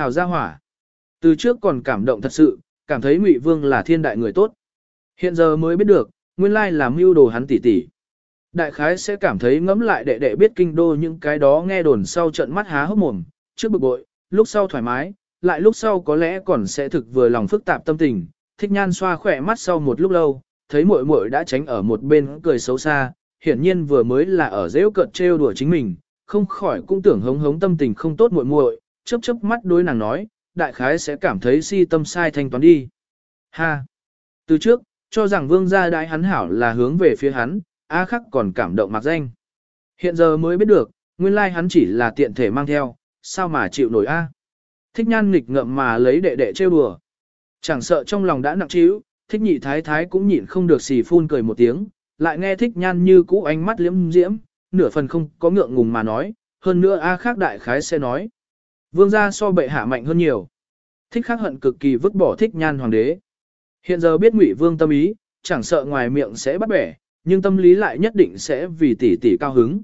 Hảo gia hỏa. Từ trước còn cảm động thật sự, cảm thấy Ngụy Vương là thiên đại người tốt. Hiện giờ mới biết được, nguyên lai làm mưu đồ hắn tỷ tỷ. Đại khái sẽ cảm thấy ngẫm lại đệ đệ biết kinh đô những cái đó nghe đồn sau trận mắt há hốc mồm, trước bực bội, lúc sau thoải mái, lại lúc sau có lẽ còn sẽ thực vừa lòng phức tạp tâm tình. Thích nhan xoa khỏe mắt sau một lúc lâu, thấy muội muội đã tránh ở một bên cười xấu xa, hiển nhiên vừa mới là ở dễ cợt trêu đùa chính mình, không khỏi cũng tưởng hống hống tâm tình không tốt muội muội, chớp chớp mắt đối nàng nói, đại khái sẽ cảm thấy si tâm sai thanh toán đi. Ha! Từ trước, cho rằng vương gia đại hắn hảo là hướng về phía hắn, A khắc còn cảm động mặc danh. Hiện giờ mới biết được, nguyên lai hắn chỉ là tiện thể mang theo, sao mà chịu nổi A. Thích nhan nghịch ngậm mà lấy đệ đệ trêu đùa. Chẳng sợ trong lòng đã nặng trĩu, thích nhị thái thái cũng nhịn không được xì phun cười một tiếng, lại nghe thích nhan như cũ ánh mắt liễm diễm, nửa phần không có ngượng ngùng mà nói, hơn nữa A khác đại khái sẽ nói. Vương gia so bệ hạ mạnh hơn nhiều. Thích khắc hận cực kỳ vứt bỏ thích nhan hoàng đế. Hiện giờ biết ngụy vương tâm ý, chẳng sợ ngoài miệng sẽ bắt bẻ, nhưng tâm lý lại nhất định sẽ vì tỷ tỷ cao hứng.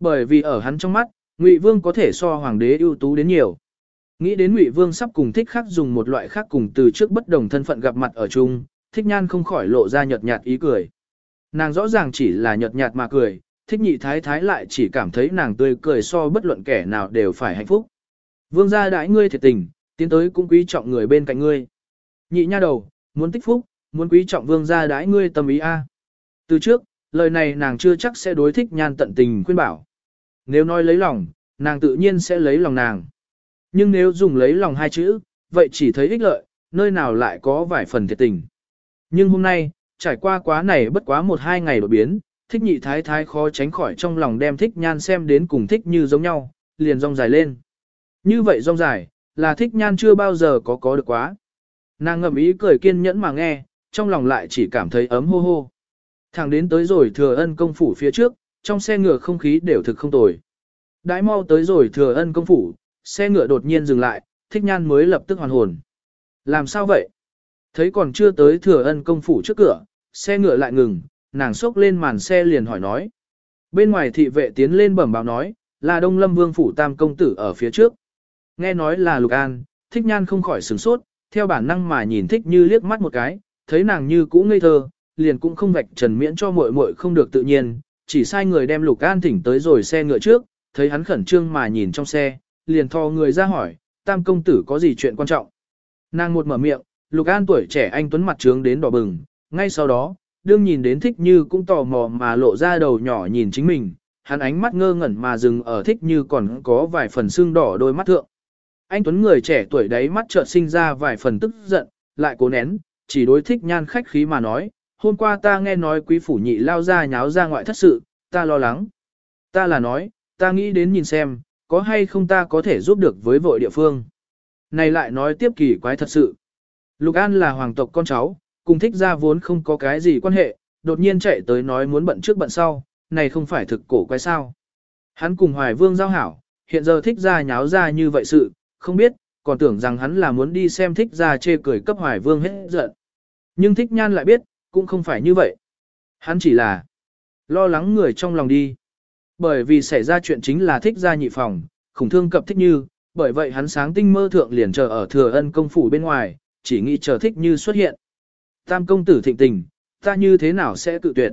Bởi vì ở hắn trong mắt, ngụy vương có thể so hoàng đế ưu tú đến nhiều. Nghĩ đến ngụy vương sắp cùng thích khắc dùng một loại khác cùng từ trước bất đồng thân phận gặp mặt ở chung, thích nhan không khỏi lộ ra nhợt nhạt ý cười. Nàng rõ ràng chỉ là nhợt nhạt mà cười, thích nhị thái thái lại chỉ cảm thấy nàng tươi cười so bất luận kẻ nào đều phải hạnh phúc. Vương gia đãi ngươi thiệt tình, tiến tới cũng quý trọng người bên cạnh ngươi. Nhị nha đầu, muốn tích phúc, muốn quý trọng vương gia đãi ngươi tâm ý a. Từ trước, lời này nàng chưa chắc sẽ đối thích nhan tận tình khuyên bảo. Nếu nói lấy lòng, nàng tự nhiên sẽ lấy lòng nàng. Nhưng nếu dùng lấy lòng hai chữ, vậy chỉ thấy ích lợi, nơi nào lại có vài phần thiệt tình. Nhưng hôm nay, trải qua quá này bất quá một hai ngày đổi biến, thích nhị thái thái khó tránh khỏi trong lòng đem thích nhan xem đến cùng thích như giống nhau, liền rong dài lên. Như vậy rong dài, là thích nhan chưa bao giờ có có được quá. Nàng ngậm ý cười kiên nhẫn mà nghe, trong lòng lại chỉ cảm thấy ấm hô hô. Thẳng đến tới rồi thừa ân công phủ phía trước, trong xe ngựa không khí đều thực không tồi. Đãi mau tới rồi thừa ân công phủ, xe ngựa đột nhiên dừng lại, thích nhan mới lập tức hoàn hồn. Làm sao vậy? Thấy còn chưa tới thừa ân công phủ trước cửa, xe ngựa lại ngừng, nàng sốc lên màn xe liền hỏi nói. Bên ngoài thị vệ tiến lên bẩm báo nói, là Đông Lâm Vương phủ tam công tử ở phía trước. Nghe nói là Lục An, thích nhan không khỏi sửng sốt, theo bản năng mà nhìn thích như liếc mắt một cái, thấy nàng như cũ ngây thơ, liền cũng không vạch trần miễn cho muội muội không được tự nhiên, chỉ sai người đem Lục An thỉnh tới rồi xe ngựa trước, thấy hắn khẩn trương mà nhìn trong xe, liền thò người ra hỏi, tam công tử có gì chuyện quan trọng. Nàng một mở miệng, Lục An tuổi trẻ anh tuấn mặt trướng đến đỏ bừng, ngay sau đó, đương nhìn đến thích như cũng tò mò mà lộ ra đầu nhỏ nhìn chính mình, hắn ánh mắt ngơ ngẩn mà dừng ở thích như còn có vài phần xương đỏ đôi mắt thượng. Anh Tuấn người trẻ tuổi đấy mắt chợt sinh ra vài phần tức giận, lại cố nén, chỉ đối thích nhan khách khí mà nói, hôm qua ta nghe nói quý phủ nhị lao ra nháo ra ngoại thất sự, ta lo lắng. Ta là nói, ta nghĩ đến nhìn xem, có hay không ta có thể giúp được với vội địa phương. Này lại nói tiếp kỳ quái thật sự. Lục An là hoàng tộc con cháu, cùng thích ra vốn không có cái gì quan hệ, đột nhiên chạy tới nói muốn bận trước bận sau, này không phải thực cổ quái sao. Hắn cùng Hoài Vương giao hảo, hiện giờ thích ra nháo ra như vậy sự, không biết, còn tưởng rằng hắn là muốn đi xem thích ra chê cười cấp Hoài Vương hết giận. Nhưng thích nhan lại biết, cũng không phải như vậy. Hắn chỉ là lo lắng người trong lòng đi. Bởi vì xảy ra chuyện chính là thích ra nhị phòng, khủng thương cập thích như, bởi vậy hắn sáng tinh mơ thượng liền chờ ở thừa ân công phủ bên ngoài, chỉ nghĩ chờ thích như xuất hiện. Tam công tử thịnh tình, ta như thế nào sẽ cự tuyệt.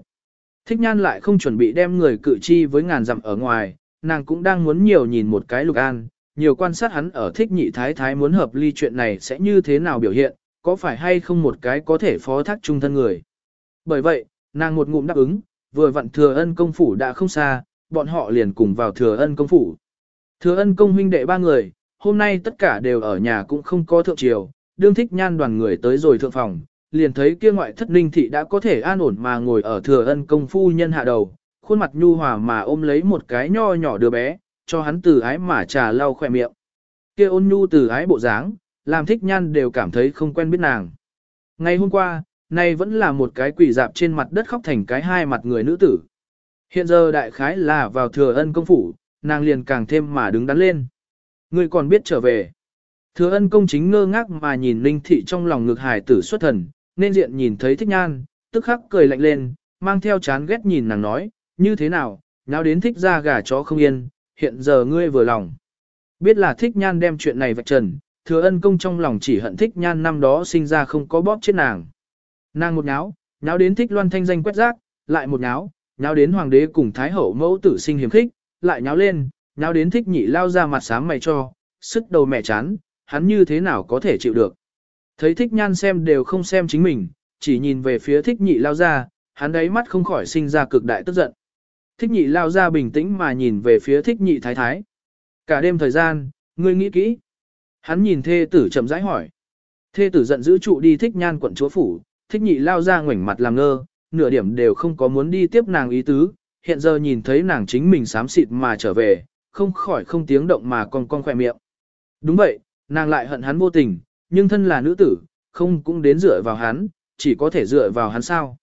Thích nhan lại không chuẩn bị đem người cự chi với ngàn dặm ở ngoài, nàng cũng đang muốn nhiều nhìn một cái lục an, nhiều quan sát hắn ở thích nhị thái thái muốn hợp ly chuyện này sẽ như thế nào biểu hiện, có phải hay không một cái có thể phó thác trung thân người. Bởi vậy, nàng một ngụm đáp ứng, vừa vặn thừa ân công phủ đã không xa, bọn họ liền cùng vào thừa ân công phủ. Thừa ân công huynh đệ ba người, hôm nay tất cả đều ở nhà cũng không có thượng triều, đương thích nhan đoàn người tới rồi thượng phòng, liền thấy kia ngoại thất ninh thị đã có thể an ổn mà ngồi ở thừa ân công phu nhân hạ đầu, khuôn mặt nhu hòa mà ôm lấy một cái nho nhỏ đứa bé, cho hắn từ ái mà trà lau khỏe miệng. Kia ôn nhu từ ái bộ dáng, làm thích nhan đều cảm thấy không quen biết nàng. Ngày hôm qua, nay vẫn là một cái quỷ dạp trên mặt đất khóc thành cái hai mặt người nữ tử. Hiện giờ đại khái là vào thừa ân công phủ, nàng liền càng thêm mà đứng đắn lên. Người còn biết trở về. Thừa ân công chính ngơ ngác mà nhìn linh thị trong lòng ngực hài tử xuất thần, nên diện nhìn thấy thích nhan, tức khắc cười lạnh lên, mang theo chán ghét nhìn nàng nói, như thế nào, nào đến thích ra gà chó không yên, hiện giờ ngươi vừa lòng. Biết là thích nhan đem chuyện này vạch trần, thừa ân công trong lòng chỉ hận thích nhan năm đó sinh ra không có bóp chết nàng. Nàng một nháo, nháo đến thích loan thanh danh quét rác, lại một nháo, nháo đến hoàng đế cùng thái hậu mẫu tử sinh hiểm khích, lại nháo lên, nháo đến thích nhị lao ra mặt sáng mày cho, sức đầu mẹ chán, hắn như thế nào có thể chịu được. Thấy thích nhan xem đều không xem chính mình, chỉ nhìn về phía thích nhị lao ra, hắn đấy mắt không khỏi sinh ra cực đại tức giận. Thích nhị lao ra bình tĩnh mà nhìn về phía thích nhị thái thái. Cả đêm thời gian, ngươi nghĩ kỹ. Hắn nhìn thê tử chậm rãi hỏi. Thê tử giận dữ trụ đi thích nhan quận chúa phủ, thích nhị lao ra ngoảnh mặt làm ngơ, nửa điểm đều không có muốn đi tiếp nàng ý tứ, hiện giờ nhìn thấy nàng chính mình xám xịt mà trở về, không khỏi không tiếng động mà con con khỏe miệng. Đúng vậy, nàng lại hận hắn vô tình, nhưng thân là nữ tử, không cũng đến dựa vào hắn, chỉ có thể dựa vào hắn sao.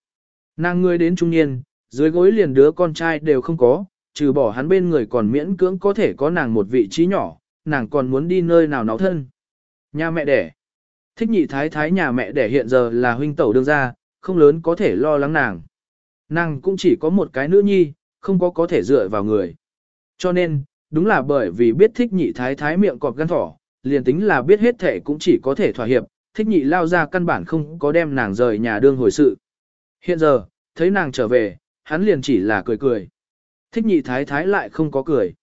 Nàng ngươi đến trung niên, dưới gối liền đứa con trai đều không có, trừ bỏ hắn bên người còn miễn cưỡng có thể có nàng một vị trí nhỏ, nàng còn muốn đi nơi nào náo thân. Nhà mẹ đẻ. Thích nhị thái thái nhà mẹ đẻ hiện giờ là huynh tẩu đương gia, không lớn có thể lo lắng nàng. Nàng cũng chỉ có một cái nữ nhi, không có có thể dựa vào người. Cho nên, đúng là bởi vì biết thích nhị thái thái miệng cọp gan thỏ, liền tính là biết hết thể cũng chỉ có thể thỏa hiệp, thích nhị lao ra căn bản không có đem nàng rời nhà đương hồi sự. Hiện giờ, thấy nàng trở về, hắn liền chỉ là cười cười. Thích nhị thái thái lại không có cười.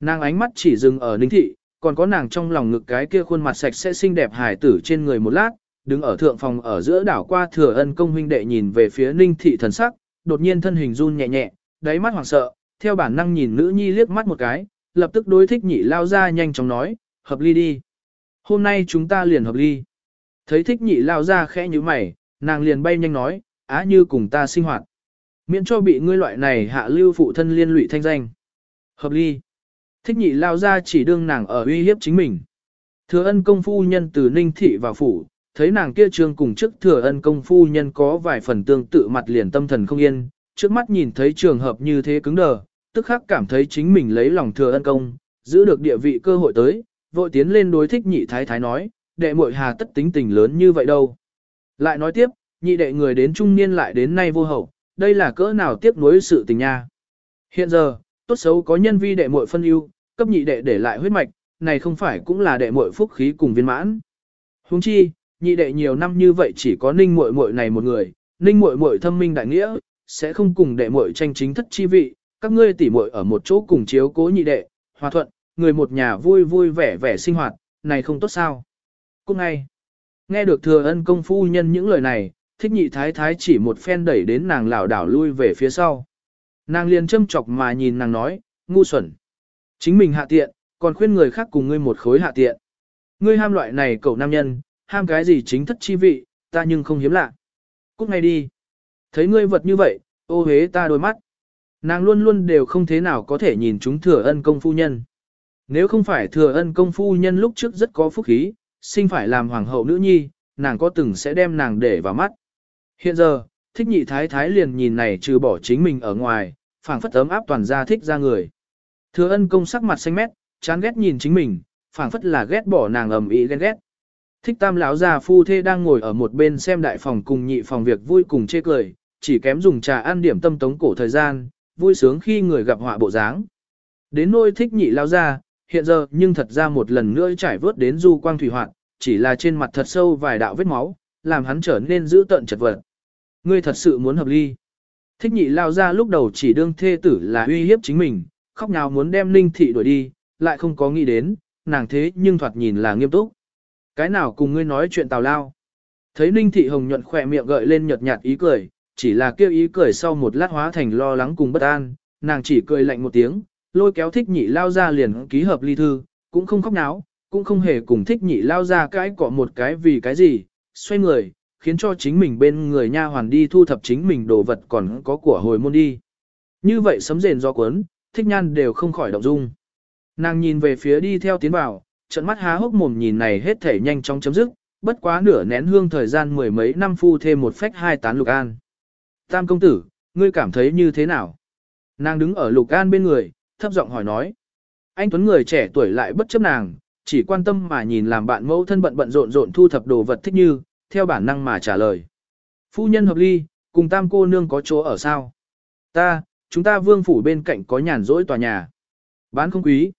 Nàng ánh mắt chỉ dừng ở ninh thị, còn có nàng trong lòng ngực cái kia khuôn mặt sạch sẽ xinh đẹp hài tử trên người một lát, đứng ở thượng phòng ở giữa đảo qua thừa ân công huynh đệ nhìn về phía ninh thị thần sắc, đột nhiên thân hình run nhẹ nhẹ, đáy mắt hoảng sợ, theo bản năng nhìn nữ nhi liếc mắt một cái, lập tức đối thích nhị lao ra nhanh chóng nói, hợp ly đi. Hôm nay chúng ta liền hợp ly. Thấy thích nhị lao ra khẽ như mày, nàng liền bay nhanh nói, á như cùng ta sinh hoạt. Miễn cho bị ngươi loại này hạ lưu phụ thân liên lụy thanh danh. Hợp ly. Thích nhị lao ra chỉ đương nàng ở uy hiếp chính mình. Thừa ân công phu nhân từ ninh thị vào phủ, thấy nàng kia trương cùng trước thừa ân công phu nhân có vài phần tương tự mặt liền tâm thần không yên, trước mắt nhìn thấy trường hợp như thế cứng đờ, tức khắc cảm thấy chính mình lấy lòng thừa ân công, giữ được địa vị cơ hội tới, vội tiến lên đối thích nhị thái thái nói, đệ muội hà tất tính tình lớn như vậy đâu. Lại nói tiếp, nhị đệ người đến trung niên lại đến nay vô hậu, đây là cỡ nào tiếp nối sự tình nha. Hiện giờ, tốt xấu có nhân vi đệ muội phân ưu, cấp nhị đệ để lại huyết mạch, này không phải cũng là đệ muội phúc khí cùng viên mãn. Huống chi, nhị đệ nhiều năm như vậy chỉ có ninh muội muội này một người, ninh muội muội thâm minh đại nghĩa, sẽ không cùng đệ muội tranh chính thất chi vị, các ngươi tỉ muội ở một chỗ cùng chiếu cố nhị đệ, hòa thuận, người một nhà vui vui vẻ vẻ sinh hoạt, này không tốt sao. Cũng ngay, nghe được thừa ân công phu nhân những lời này, thích nhị thái thái chỉ một phen đẩy đến nàng lảo đảo lui về phía sau. Nàng liền châm chọc mà nhìn nàng nói, ngu xuẩn. Chính mình hạ tiện, còn khuyên người khác cùng ngươi một khối hạ tiện. Ngươi ham loại này cậu nam nhân, ham cái gì chính thất chi vị, ta nhưng không hiếm lạ. Cút ngay đi. Thấy ngươi vật như vậy, ô hế ta đôi mắt. Nàng luôn luôn đều không thế nào có thể nhìn chúng thừa ân công phu nhân. Nếu không phải thừa ân công phu nhân lúc trước rất có phúc khí, sinh phải làm hoàng hậu nữ nhi, nàng có từng sẽ đem nàng để vào mắt. Hiện giờ, thích nhị thái thái liền nhìn này trừ bỏ chính mình ở ngoài, phảng phất ấm áp toàn ra thích ra người. Thừa ân công sắc mặt xanh mét, chán ghét nhìn chính mình, phảng phất là ghét bỏ nàng ầm ĩ ghen ghét. Thích tam lão già phu thê đang ngồi ở một bên xem đại phòng cùng nhị phòng việc vui cùng chê cười, chỉ kém dùng trà ăn điểm tâm tống cổ thời gian, vui sướng khi người gặp họa bộ dáng. Đến nôi thích nhị lão già, hiện giờ nhưng thật ra một lần nữa trải vớt đến du quang thủy hoạn, chỉ là trên mặt thật sâu vài đạo vết máu, làm hắn trở nên dữ tợn chật vật. Ngươi thật sự muốn hợp ly. Thích nhị lao ra lúc đầu chỉ đương thê tử là uy hiếp chính mình, khóc nào muốn đem ninh thị đuổi đi, lại không có nghĩ đến, nàng thế nhưng thoạt nhìn là nghiêm túc. Cái nào cùng ngươi nói chuyện tào lao. Thấy ninh thị hồng nhuận khỏe miệng gợi lên nhợt nhạt ý cười, chỉ là kêu ý cười sau một lát hóa thành lo lắng cùng bất an, nàng chỉ cười lạnh một tiếng, lôi kéo thích nhị lao ra liền ký hợp ly thư, cũng không khóc náo, cũng không hề cùng thích nhị lao ra cái cọ một cái vì cái gì, xoay người, khiến cho chính mình bên người nha hoàn đi thu thập chính mình đồ vật còn có của hồi môn đi. Như vậy sấm rền do cuốn, thích nhan đều không khỏi động dung. Nàng nhìn về phía đi theo tiến vào, trận mắt há hốc mồm nhìn này hết thể nhanh chóng chấm dứt, bất quá nửa nén hương thời gian mười mấy năm phu thêm một phách hai tán lục an. Tam công tử, ngươi cảm thấy như thế nào? Nàng đứng ở lục an bên người, thấp giọng hỏi nói. Anh Tuấn người trẻ tuổi lại bất chấp nàng, chỉ quan tâm mà nhìn làm bạn mẫu thân bận bận rộn rộn thu thập đồ vật thích như, theo bản năng mà trả lời. Phu nhân hợp ly, cùng tam cô nương có chỗ ở sao? Ta, chúng ta vương phủ bên cạnh có nhàn rỗi tòa nhà. Bán không quý.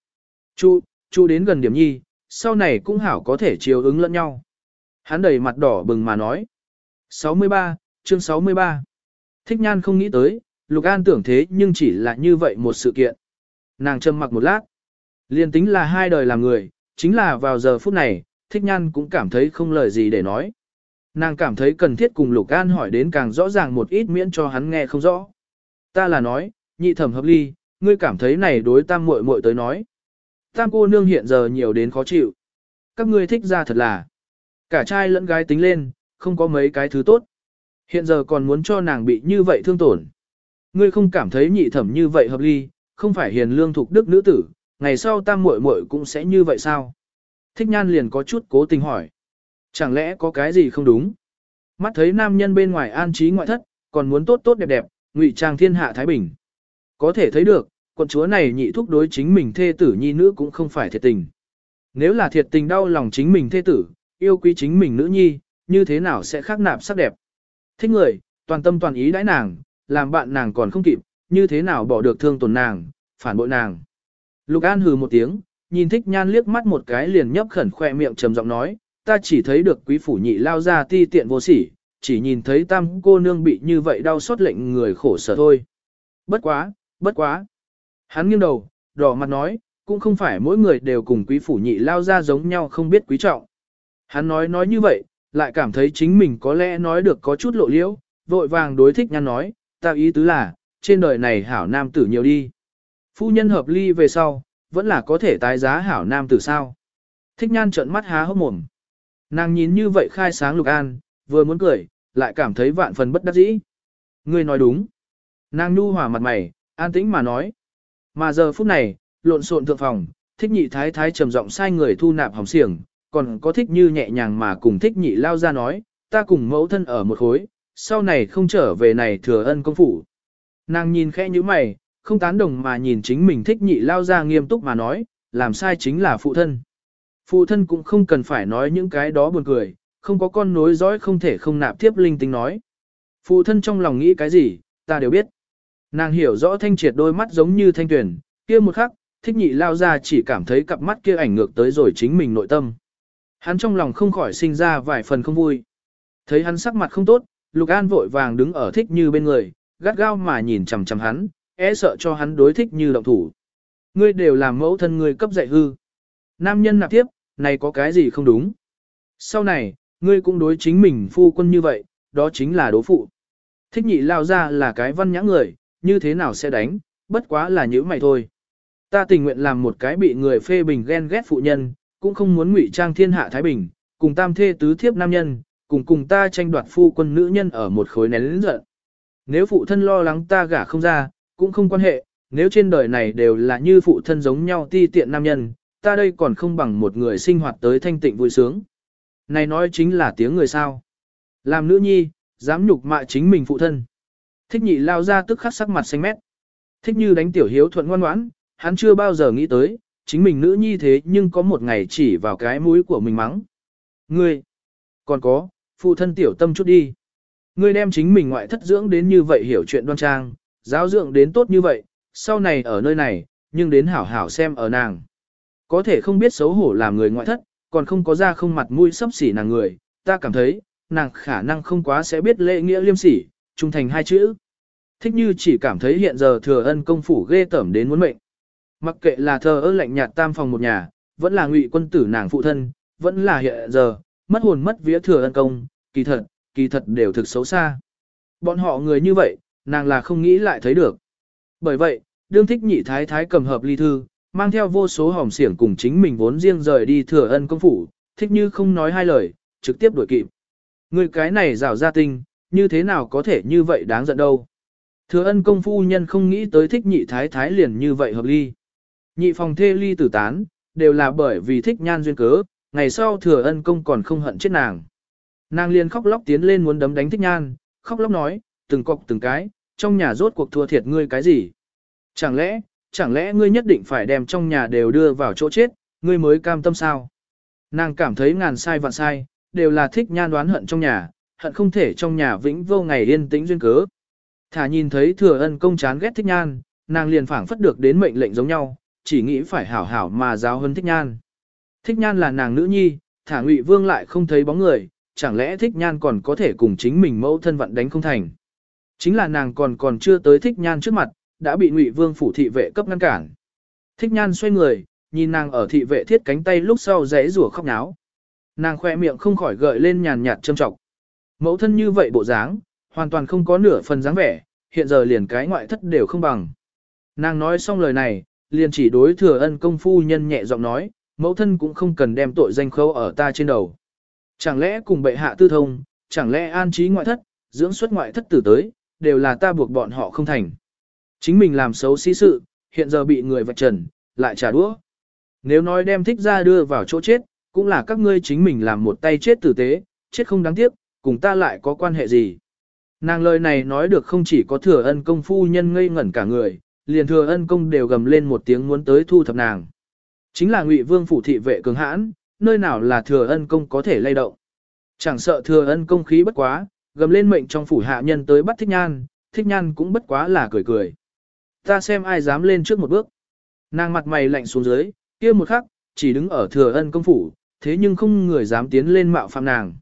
Chu, chu đến gần điểm nhi, sau này cũng hảo có thể chiều ứng lẫn nhau. Hắn đầy mặt đỏ bừng mà nói. 63, chương 63. Thích nhan không nghĩ tới, Lục An tưởng thế nhưng chỉ là như vậy một sự kiện. Nàng trầm mặc một lát. Liên tính là hai đời làm người, chính là vào giờ phút này, thích nhan cũng cảm thấy không lời gì để nói. Nàng cảm thấy cần thiết cùng Lục An hỏi đến càng rõ ràng một ít miễn cho hắn nghe không rõ. Ta là nói, nhị thẩm hợp ly, ngươi cảm thấy này đối tam muội muội tới nói. Tam cô nương hiện giờ nhiều đến khó chịu. Các ngươi thích ra thật là. Cả trai lẫn gái tính lên, không có mấy cái thứ tốt. Hiện giờ còn muốn cho nàng bị như vậy thương tổn. Ngươi không cảm thấy nhị thẩm như vậy hợp ly, không phải hiền lương thuộc đức nữ tử, ngày sau tam muội muội cũng sẽ như vậy sao? Thích nhan liền có chút cố tình hỏi. Chẳng lẽ có cái gì không đúng? Mắt thấy nam nhân bên ngoài an trí ngoại thất, còn muốn tốt tốt đẹp đẹp, ngụy trang thiên hạ Thái Bình. Có thể thấy được, quận chúa này nhị thúc đối chính mình thê tử nhi nữ cũng không phải thiệt tình. Nếu là thiệt tình đau lòng chính mình thê tử, yêu quý chính mình nữ nhi, như thế nào sẽ khác nạp sắc đẹp. Thích người, toàn tâm toàn ý đãi nàng, làm bạn nàng còn không kịp, như thế nào bỏ được thương tổn nàng, phản bội nàng. Lục An hừ một tiếng, nhìn thích nhan liếc mắt một cái liền nhấp khẩn khoe miệng trầm giọng nói, ta chỉ thấy được quý phủ nhị lao ra ti tiện vô sỉ, chỉ nhìn thấy tam cô nương bị như vậy đau xót lệnh người khổ sở thôi. Bất quá, bất quá. Hắn nghiêng đầu, đỏ mặt nói, cũng không phải mỗi người đều cùng quý phủ nhị lao ra giống nhau không biết quý trọng. Hắn nói nói như vậy, lại cảm thấy chính mình có lẽ nói được có chút lộ liễu, vội vàng đối thích nhăn nói, ta ý tứ là, trên đời này hảo nam tử nhiều đi. Phu nhân hợp ly về sau, vẫn là có thể tái giá hảo nam tử sao. Thích nhan trợn mắt há hốc mồm. Nàng nhìn như vậy khai sáng lục an, vừa muốn cười, lại cảm thấy vạn phần bất đắc dĩ. Ngươi nói đúng. Nàng nu hòa mặt mày, an tĩnh mà nói. Mà giờ phút này, lộn xộn thượng phòng, thích nhị thái thái trầm giọng sai người thu nạp hỏng xiềng, còn có thích như nhẹ nhàng mà cùng thích nhị lao ra nói, ta cùng mẫu thân ở một khối, sau này không trở về này thừa ân công phủ. Nàng nhìn khẽ như mày, không tán đồng mà nhìn chính mình thích nhị lao ra nghiêm túc mà nói, làm sai chính là phụ thân. Phụ thân cũng không cần phải nói những cái đó buồn cười, không có con nối dõi không thể không nạp tiếp linh tinh nói. Phụ thân trong lòng nghĩ cái gì, ta đều biết. Nàng hiểu rõ thanh triệt đôi mắt giống như thanh tuyển, kia một khắc, thích nhị lao ra chỉ cảm thấy cặp mắt kia ảnh ngược tới rồi chính mình nội tâm. Hắn trong lòng không khỏi sinh ra vài phần không vui. Thấy hắn sắc mặt không tốt, Lục An vội vàng đứng ở thích như bên người, gắt gao mà nhìn chằm chằm hắn, e sợ cho hắn đối thích như động thủ. Ngươi đều làm mẫu thân ngươi cấp dạy hư. Nam nhân nạp tiếp, này có cái gì không đúng. Sau này, ngươi cũng đối chính mình phu quân như vậy, đó chính là đố phụ. Thích nhị lao ra là cái văn nhã người, như thế nào sẽ đánh, bất quá là những mày thôi. Ta tình nguyện làm một cái bị người phê bình ghen ghét phụ nhân, cũng không muốn ngụy trang thiên hạ Thái Bình, cùng tam thê tứ thiếp nam nhân, cùng cùng ta tranh đoạt phu quân nữ nhân ở một khối nén lĩnh giận. Nếu phụ thân lo lắng ta gả không ra, cũng không quan hệ, nếu trên đời này đều là như phụ thân giống nhau ti tiện nam nhân, ta đây còn không bằng một người sinh hoạt tới thanh tịnh vui sướng. Này nói chính là tiếng người sao. Làm nữ nhi, dám nhục mạ chính mình phụ thân. Thích nhị lao ra tức khắc sắc mặt xanh mét. Thích như đánh tiểu hiếu thuận ngoan ngoãn, hắn chưa bao giờ nghĩ tới, chính mình nữ nhi thế nhưng có một ngày chỉ vào cái mũi của mình mắng. Ngươi, còn có, phụ thân tiểu tâm chút đi. Ngươi đem chính mình ngoại thất dưỡng đến như vậy hiểu chuyện đoan trang, giáo dưỡng đến tốt như vậy, sau này ở nơi này, nhưng đến hảo hảo xem ở nàng. Có thể không biết xấu hổ làm người ngoại thất, còn không có ra không mặt mũi sấp xỉ nàng người, ta cảm thấy, nàng khả năng không quá sẽ biết lễ nghĩa liêm sỉ, trung thành hai chữ. Thích như chỉ cảm thấy hiện giờ thừa ân công phủ ghê tởm đến muốn mệnh. Mặc kệ là thờ ơ lạnh nhạt tam phòng một nhà, vẫn là ngụy quân tử nàng phụ thân, vẫn là hiện giờ, mất hồn mất vía thừa ân công, kỳ thật, kỳ thật đều thực xấu xa. Bọn họ người như vậy, nàng là không nghĩ lại thấy được. Bởi vậy, đương thích nhị thái thái cầm hợp ly thư, mang theo vô số hỏng xiển cùng chính mình vốn riêng rời đi thừa ân công phủ, thích như không nói hai lời, trực tiếp đuổi kịp. Người cái này rào ra tinh, như thế nào có thể như vậy đáng giận đâu. Thừa ân công phu nhân không nghĩ tới thích nhị thái thái liền như vậy hợp ly. Nhị phòng thê ly tử tán, đều là bởi vì thích nhan duyên cớ, ngày sau thừa ân công còn không hận chết nàng. Nàng liền khóc lóc tiến lên muốn đấm đánh thích nhan, khóc lóc nói, từng cọc từng cái, trong nhà rốt cuộc thua thiệt ngươi cái gì. Chẳng lẽ, chẳng lẽ ngươi nhất định phải đem trong nhà đều đưa vào chỗ chết, ngươi mới cam tâm sao? Nàng cảm thấy ngàn sai vạn sai, đều là thích nhan đoán hận trong nhà, hận không thể trong nhà vĩnh vô ngày yên tĩnh duyên cớ. Thả nhìn thấy thừa ân công chán ghét thích nhan, nàng liền phảng phất được đến mệnh lệnh giống nhau, chỉ nghĩ phải hảo hảo mà giáo hơn thích nhan. Thích nhan là nàng nữ nhi, thả ngụy vương lại không thấy bóng người, chẳng lẽ thích nhan còn có thể cùng chính mình mẫu thân vận đánh không thành. Chính là nàng còn còn chưa tới thích nhan trước mặt, đã bị ngụy vương phủ thị vệ cấp ngăn cản. Thích nhan xoay người, nhìn nàng ở thị vệ thiết cánh tay lúc sau rẽ rủa khóc náo. Nàng khoe miệng không khỏi gợi lên nhàn nhạt châm trọng. Mẫu thân như vậy bộ dáng, hoàn toàn không có nửa phần dáng vẻ, hiện giờ liền cái ngoại thất đều không bằng. Nàng nói xong lời này, liền chỉ đối thừa ân công phu nhân nhẹ giọng nói, mẫu thân cũng không cần đem tội danh khâu ở ta trên đầu. Chẳng lẽ cùng bệ hạ tư thông, chẳng lẽ an trí ngoại thất, dưỡng xuất ngoại thất tử tới, đều là ta buộc bọn họ không thành. Chính mình làm xấu xí sự, hiện giờ bị người vạch trần, lại trả đũa. Nếu nói đem thích ra đưa vào chỗ chết, cũng là các ngươi chính mình làm một tay chết tử tế, chết không đáng tiếc, cùng ta lại có quan hệ gì. Nàng lời này nói được không chỉ có thừa ân công phu nhân ngây ngẩn cả người, liền thừa ân công đều gầm lên một tiếng muốn tới thu thập nàng. Chính là ngụy vương phủ thị vệ cường hãn, nơi nào là thừa ân công có thể lay động. Chẳng sợ thừa ân công khí bất quá, gầm lên mệnh trong phủ hạ nhân tới bắt thích nhan, thích nhan cũng bất quá là cười cười. Ta xem ai dám lên trước một bước. Nàng mặt mày lạnh xuống dưới, kia một khắc, chỉ đứng ở thừa ân công phủ, thế nhưng không người dám tiến lên mạo phạm nàng.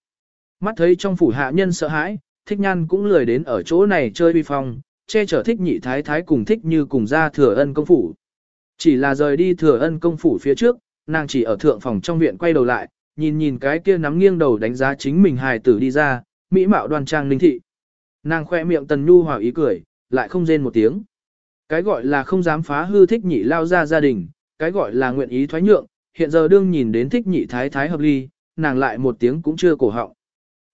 Mắt thấy trong phủ hạ nhân sợ hãi, thích nhan cũng lười đến ở chỗ này chơi vi phong, che chở thích nhị thái thái cùng thích như cùng ra thừa ân công phủ. Chỉ là rời đi thừa ân công phủ phía trước, nàng chỉ ở thượng phòng trong viện quay đầu lại, nhìn nhìn cái kia nắm nghiêng đầu đánh giá chính mình hài tử đi ra, mỹ mạo đoan trang linh thị. Nàng khoe miệng tần nhu hòa ý cười, lại không rên một tiếng. Cái gọi là không dám phá hư thích nhị lao ra gia đình, cái gọi là nguyện ý thoái nhượng, hiện giờ đương nhìn đến thích nhị thái thái hợp ly, nàng lại một tiếng cũng chưa cổ họng.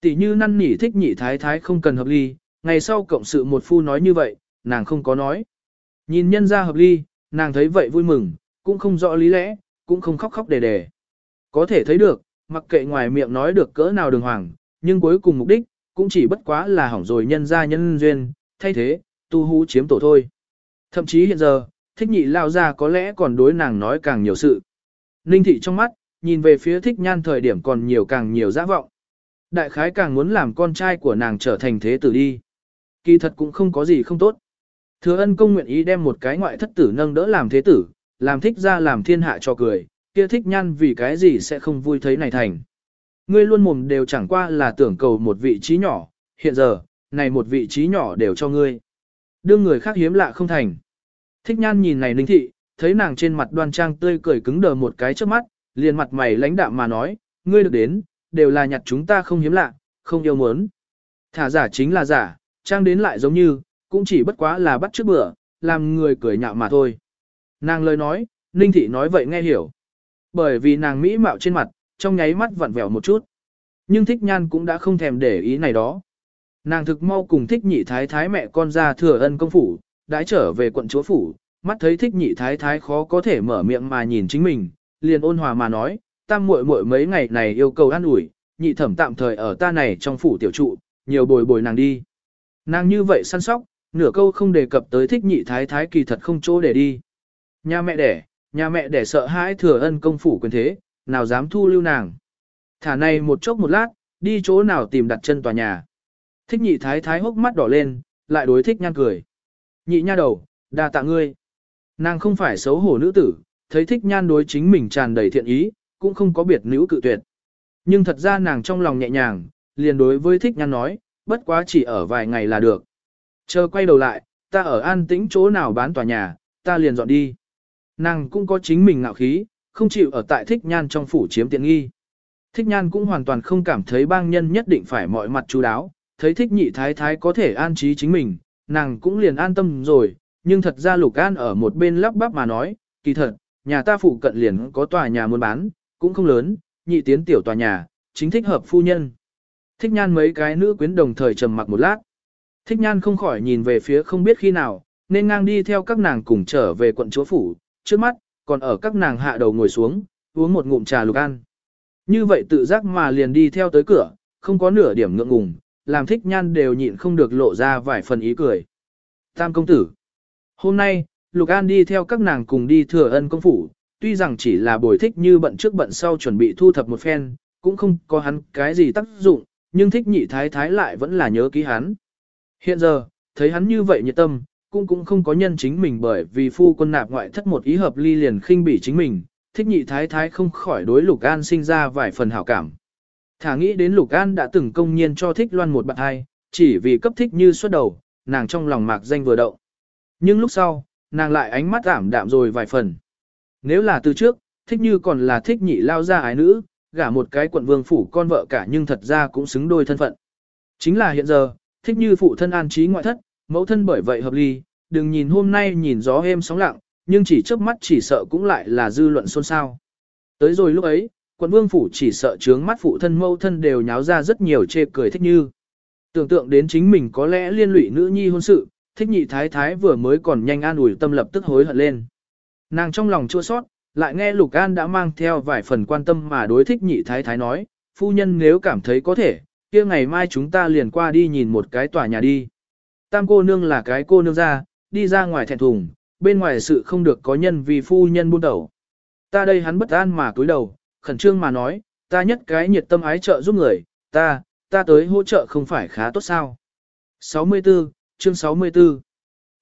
Tỷ như năn nỉ thích nhị thái thái không cần hợp ly, ngày sau cộng sự một phu nói như vậy, nàng không có nói. Nhìn nhân ra hợp ly, nàng thấy vậy vui mừng, cũng không rõ lý lẽ, cũng không khóc khóc đề đề. Có thể thấy được, mặc kệ ngoài miệng nói được cỡ nào đường hoàng, nhưng cuối cùng mục đích, cũng chỉ bất quá là hỏng rồi nhân ra nhân duyên, thay thế, tu hú chiếm tổ thôi. Thậm chí hiện giờ, thích nhị lao ra có lẽ còn đối nàng nói càng nhiều sự. Ninh thị trong mắt, nhìn về phía thích nhan thời điểm còn nhiều càng nhiều giã vọng. Đại khái càng muốn làm con trai của nàng trở thành thế tử đi. Kỳ thật cũng không có gì không tốt. Thừa ân công nguyện ý đem một cái ngoại thất tử nâng đỡ làm thế tử, làm thích ra làm thiên hạ cho cười, kia thích nhan vì cái gì sẽ không vui thấy này thành. Ngươi luôn mồm đều chẳng qua là tưởng cầu một vị trí nhỏ, hiện giờ, này một vị trí nhỏ đều cho ngươi. Đương người khác hiếm lạ không thành. Thích nhan nhìn này ninh thị, thấy nàng trên mặt đoan trang tươi cười cứng đờ một cái trước mắt, liền mặt mày lãnh đạm mà nói, ngươi được đến, đều là nhặt chúng ta không hiếm lạ, không yêu muốn. Thả giả chính là giả, trang đến lại giống như, cũng chỉ bất quá là bắt trước bữa, làm người cười nhạo mà thôi. Nàng lời nói, Ninh Thị nói vậy nghe hiểu. Bởi vì nàng mỹ mạo trên mặt, trong nháy mắt vặn vẹo một chút. Nhưng thích nhan cũng đã không thèm để ý này đó. Nàng thực mau cùng thích nhị thái thái mẹ con ra thừa ân công phủ, đãi trở về quận chúa phủ, mắt thấy thích nhị thái thái khó có thể mở miệng mà nhìn chính mình, liền ôn hòa mà nói, tam muội muội mấy ngày này yêu cầu ăn ủi, nhị thẩm tạm thời ở ta này trong phủ tiểu trụ, nhiều bồi bồi nàng đi. Nàng như vậy săn sóc, nửa câu không đề cập tới thích nhị thái thái kỳ thật không chỗ để đi. Nhà mẹ đẻ, nhà mẹ đẻ sợ hãi thừa ân công phủ quyền thế, nào dám thu lưu nàng. Thả này một chốc một lát, đi chỗ nào tìm đặt chân tòa nhà. Thích nhị thái thái hốc mắt đỏ lên, lại đối thích nhan cười. Nhị nha đầu, đa tạ ngươi. Nàng không phải xấu hổ nữ tử, thấy thích nhan đối chính mình tràn đầy thiện ý, cũng không có biệt nữ cự tuyệt. Nhưng thật ra nàng trong lòng nhẹ nhàng, liền đối với thích nhan nói, bất quá chỉ ở vài ngày là được. Chờ quay đầu lại, ta ở an tĩnh chỗ nào bán tòa nhà, ta liền dọn đi. Nàng cũng có chính mình ngạo khí, không chịu ở tại thích nhan trong phủ chiếm tiện nghi. Thích nhan cũng hoàn toàn không cảm thấy bang nhân nhất định phải mọi mặt chú đáo, thấy thích nhị thái thái có thể an trí chính mình, nàng cũng liền an tâm rồi, nhưng thật ra lục an ở một bên lắp bắp mà nói, kỳ thật, nhà ta phụ cận liền có tòa nhà muốn bán, cũng không lớn, nhị tiến tiểu tòa nhà, chính thích hợp phu nhân. Thích nhan mấy cái nữ quyến đồng thời trầm mặc một lát. Thích nhan không khỏi nhìn về phía không biết khi nào, nên ngang đi theo các nàng cùng trở về quận chúa phủ, trước mắt, còn ở các nàng hạ đầu ngồi xuống, uống một ngụm trà lục an. Như vậy tự giác mà liền đi theo tới cửa, không có nửa điểm ngượng ngùng, làm thích nhan đều nhịn không được lộ ra vài phần ý cười. Tam công tử. Hôm nay, Lục An đi theo các nàng cùng đi thừa ân công phủ, tuy rằng chỉ là bồi thích như bận trước bận sau chuẩn bị thu thập một phen, cũng không có hắn cái gì tác dụng, nhưng thích nhị thái thái lại vẫn là nhớ ký hắn. Hiện giờ, thấy hắn như vậy nhiệt tâm, cũng cũng không có nhân chính mình bởi vì phu quân nạp ngoại thất một ý hợp ly liền khinh bỉ chính mình, thích nhị thái thái không khỏi đối Lục An sinh ra vài phần hảo cảm. Thả nghĩ đến Lục An đã từng công nhiên cho thích loan một bạn hai, chỉ vì cấp thích như xuất đầu, nàng trong lòng mạc danh vừa động. Nhưng lúc sau, nàng lại ánh mắt ảm đạm rồi vài phần. Nếu là từ trước, thích như còn là thích nhị lao ra ái nữ, gả một cái quận vương phủ con vợ cả nhưng thật ra cũng xứng đôi thân phận. Chính là hiện giờ, thích như phụ thân an trí ngoại thất, mẫu thân bởi vậy hợp ly, đừng nhìn hôm nay nhìn gió êm sóng lặng, nhưng chỉ chớp mắt chỉ sợ cũng lại là dư luận xôn xao. Tới rồi lúc ấy, quận vương phủ chỉ sợ trướng mắt phụ thân mâu thân đều nháo ra rất nhiều chê cười thích như. Tưởng tượng đến chính mình có lẽ liên lụy nữ nhi hôn sự, thích nhị thái thái vừa mới còn nhanh an ủi tâm lập tức hối hận lên. Nàng trong lòng chua sót, lại nghe Lục An đã mang theo vài phần quan tâm mà đối thích nhị thái thái nói, phu nhân nếu cảm thấy có thể, kia ngày mai chúng ta liền qua đi nhìn một cái tòa nhà đi. Tam cô nương là cái cô nương ra, đi ra ngoài thẹn thùng, bên ngoài sự không được có nhân vì phu nhân buôn đầu. Ta đây hắn bất an mà cúi đầu, khẩn trương mà nói, ta nhất cái nhiệt tâm ái trợ giúp người, ta, ta tới hỗ trợ không phải khá tốt sao. 64, chương 64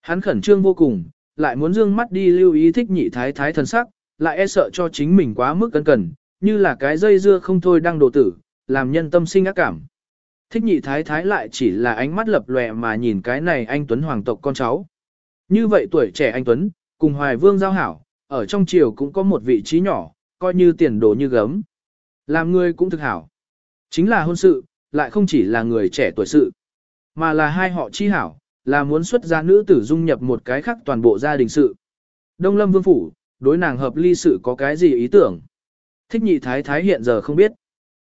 Hắn khẩn trương vô cùng, lại muốn dương mắt đi lưu ý thích nhị thái thái thần sắc, lại e sợ cho chính mình quá mức cẩn cẩn, như là cái dây dưa không thôi đang đổ tử, làm nhân tâm sinh ác cảm. Thích nhị thái thái lại chỉ là ánh mắt lập lòe mà nhìn cái này anh Tuấn hoàng tộc con cháu. Như vậy tuổi trẻ anh Tuấn, cùng hoài vương giao hảo, ở trong triều cũng có một vị trí nhỏ, coi như tiền đồ như gấm. Làm người cũng thực hảo. Chính là hôn sự, lại không chỉ là người trẻ tuổi sự, mà là hai họ chi hảo, là muốn xuất gia nữ tử dung nhập một cái khác toàn bộ gia đình sự. Đông Lâm Vương Phủ, đối nàng hợp ly sự có cái gì ý tưởng? Thích nhị thái thái hiện giờ không biết.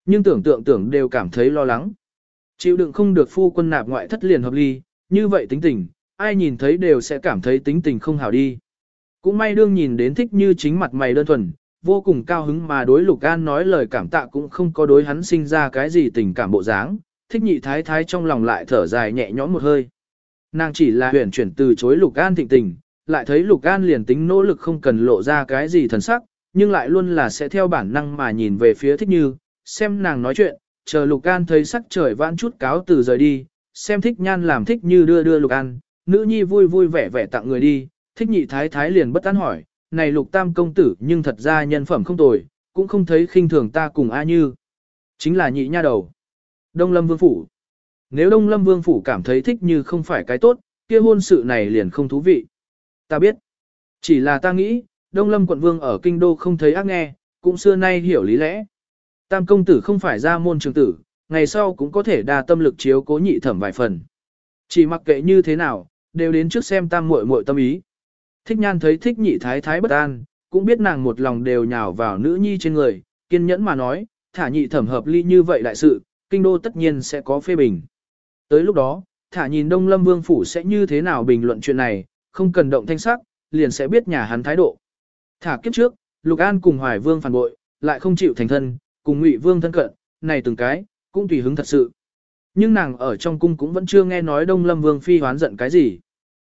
Nhưng tưởng tượng tưởng đều cảm thấy lo lắng. Chịu đựng không được phu quân nạp ngoại thất liền hợp ly, như vậy tính tình, ai nhìn thấy đều sẽ cảm thấy tính tình không hảo đi. Cũng may đương nhìn đến thích như chính mặt mày đơn thuần, vô cùng cao hứng mà đối Lục An nói lời cảm tạ cũng không có đối hắn sinh ra cái gì tình cảm bộ dáng, thích nhị thái thái trong lòng lại thở dài nhẹ nhõm một hơi. Nàng chỉ là huyền chuyển từ chối Lục An thịnh tình, lại thấy Lục An liền tính nỗ lực không cần lộ ra cái gì thần sắc, nhưng lại luôn là sẽ theo bản năng mà nhìn về phía thích như, xem nàng nói chuyện, chờ Lục An thấy sắc trời vãn chút cáo từ rời đi, xem thích nhan làm thích như đưa đưa Lục An, nữ nhi vui vui vẻ vẻ tặng người đi, thích nhị thái thái liền bất an hỏi, này Lục Tam công tử nhưng thật ra nhân phẩm không tồi, cũng không thấy khinh thường ta cùng A Như. Chính là nhị nha đầu. Đông Lâm Vương Phủ. Nếu Đông Lâm Vương Phủ cảm thấy thích như không phải cái tốt, kia hôn sự này liền không thú vị. Ta biết. Chỉ là ta nghĩ, Đông Lâm quận vương ở kinh đô không thấy ác nghe, cũng xưa nay hiểu lý lẽ. Tam công tử không phải ra môn trường tử, ngày sau cũng có thể đa tâm lực chiếu cố nhị thẩm vài phần. Chỉ mặc kệ như thế nào, đều đến trước xem tam muội muội tâm ý. Thích nhan thấy thích nhị thái thái bất an, cũng biết nàng một lòng đều nhào vào nữ nhi trên người, kiên nhẫn mà nói, thả nhị thẩm hợp ly như vậy đại sự, kinh đô tất nhiên sẽ có phê bình. Tới lúc đó, thả nhìn Đông Lâm Vương Phủ sẽ như thế nào bình luận chuyện này, không cần động thanh sắc, liền sẽ biết nhà hắn thái độ. Thả kiếp trước, Lục An cùng Hoài Vương phản bội, lại không chịu thành thân, cùng Ngụy Vương thân cận, này từng cái, cũng tùy hứng thật sự. Nhưng nàng ở trong cung cũng vẫn chưa nghe nói Đông Lâm Vương phi hoán giận cái gì.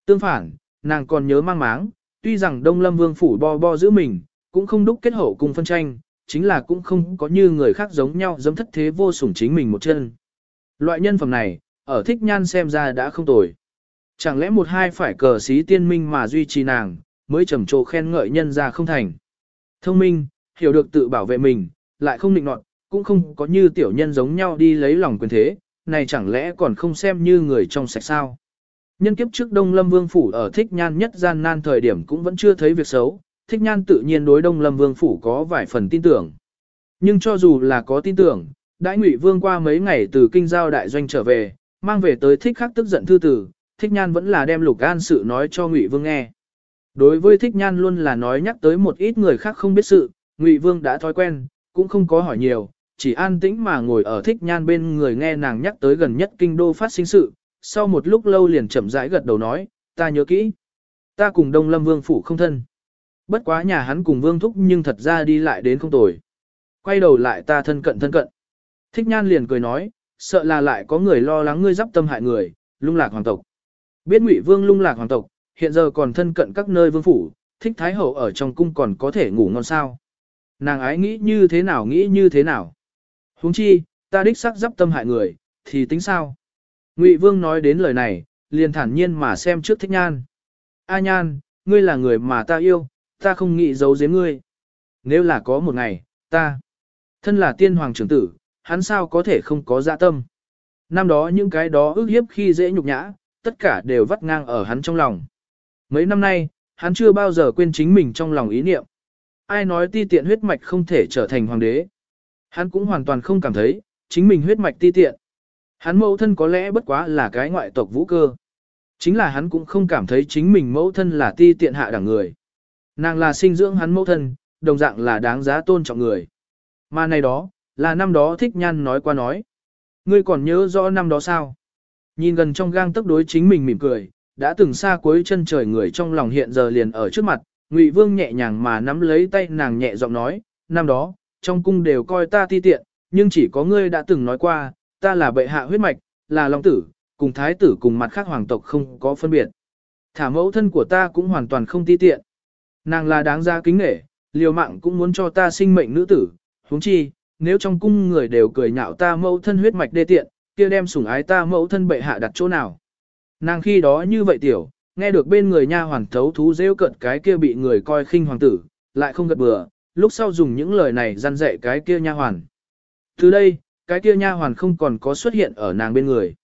Tương phản, nàng còn nhớ mang máng, tuy rằng Đông Lâm Vương phủ bo bo giữ mình, cũng không đúc kết hậu cùng phân tranh, chính là cũng không có như người khác giống nhau dám thất thế vô sủng chính mình một chân. Loại nhân phẩm này, ở thích nhan xem ra đã không tồi. Chẳng lẽ một hai phải cờ xí tiên minh mà duy trì nàng, mới trầm trồ khen ngợi nhân ra không thành. Thông minh, hiểu được tự bảo vệ mình, lại không định nọt, cũng không có như tiểu nhân giống nhau đi lấy lòng quyền thế, này chẳng lẽ còn không xem như người trong sạch sao. Nhân kiếp trước Đông Lâm Vương Phủ ở Thích Nhan nhất gian nan thời điểm cũng vẫn chưa thấy việc xấu, Thích Nhan tự nhiên đối Đông Lâm Vương Phủ có vài phần tin tưởng. Nhưng cho dù là có tin tưởng, Đại Ngụy Vương qua mấy ngày từ kinh giao đại doanh trở về, mang về tới Thích Khắc tức giận thư tử, Thích Nhan vẫn là đem Lục An sự nói cho Ngụy Vương nghe. Đối với Thích Nhan luôn là nói nhắc tới một ít người khác không biết sự, Ngụy Vương đã thói quen, cũng không có hỏi nhiều, chỉ an tĩnh mà ngồi ở Thích Nhan bên người nghe nàng nhắc tới gần nhất kinh đô phát sinh sự, sau một lúc lâu liền chậm rãi gật đầu nói, ta nhớ kỹ. Ta cùng Đông Lâm Vương phủ không thân. Bất quá nhà hắn cùng Vương Thúc nhưng thật ra đi lại đến không tồi. Quay đầu lại ta thân cận thân cận. Thích Nhan liền cười nói, sợ là lại có người lo lắng ngươi giáp tâm hại người, lung lạc hoàng tộc. Biết Ngụy Vương lung lạc hoàng tộc, hiện giờ còn thân cận các nơi vương phủ, thích thái hậu ở trong cung còn có thể ngủ ngon sao. Nàng ái nghĩ như thế nào nghĩ như thế nào. huống chi, ta đích xác giáp tâm hại người, thì tính sao? Ngụy Vương nói đến lời này, liền thản nhiên mà xem trước thích nhan. A nhan, ngươi là người mà ta yêu, ta không nghĩ giấu giếm ngươi. nếu là có một ngày, ta, thân là tiên hoàng trưởng tử, hắn sao có thể không có dạ tâm. Năm đó những cái đó ước hiếp khi dễ nhục nhã, tất cả đều vắt ngang ở hắn trong lòng. Mấy năm nay, hắn chưa bao giờ quên chính mình trong lòng ý niệm. Ai nói ti tiện huyết mạch không thể trở thành hoàng đế. Hắn cũng hoàn toàn không cảm thấy, chính mình huyết mạch ti tiện. Hắn mẫu thân có lẽ bất quá là cái ngoại tộc vũ cơ. Chính là hắn cũng không cảm thấy chính mình mẫu thân là ti tiện hạ đẳng người. Nàng là sinh dưỡng hắn mẫu thân, đồng dạng là đáng giá tôn trọng người. Mà này đó, là năm đó thích nhan nói qua nói. Ngươi còn nhớ rõ năm đó sao? Nhìn gần trong gang tức đối chính mình mỉm cười, đã từng xa cuối chân trời người trong lòng hiện giờ liền ở trước mặt, Ngụy Vương nhẹ nhàng mà nắm lấy tay nàng nhẹ giọng nói, năm đó, trong cung đều coi ta ti tiện, nhưng chỉ có ngươi đã từng nói qua, ta là bệ hạ huyết mạch, là long tử, cùng thái tử cùng mặt khác hoàng tộc không có phân biệt. Thả mẫu thân của ta cũng hoàn toàn không ti tiện. Nàng là đáng ra kính nể, liều mạng cũng muốn cho ta sinh mệnh nữ tử, huống chi, nếu trong cung người đều cười nhạo ta mẫu thân huyết mạch đê tiện, kia đem sủng ái ta mẫu thân bệ hạ đặt chỗ nào. Nàng khi đó như vậy tiểu, nghe được bên người nha hoàn thấu thú rêu cận cái kia bị người coi khinh hoàng tử, lại không gật bừa, lúc sau dùng những lời này răn dạy cái kia nha hoàn. Từ đây, cái kia nha hoàn không còn có xuất hiện ở nàng bên người.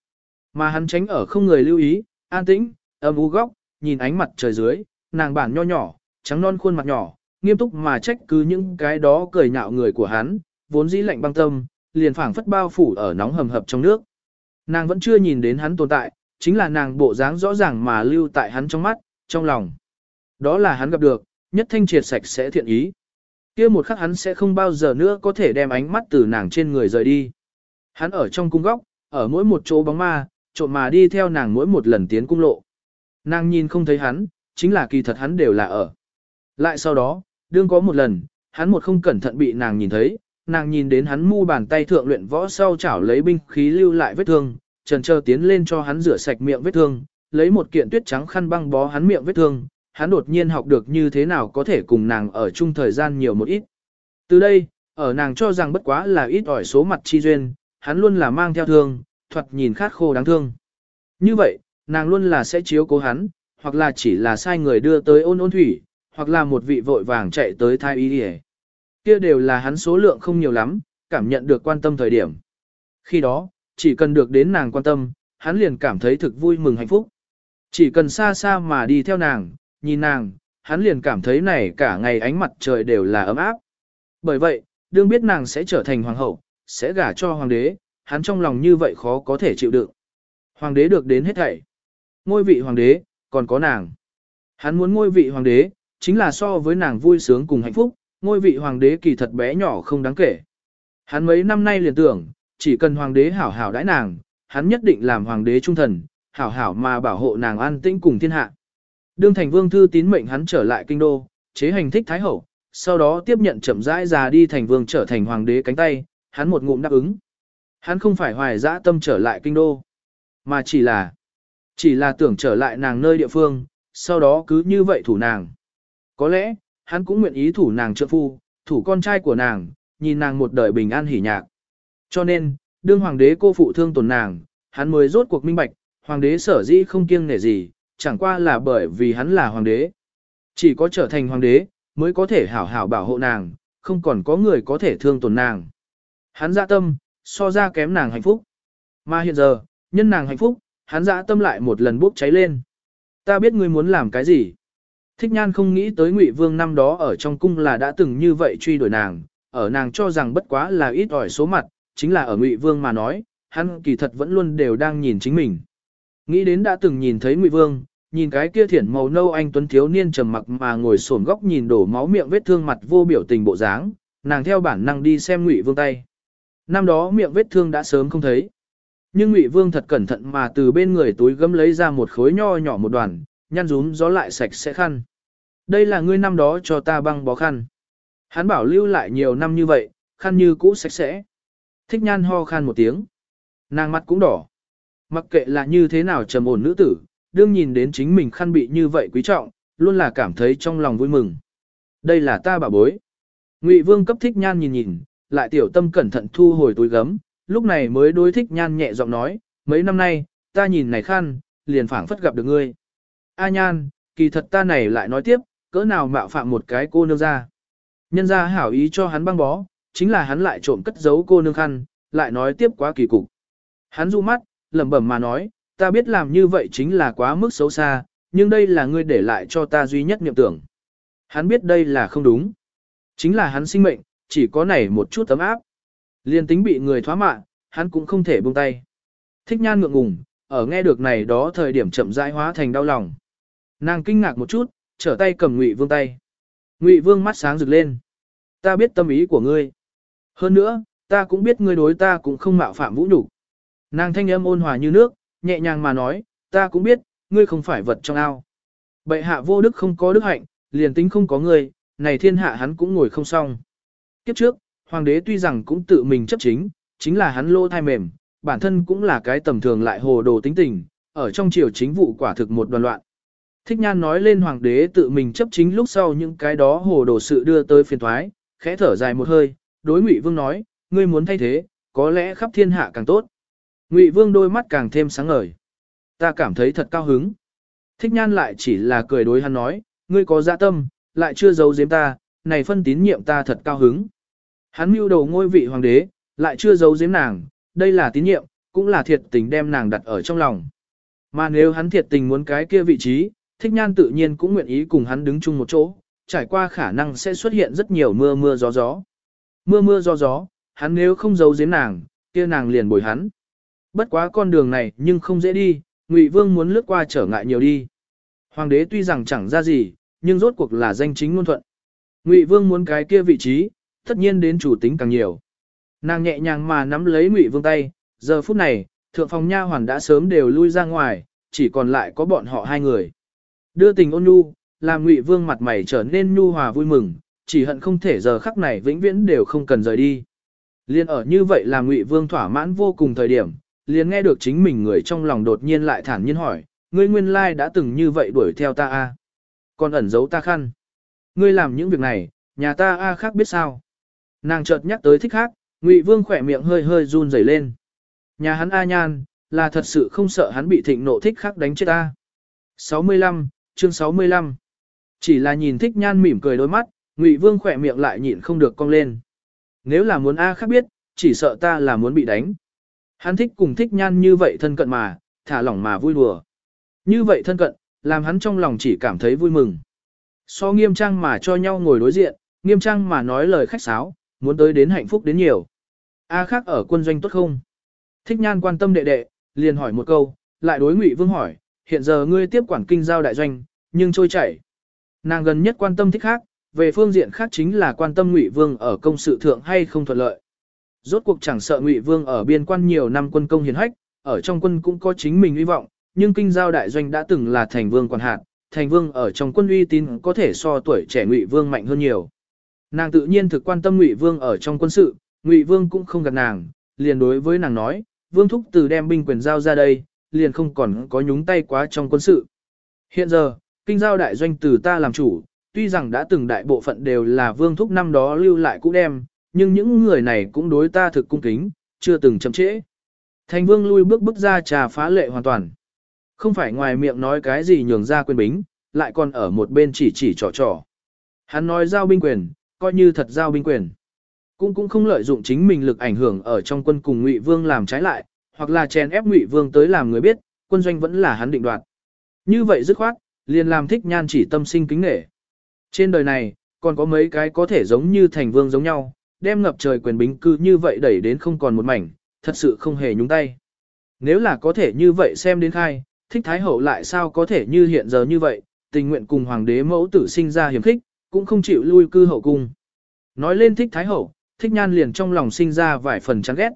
Mà hắn tránh ở không người lưu ý, an tĩnh, âm u góc, nhìn ánh mặt trời dưới, nàng bản nho nhỏ, trắng non khuôn mặt nhỏ, nghiêm túc mà trách cứ những cái đó cười nhạo người của hắn, vốn dĩ lạnh băng tâm, liền phảng phất bao phủ ở nóng hầm hập trong nước. Nàng vẫn chưa nhìn đến hắn tồn tại, chính là nàng bộ dáng rõ ràng mà lưu tại hắn trong mắt, trong lòng. Đó là hắn gặp được, nhất thanh triệt sạch sẽ thiện ý kia một khắc hắn sẽ không bao giờ nữa có thể đem ánh mắt từ nàng trên người rời đi. Hắn ở trong cung góc, ở mỗi một chỗ bóng ma, trộm mà đi theo nàng mỗi một lần tiến cung lộ. Nàng nhìn không thấy hắn, chính là kỳ thật hắn đều là ở. Lại sau đó, đương có một lần, hắn một không cẩn thận bị nàng nhìn thấy, nàng nhìn đến hắn mu bàn tay thượng luyện võ sau chảo lấy binh khí lưu lại vết thương, trần chờ tiến lên cho hắn rửa sạch miệng vết thương, lấy một kiện tuyết trắng khăn băng bó hắn miệng vết thương, hắn đột nhiên học được như thế nào có thể cùng nàng ở chung thời gian nhiều một ít. Từ đây, ở nàng cho rằng bất quá là ít ỏi số mặt chi duyên, hắn luôn là mang theo thương, thuật nhìn khát khô đáng thương. Như vậy, nàng luôn là sẽ chiếu cố hắn, hoặc là chỉ là sai người đưa tới ôn ôn thủy, hoặc là một vị vội vàng chạy tới thai y đi Kia đều là hắn số lượng không nhiều lắm, cảm nhận được quan tâm thời điểm. Khi đó, chỉ cần được đến nàng quan tâm, hắn liền cảm thấy thực vui mừng hạnh phúc. Chỉ cần xa xa mà đi theo nàng, nhìn nàng, hắn liền cảm thấy này cả ngày ánh mặt trời đều là ấm áp. Bởi vậy, đương biết nàng sẽ trở thành hoàng hậu, sẽ gả cho hoàng đế, hắn trong lòng như vậy khó có thể chịu đựng. Hoàng đế được đến hết thảy. Ngôi vị hoàng đế, còn có nàng. Hắn muốn ngôi vị hoàng đế, chính là so với nàng vui sướng cùng hạnh phúc, ngôi vị hoàng đế kỳ thật bé nhỏ không đáng kể. Hắn mấy năm nay liền tưởng, chỉ cần hoàng đế hảo hảo đãi nàng, hắn nhất định làm hoàng đế trung thần, hảo hảo mà bảo hộ nàng an tĩnh cùng thiên hạ. Đương thành vương thư tín mệnh hắn trở lại kinh đô, chế hành thích thái hậu, sau đó tiếp nhận chậm rãi già đi thành vương trở thành hoàng đế cánh tay, hắn một ngụm đáp ứng. Hắn không phải hoài dã tâm trở lại kinh đô, mà chỉ là, chỉ là tưởng trở lại nàng nơi địa phương, sau đó cứ như vậy thủ nàng. Có lẽ, hắn cũng nguyện ý thủ nàng trợ phu, thủ con trai của nàng, nhìn nàng một đời bình an hỉ nhạc. Cho nên, đương hoàng đế cô phụ thương tổn nàng, hắn mới rốt cuộc minh bạch, hoàng đế sở dĩ không kiêng nể gì, chẳng qua là bởi vì hắn là hoàng đế. Chỉ có trở thành hoàng đế, mới có thể hảo hảo bảo hộ nàng, không còn có người có thể thương tổn nàng. Hắn dạ tâm, so ra kém nàng hạnh phúc. Mà hiện giờ, nhân nàng hạnh phúc, hắn dạ tâm lại một lần bốc cháy lên. Ta biết ngươi muốn làm cái gì. Thích nhan không nghĩ tới Ngụy Vương năm đó ở trong cung là đã từng như vậy truy đuổi nàng, ở nàng cho rằng bất quá là ít ỏi số mặt, chính là ở Ngụy Vương mà nói, hắn kỳ thật vẫn luôn đều đang nhìn chính mình. Nghĩ đến đã từng nhìn thấy Ngụy Vương, nhìn cái kia thiển màu nâu anh tuấn thiếu niên trầm mặc mà ngồi xổm góc nhìn đổ máu miệng vết thương mặt vô biểu tình bộ dáng, nàng theo bản năng đi xem Ngụy Vương tay. Năm đó miệng vết thương đã sớm không thấy. Nhưng Ngụy Vương thật cẩn thận mà từ bên người túi gấm lấy ra một khối nho nhỏ một đoàn, nhăn rúm gió lại sạch sẽ khăn. Đây là ngươi năm đó cho ta băng bó khăn. Hắn bảo lưu lại nhiều năm như vậy, khăn như cũ sạch sẽ. Thích nhan ho khan một tiếng. Nàng mặt cũng đỏ. Mặc kệ là như thế nào trầm ổn nữ tử, đương nhìn đến chính mình khăn bị như vậy quý trọng, luôn là cảm thấy trong lòng vui mừng. Đây là ta bảo bối. Ngụy Vương cấp thích nhan nhìn nhìn, lại tiểu tâm cẩn thận thu hồi túi gấm, lúc này mới đối thích nhan nhẹ giọng nói, mấy năm nay, ta nhìn này khăn, liền phảng phất gặp được ngươi. A nhan, kỳ thật ta này lại nói tiếp, cỡ nào mạo phạm một cái cô nương ra. Nhân ra hảo ý cho hắn băng bó, chính là hắn lại trộm cất giấu cô nương khăn, lại nói tiếp quá kỳ cục. Hắn du mắt, lẩm bẩm mà nói, ta biết làm như vậy chính là quá mức xấu xa, nhưng đây là ngươi để lại cho ta duy nhất niệm tưởng. Hắn biết đây là không đúng. Chính là hắn sinh mệnh, chỉ có này một chút tấm áp. Liên tính bị người thoá mạ, hắn cũng không thể buông tay. Thích nhan ngượng ngùng, ở nghe được này đó thời điểm chậm rãi hóa thành đau lòng. Nàng kinh ngạc một chút, trở tay cầm Ngụy Vương tay. Ngụy Vương mắt sáng rực lên. Ta biết tâm ý của ngươi. Hơn nữa, ta cũng biết ngươi đối ta cũng không mạo phạm vũ nhục. Nàng thanh âm ôn hòa như nước, nhẹ nhàng mà nói, ta cũng biết, ngươi không phải vật trong ao. Bệ hạ vô đức không có đức hạnh, liền tính không có ngươi, này thiên hạ hắn cũng ngồi không xong. Kiếp trước, hoàng đế tuy rằng cũng tự mình chấp chính, chính là hắn lô thai mềm, bản thân cũng là cái tầm thường lại hồ đồ tính tình, ở trong triều chính vụ quả thực một đoàn loạn. Thích nhan nói lên hoàng đế tự mình chấp chính lúc sau những cái đó hồ đồ sự đưa tới phiền thoái, khẽ thở dài một hơi, đối ngụy vương nói, ngươi muốn thay thế, có lẽ khắp thiên hạ càng tốt. Ngụy vương đôi mắt càng thêm sáng ngời. Ta cảm thấy thật cao hứng. Thích nhan lại chỉ là cười đối hắn nói, ngươi có dạ tâm, lại chưa giấu giếm ta, này phân tín nhiệm ta thật cao hứng. Hắn mưu đầu ngôi vị hoàng đế, lại chưa giấu giếm nàng, đây là tín nhiệm, cũng là thiệt tình đem nàng đặt ở trong lòng. Mà nếu hắn thiệt tình muốn cái kia vị trí, thích nhan tự nhiên cũng nguyện ý cùng hắn đứng chung một chỗ, trải qua khả năng sẽ xuất hiện rất nhiều mưa mưa gió gió. Mưa mưa gió gió, hắn nếu không giấu giếm nàng, kia nàng liền bồi hắn. Bất quá con đường này nhưng không dễ đi, Ngụy Vương muốn lướt qua trở ngại nhiều đi. Hoàng đế tuy rằng chẳng ra gì, nhưng rốt cuộc là danh chính ngôn thuận. Ngụy Vương muốn cái kia vị trí, tất nhiên đến chủ tính càng nhiều. Nàng nhẹ nhàng mà nắm lấy Ngụy Vương tay, giờ phút này, thượng phòng nha hoàn đã sớm đều lui ra ngoài, chỉ còn lại có bọn họ hai người. Đưa tình ôn nhu, làm Ngụy Vương mặt mày trở nên nhu hòa vui mừng, chỉ hận không thể giờ khắc này vĩnh viễn đều không cần rời đi. Liên ở như vậy làm Ngụy Vương thỏa mãn vô cùng thời điểm, liền nghe được chính mình người trong lòng đột nhiên lại thản nhiên hỏi, ngươi nguyên lai đã từng như vậy đuổi theo ta a, à? còn ẩn giấu ta khăn. Ngươi làm những việc này, nhà ta a khác biết sao? Nàng chợt nhắc tới thích khác, Ngụy Vương khỏe miệng hơi hơi run rẩy lên. Nhà hắn A Nhan, là thật sự không sợ hắn bị thịnh nộ thích khác đánh chết ta. 65, chương 65. Chỉ là nhìn thích nhan mỉm cười đôi mắt, Ngụy Vương khỏe miệng lại nhịn không được cong lên. Nếu là muốn A khác biết, chỉ sợ ta là muốn bị đánh. Hắn thích cùng thích nhan như vậy thân cận mà, thả lỏng mà vui đùa. Như vậy thân cận, làm hắn trong lòng chỉ cảm thấy vui mừng. So nghiêm trang mà cho nhau ngồi đối diện, nghiêm trang mà nói lời khách sáo, muốn tới đến hạnh phúc đến nhiều. A khác ở quân doanh tốt không? Thích nhan quan tâm đệ đệ, liền hỏi một câu, lại đối ngụy vương hỏi, hiện giờ ngươi tiếp quản kinh giao đại doanh, nhưng trôi chảy. Nàng gần nhất quan tâm thích khác, về phương diện khác chính là quan tâm ngụy vương ở công sự thượng hay không thuận lợi. Rốt cuộc chẳng sợ ngụy vương ở biên quan nhiều năm quân công hiền hách, ở trong quân cũng có chính mình hy vọng, nhưng kinh giao đại doanh đã từng là thành vương quản hạt, thành vương ở trong quân uy tín có thể so tuổi trẻ ngụy vương mạnh hơn nhiều. Nàng tự nhiên thực quan tâm ngụy vương ở trong quân sự, ngụy vương cũng không gặp nàng, liền đối với nàng nói, vương thúc từ đem binh quyền giao ra đây, liền không còn có nhúng tay quá trong quân sự. Hiện giờ, kinh giao đại doanh từ ta làm chủ, tuy rằng đã từng đại bộ phận đều là vương thúc năm đó lưu lại cũ đem, nhưng những người này cũng đối ta thực cung kính, chưa từng chậm trễ. Thành vương lui bước bước ra trà phá lệ hoàn toàn. Không phải ngoài miệng nói cái gì nhường ra quyền bính, lại còn ở một bên chỉ chỉ trò trò. Hắn nói giao binh quyền, coi như thật giao binh quyền. Cũng cũng không lợi dụng chính mình lực ảnh hưởng ở trong quân cùng Ngụy Vương làm trái lại, hoặc là chèn ép Ngụy Vương tới làm người biết, quân doanh vẫn là hắn định đoạt. Như vậy dứt khoát, liền làm thích nhan chỉ tâm sinh kính nể. Trên đời này, còn có mấy cái có thể giống như thành vương giống nhau, đem ngập trời quyền bính cư như vậy đẩy đến không còn một mảnh, thật sự không hề nhúng tay. Nếu là có thể như vậy xem đến khai, thích thái hậu lại sao có thể như hiện giờ như vậy, tình nguyện cùng hoàng đế mẫu tử sinh ra hiểm khích, cũng không chịu lui cư hậu cung. Nói lên thích thái hậu, thích nhan liền trong lòng sinh ra vài phần chán ghét.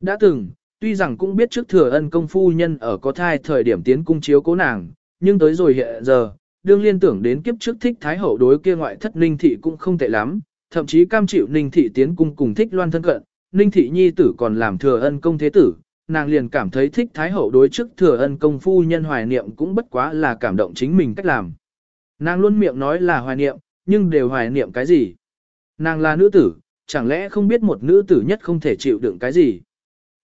Đã từng, tuy rằng cũng biết trước thừa ân công phu nhân ở có thai thời điểm tiến cung chiếu cố nàng, nhưng tới rồi hiện giờ, đương liên tưởng đến kiếp trước thích thái hậu đối kia ngoại thất ninh thị cũng không tệ lắm, thậm chí cam chịu ninh thị tiến cung cùng thích loan thân cận, ninh thị nhi tử còn làm thừa ân công thế tử, nàng liền cảm thấy thích thái hậu đối trước thừa ân công phu nhân hoài niệm cũng bất quá là cảm động chính mình cách làm. Nàng luôn miệng nói là hoài niệm, nhưng đều hoài niệm cái gì? Nàng là nữ tử, chẳng lẽ không biết một nữ tử nhất không thể chịu đựng cái gì?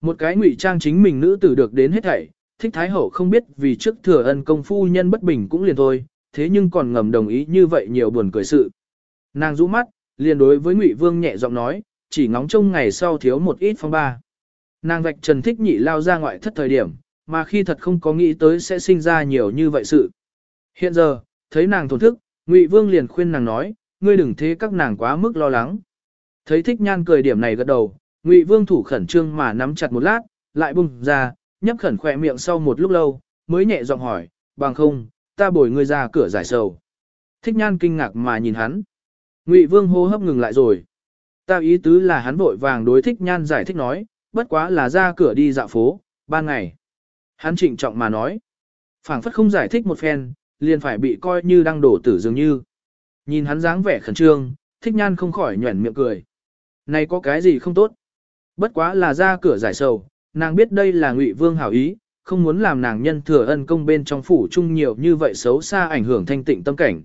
Một cái ngụy trang chính mình nữ tử được đến hết thảy, thích thái hậu không biết vì trước thừa ân công phu nhân bất bình cũng liền thôi, thế nhưng còn ngầm đồng ý như vậy nhiều buồn cười sự. Nàng rũ mắt, liền đối với Ngụy Vương nhẹ giọng nói, chỉ ngóng trông ngày sau thiếu một ít phong ba. Nàng vạch Trần Thích Nhị lao ra ngoại thất thời điểm, mà khi thật không có nghĩ tới sẽ sinh ra nhiều như vậy sự. Hiện giờ, thấy nàng thổn thức, Ngụy Vương liền khuyên nàng nói, ngươi đừng thế các nàng quá mức lo lắng. Thấy Thích Nhan cười điểm này gật đầu, Ngụy Vương thủ khẩn trương mà nắm chặt một lát, lại bùng ra, nhấp khẩn khỏe miệng sau một lúc lâu, mới nhẹ giọng hỏi, bằng không, ta bồi ngươi ra cửa giải sầu. Thích Nhan kinh ngạc mà nhìn hắn. Ngụy Vương hô hấp ngừng lại rồi. Ta ý tứ là hắn vội vàng đối Thích Nhan giải thích nói, bất quá là ra cửa đi dạo phố, ban ngày. Hắn trịnh trọng mà nói. phảng phất không giải thích một phen, liền phải bị coi như đang đổ tử dường như. Nhìn hắn dáng vẻ khẩn trương, thích nhan không khỏi nhuẩn miệng cười. Này có cái gì không tốt? Bất quá là ra cửa giải sầu, nàng biết đây là ngụy vương hảo ý, không muốn làm nàng nhân thừa ân công bên trong phủ chung nhiều như vậy xấu xa ảnh hưởng thanh tịnh tâm cảnh.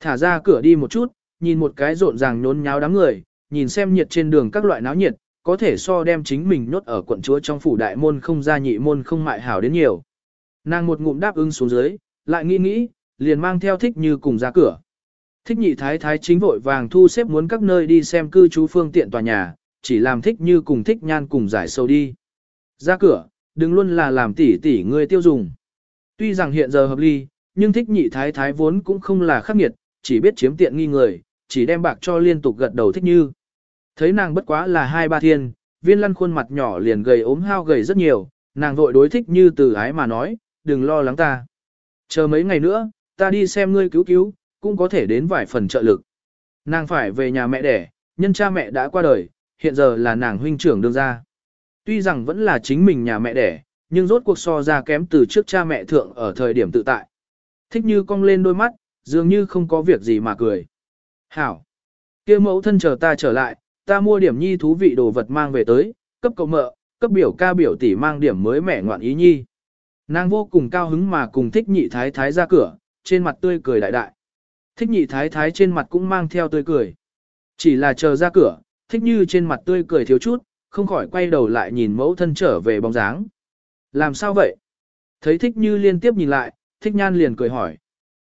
Thả ra cửa đi một chút, nhìn một cái rộn ràng nhốn nháo đám người, nhìn xem nhiệt trên đường các loại náo nhiệt, có thể so đem chính mình nhốt ở quận chúa trong phủ đại môn không ra nhị môn không mại hảo đến nhiều. Nàng một ngụm đáp ứng xuống dưới, lại nghĩ nghĩ, liền mang theo thích như cùng ra cửa. Thích nhị thái thái chính vội vàng thu xếp muốn các nơi đi xem cư trú phương tiện tòa nhà, chỉ làm thích như cùng thích nhan cùng giải sâu đi. Ra cửa, đừng luôn là làm tỉ tỉ người tiêu dùng. Tuy rằng hiện giờ hợp ly, nhưng thích nhị thái thái vốn cũng không là khắc nghiệt, chỉ biết chiếm tiện nghi người, chỉ đem bạc cho liên tục gật đầu thích như. Thấy nàng bất quá là hai ba thiên, viên lăn khuôn mặt nhỏ liền gầy ốm hao gầy rất nhiều, nàng vội đối thích như từ ái mà nói, đừng lo lắng ta. Chờ mấy ngày nữa, ta đi xem ngươi cứu cứu, cũng có thể đến vài phần trợ lực. Nàng phải về nhà mẹ đẻ, nhân cha mẹ đã qua đời, hiện giờ là nàng huynh trưởng đương ra. Tuy rằng vẫn là chính mình nhà mẹ đẻ, nhưng rốt cuộc so ra kém từ trước cha mẹ thượng ở thời điểm tự tại. Thích như cong lên đôi mắt, dường như không có việc gì mà cười. Hảo! kia mẫu thân chờ ta trở lại, ta mua điểm nhi thú vị đồ vật mang về tới, cấp cậu mợ, cấp biểu ca biểu tỷ mang điểm mới mẻ ngoạn ý nhi. Nàng vô cùng cao hứng mà cùng thích nhị thái thái ra cửa, trên mặt tươi cười đại đại. Thích nhị thái thái trên mặt cũng mang theo tươi cười. Chỉ là chờ ra cửa, thích như trên mặt tươi cười thiếu chút, không khỏi quay đầu lại nhìn mẫu thân trở về bóng dáng. Làm sao vậy? Thấy thích như liên tiếp nhìn lại, thích nhan liền cười hỏi.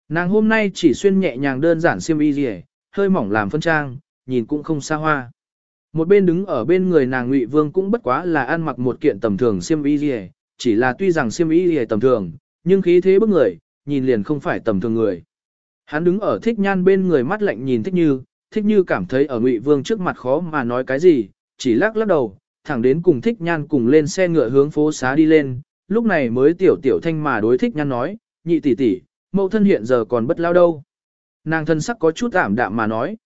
Nàng hôm nay chỉ xuyên nhẹ nhàng đơn giản xiêm y gì, hơi mỏng làm phân trang, nhìn cũng không xa hoa. Một bên đứng ở bên người nàng Ngụy Vương cũng bất quá là ăn mặc một kiện tầm thường xiêm y liề, chỉ là tuy rằng xiêm y liề tầm thường, nhưng khí thế bức người, nhìn liền không phải tầm thường người. Hắn đứng ở thích nhan bên người mắt lạnh nhìn thích như, thích như cảm thấy ở Ngụy Vương trước mặt khó mà nói cái gì, chỉ lắc lắc đầu, thẳng đến cùng thích nhan cùng lên xe ngựa hướng phố xá đi lên, lúc này mới tiểu tiểu thanh mà đối thích nhan nói, nhị tỷ tỷ, mẫu thân hiện giờ còn bất lao đâu. Nàng thân sắc có chút ảm đạm mà nói.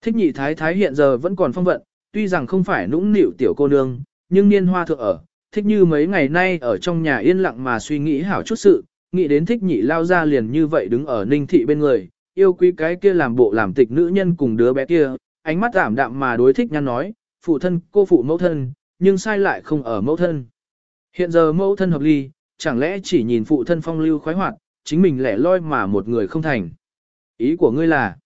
Thích nhị thái thái hiện giờ vẫn còn phong vận, tuy rằng không phải nũng nịu tiểu cô nương, nhưng niên hoa thượng ở, thích như mấy ngày nay ở trong nhà yên lặng mà suy nghĩ hảo chút sự, nghĩ đến thích nhị lao ra liền như vậy đứng ở ninh thị bên người, yêu quý cái kia làm bộ làm tịch nữ nhân cùng đứa bé kia, ánh mắt ảm đạm mà đối thích nhăn nói, phụ thân cô phụ mẫu thân, nhưng sai lại không ở mẫu thân. Hiện giờ mẫu thân hợp ly, chẳng lẽ chỉ nhìn phụ thân phong lưu khoái hoạt, chính mình lẻ loi mà một người không thành. Ý của ngươi là,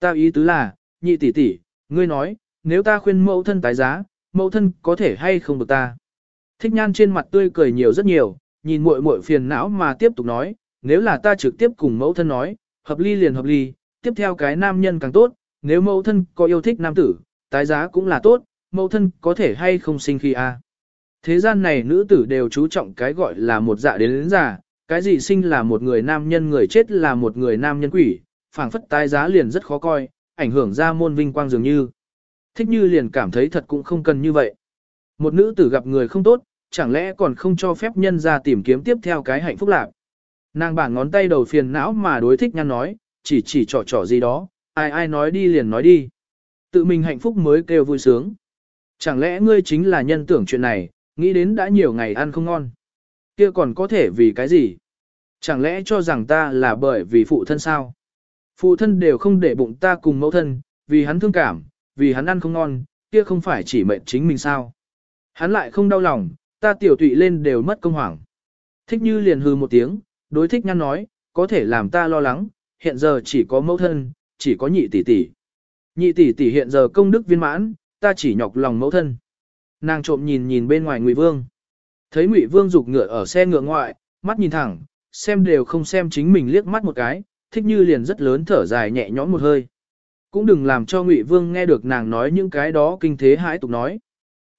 ta ý tứ là, nhị tỷ tỷ, ngươi nói, nếu ta khuyên mẫu thân tái giá, mẫu thân có thể hay không được ta. Thích nhan trên mặt tươi cười nhiều rất nhiều, nhìn muội muội phiền não mà tiếp tục nói, nếu là ta trực tiếp cùng mẫu thân nói, hợp ly liền hợp ly, tiếp theo cái nam nhân càng tốt, nếu mẫu thân có yêu thích nam tử, tái giá cũng là tốt, mẫu thân có thể hay không sinh khi a. Thế gian này nữ tử đều chú trọng cái gọi là một dạ đến đến giả, cái gì sinh là một người nam nhân người chết là một người nam nhân quỷ, phảng phất tái giá liền rất khó coi, ảnh hưởng ra môn vinh quang dường như. Thích như liền cảm thấy thật cũng không cần như vậy. Một nữ tử gặp người không tốt, chẳng lẽ còn không cho phép nhân ra tìm kiếm tiếp theo cái hạnh phúc lạc. Nàng bảng ngón tay đầu phiền não mà đối thích nhăn nói, chỉ chỉ trò trò gì đó, ai ai nói đi liền nói đi. Tự mình hạnh phúc mới kêu vui sướng. Chẳng lẽ ngươi chính là nhân tưởng chuyện này, nghĩ đến đã nhiều ngày ăn không ngon. Kia còn có thể vì cái gì? Chẳng lẽ cho rằng ta là bởi vì phụ thân sao? Phụ thân đều không để bụng ta cùng mẫu thân, vì hắn thương cảm, vì hắn ăn không ngon, kia không phải chỉ mệnh chính mình sao. Hắn lại không đau lòng, ta tiểu tụy lên đều mất công hoảng. Thích như liền hư một tiếng, đối thích nhăn nói, có thể làm ta lo lắng, hiện giờ chỉ có mẫu thân, chỉ có nhị tỷ tỷ. Nhị tỷ tỷ hiện giờ công đức viên mãn, ta chỉ nhọc lòng mẫu thân. Nàng trộm nhìn nhìn bên ngoài Ngụy Vương. Thấy Ngụy Vương rục ngựa ở xe ngựa ngoại, mắt nhìn thẳng, xem đều không xem chính mình liếc mắt một cái, thích như liền rất lớn thở dài nhẹ nhõm một hơi. cũng đừng làm cho Ngụy Vương nghe được nàng nói những cái đó kinh thế hãi tục nói.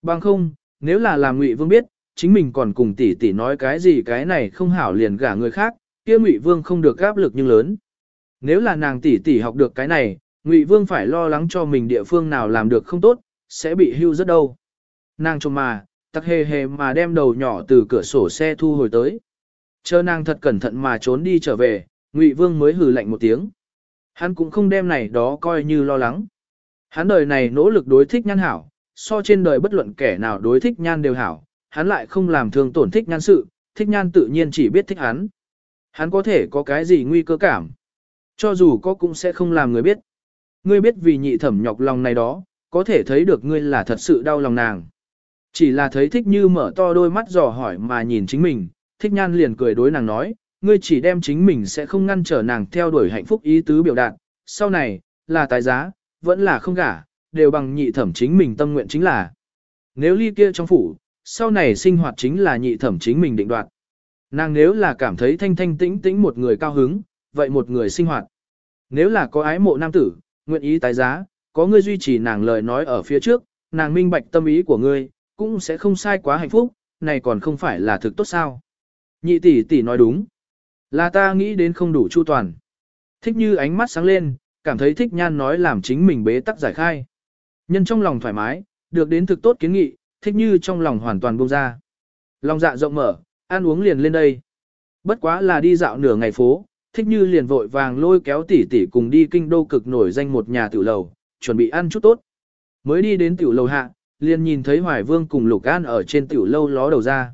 Bằng không, nếu là làm Ngụy Vương biết, chính mình còn cùng tỷ tỷ nói cái gì cái này không hảo liền gả người khác, kia Ngụy Vương không được áp lực nhưng lớn. Nếu là nàng tỷ tỷ học được cái này, Ngụy Vương phải lo lắng cho mình địa phương nào làm được không tốt, sẽ bị hưu rất đâu. Nàng trông mà, tắc hề hề mà đem đầu nhỏ từ cửa sổ xe thu hồi tới. Chờ nàng thật cẩn thận mà trốn đi trở về, Ngụy Vương mới hừ lạnh một tiếng. Hắn cũng không đem này đó coi như lo lắng. Hắn đời này nỗ lực đối thích nhan hảo, so trên đời bất luận kẻ nào đối thích nhan đều hảo, hắn lại không làm thương tổn thích nhan sự, thích nhan tự nhiên chỉ biết thích hắn. Hắn có thể có cái gì nguy cơ cảm. Cho dù có cũng sẽ không làm người biết. Ngươi biết vì nhị thẩm nhọc lòng này đó, có thể thấy được ngươi là thật sự đau lòng nàng. Chỉ là thấy thích như mở to đôi mắt dò hỏi mà nhìn chính mình, thích nhan liền cười đối nàng nói, ngươi chỉ đem chính mình sẽ không ngăn trở nàng theo đuổi hạnh phúc ý tứ biểu đạt, sau này, là tài giá, vẫn là không gả, đều bằng nhị thẩm chính mình tâm nguyện chính là. Nếu ly kia trong phủ, sau này sinh hoạt chính là nhị thẩm chính mình định đoạt. Nàng nếu là cảm thấy thanh thanh tĩnh tĩnh một người cao hứng, vậy một người sinh hoạt. Nếu là có ái mộ nam tử, nguyện ý tái giá, có ngươi duy trì nàng lời nói ở phía trước, nàng minh bạch tâm ý của ngươi, cũng sẽ không sai quá hạnh phúc, này còn không phải là thực tốt sao. Nhị tỷ tỷ nói đúng. Là ta nghĩ đến không đủ chu toàn. Thích như ánh mắt sáng lên, cảm thấy thích nhan nói làm chính mình bế tắc giải khai. Nhân trong lòng thoải mái, được đến thực tốt kiến nghị, thích như trong lòng hoàn toàn buông ra. Lòng dạ rộng mở, ăn uống liền lên đây. Bất quá là đi dạo nửa ngày phố, thích như liền vội vàng lôi kéo tỷ tỷ cùng đi kinh đô cực nổi danh một nhà tiểu lầu, chuẩn bị ăn chút tốt. Mới đi đến tiểu lầu hạ, liền nhìn thấy Hoài Vương cùng Lục An ở trên tiểu lâu ló đầu ra.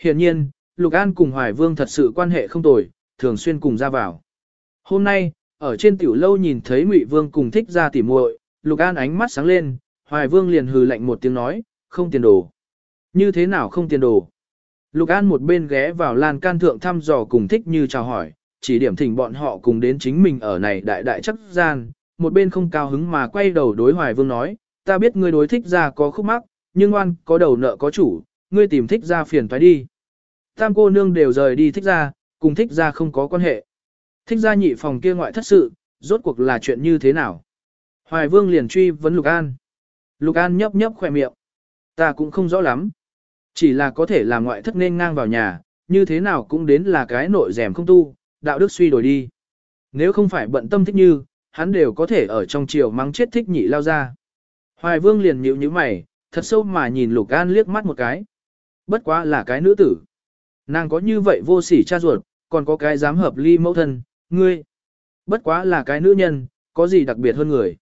Hiện nhiên, Lục An cùng Hoài Vương thật sự quan hệ không tồi, thường xuyên cùng ra vào. Hôm nay, ở trên tiểu lâu nhìn thấy Ngụy Vương cùng thích ra tỉ muội, Lục An ánh mắt sáng lên, Hoài Vương liền hừ lạnh một tiếng nói, không tiền đồ. Như thế nào không tiền đồ? Lục An một bên ghé vào lan can thượng thăm dò cùng thích như chào hỏi, chỉ điểm thỉnh bọn họ cùng đến chính mình ở này đại đại chắc gian, một bên không cao hứng mà quay đầu đối Hoài Vương nói, ta biết ngươi đối thích ra có khúc mắc, nhưng oan có đầu nợ có chủ, ngươi tìm thích ra phiền phải đi. Tam cô nương đều rời đi thích ra, cùng thích ra không có quan hệ. Thích ra nhị phòng kia ngoại thất sự, rốt cuộc là chuyện như thế nào? Hoài Vương liền truy vấn Lục An. Lục An nhấp nhấp khỏe miệng. Ta cũng không rõ lắm. Chỉ là có thể là ngoại thất nên ngang vào nhà, như thế nào cũng đến là cái nội rèm không tu, đạo đức suy đổi đi. Nếu không phải bận tâm thích như, hắn đều có thể ở trong chiều mắng chết thích nhị lao ra. Hoài Vương liền nhíu nhíu mày, thật sâu mà nhìn Lục An liếc mắt một cái. Bất quá là cái nữ tử. Nàng có như vậy vô sỉ cha ruột, còn có cái dám hợp ly mẫu thân, ngươi. Bất quá là cái nữ nhân, có gì đặc biệt hơn người.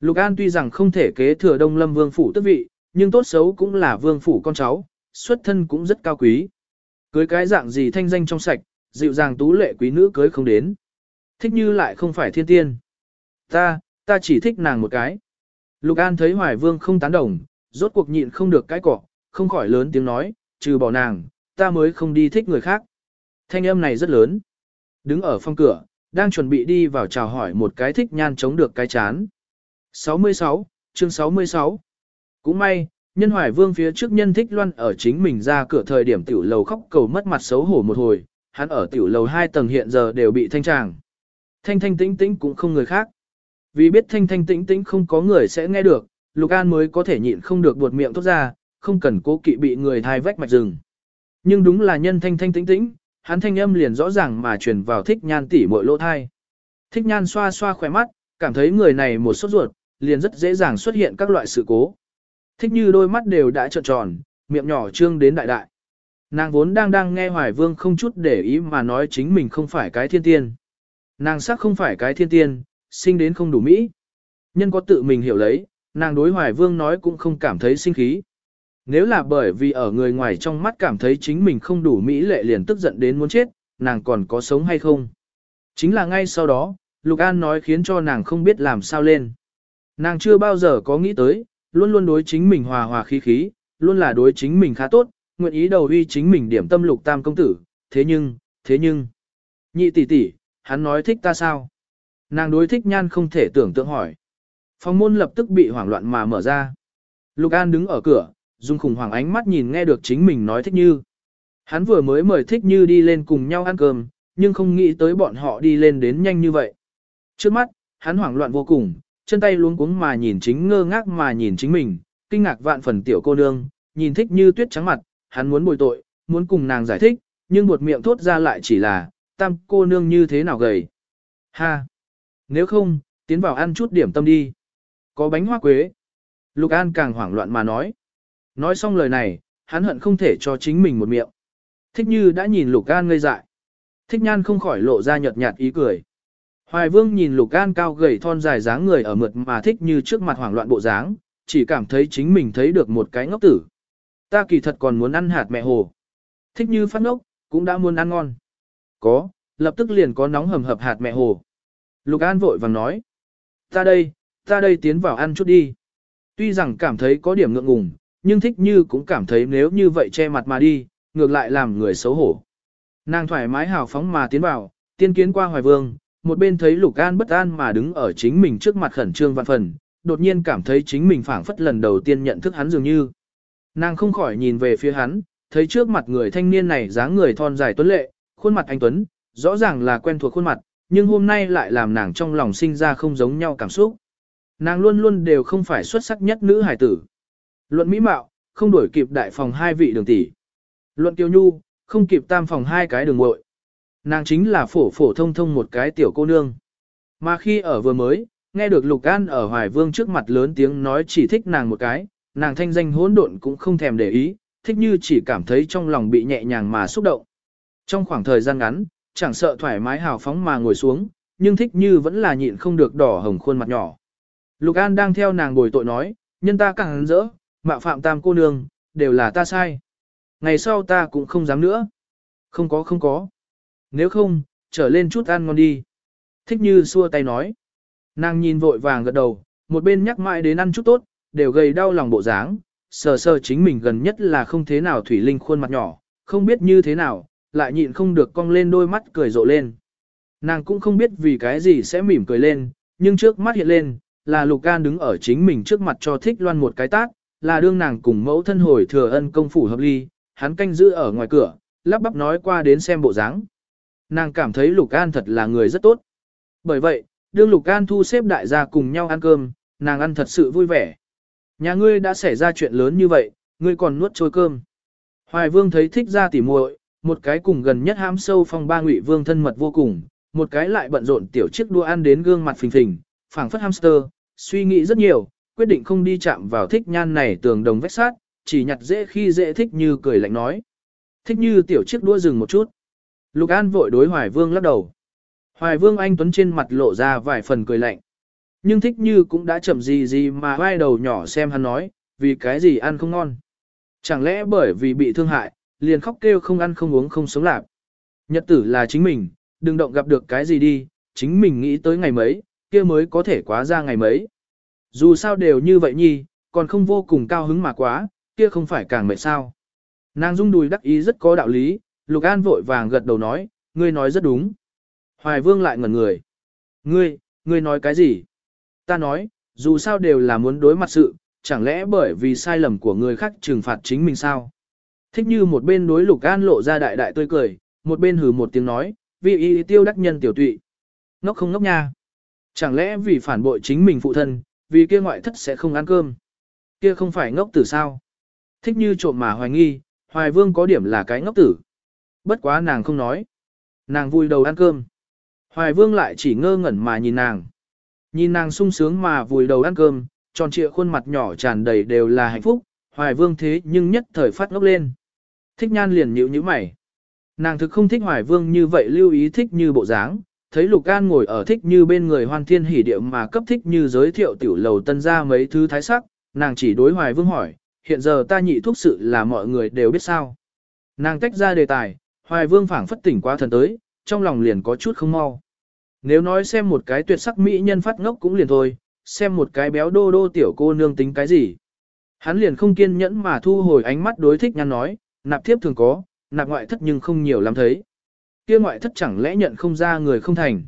Lục An tuy rằng không thể kế thừa Đông Lâm Vương phủ tước vị, nhưng tốt xấu cũng là vương phủ con cháu, xuất thân cũng rất cao quý. Cưới cái dạng gì thanh danh trong sạch, dịu dàng tú lệ quý nữ cưới không đến. Thích như lại không phải thiên tiên. Ta, ta chỉ thích nàng một cái. Lục An thấy Hoài Vương không tán đồng, rốt cuộc nhịn không được cái cỏ, không khỏi lớn tiếng nói, trừ bỏ nàng, ta mới không đi thích người khác. Thanh âm này rất lớn. Đứng ở phòng cửa, đang chuẩn bị đi vào chào hỏi một cái thích nhan chống được cái chán. 66, chương 66. Cũng may, nhân hoài vương phía trước nhân thích loan ở chính mình ra cửa thời điểm tiểu lầu khóc cầu mất mặt xấu hổ một hồi, hắn ở tiểu lầu hai tầng hiện giờ đều bị thanh tràng. Thanh thanh tĩnh tĩnh cũng không người khác. Vì biết thanh thanh tĩnh tĩnh không có người sẽ nghe được, Lục An mới có thể nhịn không được buột miệng thốt ra, không cần cố kỵ bị người thai vách mạch rừng. Nhưng đúng là nhân thanh thanh tĩnh tĩnh, hắn thanh âm liền rõ ràng mà truyền vào thích nhan tỉ muội lỗ thai. Thích nhan xoa xoa khỏe mắt, cảm thấy người này một sốt ruột, liền rất dễ dàng xuất hiện các loại sự cố. Thích như đôi mắt đều đã trợn tròn, miệng nhỏ trương đến đại đại. Nàng vốn đang đang nghe Hoài Vương không chút để ý mà nói chính mình không phải cái thiên tiên. Nàng sắc không phải cái thiên tiên, sinh đến không đủ mỹ. Nhân có tự mình hiểu lấy, nàng đối Hoài Vương nói cũng không cảm thấy sinh khí. Nếu là bởi vì ở người ngoài trong mắt cảm thấy chính mình không đủ mỹ lệ liền tức giận đến muốn chết, nàng còn có sống hay không? Chính là ngay sau đó, Lục An nói khiến cho nàng không biết làm sao lên. Nàng chưa bao giờ có nghĩ tới, luôn luôn đối chính mình hòa hòa khí khí, luôn là đối chính mình khá tốt, nguyện ý đầu uy chính mình điểm tâm lục tam công tử, thế nhưng, thế nhưng, nhị tỷ tỷ, hắn nói thích ta sao? Nàng đối thích nhan không thể tưởng tượng hỏi. Phòng môn lập tức bị hoảng loạn mà mở ra. Lục An đứng ở cửa, dùng khủng hoảng ánh mắt nhìn nghe được chính mình nói thích như. Hắn vừa mới mời thích như đi lên cùng nhau ăn cơm, nhưng không nghĩ tới bọn họ đi lên đến nhanh như vậy. Trước mắt, hắn hoảng loạn vô cùng, chân tay luống cuống mà nhìn chính ngơ ngác mà nhìn chính mình, kinh ngạc vạn phần tiểu cô nương, nhìn thích như tuyết trắng mặt, hắn muốn bồi tội, muốn cùng nàng giải thích, nhưng buột miệng thốt ra lại chỉ là, tam cô nương như thế nào gầy. Ha! Nếu không, tiến vào ăn chút điểm tâm đi. Có bánh hoa quế. Lục An càng hoảng loạn mà nói. Nói xong lời này, hắn hận không thể cho chính mình một miệng. Thích như đã nhìn Lục An ngây dại. Thích nhan không khỏi lộ ra nhợt nhạt ý cười. Hoài vương nhìn Lục An cao gầy thon dài dáng người ở mượt mà thích như trước mặt hoảng loạn bộ dáng, chỉ cảm thấy chính mình thấy được một cái ngốc tử. Ta kỳ thật còn muốn ăn hạt mẹ hồ. Thích như phát ngốc, cũng đã muốn ăn ngon. Có, lập tức liền có nóng hầm hập hạt mẹ hồ. Lục An vội vàng nói. Ta đây, ta đây tiến vào ăn chút đi. Tuy rằng cảm thấy có điểm ngượng ngùng, nhưng thích như cũng cảm thấy nếu như vậy che mặt mà đi, ngược lại làm người xấu hổ. Nàng thoải mái hào phóng mà tiến vào, tiên kiến qua hoài vương, một bên thấy Lục An bất an mà đứng ở chính mình trước mặt khẩn trương vạn phần, đột nhiên cảm thấy chính mình phảng phất lần đầu tiên nhận thức hắn dường như. Nàng không khỏi nhìn về phía hắn, thấy trước mặt người thanh niên này dáng người thon dài tuấn lệ, khuôn mặt anh tuấn, rõ ràng là quen thuộc khuôn mặt, nhưng hôm nay lại làm nàng trong lòng sinh ra không giống nhau cảm xúc. Nàng luôn luôn đều không phải xuất sắc nhất nữ hải tử. Luận mỹ mạo, không đuổi kịp đại phòng hai vị đường tỷ. Luận tiêu nhu, không kịp tam phòng hai cái đường muội. Nàng chính là phổ phổ thông thông một cái tiểu cô nương. Mà khi ở vừa mới, nghe được Lục An ở Hoài Vương trước mặt lớn tiếng nói chỉ thích nàng một cái, nàng thanh danh hỗn độn cũng không thèm để ý, thích như chỉ cảm thấy trong lòng bị nhẹ nhàng mà xúc động. Trong khoảng thời gian ngắn, chẳng sợ thoải mái hào phóng mà ngồi xuống, nhưng thích như vẫn là nhịn không được đỏ hồng khuôn mặt nhỏ. Lục An đang theo nàng bồi tội nói, nhân ta càng rỡ, mạo phạm tam cô nương, đều là ta sai. Ngày sau ta cũng không dám nữa. Không có không có. Nếu không, trở lên chút ăn ngon đi. Thích như xua tay nói. Nàng nhìn vội vàng gật đầu, một bên nhắc mãi đến ăn chút tốt, đều gây đau lòng bộ dáng, sờ sờ chính mình gần nhất là không thế nào thủy linh khuôn mặt nhỏ, không biết như thế nào, lại nhịn không được cong lên đôi mắt cười rộ lên. Nàng cũng không biết vì cái gì sẽ mỉm cười lên, nhưng trước mắt hiện lên, là Lục Can đứng ở chính mình trước mặt cho thích loan một cái tát, là đương nàng cùng mẫu thân hồi thừa ân công phủ hợp ly, hắn canh giữ ở ngoài cửa, lắp bắp nói qua đến xem bộ dáng. Nàng cảm thấy Lục An thật là người rất tốt. Bởi vậy, đương Lục An thu xếp đại gia cùng nhau ăn cơm, nàng ăn thật sự vui vẻ. Nhà ngươi đã xảy ra chuyện lớn như vậy, ngươi còn nuốt trôi cơm. Hoài Vương thấy thích ra tỉ muội, một cái cùng gần nhất hãm sâu phong ba ngụy vương thân mật vô cùng, một cái lại bận rộn tiểu chiếc đua ăn đến gương mặt phình phình, phảng phất hamster, suy nghĩ rất nhiều, quyết định không đi chạm vào thích nhan này tường đồng vách sát, chỉ nhặt dễ khi dễ thích như cười lạnh nói. Thích như tiểu chiếc đua dừng một chút. Lục An vội đối Hoài Vương lắc đầu. Hoài Vương anh Tuấn trên mặt lộ ra vài phần cười lạnh. Nhưng thích như cũng đã chậm gì gì mà vai đầu nhỏ xem hắn nói, vì cái gì ăn không ngon. Chẳng lẽ bởi vì bị thương hại, liền khóc kêu không ăn không uống không sống lạc. Nhật tử là chính mình, đừng động gặp được cái gì đi, chính mình nghĩ tới ngày mấy, kia mới có thể quá ra ngày mấy. Dù sao đều như vậy nhi, còn không vô cùng cao hứng mà quá, kia không phải càng mệt sao. Nàng rung đùi đắc ý rất có đạo lý, Lục An vội vàng gật đầu nói, ngươi nói rất đúng. Hoài Vương lại ngẩn người. Ngươi, ngươi nói cái gì? Ta nói, dù sao đều là muốn đối mặt sự, chẳng lẽ bởi vì sai lầm của người khác trừng phạt chính mình sao? Thích như một bên đối Lục An lộ ra đại đại tươi cười, một bên hừ một tiếng nói, vì y tiêu đắc nhân tiểu tụy. Ngốc không ngốc nha. Chẳng lẽ vì phản bội chính mình phụ thân, vì kia ngoại thất sẽ không ăn cơm. Kia không phải ngốc tử sao? Thích như trộm mà hoài nghi, hoài vương có điểm là cái ngốc tử. Bất quá nàng không nói. Nàng vui đầu ăn cơm. Hoài vương lại chỉ ngơ ngẩn mà nhìn nàng. Nhìn nàng sung sướng mà vùi đầu ăn cơm, tròn trịa khuôn mặt nhỏ tràn đầy đều là hạnh phúc, hoài vương thế nhưng nhất thời phát ngốc lên. Thích nhan liền nhíu như mày. Nàng thực không thích hoài vương như vậy lưu ý thích như bộ dáng, thấy Lục An ngồi ở thích như bên người hoan thiên hỉ điệu mà cấp thích như giới thiệu tiểu lầu tân ra mấy thứ thái sắc, nàng chỉ đối hoài vương hỏi, hiện giờ ta nhị thuốc sự là mọi người đều biết sao. Nàng tách ra đề tài, hoài vương phảng phất tỉnh qua thần tới, trong lòng liền có chút không mau. Nếu nói xem một cái tuyệt sắc mỹ nhân phát ngốc cũng liền thôi, xem một cái béo đô đô tiểu cô nương tính cái gì. Hắn liền không kiên nhẫn mà thu hồi ánh mắt đối thích nhăn nói, nạp thiếp thường có, nạp ngoại thất nhưng không nhiều lắm thấy. Kia ngoại thất chẳng lẽ nhận không ra người không thành.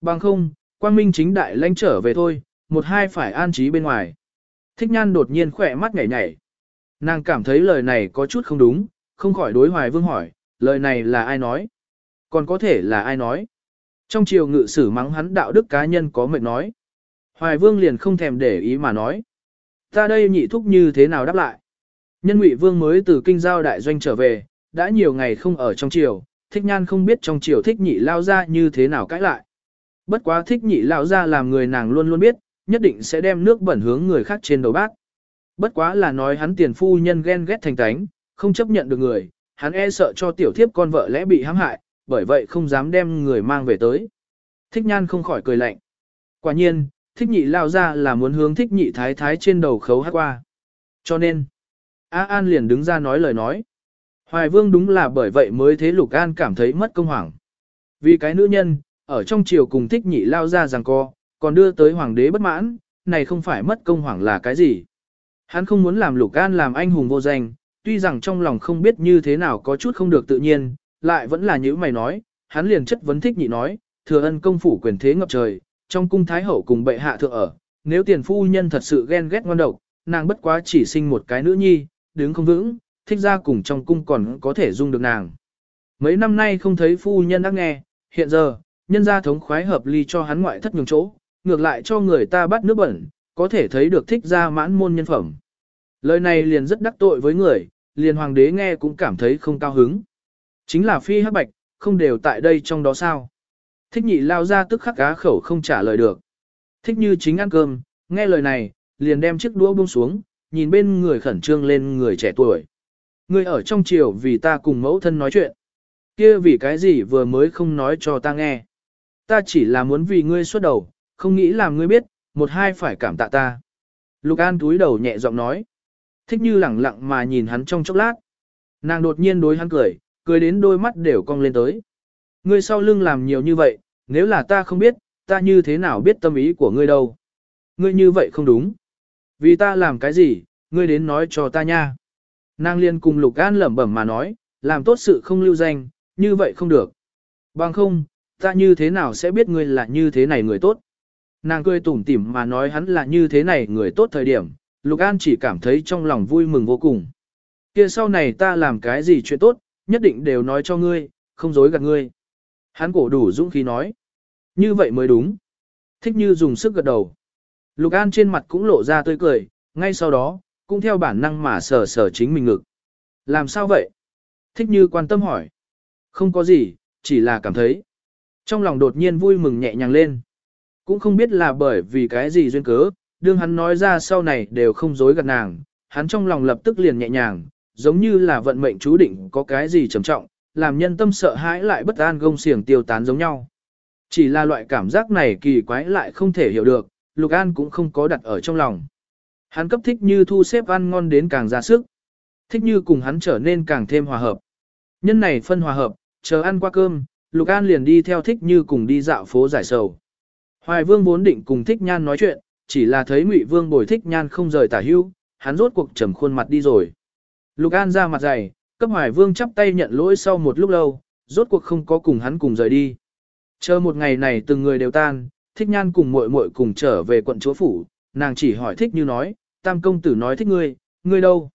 Bằng không, quang minh chính đại lãnh trở về thôi, một hai phải an trí bên ngoài. Thích nhan đột nhiên khỏe mắt nhảy nhảy. Nàng cảm thấy lời này có chút không đúng, không khỏi đối hoài vương hỏi, lời này là ai nói? Còn có thể là ai nói? Trong triều ngự sử mắng hắn đạo đức cá nhân có mệnh nói. Hoài Vương liền không thèm để ý mà nói. Ta đây nhị thúc như thế nào đáp lại? Nhân Ngụy Vương mới từ kinh giao đại doanh trở về, đã nhiều ngày không ở trong triều, thích nhan không biết trong triều thích nhị lao ra như thế nào cãi lại. Bất quá thích nhị lao ra làm người nàng luôn luôn biết, nhất định sẽ đem nước bẩn hướng người khác trên đầu bát. Bất quá là nói hắn tiền phu nhân ghen ghét thành tánh, không chấp nhận được người, hắn e sợ cho tiểu thiếp con vợ lẽ bị hãm hại, bởi vậy không dám đem người mang về tới. Thích nhan không khỏi cười lạnh. Quả nhiên, thích nhị lao ra là muốn hướng thích nhị thái thái trên đầu khấu hát qua. Cho nên, A An liền đứng ra nói lời nói. Hoài Vương đúng là bởi vậy mới thế Lục An cảm thấy mất công hoàng. Vì cái nữ nhân, ở trong triều cùng thích nhị lao ra rằng co, còn đưa tới hoàng đế bất mãn, này không phải mất công hoàng là cái gì. Hắn không muốn làm Lục An làm anh hùng vô danh, tuy rằng trong lòng không biết như thế nào có chút không được tự nhiên, lại vẫn là như mày nói, hắn liền chất vấn thích nhị nói, thừa ân công phủ quyền thế ngập trời, trong cung thái hậu cùng bệ hạ thượng ở, nếu tiền phu nhân thật sự ghen ghét ngon độc, nàng bất quá chỉ sinh một cái nữ nhi, đứng không vững, thích ra cùng trong cung còn có thể dung được nàng. Mấy năm nay không thấy phu nhân đã nghe, hiện giờ, nhân gia thống khoái hợp ly cho hắn ngoại thất nhường chỗ, ngược lại cho người ta bắt nước bẩn, có thể thấy được thích ra mãn môn nhân phẩm. Lời này liền rất đắc tội với người, liền hoàng đế nghe cũng cảm thấy không cao hứng. Chính là phi hắc bạch, không đều tại đây trong đó sao. Thích nhị lao ra tức khắc cá khẩu không trả lời được. Thích như chính ăn cơm, nghe lời này, liền đem chiếc đũa buông xuống, nhìn bên người khẩn trương lên người trẻ tuổi. Ngươi ở trong chiều vì ta cùng mẫu thân nói chuyện. kia vì cái gì vừa mới không nói cho ta nghe. Ta chỉ là muốn vì ngươi xuất đầu, không nghĩ làm ngươi biết, một hai phải cảm tạ ta. Lục An túi đầu nhẹ giọng nói. Thích như lẳng lặng mà nhìn hắn trong chốc lát. Nàng đột nhiên đối hắn cười, cười đến đôi mắt đều cong lên tới. Ngươi sau lưng làm nhiều như vậy, nếu là ta không biết, ta như thế nào biết tâm ý của ngươi đâu. Ngươi như vậy không đúng. Vì ta làm cái gì, ngươi đến nói cho ta nha. Nàng liên cùng Lục An lẩm bẩm mà nói, làm tốt sự không lưu danh, như vậy không được. Bằng không, ta như thế nào sẽ biết ngươi là như thế này người tốt. Nàng cười tủm tỉm mà nói hắn là như thế này người tốt thời điểm, Lục An chỉ cảm thấy trong lòng vui mừng vô cùng. Kia sau này ta làm cái gì chuyện tốt, nhất định đều nói cho ngươi, không dối gạt ngươi. Hắn cổ đủ dũng khí nói. Như vậy mới đúng. Thích như dùng sức gật đầu. Lục An trên mặt cũng lộ ra tươi cười, ngay sau đó, cũng theo bản năng mà sờ sờ chính mình ngực. Làm sao vậy? Thích như quan tâm hỏi. Không có gì, chỉ là cảm thấy. Trong lòng đột nhiên vui mừng nhẹ nhàng lên. Cũng không biết là bởi vì cái gì duyên cớ, đương hắn nói ra sau này đều không dối gạt nàng, hắn trong lòng lập tức liền nhẹ nhàng, giống như là vận mệnh chú định có cái gì trầm trọng, làm nhân tâm sợ hãi lại bất an gông xiềng tiêu tán giống nhau. Chỉ là loại cảm giác này kỳ quái lại không thể hiểu được, Lục An cũng không có đặt ở trong lòng. Hắn cấp thích như thu xếp ăn ngon đến càng ra sức. Thích như cùng hắn trở nên càng thêm hòa hợp. Nhân này phân hòa hợp, chờ ăn qua cơm, Lục An liền đi theo thích như cùng đi dạo phố giải sầu. Hoài Vương vốn định cùng thích nhan nói chuyện, chỉ là thấy Ngụy Vương bồi thích nhan không rời tả hưu, hắn rốt cuộc trầm khuôn mặt đi rồi. Lục An ra mặt dày, cấp Hoài Vương chắp tay nhận lỗi sau một lúc lâu, rốt cuộc không có cùng hắn cùng rời đi. Chờ một ngày này từng người đều tan, thích nhan cùng muội muội cùng trở về quận chúa phủ, nàng chỉ hỏi thích như nói, tam công tử nói thích ngươi, ngươi đâu?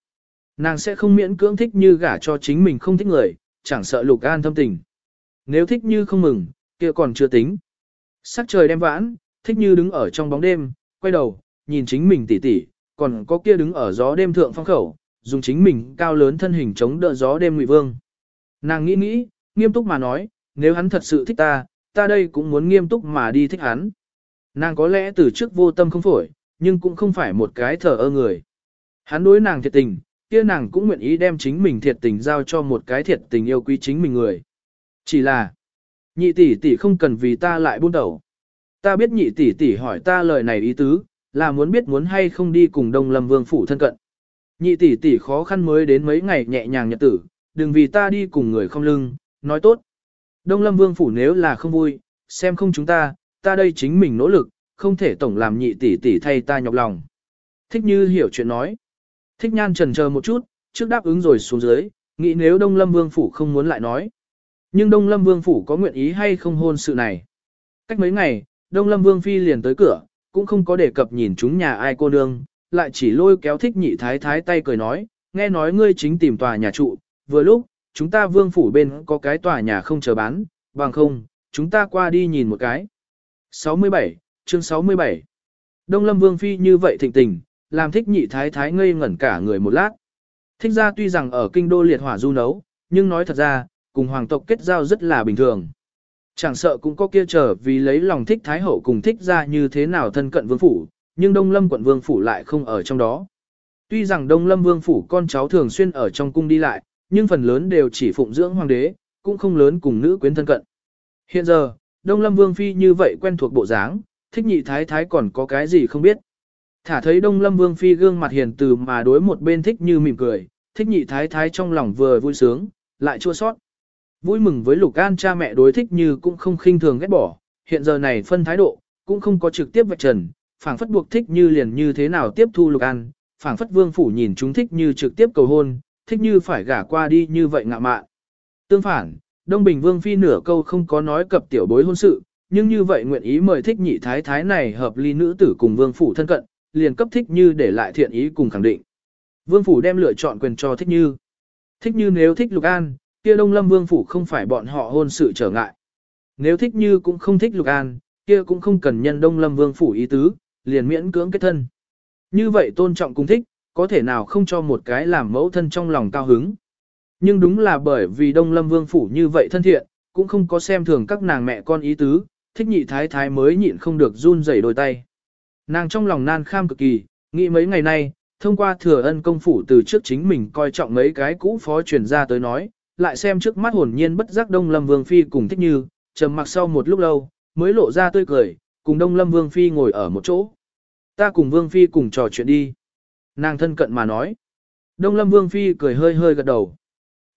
Nàng sẽ không miễn cưỡng thích như gả cho chính mình không thích người, chẳng sợ lục an thâm tình. Nếu thích như không mừng, kia còn chưa tính. Sắc trời đem vãn, thích như đứng ở trong bóng đêm, quay đầu, nhìn chính mình tỉ tỉ, còn có kia đứng ở gió đêm thượng phong khẩu, dùng chính mình cao lớn thân hình chống đỡ gió đêm ngụy vương. Nàng nghĩ nghĩ, nghiêm túc mà nói, nếu hắn thật sự thích ta, ta đây cũng muốn nghiêm túc mà đi thích hắn. Nàng có lẽ từ trước vô tâm không phổi, nhưng cũng không phải một cái thờ ơ người. Hắn đối nàng thiệt tình, kia nàng cũng nguyện ý đem chính mình thiệt tình giao cho một cái thiệt tình yêu quý chính mình người. Chỉ là, nhị tỷ tỷ không cần vì ta lại buôn đầu. Ta biết nhị tỷ tỷ hỏi ta lời này ý tứ, là muốn biết muốn hay không đi cùng Đông Lâm Vương phủ thân cận. Nhị tỷ tỷ khó khăn mới đến mấy ngày nhẹ nhàng nhật tử, đừng vì ta đi cùng người không lưng, nói tốt. Đông Lâm Vương phủ nếu là không vui, xem không chúng ta, ta đây chính mình nỗ lực, không thể tổng làm nhị tỷ tỷ thay ta nhọc lòng. Thích như hiểu chuyện nói. Thích nhan trần chờ một chút, trước đáp ứng rồi xuống dưới, nghĩ nếu Đông Lâm Vương phủ không muốn lại nói. Nhưng Đông Lâm Vương phủ có nguyện ý hay không hôn sự này. Cách mấy ngày, Đông Lâm Vương phi liền tới cửa, cũng không có đề cập nhìn chúng nhà ai cô nương, lại chỉ lôi kéo thích nhị thái thái tay cười nói, nghe nói ngươi chính tìm tòa nhà trụ, vừa lúc, chúng ta vương phủ bên có cái tòa nhà không chờ bán, bằng không, chúng ta qua đi nhìn một cái. 67, chương 67 Đông Lâm Vương Phi như vậy thịnh tình, làm thích nhị thái thái ngây ngẩn cả người một lát. Thích ra tuy rằng ở kinh đô liệt hỏa du nấu, nhưng nói thật ra, cùng hoàng tộc kết giao rất là bình thường. Chẳng sợ cũng có kia trở vì lấy lòng thích thái hậu cùng thích ra như thế nào thân cận vương phủ, nhưng Đông Lâm quận vương phủ lại không ở trong đó. Tuy rằng Đông Lâm vương phủ con cháu thường xuyên ở trong cung đi lại, nhưng phần lớn đều chỉ phụng dưỡng hoàng đế, cũng không lớn cùng nữ quyến thân cận. Hiện giờ, Đông Lâm vương phi như vậy quen thuộc bộ dáng, thích nhị thái thái còn có cái gì không biết. Thả thấy Đông Lâm vương phi gương mặt hiền từ mà đối một bên thích như mỉm cười, thích nhị thái thái trong lòng vừa vui sướng, lại chua sót. Vui mừng với Lục An cha mẹ đối thích như cũng không khinh thường ghét bỏ, hiện giờ này phân thái độ, cũng không có trực tiếp vạch trần, phảng phất buộc thích như liền như thế nào tiếp thu Lục An, phảng phất vương phủ nhìn chúng thích như trực tiếp cầu hôn, thích như phải gả qua đi như vậy ngạ mạn. Tương phản, Đông Bình Vương Phi nửa câu không có nói cập tiểu bối hôn sự, nhưng như vậy nguyện ý mời thích nhị thái thái này hợp ly nữ tử cùng vương phủ thân cận, liền cấp thích như để lại thiện ý cùng khẳng định. Vương phủ đem lựa chọn quyền cho thích như. Thích như nếu thích Lục An, kia Đông Lâm Vương phủ không phải bọn họ hôn sự trở ngại. Nếu thích như cũng không thích Lục An, kia cũng không cần nhân Đông Lâm Vương phủ ý tứ, liền miễn cưỡng kết thân. Như vậy tôn trọng cùng thích, có thể nào không cho một cái làm mẫu thân trong lòng cao hứng. Nhưng đúng là bởi vì Đông Lâm Vương phủ như vậy thân thiện, cũng không có xem thường các nàng mẹ con ý tứ, thích nhị thái thái mới nhịn không được run rẩy đôi tay. Nàng trong lòng nan kham cực kỳ, nghĩ mấy ngày nay, thông qua thừa ân công phủ từ trước chính mình coi trọng mấy cái cũ phó truyền ra tới nói, lại xem trước mắt hồn nhiên bất giác Đông Lâm Vương Phi cùng thích như, trầm mặc sau một lúc lâu, mới lộ ra tươi cười, cùng Đông Lâm Vương Phi ngồi ở một chỗ. Ta cùng Vương Phi cùng trò chuyện đi. Nàng thân cận mà nói. Đông Lâm Vương Phi cười hơi hơi gật đầu.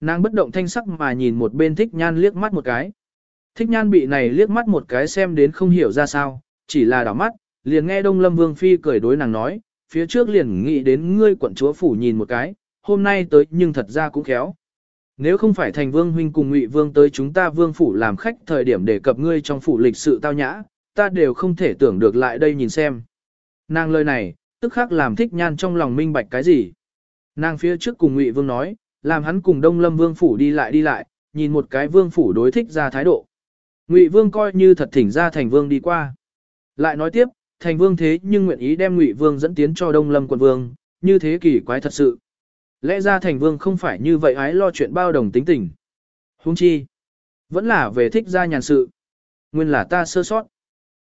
Nàng bất động thanh sắc mà nhìn một bên thích nhan liếc mắt một cái. Thích nhan bị này liếc mắt một cái xem đến không hiểu ra sao, chỉ là đảo mắt, liền nghe Đông Lâm Vương Phi cười đối nàng nói, phía trước liền nghĩ đến ngươi quận chúa phủ nhìn một cái, hôm nay tới nhưng thật ra cũng khéo. Nếu không phải thành vương huynh cùng ngụy vương tới chúng ta vương phủ làm khách thời điểm để cập ngươi trong phủ lịch sự tao nhã, ta đều không thể tưởng được lại đây nhìn xem. Nàng lời này, tức khắc làm thích nhan trong lòng minh bạch cái gì. Nàng phía trước cùng ngụy vương nói, làm hắn cùng đông lâm vương phủ đi lại đi lại, nhìn một cái vương phủ đối thích ra thái độ. Ngụy vương coi như thật thỉnh ra thành vương đi qua. Lại nói tiếp, thành vương thế nhưng nguyện ý đem ngụy vương dẫn tiến cho đông lâm quận vương, như thế kỳ quái thật sự. Lẽ ra thành vương không phải như vậy ái lo chuyện bao đồng tính tình. Huống chi, vẫn là về thích ra nhàn sự. Nguyên là ta sơ sót.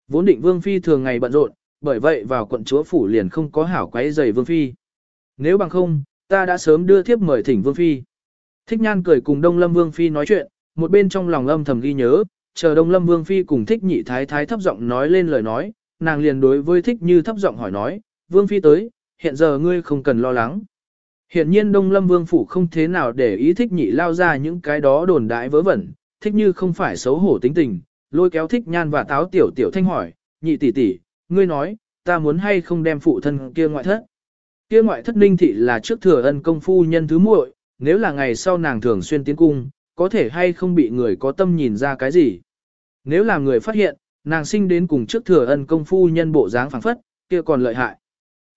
Vốn định vương phi thường ngày bận rộn, bởi vậy vào quận chúa phủ liền không có hảo quấy giày vương phi. Nếu bằng không, ta đã sớm đưa thiếp mời thỉnh vương phi. Thích nhan cười cùng đông lâm vương phi nói chuyện, một bên trong lòng âm thầm ghi nhớ, chờ đông lâm vương phi cùng thích nhị thái thái thấp giọng nói lên lời nói, nàng liền đối với thích như thấp giọng hỏi nói, vương phi tới, hiện giờ ngươi không cần lo lắng. Hiện nhiên Đông Lâm Vương Phủ không thế nào để ý thích nhị lao ra những cái đó đồn đại vớ vẩn, thích như không phải xấu hổ tính tình, lôi kéo thích nhan và táo tiểu tiểu thanh hỏi, nhị tỷ tỷ, ngươi nói, ta muốn hay không đem phụ thân kia ngoại thất. Kia ngoại thất ninh thị là trước thừa ân công phu nhân thứ muội, nếu là ngày sau nàng thường xuyên tiến cung, có thể hay không bị người có tâm nhìn ra cái gì. Nếu là người phát hiện, nàng sinh đến cùng trước thừa ân công phu nhân bộ dáng phảng phất, kia còn lợi hại.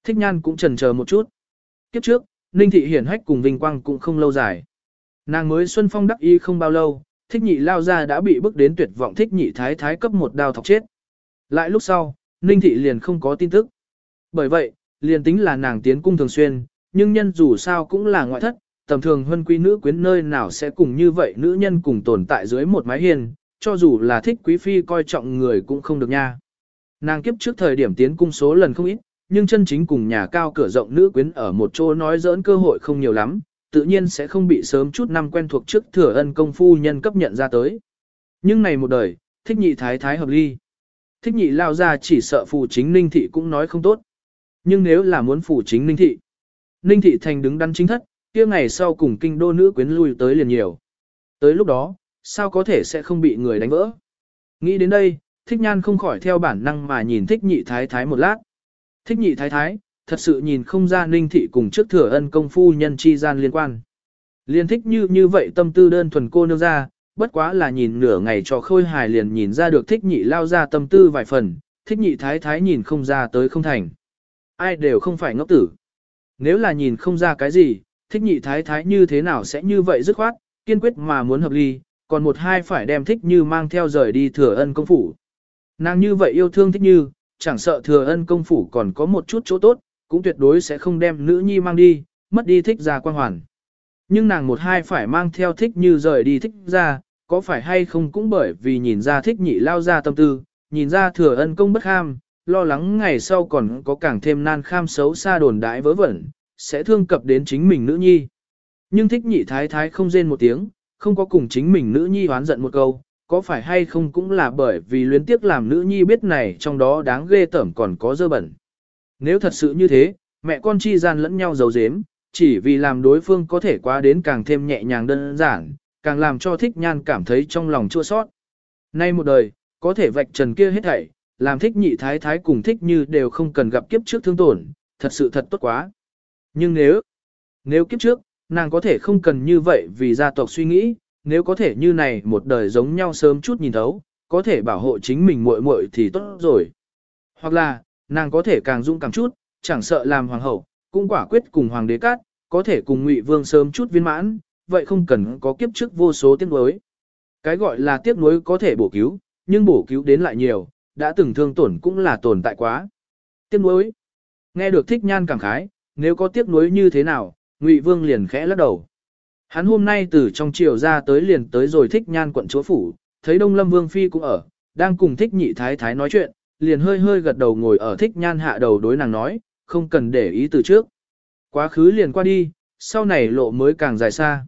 Thích nhan cũng trần chờ một chút. Kiếp trước, Ninh thị hiển hách cùng vinh quang cũng không lâu dài. Nàng mới xuân phong đắc ý không bao lâu, thích nhị lao ra đã bị bức đến tuyệt vọng thích nhị thái thái cấp một đao thọc chết. Lại lúc sau, Ninh thị liền không có tin tức. Bởi vậy, liền tính là nàng tiến cung thường xuyên, nhưng nhân dù sao cũng là ngoại thất, tầm thường huân quý nữ quyến nơi nào sẽ cùng như vậy nữ nhân cùng tồn tại dưới một mái hiên, cho dù là thích quý phi coi trọng người cũng không được nha. Nàng kiếp trước thời điểm tiến cung số lần không ít, nhưng chân chính cùng nhà cao cửa rộng nữ quyến ở một chỗ nói giỡn cơ hội không nhiều lắm, tự nhiên sẽ không bị sớm chút năm quen thuộc trước thừa ân công phu nhân cấp nhận ra tới. Nhưng này một đời, thích nhị thái thái hợp ly. Thích nhị lao ra chỉ sợ phù chính ninh thị cũng nói không tốt. Nhưng nếu là muốn phù chính ninh thị, ninh thị thành đứng đắn chính thất, kia ngày sau cùng kinh đô nữ quyến lui tới liền nhiều. Tới lúc đó, sao có thể sẽ không bị người đánh vỡ. Nghĩ đến đây, thích nhan không khỏi theo bản năng mà nhìn thích nhị thái thái một lát. Thích nhị thái thái, thật sự nhìn không ra ninh thị cùng trước thừa ân công phu nhân chi gian liên quan. Liên thích như như vậy tâm tư đơn thuần cô nương ra, bất quá là nhìn nửa ngày cho khôi hài liền nhìn ra được thích nhị lao ra tâm tư vài phần, thích nhị thái thái nhìn không ra tới không thành. Ai đều không phải ngốc tử. Nếu là nhìn không ra cái gì, thích nhị thái thái như thế nào sẽ như vậy dứt khoát, kiên quyết mà muốn hợp ly, còn một hai phải đem thích như mang theo rời đi thừa ân công phủ. Nàng như vậy yêu thương thích như, chẳng sợ thừa ân công phủ còn có một chút chỗ tốt, cũng tuyệt đối sẽ không đem nữ nhi mang đi, mất đi thích ra quan hoàn. Nhưng nàng một hai phải mang theo thích như rời đi thích ra, có phải hay không cũng bởi vì nhìn ra thích nhị lao ra tâm tư, nhìn ra thừa ân công bất ham, lo lắng ngày sau còn có càng thêm nan kham xấu xa đồn đại vớ vẩn, sẽ thương cập đến chính mình nữ nhi. Nhưng thích nhị thái thái không rên một tiếng, không có cùng chính mình nữ nhi hoán giận một câu, có phải hay không cũng là bởi vì luyến tiếc làm nữ nhi biết này trong đó đáng ghê tởm còn có dơ bẩn. Nếu thật sự như thế, mẹ con chi gian lẫn nhau giấu giếm, chỉ vì làm đối phương có thể qua đến càng thêm nhẹ nhàng đơn giản, càng làm cho thích nhan cảm thấy trong lòng chua sót. Nay một đời, có thể vạch trần kia hết thảy, làm thích nhị thái thái cùng thích như đều không cần gặp kiếp trước thương tổn, thật sự thật tốt quá. Nhưng nếu, nếu kiếp trước, nàng có thể không cần như vậy vì gia tộc suy nghĩ, nếu có thể như này một đời giống nhau sớm chút nhìn thấu, có thể bảo hộ chính mình muội muội thì tốt rồi. Hoặc là, nàng có thể càng dũng cảm chút, chẳng sợ làm hoàng hậu, cũng quả quyết cùng hoàng đế cát, có thể cùng ngụy vương sớm chút viên mãn, vậy không cần có kiếp trước vô số tiếc nuối. Cái gọi là tiếc nuối có thể bổ cứu, nhưng bổ cứu đến lại nhiều, đã từng thương tổn cũng là tồn tại quá. Tiếc nuối. Nghe được thích nhan cảm khái, nếu có tiếc nuối như thế nào, Ngụy Vương liền khẽ lắc đầu. Hắn hôm nay từ trong triều ra tới liền tới rồi thích nhan quận chúa phủ, thấy Đông Lâm Vương Phi cũng ở, đang cùng thích nhị thái thái nói chuyện, liền hơi hơi gật đầu ngồi ở thích nhan hạ đầu đối nàng nói, không cần để ý từ trước. Quá khứ liền qua đi, sau này lộ mới càng dài xa.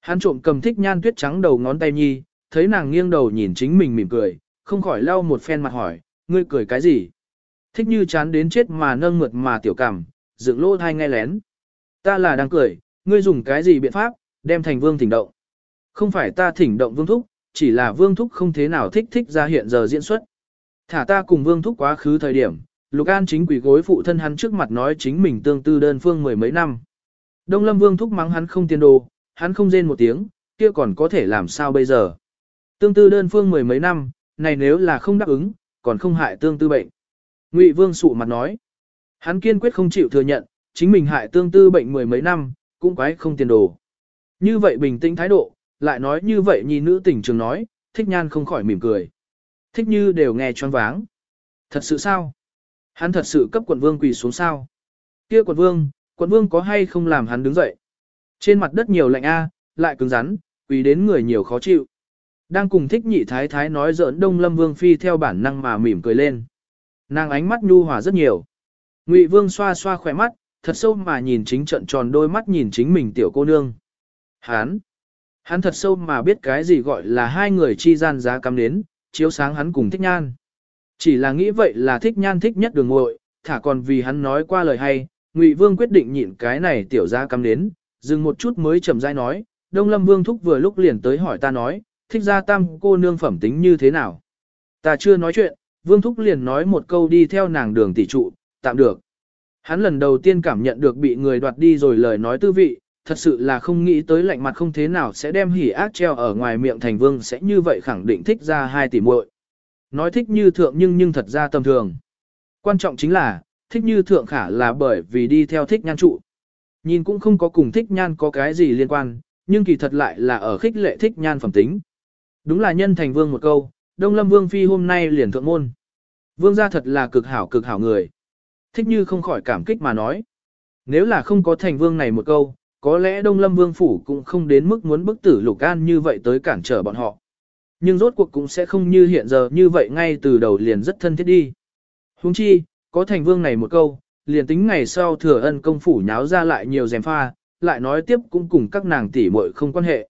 Hắn trộm cầm thích nhan tuyết trắng đầu ngón tay nhi, thấy nàng nghiêng đầu nhìn chính mình mỉm cười, không khỏi lau một phen mặt hỏi, ngươi cười cái gì? Thích như chán đến chết mà nâng mượt mà tiểu cảm, dựng lỗ thai nghe lén. Ta là đang cười, ngươi dùng cái gì biện pháp, đem thành vương thỉnh động. Không phải ta thỉnh động vương thúc, chỉ là vương thúc không thế nào thích thích ra hiện giờ diễn xuất. Thả ta cùng vương thúc quá khứ thời điểm, Lục An chính quỷ gối phụ thân hắn trước mặt nói chính mình tương tư đơn phương mười mấy năm. Đông Lâm Vương thúc mắng hắn không tiền đồ, hắn không rên một tiếng, kia còn có thể làm sao bây giờ. Tương tư đơn phương mười mấy năm, này nếu là không đáp ứng, còn không hại tương tư bệnh. Ngụy Vương sụ mặt nói, hắn kiên quyết không chịu thừa nhận, chính mình hại tương tư bệnh mười mấy năm, cũng quái không tiền đồ. Như vậy bình tĩnh thái độ, lại nói như vậy nhìn nữ tỉnh trường nói, thích nhan không khỏi mỉm cười. Thích như đều nghe choáng váng. Thật sự sao? Hắn thật sự cấp quận vương quỳ xuống sao? Kia quận vương, quận vương có hay không làm hắn đứng dậy? Trên mặt đất nhiều lạnh a, lại cứng rắn, quỳ đến người nhiều khó chịu. Đang cùng thích nhị thái thái nói giỡn đông lâm vương phi theo bản năng mà mỉm cười lên. Nàng ánh mắt nhu hòa rất nhiều. Ngụy vương xoa xoa khỏe mắt, thật sâu mà nhìn chính trận tròn đôi mắt nhìn chính mình tiểu cô nương. Hán! Hắn thật sâu mà biết cái gì gọi là hai người chi gian giá cắm đến, chiếu sáng hắn cùng thích nhan. Chỉ là nghĩ vậy là thích nhan thích nhất đường ngội, thả còn vì hắn nói qua lời hay, Ngụy Vương quyết định nhịn cái này tiểu giá cắm đến, dừng một chút mới chậm rãi nói, Đông Lâm Vương thúc vừa lúc liền tới hỏi ta nói, thích ra tam cô nương phẩm tính như thế nào. Ta chưa nói chuyện, Vương thúc liền nói một câu đi theo nàng đường tỷ trụ, tạm được. Hắn lần đầu tiên cảm nhận được bị người đoạt đi rồi lời nói tư vị, thật sự là không nghĩ tới lạnh mặt không thế nào sẽ đem hỉ ác treo ở ngoài miệng thành vương sẽ như vậy khẳng định thích ra hai tỷ muội. Nói thích như thượng nhưng nhưng thật ra tầm thường. Quan trọng chính là, thích như thượng khả là bởi vì đi theo thích nhan trụ. Nhìn cũng không có cùng thích nhan có cái gì liên quan, nhưng kỳ thật lại là ở khích lệ thích nhan phẩm tính. Đúng là nhân thành vương một câu, Đông Lâm Vương Phi hôm nay liền thượng môn. Vương gia thật là cực hảo cực hảo người. Thích như không khỏi cảm kích mà nói. Nếu là không có thành vương này một câu, có lẽ Đông Lâm Vương Phủ cũng không đến mức muốn bức tử Lục An như vậy tới cản trở bọn họ. Nhưng rốt cuộc cũng sẽ không như hiện giờ như vậy ngay từ đầu liền rất thân thiết đi. Huống chi, có thành vương này một câu, liền tính ngày sau thừa ân công phủ nháo ra lại nhiều dèm pha, lại nói tiếp cũng cùng các nàng tỷ muội không quan hệ.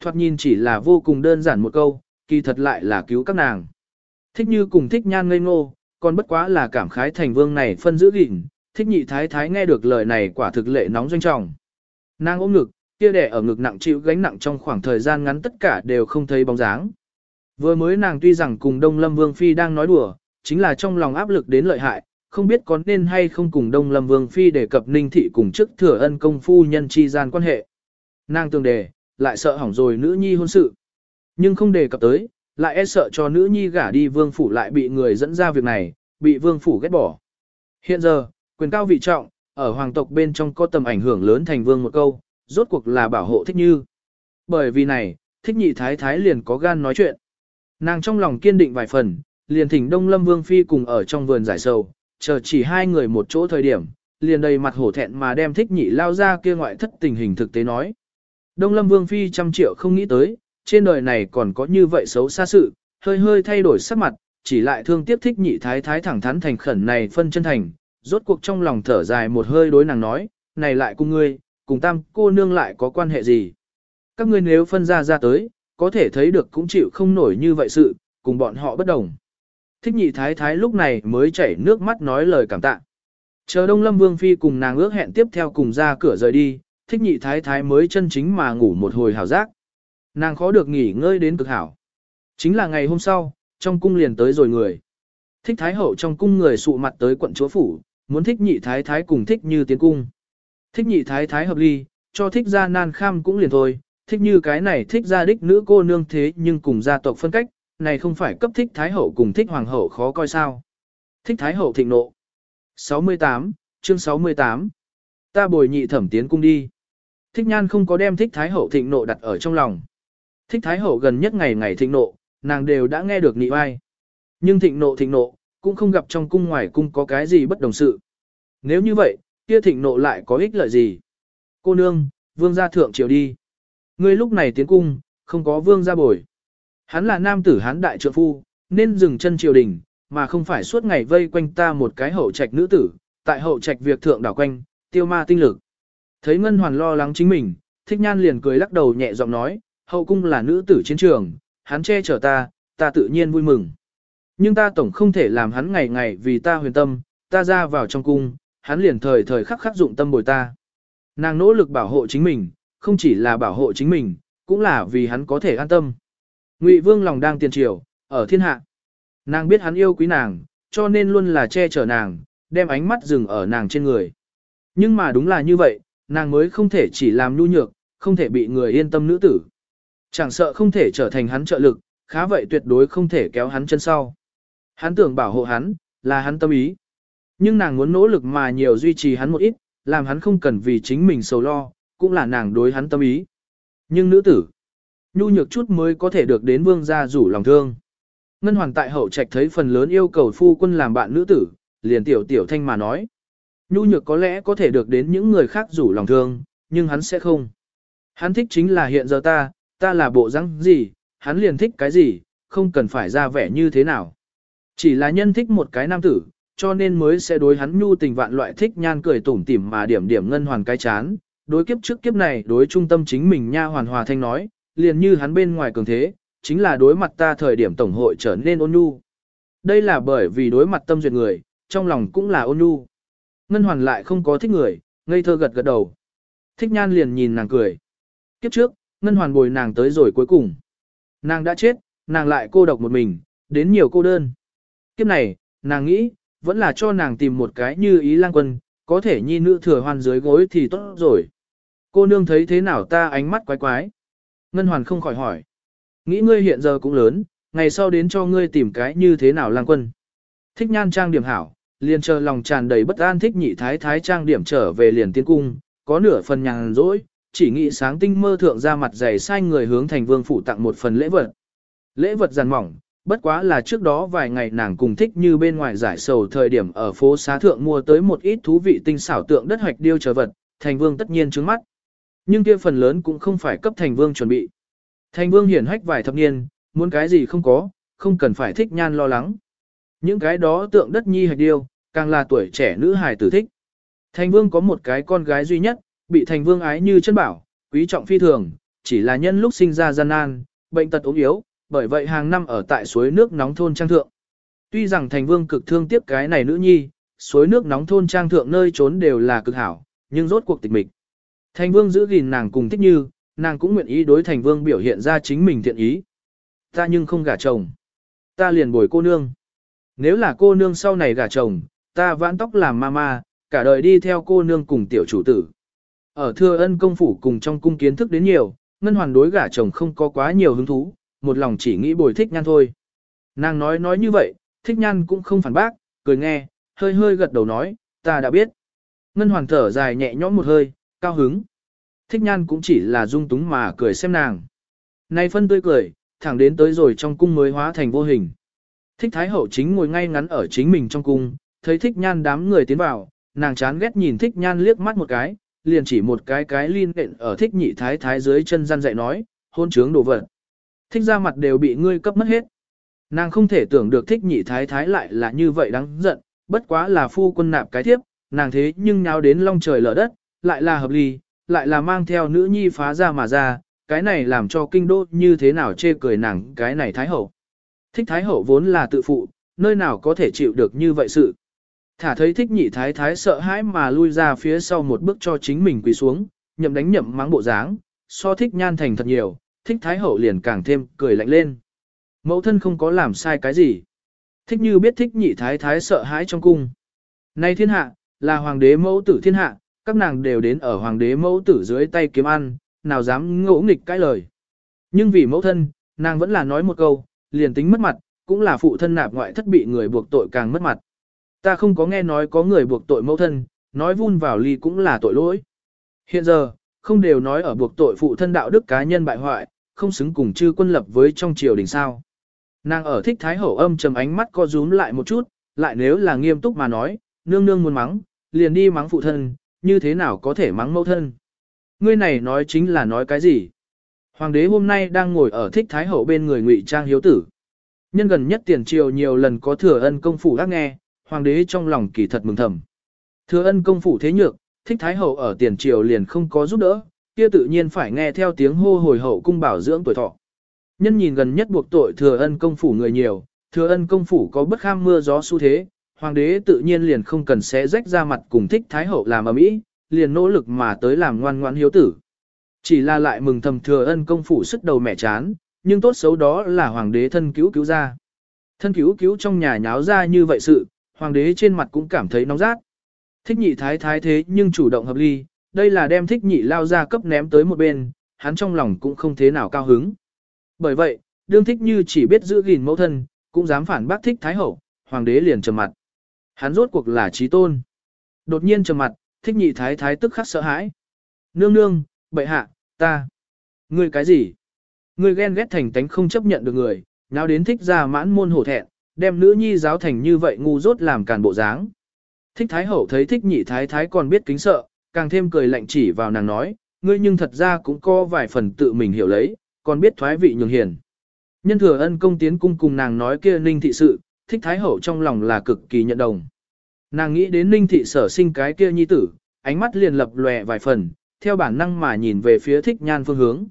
Thoạt nhìn chỉ là vô cùng đơn giản một câu, kỳ thật lại là cứu các nàng. Thích như cùng thích nhan ngây ngô, còn bất quá là cảm khái thành vương này phân giữ gìn, thích nhị thái thái nghe được lời này quả thực lệ nóng doanh trọng. Nàng ôm ngực, kia đẻ ở ngực nặng chịu gánh nặng trong khoảng thời gian ngắn tất cả đều không thấy bóng dáng. Vừa mới nàng tuy rằng cùng Đông Lâm Vương Phi đang nói đùa, chính là trong lòng áp lực đến lợi hại, không biết có nên hay không cùng Đông Lâm Vương Phi đề cập Ninh Thị cùng chức thừa ân công phu nhân chi gian quan hệ. Nàng tương đề, lại sợ hỏng rồi nữ nhi hôn sự. Nhưng không đề cập tới, lại e sợ cho nữ nhi gả đi vương phủ lại bị người dẫn ra việc này, bị vương phủ ghét bỏ. Hiện giờ, quyền cao vị trọng, ở hoàng tộc bên trong có tầm ảnh hưởng lớn thành vương một câu, rốt cuộc là bảo hộ thích như. Bởi vì này, thích nhị thái thái liền có gan nói chuyện. Nàng trong lòng kiên định vài phần, liền thỉnh Đông Lâm Vương Phi cùng ở trong vườn giải sầu, chờ chỉ hai người một chỗ thời điểm, liền đầy mặt hổ thẹn mà đem thích nhị lao ra kia ngoại thất tình hình thực tế nói. Đông Lâm Vương Phi trăm triệu không nghĩ tới, trên đời này còn có như vậy xấu xa sự, hơi hơi thay đổi sắc mặt, chỉ lại thương tiếp thích nhị thái thái thẳng thắn thành khẩn này phân chân thành, rốt cuộc trong lòng thở dài một hơi đối nàng nói, này lại cùng ngươi, cùng tam cô nương lại có quan hệ gì. Các ngươi nếu phân ra ra tới, có thể thấy được cũng chịu không nổi như vậy sự, cùng bọn họ bất đồng. Thích nhị thái thái lúc này mới chảy nước mắt nói lời cảm tạ. Chờ Đông Lâm Vương Phi cùng nàng ước hẹn tiếp theo cùng ra cửa rời đi, thích nhị thái thái mới chân chính mà ngủ một hồi hào giác. Nàng khó được nghỉ ngơi đến cực hảo. Chính là ngày hôm sau, trong cung liền tới rồi người. Thích thái hậu trong cung người sụ mặt tới quận chúa phủ, muốn thích nhị thái thái cùng thích như tiến cung. Thích nhị thái thái hợp ly, cho thích ra nan kham cũng liền thôi, thích như cái này thích ra đích nữ cô nương thế nhưng cùng gia tộc phân cách, này không phải cấp thích thái hậu cùng thích hoàng hậu khó coi sao. Thích thái hậu thịnh nộ. 68, chương 68. Ta bồi nhị thẩm tiến cung đi. Thích nhan không có đem thích thái hậu thịnh nộ đặt ở trong lòng. Thích thái hậu gần nhất ngày ngày thịnh nộ, nàng đều đã nghe được nị oai. Nhưng thịnh nộ thịnh nộ, cũng không gặp trong cung ngoài cung có cái gì bất đồng sự. Nếu như vậy, kia thịnh nộ lại có ích lợi gì? Cô nương, vương gia thượng triều đi. Ngươi lúc này tiến cung, không có vương gia bồi. Hắn là nam tử hán đại trượng phu, nên dừng chân triều đình, mà không phải suốt ngày vây quanh ta một cái hậu trạch nữ tử, tại hậu trạch việc thượng đảo quanh, tiêu ma tinh lực. Thấy Ngân Hoàn lo lắng chính mình, thích nhan liền cười lắc đầu nhẹ giọng nói, hậu cung là nữ tử chiến trường, hắn che chở ta, ta tự nhiên vui mừng. Nhưng ta tổng không thể làm hắn ngày ngày vì ta huyền tâm, ta ra vào trong cung, hắn liền thời thời khắc khắc dụng tâm bồi ta. Nàng nỗ lực bảo hộ chính mình, không chỉ là bảo hộ chính mình, cũng là vì hắn có thể an tâm. Ngụy Vương lòng đang tiền triều, ở thiên hạ. Nàng biết hắn yêu quý nàng, cho nên luôn là che chở nàng, đem ánh mắt dừng ở nàng trên người. Nhưng mà đúng là như vậy, nàng mới không thể chỉ làm nhu nhược, không thể bị người yên tâm nữ tử. Chẳng sợ không thể trở thành hắn trợ lực, khá vậy tuyệt đối không thể kéo hắn chân sau. Hắn tưởng bảo hộ hắn, là hắn tâm ý. Nhưng nàng muốn nỗ lực mà nhiều duy trì hắn một ít, làm hắn không cần vì chính mình sầu lo, cũng là nàng đối hắn tâm ý. Nhưng nữ tử, nhu nhược chút mới có thể được đến vương gia rủ lòng thương. Ngân hoàng tại hậu trạch thấy phần lớn yêu cầu phu quân làm bạn nữ tử, liền tiểu tiểu thanh mà nói. Nhu nhược có lẽ có thể được đến những người khác rủ lòng thương, nhưng hắn sẽ không. Hắn thích chính là hiện giờ ta, ta là bộ răng gì, hắn liền thích cái gì, không cần phải ra vẻ như thế nào. Chỉ là nhân thích một cái nam tử, cho nên mới sẽ đối hắn nhu tình vạn loại thích nhan cười tủm tỉm mà điểm điểm ngân hoàn cái chán. Đối kiếp trước kiếp này đối trung tâm chính mình nha hoàn hòa thanh nói, liền như hắn bên ngoài cường thế, chính là đối mặt ta thời điểm tổng hội trở nên ôn nhu. Đây là bởi vì đối mặt tâm duyệt người, trong lòng cũng là ôn nhu. Ngân hoàn lại không có thích người, ngây thơ gật gật đầu. Thích nhan liền nhìn nàng cười. Kiếp trước, ngân hoàn bồi nàng tới rồi cuối cùng. Nàng đã chết, nàng lại cô độc một mình, đến nhiều cô đơn. Kiếp này, nàng nghĩ, vẫn là cho nàng tìm một cái như ý lang quân, có thể nhi nữ thừa hoàn dưới gối thì tốt rồi. Cô nương thấy thế nào ta ánh mắt quái quái. Ngân hoàn không khỏi hỏi. Nghĩ ngươi hiện giờ cũng lớn, ngày sau đến cho ngươi tìm cái như thế nào lang quân. Thích nhan trang điểm hảo, liền chờ lòng tràn đầy bất an thích nhị thái thái trang điểm trở về liền tiên cung, có nửa phần nhàn rỗi, chỉ nghĩ sáng tinh mơ thượng ra mặt dày sai người hướng thành vương phủ tặng một phần lễ vật. Lễ vật giàn mỏng, bất quá là trước đó vài ngày nàng cùng thích như bên ngoài giải sầu thời điểm ở phố xá thượng mua tới một ít thú vị tinh xảo tượng đất hoạch điêu chờ vật, thành vương tất nhiên trứng mắt. Nhưng kia phần lớn cũng không phải cấp thành vương chuẩn bị. Thành vương hiển hách vài thập niên, muốn cái gì không có, không cần phải thích nhan lo lắng. Những cái đó tượng đất nhi hạch điêu, càng là tuổi trẻ nữ hài tử thích. Thành vương có một cái con gái duy nhất, bị thành vương ái như chân bảo, quý trọng phi thường, chỉ là nhân lúc sinh ra gian nan, bệnh tật ốm yếu, bởi vậy hàng năm ở tại suối nước nóng thôn trang thượng. Tuy rằng thành vương cực thương tiếp cái này nữ nhi, suối nước nóng thôn trang thượng nơi trốn đều là cực hảo, nhưng rốt cuộc tịch mịch. Thành vương giữ gìn nàng cùng thích như, nàng cũng nguyện ý đối thành vương biểu hiện ra chính mình thiện ý. Ta nhưng không gả chồng. Ta liền bồi cô nương. Nếu là cô nương sau này gả chồng, ta vãn tóc làm mama, cả đời đi theo cô nương cùng tiểu chủ tử. Ở thừa ân công phủ cùng trong cung kiến thức đến nhiều, ngân hoàn đối gả chồng không có quá nhiều hứng thú, một lòng chỉ nghĩ bồi thích nhan thôi. Nàng nói nói như vậy, thích nhan cũng không phản bác, cười nghe, hơi hơi gật đầu nói, ta đã biết. Ngân hoàn thở dài nhẹ nhõm một hơi, cao hứng. Thích nhan cũng chỉ là dung túng mà cười xem nàng. Này phân tươi cười, thẳng đến tới rồi trong cung mới hóa thành vô hình. Thích Thái Hậu chính ngồi ngay ngắn ở chính mình trong cung, thấy thích nhan đám người tiến vào, nàng chán ghét nhìn thích nhan liếc mắt một cái, liền chỉ một cái cái liên nện ở thích nhị thái thái dưới chân gian dạy nói, hôn trướng đồ vật. Thích ra mặt đều bị ngươi cấp mất hết. Nàng không thể tưởng được thích nhị thái thái lại là như vậy đáng giận, bất quá là phu quân nạp cái thiếp, nàng thế nhưng nháo đến long trời lở đất, lại là hợp lý lại là mang theo nữ nhi phá ra mà ra, cái này làm cho kinh đô như thế nào chê cười nàng cái này thái hậu. Thích thái hậu vốn là tự phụ, nơi nào có thể chịu được như vậy sự. Thả thấy thích nhị thái thái sợ hãi mà lui ra phía sau một bước cho chính mình quỳ xuống, nhậm đánh nhậm mắng bộ dáng, so thích nhan thành thật nhiều, thích thái hậu liền càng thêm cười lạnh lên. Mẫu thân không có làm sai cái gì. Thích như biết thích nhị thái thái sợ hãi trong cung. Nay thiên hạ, là hoàng đế mẫu tử thiên hạ, các nàng đều đến ở hoàng đế mẫu tử dưới tay kiếm ăn, nào dám ngỗ nghịch cái lời. Nhưng vì mẫu thân, nàng vẫn là nói một câu, liền tính mất mặt, cũng là phụ thân nạp ngoại thất bị người buộc tội càng mất mặt. Ta không có nghe nói có người buộc tội mẫu thân, nói vun vào ly cũng là tội lỗi. Hiện giờ, không đều nói ở buộc tội phụ thân đạo đức cá nhân bại hoại, không xứng cùng chư quân lập với trong triều đình sao. Nàng ở thích thái hậu âm trầm ánh mắt co rúm lại một chút, lại nếu là nghiêm túc mà nói, nương nương muốn mắng, liền đi mắng phụ thân, như thế nào có thể mắng mẫu thân. Ngươi này nói chính là nói cái gì? Hoàng đế hôm nay đang ngồi ở thích thái hậu bên người ngụy trang hiếu tử. Nhân gần nhất tiền triều nhiều lần có thừa ân công phủ gác nghe, hoàng đế trong lòng kỳ thật mừng thầm. Thừa ân công phủ thế nhược, thích thái hậu ở tiền triều liền không có giúp đỡ, kia tự nhiên phải nghe theo tiếng hô hồi hậu cung bảo dưỡng tuổi thọ. Nhân nhìn gần nhất buộc tội thừa ân công phủ người nhiều, thừa ân công phủ có bất kham mưa gió xu thế, hoàng đế tự nhiên liền không cần xé rách ra mặt cùng thích thái hậu làm ở mỹ, liền nỗ lực mà tới làm ngoan ngoãn hiếu tử. Chỉ là lại mừng thầm thừa ân công phủ sức đầu mẹ chán, nhưng tốt xấu đó là hoàng đế thân cứu cứu ra. Thân cứu cứu trong nhà nháo ra như vậy sự, hoàng đế trên mặt cũng cảm thấy nóng rát. Thích nhị thái thái thế nhưng chủ động hợp ly, đây là đem thích nhị lao ra cấp ném tới một bên, hắn trong lòng cũng không thế nào cao hứng. Bởi vậy, đương thích như chỉ biết giữ gìn mẫu thân, cũng dám phản bác thích thái hậu, hoàng đế liền trầm mặt. Hắn rốt cuộc là trí tôn. Đột nhiên trầm mặt, thích nhị thái thái tức khắc sợ hãi. Nương nương, bệ hạ, ta. Ngươi cái gì? Ngươi ghen ghét thành tánh không chấp nhận được người, nào đến thích ra mãn môn hổ thẹn, đem nữ nhi giáo thành như vậy ngu dốt làm càn bộ dáng. Thích thái hậu thấy thích nhị thái thái còn biết kính sợ, càng thêm cười lạnh chỉ vào nàng nói, ngươi nhưng thật ra cũng có vài phần tự mình hiểu lấy, còn biết thoái vị nhường hiền. Nhân thừa ân công tiến cung cùng nàng nói kia ninh thị sự, thích thái hậu trong lòng là cực kỳ nhận đồng. Nàng nghĩ đến ninh thị sở sinh cái kia nhi tử, ánh mắt liền lập lòe vài phần, theo bản năng mà nhìn về phía thích nhan phương hướng.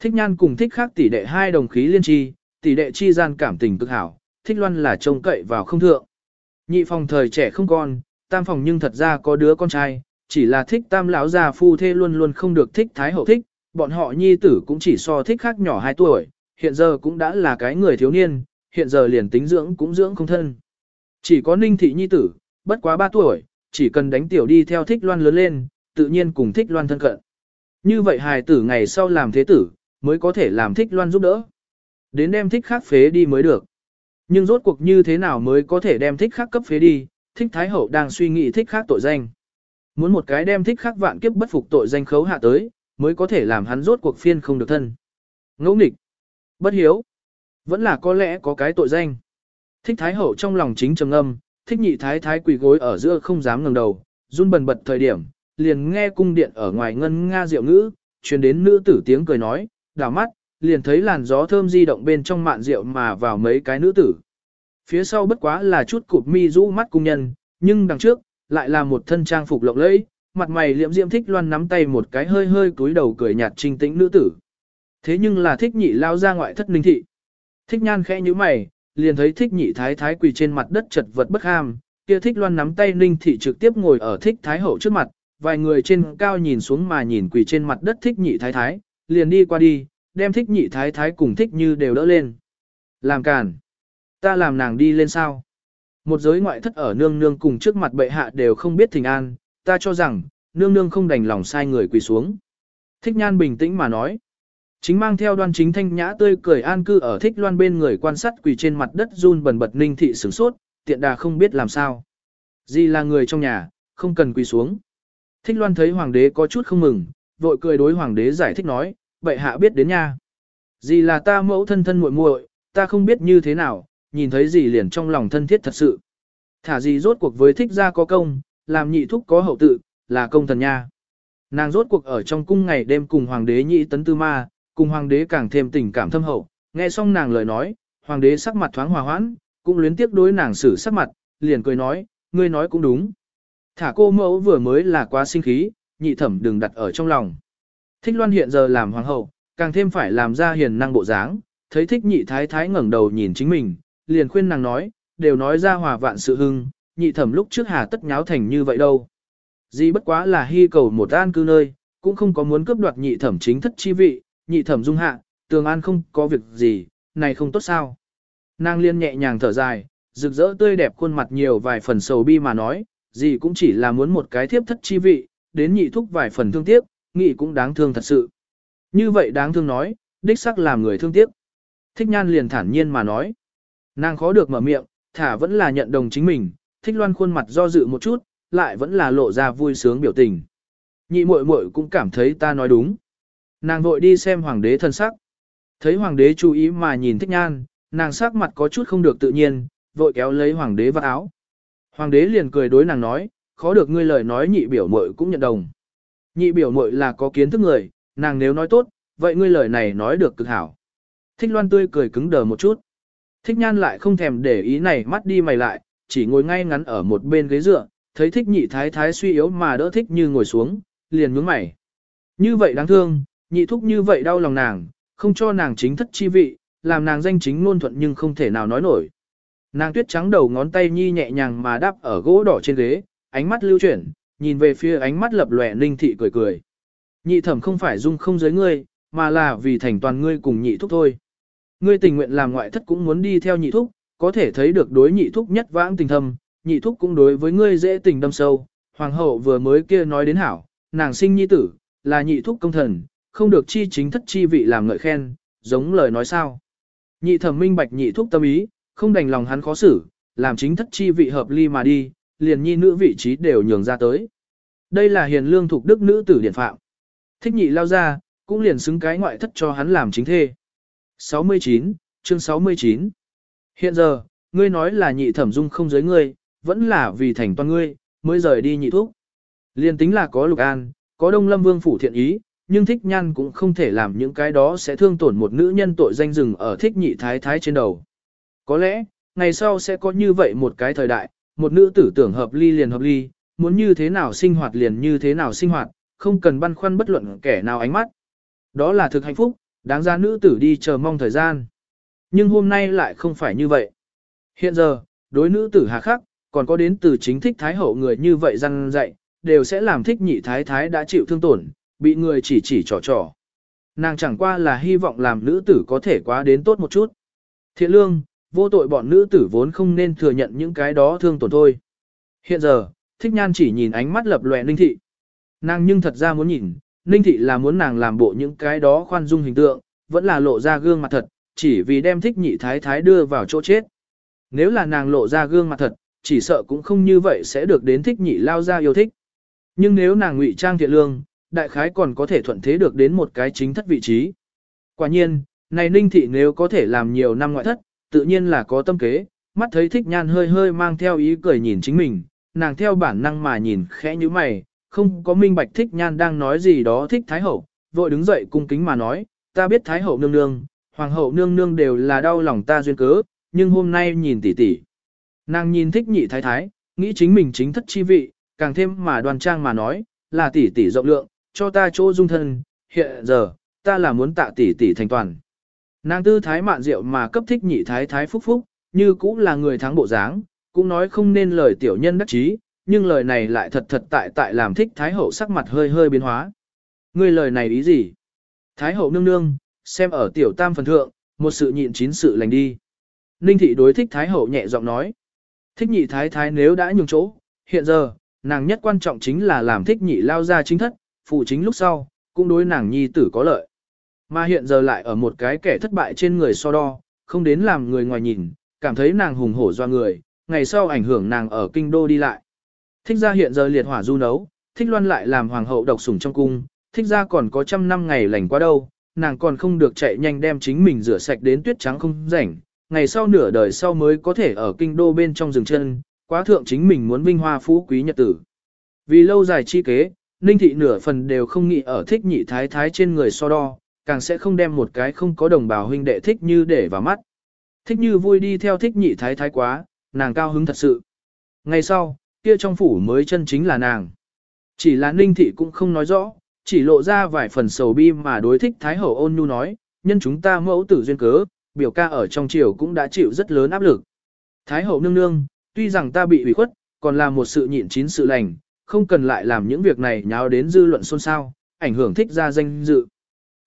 Thích nhan cùng thích khác tỷ đệ hai đồng khí liên tri, tỷ đệ chi gian cảm tình cực hảo, thích loan là trông cậy vào không thượng. Nhị phòng thời trẻ không con, tam phòng nhưng thật ra có đứa con trai, chỉ là thích tam lão già phu thê luôn luôn không được thích thái hậu thích, bọn họ nhi tử cũng chỉ so thích khác nhỏ 2 tuổi, hiện giờ cũng đã là cái người thiếu niên, hiện giờ liền tính dưỡng cũng dưỡng không thân. Chỉ có ninh thị nhi tử, bất quá 3 tuổi, chỉ cần đánh tiểu đi theo thích loan lớn lên, tự nhiên cùng thích loan thân cận. Như vậy hài tử ngày sau làm thế tử, mới có thể làm thích loan giúp đỡ. Đến đem thích khác phế đi mới được. Nhưng rốt cuộc như thế nào mới có thể đem thích khác cấp phế đi, thích thái hậu đang suy nghĩ thích khác tội danh. Muốn một cái đem thích khác vạn kiếp bất phục tội danh khấu hạ tới, mới có thể làm hắn rốt cuộc phiên không được thân. Ngẫu nghịch, bất hiếu, vẫn là có lẽ có cái tội danh. Thích thái hậu trong lòng chính trầm âm, thích nhị thái thái quỳ gối ở giữa không dám ngẩng đầu, run bần bật thời điểm, liền nghe cung điện ở ngoài ngân nga diệu ngữ, truyền đến nữ tử tiếng cười nói, đảo mắt, liền thấy làn gió thơm di động bên trong mạn rượu mà vào mấy cái nữ tử. Phía sau bất quá là chút cụp mi rũ mắt cung nhân, nhưng đằng trước, lại là một thân trang phục lộng lẫy, mặt mày liệm diễm thích loan nắm tay một cái hơi hơi cúi đầu cười nhạt trinh tĩnh nữ tử. Thế nhưng là thích nhị lao ra ngoại thất ninh thị. Thích nhan khẽ như mày, liền thấy thích nhị thái thái quỳ trên mặt đất chật vật bất ham, kia thích loan nắm tay ninh thị trực tiếp ngồi ở thích thái hậu trước mặt, vài người trên cao nhìn xuống mà nhìn quỳ trên mặt đất thích nhị thái thái, liền đi qua đi, đem thích nhị thái thái cùng thích như đều đỡ lên. Làm càn. Ta làm nàng đi lên sao? Một giới ngoại thất ở nương nương cùng trước mặt bệ hạ đều không biết thình an, ta cho rằng, nương nương không đành lòng sai người quỳ xuống. Thích nhan bình tĩnh mà nói. Chính mang theo đoan chính thanh nhã tươi cười an cư ở thích loan bên người quan sát quỳ trên mặt đất run bần bật ninh thị sửng sốt, tiện đà không biết làm sao. Gì là người trong nhà, không cần quỳ xuống. Thích loan thấy hoàng đế có chút không mừng, vội cười đối hoàng đế giải thích nói, bệ hạ biết đến nha. Gì là ta mẫu thân thân muội muội, ta không biết như thế nào, nhìn thấy gì liền trong lòng thân thiết thật sự. Thả gì rốt cuộc với thích gia có công, làm nhị thúc có hậu tự, là công thần nha. Nàng rốt cuộc ở trong cung ngày đêm cùng hoàng đế nhị tấn tư ma, cùng hoàng đế càng thêm tình cảm thâm hậu, nghe xong nàng lời nói, hoàng đế sắc mặt thoáng hòa hoãn, cũng luyến tiếc đối nàng xử sắc mặt, liền cười nói, ngươi nói cũng đúng. Thả cô mẫu vừa mới là quá sinh khí, nhị thẩm đừng đặt ở trong lòng. Thích loan hiện giờ làm hoàng hậu, càng thêm phải làm ra hiền năng bộ dáng, thấy thích nhị thái thái ngẩng đầu nhìn chính mình, liền khuyên nàng nói, đều nói ra hòa vạn sự hưng, nhị thẩm lúc trước hà tất nháo thành như vậy đâu. Gì bất quá là hy cầu một an cư nơi, cũng không có muốn cướp đoạt nhị thẩm chính thất chi vị, nhị thẩm dung hạ, tường an không có việc gì, này không tốt sao. Nàng liên nhẹ nhàng thở dài, rực rỡ tươi đẹp khuôn mặt nhiều vài phần sầu bi mà nói, gì cũng chỉ là muốn một cái thiếp thất chi vị, đến nhị thúc vài phần thương tiếc, nghĩ cũng đáng thương thật sự. Như vậy đáng thương nói, đích sắc làm người thương tiếc. Thích nhan liền thản nhiên mà nói. Nàng khó được mở miệng, thả vẫn là nhận đồng chính mình, thích loan khuôn mặt do dự một chút, lại vẫn là lộ ra vui sướng biểu tình. Nhị muội muội cũng cảm thấy ta nói đúng. Nàng vội đi xem hoàng đế thân sắc. Thấy hoàng đế chú ý mà nhìn thích nhan, nàng sắc mặt có chút không được tự nhiên, vội kéo lấy hoàng đế vào áo. Hoàng đế liền cười đối nàng nói, khó được ngươi lời nói nhị biểu muội cũng nhận đồng. Nhị biểu muội là có kiến thức người, nàng nếu nói tốt, vậy ngươi lời này nói được cực hảo. Thích loan tươi cười cứng đờ một chút. Thích nhan lại không thèm để ý này mắt đi mày lại, chỉ ngồi ngay ngắn ở một bên ghế dựa, thấy thích nhị thái thái suy yếu mà đỡ thích như ngồi xuống, liền nhướng mày. Như vậy đáng thương, nhị thúc như vậy đau lòng nàng, không cho nàng chính thất chi vị, làm nàng danh chính ngôn thuận nhưng không thể nào nói nổi. Nàng tuyết trắng đầu ngón tay nhi nhẹ nhàng mà đáp ở gỗ đỏ trên ghế, ánh mắt lưu chuyển, nhìn về phía ánh mắt lập lòe ninh thị cười cười. Nhị thẩm không phải dung không giới ngươi, mà là vì thành toàn ngươi cùng nhị thúc thôi. Ngươi tình nguyện làm ngoại thất cũng muốn đi theo nhị thúc, có thể thấy được đối nhị thúc nhất vãng tình thâm, nhị thúc cũng đối với ngươi dễ tình đâm sâu. Hoàng hậu vừa mới kia nói đến hảo, nàng sinh nhi tử, là nhị thúc công thần, không được chi chính thất chi vị làm ngợi khen, giống lời nói sao. Nhị thẩm minh bạch nhị thúc tâm ý, không đành lòng hắn khó xử, làm chính thất chi vị hợp ly mà đi, liền nhi nữ vị trí đều nhường ra tới. Đây là hiền lương thuộc đức nữ tử điển phạm. Thích nhị lao ra, cũng liền xứng cái ngoại thất cho hắn làm chính thê. 69, chương 69. Hiện giờ, ngươi nói là nhị thẩm dung không giới ngươi, vẫn là vì thành toàn ngươi, mới rời đi nhị thuốc. Liên tính là có lục an, có đông lâm vương phủ thiện ý, nhưng thích nhan cũng không thể làm những cái đó sẽ thương tổn một nữ nhân tội danh rừng ở thích nhị thái thái trên đầu. Có lẽ, ngày sau sẽ có như vậy một cái thời đại, một nữ tử tưởng hợp ly liền hợp ly, muốn như thế nào sinh hoạt liền như thế nào sinh hoạt, không cần băn khoăn bất luận kẻ nào ánh mắt. Đó là thực hạnh phúc, đáng ra nữ tử đi chờ mong thời gian. Nhưng hôm nay lại không phải như vậy. Hiện giờ, đối nữ tử hà khắc, còn có đến từ chính thích thái hậu người như vậy răng dạy, đều sẽ làm thích nhị thái thái đã chịu thương tổn, bị người chỉ chỉ trò trò. Nàng chẳng qua là hy vọng làm nữ tử có thể quá đến tốt một chút. Thiện lương, vô tội bọn nữ tử vốn không nên thừa nhận những cái đó thương tổn thôi. Hiện giờ, thích nhan chỉ nhìn ánh mắt lập lòe ninh thị. Nàng nhưng thật ra muốn nhìn, ninh thị là muốn nàng làm bộ những cái đó khoan dung hình tượng, vẫn là lộ ra gương mặt thật, chỉ vì đem thích nhị thái thái đưa vào chỗ chết. Nếu là nàng lộ ra gương mặt thật, chỉ sợ cũng không như vậy sẽ được đến thích nhị lao ra yêu thích. Nhưng nếu nàng ngụy trang thiện lương, đại khái còn có thể thuận thế được đến một cái chính thất vị trí. Quả nhiên, này ninh thị nếu có thể làm nhiều năm ngoại thất, tự nhiên là có tâm kế, mắt thấy thích nhan hơi hơi mang theo ý cười nhìn chính mình, nàng theo bản năng mà nhìn khẽ như mày, không có minh bạch thích nhan đang nói gì đó thích thái hậu, vội đứng dậy cung kính mà nói, ta biết thái hậu nương nương, hoàng hậu nương nương đều là đau lòng ta duyên cớ, nhưng hôm nay nhìn tỷ tỷ. Nàng nhìn thích nhị thái thái, nghĩ chính mình chính thất chi vị, càng thêm mà đoan trang mà nói, là tỷ tỷ rộng lượng, cho ta chỗ dung thân, hiện giờ, ta là muốn tạ tỷ tỷ thành toàn. Nàng tư thái mạn diệu mà cấp thích nhị thái thái phúc phúc, như cũng là người thắng bộ dáng, cũng nói không nên lời tiểu nhân đắc chí, nhưng lời này lại thật thật tại tại làm thích thái hậu sắc mặt hơi hơi biến hóa. Ngươi lời này ý gì? Thái hậu nương nương, xem ở tiểu tam phần thượng, một sự nhịn chín sự lành đi. Ninh thị đối thích thái hậu nhẹ giọng nói. Thích nhị thái thái nếu đã nhường chỗ, hiện giờ, nàng nhất quan trọng chính là làm thích nhị lao ra chính thất, phụ chính lúc sau, cũng đối nàng nhi tử có lợi. Mà hiện giờ lại ở một cái kẻ thất bại trên người so đo, không đến làm người ngoài nhìn, cảm thấy nàng hùng hổ do người, ngày sau ảnh hưởng nàng ở kinh đô đi lại. Thích ra hiện giờ liệt hỏa du nấu, thích loan lại làm hoàng hậu độc sủng trong cung, thích ra còn có trăm năm ngày lành qua đâu, nàng còn không được chạy nhanh đem chính mình rửa sạch đến tuyết trắng không rảnh, ngày sau nửa đời sau mới có thể ở kinh đô bên trong rừng chân, quá thượng chính mình muốn vinh hoa phú quý nhật tử. Vì lâu dài chi kế, Ninh Thị nửa phần đều không nghĩ ở thích nhị thái thái trên người so đo, càng sẽ không đem một cái không có đồng bào huynh đệ thích như để vào mắt. Thích như vui đi theo thích nhị thái thái quá, nàng cao hứng thật sự. Ngày sau, kia trong phủ mới chân chính là nàng. Chỉ là Ninh Thị cũng không nói rõ, chỉ lộ ra vài phần sầu bi mà đối thích Thái Hậu ôn nhu nói, nhân chúng ta mẫu tử duyên cớ, biểu ca ở trong triều cũng đã chịu rất lớn áp lực. Thái Hậu nương nương, tuy rằng ta bị ủy khuất, còn là một sự nhịn chín sự lành, không cần lại làm những việc này nháo đến dư luận xôn xao, ảnh hưởng thích ra danh dự.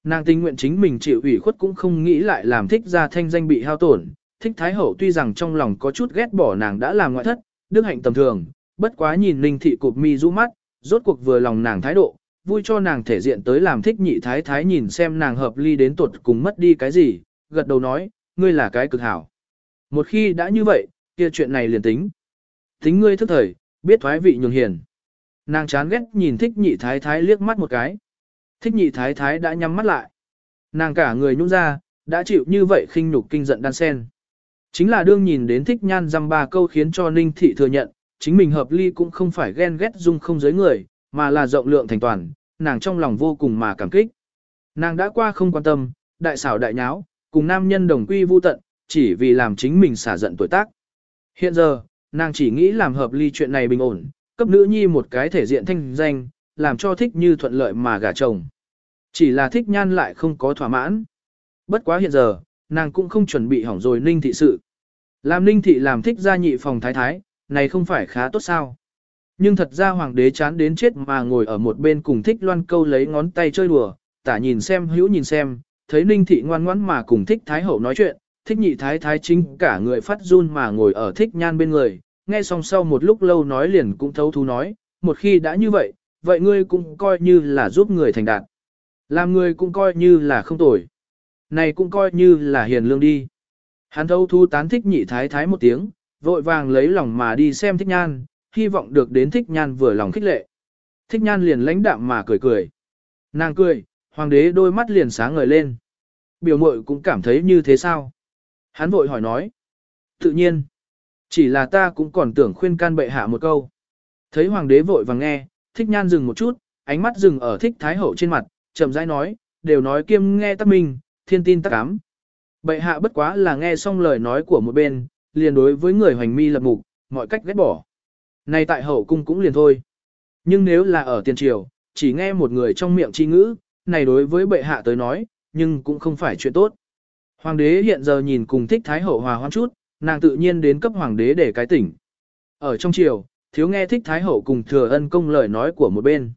Nàng tình nguyện chính mình chịu ủy khuất cũng không nghĩ lại làm thích ra thanh danh bị hao tổn. Thích Thái Hậu tuy rằng trong lòng có chút ghét bỏ nàng đã làm ngoại thất, đức hạnh tầm thường, bất quá nhìn Ninh Thị cụp mi rũ mắt, rốt cuộc vừa lòng nàng thái độ, vui cho nàng thể diện tới làm thích nhị thái thái nhìn xem nàng hợp ly đến tuột cùng mất đi cái gì, gật đầu nói, ngươi là cái cực hảo. Một khi đã như vậy, kia chuyện này liền tính. Tính ngươi thức thời, biết thoái vị nhường hiền. Nàng chán ghét nhìn thích nhị thái thái liếc mắt một cái. Thích nhị thái thái đã nhắm mắt lại. Nàng cả người nhún ra, đã chịu như vậy khinh nhục kinh giận đan sen. Chính là đương nhìn đến thích nhan dăm ba câu khiến cho Ninh Thị thừa nhận, chính mình hợp ly cũng không phải ghen ghét dung không giới người, mà là rộng lượng thành toàn, nàng trong lòng vô cùng mà cảm kích. Nàng đã qua không quan tâm, đại xảo đại nháo, cùng nam nhân đồng quy vu tận, chỉ vì làm chính mình xả giận tuổi tác. Hiện giờ, nàng chỉ nghĩ làm hợp ly chuyện này bình ổn, cấp nữ nhi một cái thể diện thanh danh, làm cho thích như thuận lợi mà gả chồng. Chỉ là thích nhan lại không có thỏa mãn. Bất quá hiện giờ, nàng cũng không chuẩn bị hỏng rồi ninh thị sự. Làm ninh thị làm thích gia nhị phòng thái thái, này không phải khá tốt sao. Nhưng thật ra hoàng đế chán đến chết mà ngồi ở một bên cùng thích loan câu lấy ngón tay chơi đùa, tả nhìn xem hữu nhìn xem, thấy ninh thị ngoan ngoãn mà cùng thích thái hậu nói chuyện, thích nhị thái thái chính cả người phát run mà ngồi ở thích nhan bên người, nghe xong sau một lúc lâu nói liền cũng thấu thú nói, một khi đã như vậy, vậy ngươi cũng coi như là giúp người thành đạt. Làm người cũng coi như là không tồi. Này cũng coi như là hiền lương đi. Hắn thâu thu tán thích nhị thái thái một tiếng, vội vàng lấy lòng mà đi xem thích nhan, hy vọng được đến thích nhan vừa lòng khích lệ. Thích nhan liền lãnh đạm mà cười cười. Nàng cười, hoàng đế đôi mắt liền sáng ngời lên. Biểu mội cũng cảm thấy như thế sao? Hắn vội hỏi nói. Tự nhiên. Chỉ là ta cũng còn tưởng khuyên can bệ hạ một câu. Thấy hoàng đế vội vàng nghe, thích nhan dừng một chút, ánh mắt dừng ở thích thái hậu trên mặt, chậm rãi nói, đều nói kiêm nghe tắc minh, thiên tin tắc ám. Bệ hạ bất quá là nghe xong lời nói của một bên, liền đối với người hoành mi lập mục, mọi cách ghét bỏ. Này tại hậu cung cũng liền thôi. Nhưng nếu là ở tiền triều, chỉ nghe một người trong miệng chi ngữ, này đối với bệ hạ tới nói, nhưng cũng không phải chuyện tốt. Hoàng đế hiện giờ nhìn cùng thích thái hậu hòa hoan chút, nàng tự nhiên đến cấp hoàng đế để cái tỉnh. Ở trong triều, thiếu nghe thích thái hậu cùng thừa ân công lời nói của một bên.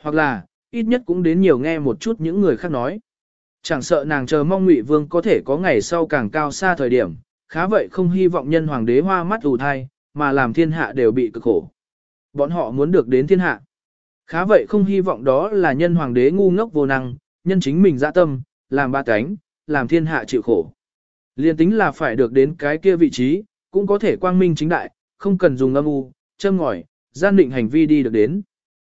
Hoặc là, ít nhất cũng đến nhiều nghe một chút những người khác nói. Chẳng sợ nàng chờ mong Ngụy Vương có thể có ngày sau càng cao xa thời điểm, khá vậy không hy vọng nhân hoàng đế hoa mắt ù thai, mà làm thiên hạ đều bị cực khổ. Bọn họ muốn được đến thiên hạ. Khá vậy không hy vọng đó là nhân hoàng đế ngu ngốc vô năng, nhân chính mình dạ tâm, làm ba cánh, làm thiên hạ chịu khổ. Liên tính là phải được đến cái kia vị trí, cũng có thể quang minh chính đại, không cần dùng âm u, châm ngòi, gian định hành vi đi được đến.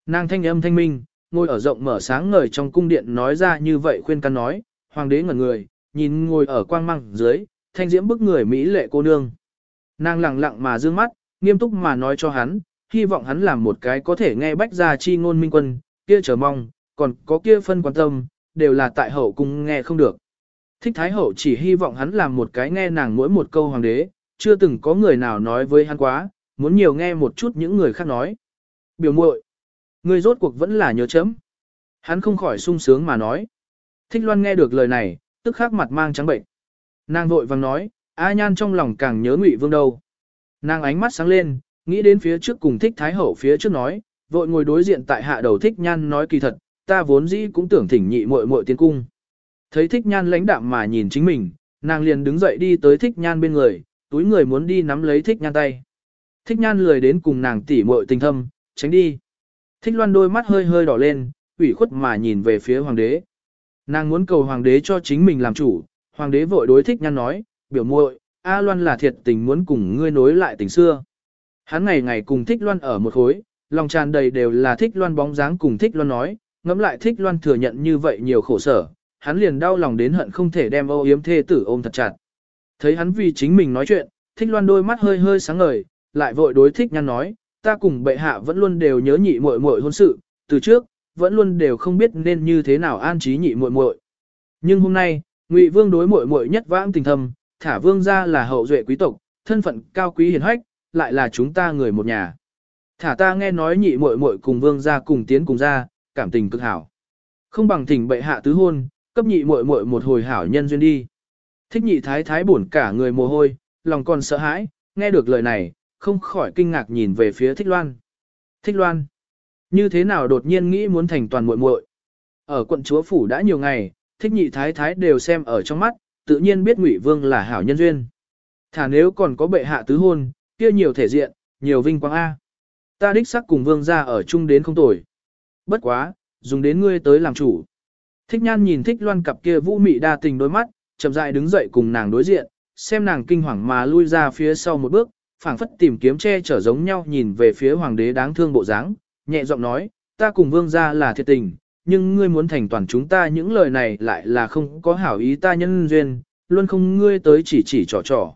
Nàng thanh âm thanh minh, ngồi ở rộng mở sáng ngời trong cung điện nói ra như vậy khuyên can nói, hoàng đế ngẩn người, nhìn ngồi ở quang măng dưới, thanh diễm bức người Mỹ lệ cô nương. Nàng lặng lặng mà dương mắt, nghiêm túc mà nói cho hắn, hy vọng hắn làm một cái có thể nghe bách gia chi ngôn minh quân, kia chờ mong, còn có kia phân quan tâm, đều là tại hậu cung nghe không được. Thích Thái Hậu chỉ hy vọng hắn làm một cái nghe nàng mỗi một câu hoàng đế, chưa từng có người nào nói với hắn quá, muốn nhiều nghe một chút những người khác nói. Biểu muội, người rốt cuộc vẫn là nhớ chấm. Hắn không khỏi sung sướng mà nói. Thích Loan nghe được lời này, tức khắc mặt mang trắng bệnh. Nàng vội vàng nói, A Nhan trong lòng càng nhớ Ngụy Vương đâu. Nàng ánh mắt sáng lên, nghĩ đến phía trước cùng thích Thái Hậu phía trước nói, vội ngồi đối diện tại hạ đầu thích Nhan nói kỳ thật, ta vốn dĩ cũng tưởng thỉnh nhị muội muội tiến cung. Thấy thích Nhan lãnh đạm mà nhìn chính mình, nàng liền đứng dậy đi tới thích Nhan bên người, túi người muốn đi nắm lấy thích Nhan tay. Thích Nhan lười đến cùng nàng tỉ muội tình thâm, tránh đi. Thích Loan đôi mắt hơi hơi đỏ lên, ủy khuất mà nhìn về phía hoàng đế. Nàng muốn cầu hoàng đế cho chính mình làm chủ, hoàng đế vội đối thích Nhan nói, biểu muội, A Loan là thiệt tình muốn cùng ngươi nối lại tình xưa. Hắn ngày ngày cùng Thích Loan ở một khối, lòng tràn đầy đều là Thích Loan bóng dáng cùng Thích Loan nói, ngẫm lại Thích Loan thừa nhận như vậy nhiều khổ sở, hắn liền đau lòng đến hận không thể đem âu yếm thê tử ôm thật chặt. Thấy hắn vì chính mình nói chuyện, thích loan đôi mắt hơi hơi sáng ngời, lại vội đối thích nhan nói, ta cùng bệ hạ vẫn luôn đều nhớ nhị muội muội hôn sự, từ trước, vẫn luôn đều không biết nên như thế nào an trí nhị muội muội. Nhưng hôm nay, Ngụy Vương đối muội muội nhất vãng tình thâm, thả vương ra là hậu duệ quý tộc, thân phận cao quý hiền hách, lại là chúng ta người một nhà. Thả ta nghe nói nhị muội muội cùng vương gia cùng tiến cùng ra, cảm tình cực hảo. Không bằng thỉnh bệ hạ tứ hôn, cấp nhị muội muội một hồi hảo nhân duyên đi. Thích nhị thái thái buồn cả người mồ hôi, lòng còn sợ hãi, nghe được lời này, không khỏi kinh ngạc nhìn về phía Thích Loan. Thích Loan, như thế nào đột nhiên nghĩ muốn thành toàn muội muội? Ở quận chúa phủ đã nhiều ngày, Thích nhị thái thái đều xem ở trong mắt, tự nhiên biết Ngụy Vương là hảo nhân duyên. Thả nếu còn có bệ hạ tứ hôn, kia nhiều thể diện, nhiều vinh quang a. Ta đích xác cùng Vương gia ở chung đến không tồi. Bất quá, dùng đến ngươi tới làm chủ. Thích Nhan nhìn Thích Loan cặp kia vũ mị đa tình đôi mắt, chậm rãi đứng dậy cùng nàng đối diện, xem nàng kinh hoàng mà lui ra phía sau một bước, phảng phất tìm kiếm che chở giống nhau nhìn về phía hoàng đế đáng thương bộ dáng, nhẹ giọng nói, ta cùng vương gia là thiệt tình, nhưng ngươi muốn thành toàn chúng ta những lời này lại là không có hảo ý ta nhân duyên, luôn không ngươi tới chỉ chỉ trò trò.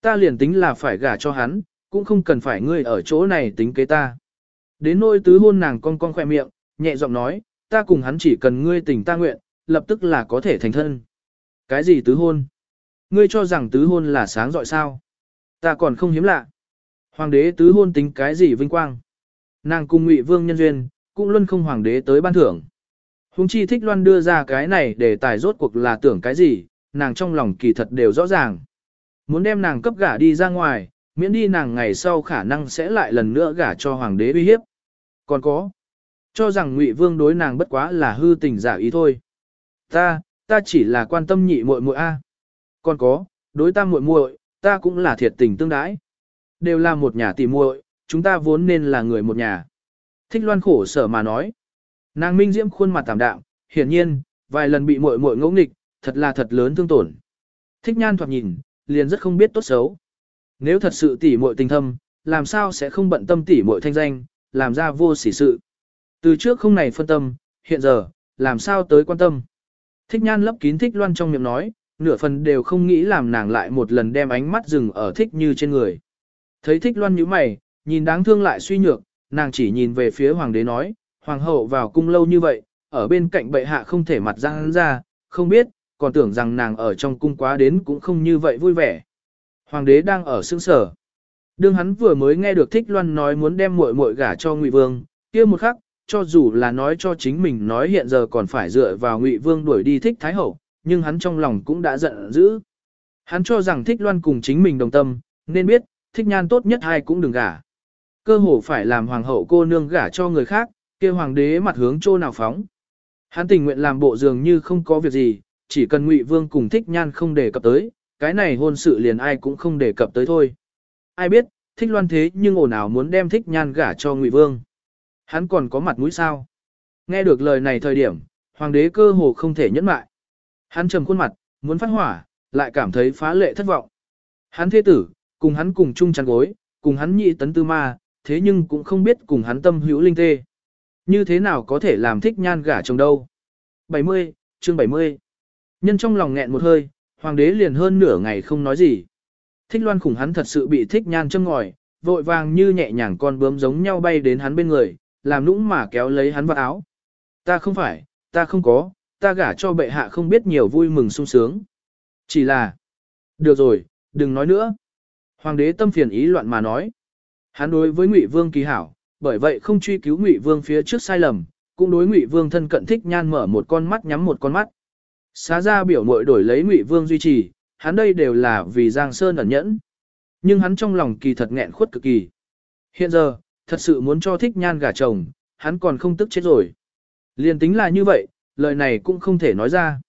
Ta liền tính là phải gả cho hắn, cũng không cần phải ngươi ở chỗ này tính kế ta. Đến nôi tứ hôn nàng con con khoe miệng, nhẹ giọng nói, ta cùng hắn chỉ cần ngươi tình ta nguyện, lập tức là có thể thành thân. Cái gì tứ hôn? Ngươi cho rằng tứ hôn là sáng dọi sao? Ta còn không hiếm lạ. Hoàng đế tứ hôn tính cái gì vinh quang? Nàng cùng ngụy vương nhân duyên, cũng luôn không hoàng đế tới ban thưởng. Hùng chi thích loan đưa ra cái này để tài rốt cuộc là tưởng cái gì, nàng trong lòng kỳ thật đều rõ ràng. Muốn đem nàng cấp gả đi ra ngoài, miễn đi nàng ngày sau khả năng sẽ lại lần nữa gả cho hoàng đế uy hiếp. Còn có, cho rằng ngụy vương đối nàng bất quá là hư tình giả ý thôi. Ta, ta chỉ là quan tâm nhị muội muội a. Còn có, đối ta muội muội, ta cũng là thiệt tình tương đãi. Đều là một nhà tỷ muội, chúng ta vốn nên là người một nhà. Thích Loan khổ sở mà nói. Nàng Minh Diễm khuôn mặt tạm đạm, hiển nhiên, vài lần bị muội muội ngỗ nghịch, thật là thật lớn thương tổn. Thích Nhan thoạt nhìn, liền rất không biết tốt xấu. Nếu thật sự tỷ muội tình thâm, làm sao sẽ không bận tâm tỷ muội thanh danh, làm ra vô sỉ sự. Từ trước không này phân tâm, hiện giờ, làm sao tới quan tâm. Thích Nhan lấp kín Thích Loan trong miệng nói, nửa phần đều không nghĩ làm nàng lại một lần đem ánh mắt dừng ở thích như trên người. Thấy thích loan như mày, nhìn đáng thương lại suy nhược, nàng chỉ nhìn về phía hoàng đế nói, hoàng hậu vào cung lâu như vậy, ở bên cạnh bệ hạ không thể mặt ra hắn ra, không biết, còn tưởng rằng nàng ở trong cung quá đến cũng không như vậy vui vẻ. Hoàng đế đang ở sương sở. Đương hắn vừa mới nghe được thích loan nói muốn đem muội muội gả cho ngụy vương, kia một khắc, cho dù là nói cho chính mình nói hiện giờ còn phải dựa vào ngụy vương đuổi đi thích thái hậu, nhưng hắn trong lòng cũng đã giận dữ. Hắn cho rằng thích loan cùng chính mình đồng tâm, nên biết, thích nhan tốt nhất hai cũng đừng gả. Cơ hồ phải làm hoàng hậu cô nương gả cho người khác, kia hoàng đế mặt hướng chỗ nào phóng. Hắn tình nguyện làm bộ dường như không có việc gì, chỉ cần ngụy vương cùng thích nhan không đề cập tới, cái này hôn sự liền ai cũng không đề cập tới thôi. Ai biết, thích loan thế nhưng ổn nào muốn đem thích nhan gả cho ngụy vương. Hắn còn có mặt mũi sao. Nghe được lời này thời điểm, hoàng đế cơ hồ không thể nhẫn mại. Hắn trầm khuôn mặt, muốn phát hỏa, lại cảm thấy phá lệ thất vọng. Hắn thế tử, cùng hắn cùng chung chăn gối, cùng hắn nhị tấn tư ma, thế nhưng cũng không biết cùng hắn tâm hữu linh tê. Như thế nào có thể làm thích nhan gả chồng đâu. 70, chương 70. Nhân trong lòng nghẹn một hơi, hoàng đế liền hơn nửa ngày không nói gì. Thích loan khủng hắn thật sự bị thích nhan châm ngòi, vội vàng như nhẹ nhàng con bướm giống nhau bay đến hắn bên người, làm nũng mà kéo lấy hắn vào áo. Ta không phải, ta không có, ta gả cho bệ hạ không biết nhiều vui mừng sung sướng. Chỉ là, được rồi, đừng nói nữa. Hoàng đế tâm phiền ý loạn mà nói. Hắn đối với Ngụy Vương kỳ hảo, bởi vậy không truy cứu Ngụy Vương phía trước sai lầm, cũng đối Ngụy Vương thân cận thích nhan mở một con mắt nhắm một con mắt. Xá ra biểu muội đổi lấy Ngụy Vương duy trì, hắn đây đều là vì Giang Sơn ẩn nhẫn. Nhưng hắn trong lòng kỳ thật nghẹn khuất cực kỳ. Hiện giờ, thật sự muốn cho thích nhan gả chồng, hắn còn không tức chết rồi. Liên tính là như vậy, lời này cũng không thể nói ra.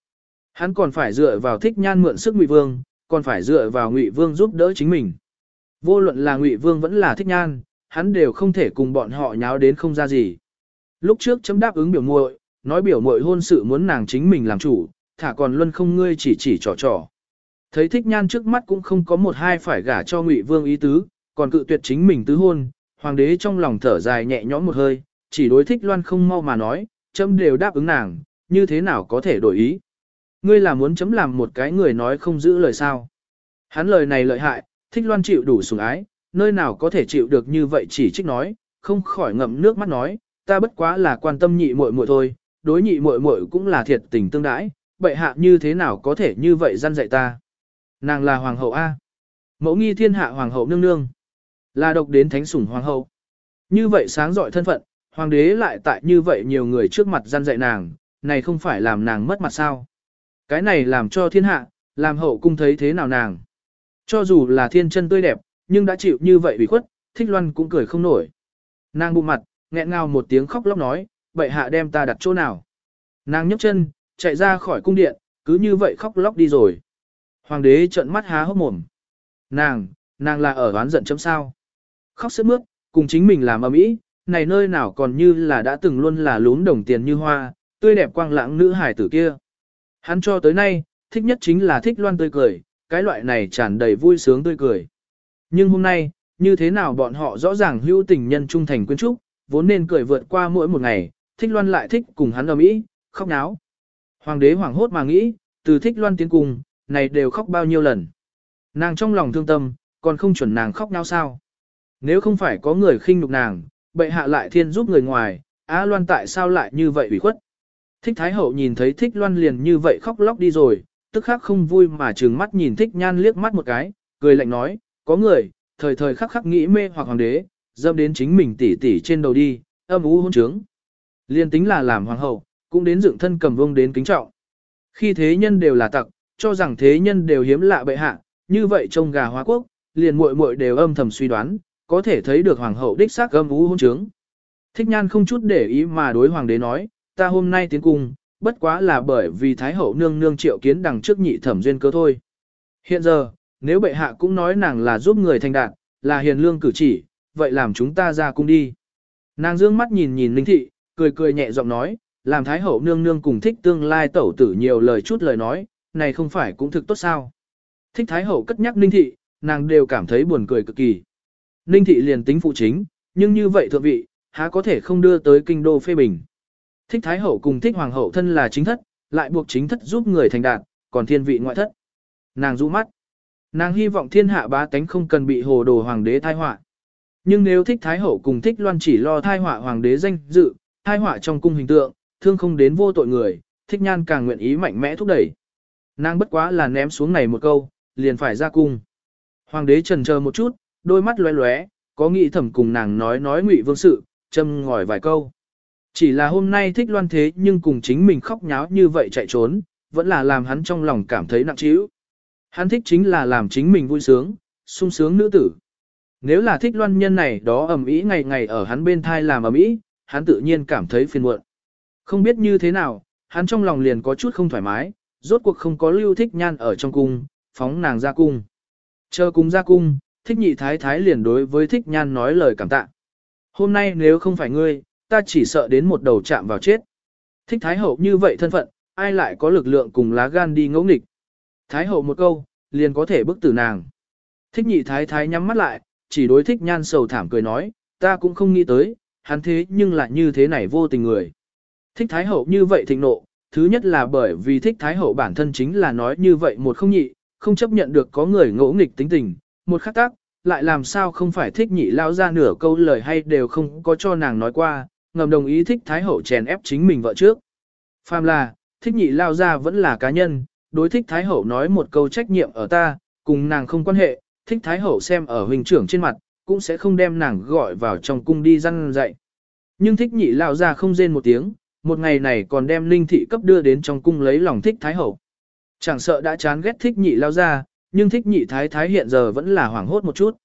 Hắn còn phải dựa vào thích nhan mượn sức Ngụy Vương, còn phải dựa vào Ngụy Vương giúp đỡ chính mình. Vô luận là Ngụy Vương vẫn là thích nhan, hắn đều không thể cùng bọn họ nháo đến không ra gì. Lúc trước chấm đáp ứng biểu muội, nói biểu muội hôn sự muốn nàng chính mình làm chủ, thả còn luân không ngươi chỉ chỉ trò trò. Thấy thích nhan trước mắt cũng không có một hai phải gả cho Ngụy Vương ý tứ, còn cự tuyệt chính mình tứ hôn, hoàng đế trong lòng thở dài nhẹ nhõm một hơi, chỉ đối thích loan không mau mà nói, chấm đều đáp ứng nàng, như thế nào có thể đổi ý. Ngươi là muốn chấm làm một cái người nói không giữ lời sao. Hắn lời này lợi hại, thích loan chịu đủ sủng ái, nơi nào có thể chịu được như vậy chỉ trích nói, không khỏi ngậm nước mắt nói, ta bất quá là quan tâm nhị muội muội thôi, đối nhị muội muội cũng là thiệt tình tương đãi, bệ hạ như thế nào có thể như vậy gian dạy ta. Nàng là hoàng hậu A. Mẫu nghi thiên hạ hoàng hậu nương nương. Là độc đến thánh sủng hoàng hậu. Như vậy sáng giỏi thân phận, hoàng đế lại tại như vậy nhiều người trước mặt gian dạy nàng, này không phải làm nàng mất mặt sao. Cái này làm cho thiên hạ, làm hậu cung thấy thế nào nàng. Cho dù là thiên chân tươi đẹp, nhưng đã chịu như vậy bị khuất, thích loan cũng cười không nổi. Nàng bụng mặt, nghẹn ngào một tiếng khóc lóc nói, vậy hạ đem ta đặt chỗ nào. Nàng nhấc chân, chạy ra khỏi cung điện, cứ như vậy khóc lóc đi rồi. Hoàng đế trợn mắt há hốc mồm. Nàng, nàng là ở oán giận chấm sao. Khóc sức mướt, cùng chính mình làm ầm ĩ, này nơi nào còn như là đã từng luôn là lún đồng tiền như hoa, tươi đẹp quang lãng nữ hải tử kia. Hắn cho tới nay, thích nhất chính là thích loan tươi cười, cái loại này tràn đầy vui sướng tươi cười. Nhưng hôm nay, như thế nào bọn họ rõ ràng hữu tình nhân trung thành quyến trúc, vốn nên cười vượt qua mỗi một ngày, thích loan lại thích cùng hắn ở mỹ, khóc náo. Hoàng đế hoảng hốt mà nghĩ, từ thích loan tiến cùng, này đều khóc bao nhiêu lần. Nàng trong lòng thương tâm, còn không chuẩn nàng khóc náo sao. Nếu không phải có người khinh nhục nàng, bệ hạ lại thiên giúp người ngoài, Á Loan tại sao lại như vậy ủy khuất. Thích Thái Hậu nhìn thấy Thích Loan liền như vậy khóc lóc đi rồi, tức khắc không vui mà trừng mắt nhìn Thích Nhan liếc mắt một cái, cười lạnh nói, có người, thời thời khắc khắc nghĩ mê hoặc hoàng đế, dâm đến chính mình tỉ tỉ trên đầu đi, âm u hôn trướng. Liên tính là làm hoàng hậu, cũng đến dựng thân cầm vông đến kính trọng. Khi thế nhân đều là tặc, cho rằng thế nhân đều hiếm lạ bệ hạ, như vậy trông gà hóa quốc, liền muội muội đều âm thầm suy đoán, có thể thấy được hoàng hậu đích xác âm u hôn trướng. Thích nhan không chút để ý mà đối hoàng đế nói, ta hôm nay tiến cung, bất quá là bởi vì thái hậu nương nương triệu kiến đằng trước nhị thẩm duyên cơ thôi. Hiện giờ, nếu bệ hạ cũng nói nàng là giúp người thành đạt, là hiền lương cử chỉ, vậy làm chúng ta ra cung đi. Nàng dương mắt nhìn nhìn linh thị, cười cười nhẹ giọng nói, làm thái hậu nương nương cùng thích tương lai tẩu tử nhiều lời chút lời nói, này không phải cũng thực tốt sao. Thích thái hậu cất nhắc ninh thị, nàng đều cảm thấy buồn cười cực kỳ. Ninh thị liền tính phụ chính, nhưng như vậy thượng vị, há có thể không đưa tới kinh đô phê bình. Thích thái hậu cùng thích hoàng hậu thân là chính thất, lại buộc chính thất giúp người thành đạt, còn thiên vị ngoại thất. Nàng rũ mắt. Nàng hy vọng thiên hạ bá tánh không cần bị hồ đồ hoàng đế thai họa. Nhưng nếu thích thái hậu cùng thích loan chỉ lo thai họa hoàng đế danh dự, thai họa trong cung hình tượng, thương không đến vô tội người, thích nhan càng nguyện ý mạnh mẽ thúc đẩy. Nàng bất quá là ném xuống này một câu, liền phải ra cung. Hoàng đế trần chờ một chút, đôi mắt lóe lóe, có nghĩ thầm cùng nàng nói nói ngụy vương sự, châm ngòi vài câu. Chỉ là hôm nay thích loan thế nhưng cùng chính mình khóc nháo như vậy chạy trốn, vẫn là làm hắn trong lòng cảm thấy nặng trĩu. Hắn thích chính là làm chính mình vui sướng, sung sướng nữ tử. Nếu là thích loan nhân này đó ầm ĩ ngày ngày ở hắn bên thai làm ầm ĩ, hắn tự nhiên cảm thấy phiền muộn. Không biết như thế nào, hắn trong lòng liền có chút không thoải mái, rốt cuộc không có lưu thích nhan ở trong cung, phóng nàng ra cung. Chờ cung ra cung, thích nhị thái thái liền đối với thích nhan nói lời cảm tạ. Hôm nay nếu không phải ngươi, ta chỉ sợ đến một đầu chạm vào chết. Thích thái hậu như vậy thân phận, ai lại có lực lượng cùng lá gan đi ngỗ nghịch. Thái hậu một câu, liền có thể bức tử nàng. Thích nhị thái thái nhắm mắt lại, chỉ đối thích nhan sầu thảm cười nói, ta cũng không nghĩ tới, hắn thế nhưng lại như thế này vô tình người. Thích thái hậu như vậy thịnh nộ, thứ nhất là bởi vì thích thái hậu bản thân chính là nói như vậy một không nhị, không chấp nhận được có người ngỗ nghịch tính tình, một khắc tác, lại làm sao không phải thích nhị lao ra nửa câu lời hay đều không có cho nàng nói qua, ngầm đồng ý thích thái hậu chèn ép chính mình vợ trước. Phàm là, thích nhị lao ra vẫn là cá nhân, đối thích thái hậu nói một câu trách nhiệm ở ta, cùng nàng không quan hệ, thích thái hậu xem ở huynh trưởng trên mặt, cũng sẽ không đem nàng gọi vào trong cung đi răn dạy. Nhưng thích nhị lao ra không rên một tiếng, một ngày này còn đem linh thị cấp đưa đến trong cung lấy lòng thích thái hậu. Chẳng sợ đã chán ghét thích nhị lao ra, nhưng thích nhị thái thái hiện giờ vẫn là hoảng hốt một chút.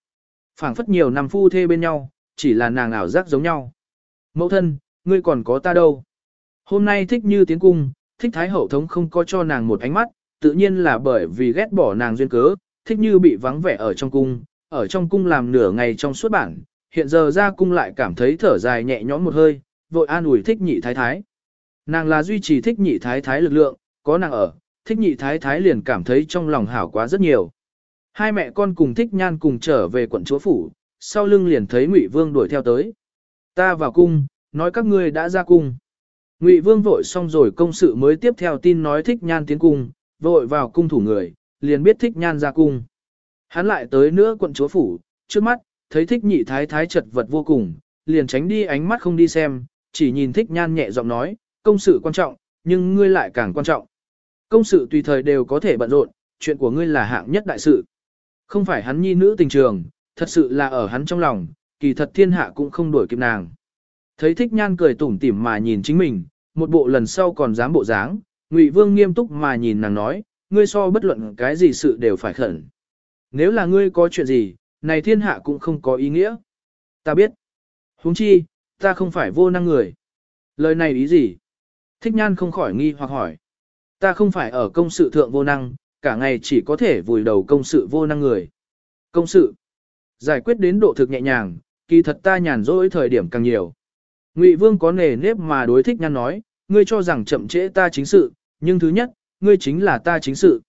phảng phất nhiều năm phu thê bên nhau, chỉ là nàng ảo giác giống nhau. Mẫu thân, ngươi còn có ta đâu. Hôm nay thích như tiến cung, thích thái hậu thống không có cho nàng một ánh mắt, tự nhiên là bởi vì ghét bỏ nàng duyên cớ, thích như bị vắng vẻ ở trong cung, ở trong cung làm nửa ngày trong suốt bản, hiện giờ ra cung lại cảm thấy thở dài nhẹ nhõm một hơi, vội an ủi thích nhị thái thái. Nàng là duy trì thích nhị thái thái lực lượng, có nàng ở, thích nhị thái thái liền cảm thấy trong lòng hảo quá rất nhiều. Hai mẹ con cùng thích nhan cùng trở về quận chúa phủ, sau lưng liền thấy Ngụy Vương đuổi theo tới. Ta vào cung, nói các ngươi đã ra cung. Ngụy Vương vội xong rồi công sự mới tiếp theo tin nói thích nhan tiến cung, vội vào cung thủ người, liền biết thích nhan ra cung. Hắn lại tới nữa quận chúa phủ, trước mắt, thấy thích nhị thái thái chật vật vô cùng, liền tránh đi ánh mắt không đi xem, chỉ nhìn thích nhan nhẹ giọng nói, công sự quan trọng, nhưng ngươi lại càng quan trọng. Công sự tùy thời đều có thể bận rộn, chuyện của ngươi là hạng nhất đại sự. Không phải hắn nhi nữ tình trường, thật sự là ở hắn trong lòng, kỳ thật thiên hạ cũng không đổi kịp nàng. Thấy thích nhan cười tủm tỉm mà nhìn chính mình, một bộ lần sau còn dám bộ dáng, Ngụy Vương nghiêm túc mà nhìn nàng nói, ngươi so bất luận cái gì sự đều phải khẩn. Nếu là ngươi có chuyện gì, này thiên hạ cũng không có ý nghĩa. Ta biết. huống chi, ta không phải vô năng người. Lời này ý gì? Thích nhan không khỏi nghi hoặc hỏi. Ta không phải ở công sự thượng vô năng, cả ngày chỉ có thể vùi đầu công sự vô năng người. Công sự. Giải quyết đến độ thực nhẹ nhàng, kỳ thật ta nhàn rỗi thời điểm càng nhiều. Ngụy Vương có nề nếp mà đối thích nhăn nói, ngươi cho rằng chậm trễ ta chính sự, nhưng thứ nhất, ngươi chính là ta chính sự.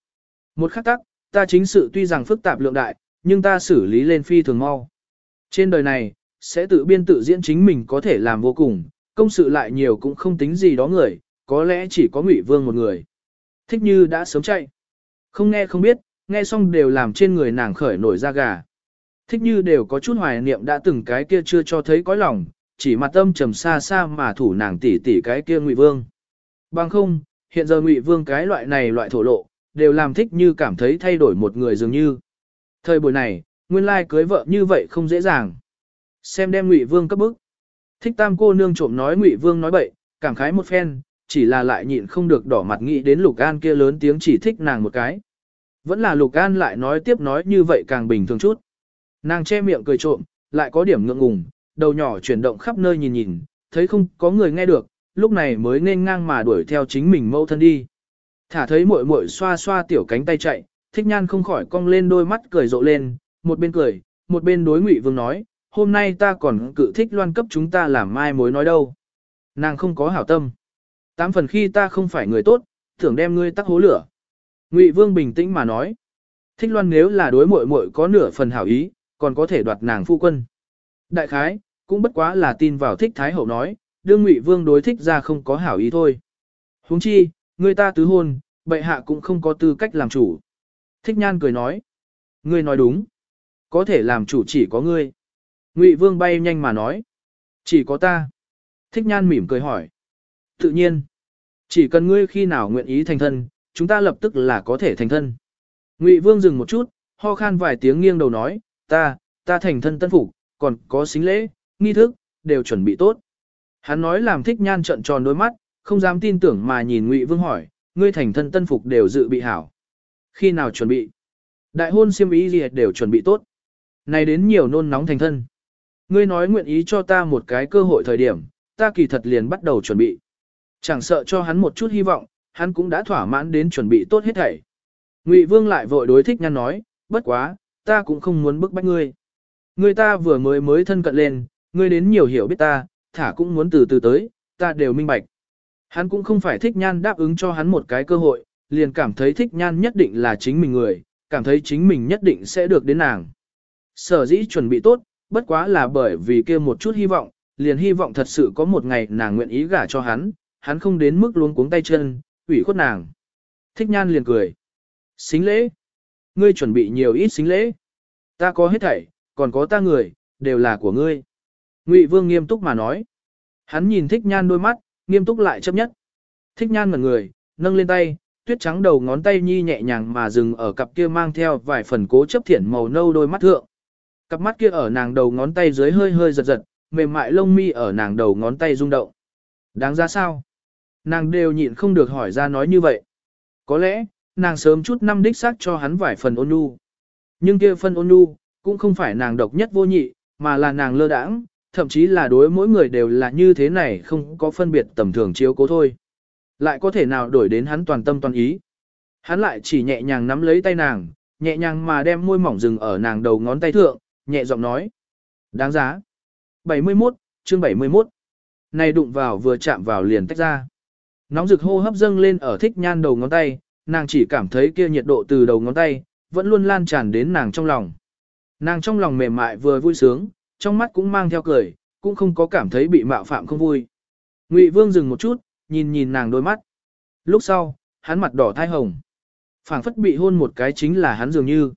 Một khắc tắc, ta chính sự tuy rằng phức tạp lượng đại, nhưng ta xử lý lên phi thường mau. Trên đời này, sẽ tự biên tự diễn chính mình có thể làm vô cùng, công sự lại nhiều cũng không tính gì đó người, có lẽ chỉ có Ngụy Vương một người. Thích như đã sớm chạy. Không nghe không biết, nghe xong đều làm trên người nàng khởi nổi da gà. Thích như đều có chút hoài niệm đã từng cái kia chưa cho thấy cõi lòng, chỉ mặt tâm trầm xa xa mà thủ nàng tỉ tỉ cái kia Ngụy Vương. Bằng không, hiện giờ Ngụy Vương cái loại này loại thổ lộ, đều làm thích như cảm thấy thay đổi một người dường như. Thời buổi này, nguyên lai cưới vợ như vậy không dễ dàng. Xem đem Ngụy Vương cấp bức. Thích tam cô nương trộm nói Ngụy Vương nói bậy, cảm khái một phen, chỉ là lại nhịn không được đỏ mặt nghĩ đến Lục An kia lớn tiếng chỉ thích nàng một cái. Vẫn là Lục An lại nói tiếp nói như vậy càng bình thường chút. Nàng che miệng cười trộm, lại có điểm ngượng ngùng, đầu nhỏ chuyển động khắp nơi nhìn nhìn, thấy không có người nghe được, lúc này mới nên ngang mà đuổi theo chính mình mâu thân đi. Thả thấy muội muội xoa xoa tiểu cánh tay chạy, thích nhan không khỏi cong lên đôi mắt cười rộ lên, một bên cười, một bên đối ngụy vương nói, hôm nay ta còn cự thích loan cấp chúng ta làm mai mối nói đâu. Nàng không có hảo tâm. Tám phần khi ta không phải người tốt, thưởng đem ngươi tắc hố lửa. Ngụy vương bình tĩnh mà nói. Thích loan nếu là đối muội muội có nửa phần hảo ý, còn có thể đoạt nàng phu quân. Đại khái, cũng bất quá là tin vào thích thái hậu nói, đương ngụy vương đối thích ra không có hảo ý thôi. huống chi, người ta tứ hôn, bệ hạ cũng không có tư cách làm chủ. Thích nhan cười nói. Ngươi nói đúng. Có thể làm chủ chỉ có ngươi. Ngụy vương bay nhanh mà nói. Chỉ có ta. Thích nhan mỉm cười hỏi. Tự nhiên. Chỉ cần ngươi khi nào nguyện ý thành thân, chúng ta lập tức là có thể thành thân. Ngụy vương dừng một chút, ho khan vài tiếng nghiêng đầu nói, ta, ta thành thân tân phục, còn có xính lễ, nghi thức, đều chuẩn bị tốt. Hắn nói làm thích nhan trận tròn đôi mắt, không dám tin tưởng mà nhìn Ngụy Vương hỏi, ngươi thành thân tân phục đều dự bị hảo. Khi nào chuẩn bị? Đại hôn siêm ý gì đều chuẩn bị tốt. Này đến nhiều nôn nóng thành thân. Ngươi nói nguyện ý cho ta một cái cơ hội thời điểm, ta kỳ thật liền bắt đầu chuẩn bị. Chẳng sợ cho hắn một chút hy vọng, hắn cũng đã thỏa mãn đến chuẩn bị tốt hết thảy. Ngụy Vương lại vội đối thích nhan nói, bất quá, ta cũng không muốn bức bách ngươi. Ngươi ta vừa mới mới thân cận lên, ngươi đến nhiều hiểu biết ta, thả cũng muốn từ từ tới, ta đều minh bạch. Hắn cũng không phải thích nhan đáp ứng cho hắn một cái cơ hội, liền cảm thấy thích nhan nhất định là chính mình người, cảm thấy chính mình nhất định sẽ được đến nàng. Sở dĩ chuẩn bị tốt, bất quá là bởi vì kia một chút hy vọng, liền hy vọng thật sự có một ngày nàng nguyện ý gả cho hắn, hắn không đến mức luống cuống tay chân, ủy khuất nàng. Thích nhan liền cười. Xính lễ. Ngươi chuẩn bị nhiều ít xính lễ. Ta có hết thảy, còn có ta người, đều là của ngươi. Ngụy Vương nghiêm túc mà nói. Hắn nhìn thích nhan đôi mắt, nghiêm túc lại chấp nhất. Thích nhan ngẩn người, nâng lên tay, tuyết trắng đầu ngón tay nhi nhẹ nhàng mà dừng ở cặp kia mang theo vài phần cố chấp thiển màu nâu đôi mắt thượng. Cặp mắt kia ở nàng đầu ngón tay dưới hơi hơi giật giật, mềm mại lông mi ở nàng đầu ngón tay rung động. Đáng ra sao? Nàng đều nhịn không được hỏi ra nói như vậy. Có lẽ, nàng sớm chút năm đích xác cho hắn vài phần ôn nhu. Nhưng kia phân ôn nhu, cũng không phải nàng độc nhất vô nhị, mà là nàng lơ đãng, thậm chí là đối mỗi người đều là như thế này không có phân biệt tầm thường chiếu cố thôi. Lại có thể nào đổi đến hắn toàn tâm toàn ý. Hắn lại chỉ nhẹ nhàng nắm lấy tay nàng, nhẹ nhàng mà đem môi mỏng dừng ở nàng đầu ngón tay thượng, nhẹ giọng nói. Đáng giá. 71, chương 71. Này đụng vào vừa chạm vào liền tách ra. Nóng rực hô hấp dâng lên ở thích nhan đầu ngón tay, nàng chỉ cảm thấy kia nhiệt độ từ đầu ngón tay, vẫn luôn lan tràn đến nàng trong lòng. Nàng trong lòng mềm mại vừa vui sướng, trong mắt cũng mang theo cười, cũng không có cảm thấy bị mạo phạm không vui. Ngụy Vương dừng một chút, nhìn nhìn nàng đôi mắt. Lúc sau, hắn mặt đỏ thai hồng. phảng phất bị hôn một cái chính là hắn dường như.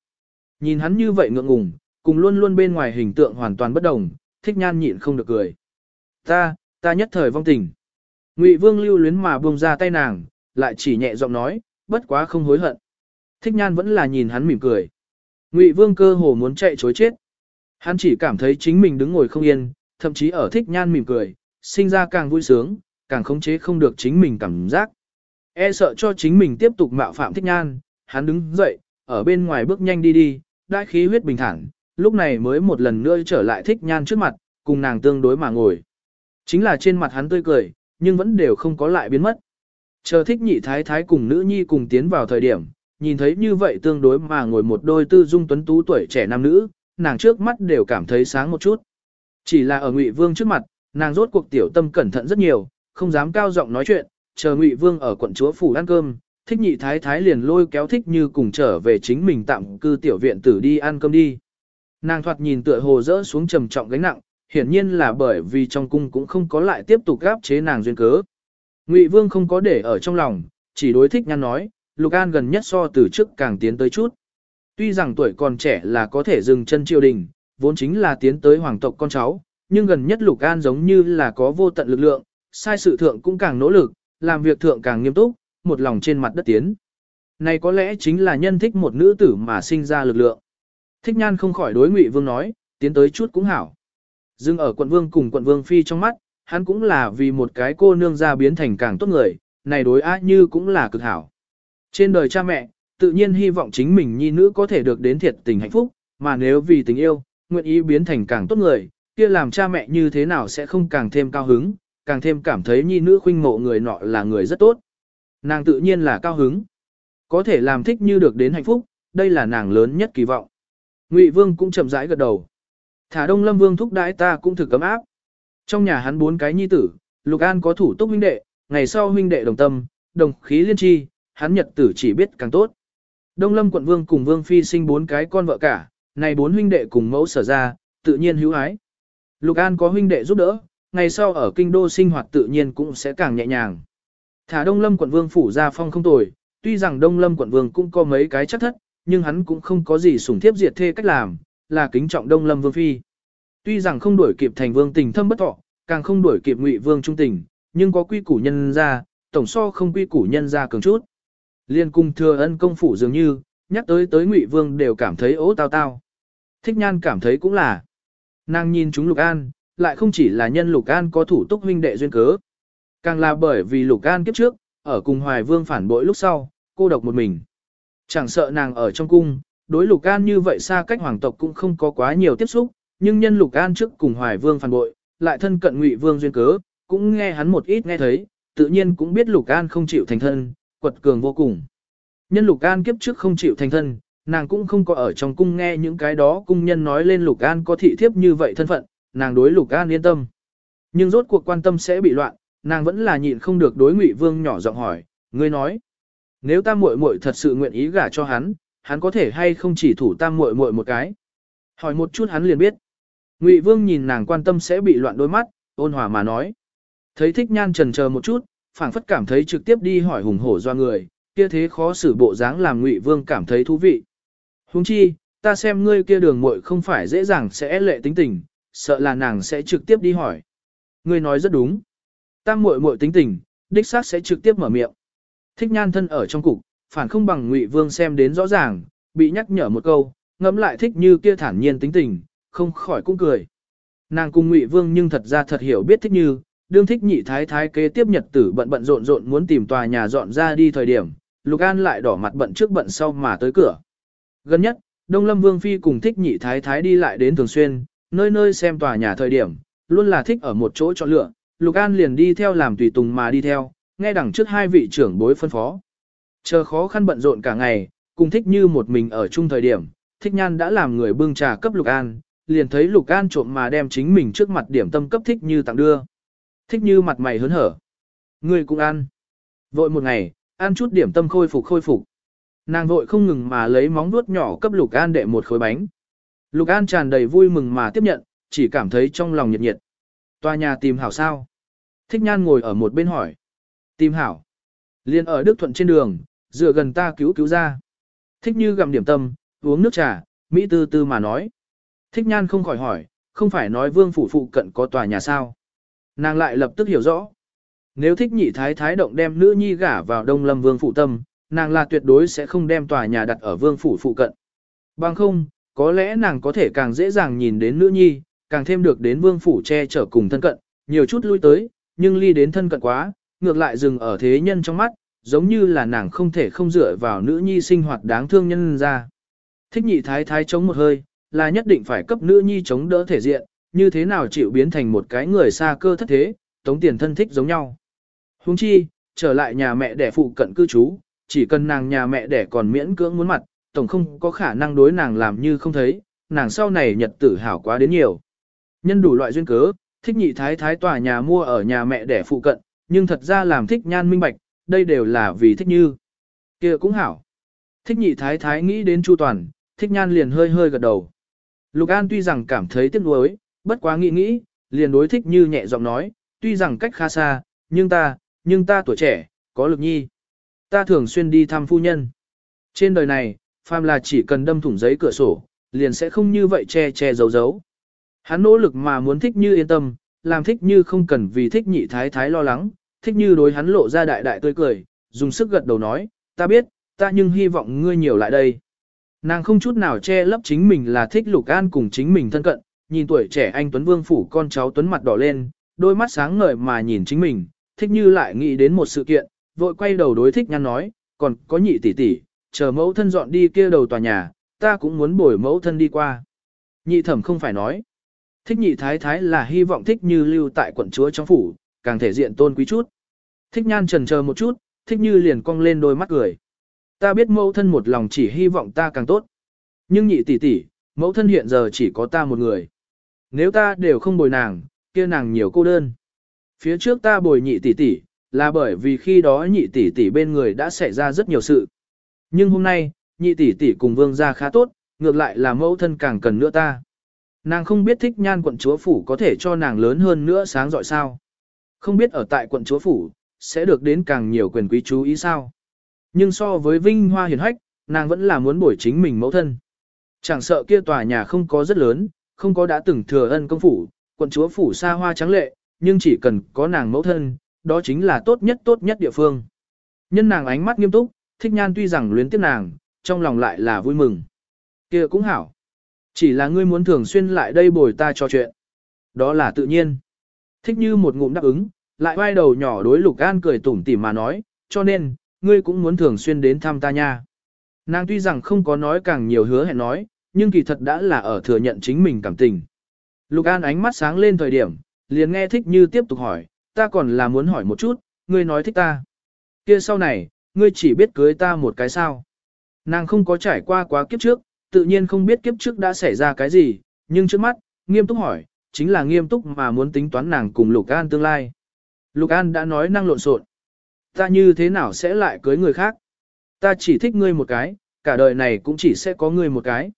Nhìn hắn như vậy ngượng ngùng, cùng luôn luôn bên ngoài hình tượng hoàn toàn bất đồng, thích nhan nhịn không được cười. Ta, ta nhất thời vong tình. Ngụy Vương lưu luyến mà buông ra tay nàng, lại chỉ nhẹ giọng nói, bất quá không hối hận. Thích nhan vẫn là nhìn hắn mỉm cười. Ngụy Vương cơ hồ muốn chạy chối chết. Hắn chỉ cảm thấy chính mình đứng ngồi không yên, thậm chí ở thích nhan mỉm cười, sinh ra càng vui sướng, càng khống chế không được chính mình cảm giác. E sợ cho chính mình tiếp tục mạo phạm thích nhan, hắn đứng dậy, ở bên ngoài bước nhanh đi đi, đại khí huyết bình thản, lúc này mới một lần nữa trở lại thích nhan trước mặt, cùng nàng tương đối mà ngồi. Chính là trên mặt hắn tươi cười, nhưng vẫn đều không có lại biến mất. Chờ thích nhị thái thái cùng nữ nhi cùng tiến vào thời điểm, nhìn thấy như vậy tương đối mà ngồi một đôi tư dung tuấn tú tuổi trẻ nam nữ, nàng trước mắt đều cảm thấy sáng một chút. Chỉ là ở Ngụy Vương trước mặt, nàng rốt cuộc tiểu tâm cẩn thận rất nhiều, không dám cao giọng nói chuyện, chờ Ngụy Vương ở quận chúa phủ ăn cơm, thích nhị thái thái liền lôi kéo thích như cùng trở về chính mình tạm cư tiểu viện tử đi ăn cơm đi. Nàng thoạt nhìn tựa hồ rỡ xuống trầm trọng gánh nặng, hiển nhiên là bởi vì trong cung cũng không có lại tiếp tục gáp chế nàng duyên cớ. Ngụy Vương không có để ở trong lòng, chỉ đối thích nhăn nói, Lục An gần nhất so từ trước càng tiến tới chút. Tuy rằng tuổi còn trẻ là có thể dừng chân triều đình, vốn chính là tiến tới hoàng tộc con cháu, nhưng gần nhất Lục An giống như là có vô tận lực lượng, sai sự thượng cũng càng nỗ lực, làm việc thượng càng nghiêm túc, một lòng trên mặt đất tiến. Này có lẽ chính là nhân thích một nữ tử mà sinh ra lực lượng. Thích nhan không khỏi đối Ngụy Vương nói, tiến tới chút cũng hảo. Dưng ở quận vương cùng quận vương phi trong mắt, hắn cũng là vì một cái cô nương ra biến thành càng tốt người, này đối á như cũng là cực hảo. Trên đời cha mẹ, tự nhiên hy vọng chính mình nhi nữ có thể được đến thiệt tình hạnh phúc, mà nếu vì tình yêu, nguyện ý biến thành càng tốt người, kia làm cha mẹ như thế nào sẽ không càng thêm cao hứng, càng thêm cảm thấy nhi nữ khuynh mộ người nọ là người rất tốt. Nàng tự nhiên là cao hứng. Có thể làm thích như được đến hạnh phúc, đây là nàng lớn nhất kỳ vọng. Ngụy Vương cũng chậm rãi gật đầu. Thả Đông Lâm Vương thúc đãi ta cũng thực cấm áp. Trong nhà hắn bốn cái nhi tử, Lục An có thủ túc huynh đệ, ngày sau huynh đệ đồng tâm, đồng khí liên tri, hắn nhật tử chỉ biết càng tốt. Đông Lâm quận vương cùng vương phi sinh bốn cái con vợ cả, này bốn huynh đệ cùng mẫu sở ra, tự nhiên hữu ái. Lục An có huynh đệ giúp đỡ, ngày sau ở kinh đô sinh hoạt tự nhiên cũng sẽ càng nhẹ nhàng. Thả Đông Lâm quận vương phủ ra phong không tồi, tuy rằng Đông Lâm quận vương cũng có mấy cái chắc thất, nhưng hắn cũng không có gì sủng thiếp diệt thê cách làm, là kính trọng Đông Lâm vương phi. Tuy rằng không đuổi kịp thành vương tình thâm bất thọ, càng không đuổi kịp ngụy vương trung tình, nhưng có quy củ nhân ra, tổng so không quy củ nhân ra cường chút. Liên cung thừa ân công phủ dường như, nhắc tới tới ngụy vương đều cảm thấy ố tao tao. Thích nhan cảm thấy cũng là. Nàng nhìn chúng Lục An, lại không chỉ là nhân Lục An có thủ túc huynh đệ duyên cớ. Càng là bởi vì Lục An kiếp trước, ở cùng Hoài Vương phản bội lúc sau, cô độc một mình. Chẳng sợ nàng ở trong cung, đối Lục An như vậy xa cách hoàng tộc cũng không có quá nhiều tiếp xúc, nhưng nhân Lục An trước cùng Hoài Vương phản bội, lại thân cận Ngụy Vương duyên cớ, cũng nghe hắn một ít nghe thấy, tự nhiên cũng biết Lục An không chịu thành thân, quật cường vô cùng. Nhân Lục An kiếp trước không chịu thành thân, nàng cũng không có ở trong cung nghe những cái đó cung nhân nói lên Lục An có thị thiếp như vậy thân phận, nàng đối Lục An yên tâm. Nhưng rốt cuộc quan tâm sẽ bị loạn, nàng vẫn là nhịn không được đối Ngụy Vương nhỏ giọng hỏi, ngươi nói, nếu ta muội muội thật sự nguyện ý gả cho hắn, hắn có thể hay không chỉ thủ tam muội muội một cái. Hỏi một chút hắn liền biết. Ngụy Vương nhìn nàng quan tâm sẽ bị loạn đôi mắt, ôn hòa mà nói. Thấy thích nhan trần chờ một chút, phảng phất cảm thấy trực tiếp đi hỏi hùng hổ do người, kia thế khó xử bộ dáng làm Ngụy Vương cảm thấy thú vị. Huống chi, ta xem ngươi kia đường muội không phải dễ dàng sẽ lệ tính tình, sợ là nàng sẽ trực tiếp đi hỏi. Ngươi nói rất đúng. Tam muội muội tính tình, đích xác sẽ trực tiếp mở miệng. Thích nhan thân ở trong cục, phản không bằng Ngụy Vương xem đến rõ ràng, bị nhắc nhở một câu, ngẫm lại thích như kia thản nhiên tính tình, không khỏi cũng cười. Nàng cùng Ngụy Vương nhưng thật ra thật hiểu biết thích như, đương thích nhị thái thái kế tiếp nhật tử bận bận rộn rộn muốn tìm tòa nhà dọn ra đi thời điểm, Lục An lại đỏ mặt bận trước bận sau mà tới cửa. Gần nhất, Đông Lâm Vương Phi cùng thích nhị thái thái đi lại đến thường xuyên, nơi nơi xem tòa nhà thời điểm, luôn là thích ở một chỗ chọn lựa, Lục An liền đi theo làm tùy tùng mà đi theo, nghe đằng trước hai vị trưởng bối phân phó. Chờ khó khăn bận rộn cả ngày, cùng thích như một mình ở chung thời điểm, thích nhan đã làm người bưng trà cấp Lục An, liền thấy Lục An trộm mà đem chính mình trước mặt điểm tâm cấp thích như tặng đưa. Thích như mặt mày hớn hở. Người cũng ăn. Vội một ngày, ăn chút điểm tâm khôi phục khôi phục. Nàng vội không ngừng mà lấy móng vuốt nhỏ cấp Lục An đệ một khối bánh. Lục An tràn đầy vui mừng mà tiếp nhận, chỉ cảm thấy trong lòng nhiệt nhiệt. Tòa nhà tìm hảo sao? Thích Nhan ngồi ở một bên hỏi. Tìm hảo. Liên ở Đức Thuận trên đường, dựa gần ta cứu cứu ra. Thích như gặm điểm tâm, uống nước trà, Mỹ tư tư mà nói. Thích nhan không khỏi hỏi, không phải nói vương phủ phụ cận có tòa nhà sao. Nàng lại lập tức hiểu rõ. Nếu thích nhị thái thái động đem nữ nhi gả vào đông lâm vương phủ tâm, nàng là tuyệt đối sẽ không đem tòa nhà đặt ở vương phủ phụ cận. Bằng không, có lẽ nàng có thể càng dễ dàng nhìn đến nữ nhi, càng thêm được đến vương phủ che chở cùng thân cận, nhiều chút lui tới, nhưng ly đến thân cận quá, ngược lại dừng ở thế nhân trong mắt, giống như là nàng không thể không dựa vào nữ nhi sinh hoạt đáng thương nhân ra. Thích nhị thái thái chống một hơi, là nhất định phải cấp nữ nhi chống đỡ thể diện, như thế nào chịu biến thành một cái người xa cơ thất thế, tống tiền thân thích giống nhau. Huống chi, trở lại nhà mẹ đẻ phụ cận cư trú, chỉ cần nàng nhà mẹ đẻ còn miễn cưỡng muốn mặt, tổng không có khả năng đối nàng làm như không thấy, nàng sau này nhật tử hảo quá đến nhiều. Nhân đủ loại duyên cớ, thích nhị thái thái tòa nhà mua ở nhà mẹ đẻ phụ cận, nhưng thật ra làm thích nhan minh bạch, đây đều là vì thích như. kia cũng hảo. Thích nhị thái thái nghĩ đến chu toàn, thích nhan liền hơi hơi gật đầu. Lục An tuy rằng cảm thấy tiếc nuối, bất quá nghĩ nghĩ, liền đối thích như nhẹ giọng nói, tuy rằng cách khá xa, nhưng ta, nhưng ta tuổi trẻ, có lực nhi. Ta thường xuyên đi thăm phu nhân. Trên đời này, phàm là chỉ cần đâm thủng giấy cửa sổ, liền sẽ không như vậy che che giấu giấu. Hắn nỗ lực mà muốn thích như yên tâm, làm thích như không cần vì thích nhị thái thái lo lắng, thích như đối hắn lộ ra đại đại tươi cười, dùng sức gật đầu nói, ta biết, ta nhưng hy vọng ngươi nhiều lại đây. Nàng không chút nào che lấp chính mình là thích lục an cùng chính mình thân cận, nhìn tuổi trẻ anh Tuấn Vương phủ con cháu Tuấn mặt đỏ lên, đôi mắt sáng ngời mà nhìn chính mình, thích như lại nghĩ đến một sự kiện, vội quay đầu đối thích nhăn nói, còn có nhị tỷ tỷ, chờ mẫu thân dọn đi kia đầu tòa nhà, ta cũng muốn bồi mẫu thân đi qua. Nhị thẩm không phải nói. Thích nhị thái thái là hy vọng thích như lưu tại quận chúa trong phủ, càng thể diện tôn quý chút. Thích nhan trần chờ một chút, thích như liền cong lên đôi mắt cười. Ta biết mẫu thân một lòng chỉ hy vọng ta càng tốt. Nhưng nhị tỷ tỷ, mẫu thân hiện giờ chỉ có ta một người. Nếu ta đều không bồi nàng, kia nàng nhiều cô đơn. Phía trước ta bồi nhị tỷ tỷ, là bởi vì khi đó nhị tỷ tỷ bên người đã xảy ra rất nhiều sự. Nhưng hôm nay, nhị tỷ tỷ cùng vương gia khá tốt, ngược lại là mẫu thân càng cần nữa ta. Nàng không biết thích nhan quận chúa phủ có thể cho nàng lớn hơn nữa sáng dọi sao. Không biết ở tại quận chúa phủ, sẽ được đến càng nhiều quyền quý chú ý sao. Nhưng so với vinh hoa hiền hách, nàng vẫn là muốn bổi chính mình mẫu thân. Chẳng sợ kia tòa nhà không có rất lớn, không có đã từng thừa ân công phủ, quận chúa phủ xa hoa trắng lệ, nhưng chỉ cần có nàng mẫu thân, đó chính là tốt nhất tốt nhất địa phương. Nhân nàng ánh mắt nghiêm túc, thích nhan tuy rằng luyến tiếc nàng, trong lòng lại là vui mừng. kia cũng hảo. Chỉ là ngươi muốn thường xuyên lại đây bồi ta cho chuyện. Đó là tự nhiên. Thích như một ngụm đáp ứng, lại vai đầu nhỏ đối lục an cười tủm tỉm mà nói, cho nên, ngươi cũng muốn thường xuyên đến thăm ta nha. Nàng tuy rằng không có nói càng nhiều hứa hẹn nói, nhưng kỳ thật đã là ở thừa nhận chính mình cảm tình. Lục An ánh mắt sáng lên thời điểm, liền nghe thích như tiếp tục hỏi, ta còn là muốn hỏi một chút, ngươi nói thích ta. kia sau này, ngươi chỉ biết cưới ta một cái sao. Nàng không có trải qua quá kiếp trước, tự nhiên không biết kiếp trước đã xảy ra cái gì, nhưng trước mắt, nghiêm túc hỏi, chính là nghiêm túc mà muốn tính toán nàng cùng Lục An tương lai. Lục An đã nói năng lộn xộn. Ta như thế nào sẽ lại cưới người khác? Ta chỉ thích ngươi một cái, cả đời này cũng chỉ sẽ có ngươi một cái.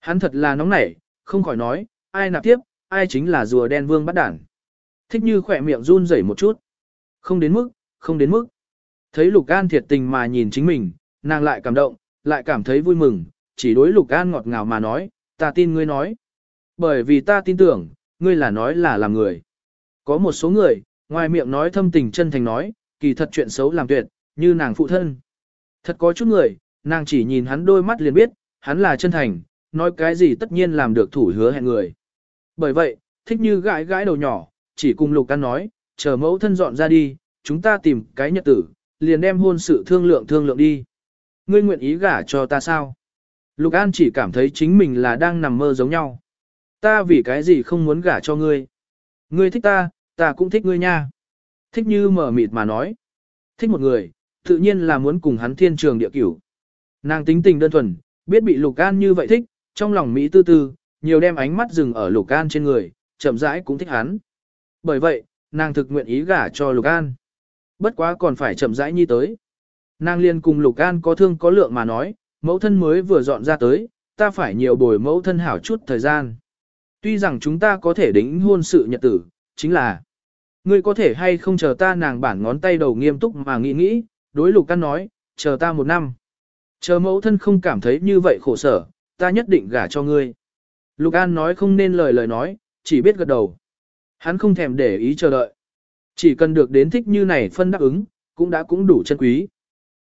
Hắn thật là nóng nảy, không khỏi nói, ai nạp tiếp, ai chính là rùa đen vương bắt đản. Thích như khỏe miệng run rẩy một chút. Không đến mức, không đến mức. Thấy Lục An thiệt tình mà nhìn chính mình, nàng lại cảm động, lại cảm thấy vui mừng, chỉ đối Lục An ngọt ngào mà nói, ta tin ngươi nói. Bởi vì ta tin tưởng, ngươi là nói là làm người. Có một số người, ngoài miệng nói thâm tình chân thành nói, kỳ thật chuyện xấu làm tuyệt, như nàng phụ thân. Thật có chút người, nàng chỉ nhìn hắn đôi mắt liền biết, hắn là chân thành, nói cái gì tất nhiên làm được thủ hứa hẹn người. Bởi vậy, thích như gãi gãi đầu nhỏ, chỉ cùng Lục An nói, chờ mẫu thân dọn ra đi, chúng ta tìm cái nhật tử, liền đem hôn sự thương lượng thương lượng đi. Ngươi nguyện ý gả cho ta sao? Lục An chỉ cảm thấy chính mình là đang nằm mơ giống nhau. Ta vì cái gì không muốn gả cho ngươi? Ngươi thích ta, ta cũng thích ngươi nha. Thích như mở mịt mà nói. Thích một người, tự nhiên là muốn cùng hắn thiên trường địa cửu. Nàng tính tình đơn thuần, biết bị Lục An như vậy thích, trong lòng Mỹ tư tư, nhiều đem ánh mắt dừng ở Lục An trên người, chậm rãi cũng thích hắn. Bởi vậy, nàng thực nguyện ý gả cho Lục An. Bất quá còn phải chậm rãi nhi tới. Nàng liền cùng Lục An có thương có lượng mà nói, mẫu thân mới vừa dọn ra tới, ta phải nhiều bồi mẫu thân hảo chút thời gian. Tuy rằng chúng ta có thể đính hôn sự nhật tử, chính là ngươi có thể hay không chờ ta nàng bản ngón tay đầu nghiêm túc mà nghĩ nghĩ, đối Lục An nói, chờ ta một năm. Chờ mẫu thân không cảm thấy như vậy khổ sở, ta nhất định gả cho ngươi. Lục An nói không nên lời lời nói, chỉ biết gật đầu. Hắn không thèm để ý chờ đợi. Chỉ cần được đến thích như này phân đáp ứng, cũng đã cũng đủ chân quý.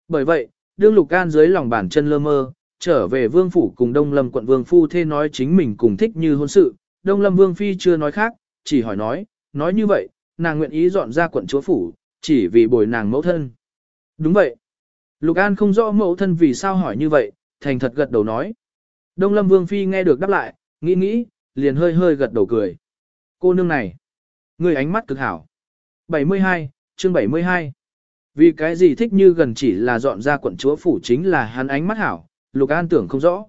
Bởi vậy, đương Lục An dưới lòng bàn chân lơ mơ, trở về vương phủ cùng Đông Lâm quận vương phu thê nói chính mình cùng thích như hôn sự, Đông Lâm vương phi chưa nói khác, chỉ hỏi nói, nói như vậy, nàng nguyện ý dọn ra quận chúa phủ, chỉ vì bồi nàng mẫu thân. Đúng vậy. Lục An không rõ mẫu thân vì sao hỏi như vậy, thành thật gật đầu nói. Đông Lâm Vương Phi nghe được đáp lại, nghĩ nghĩ, liền hơi hơi gật đầu cười. Cô nương này, người ánh mắt cực hảo. 72, chương 72. Vì cái gì thích như gần chỉ là dọn ra quận chúa phủ chính là hắn ánh mắt hảo, Lục An tưởng không rõ.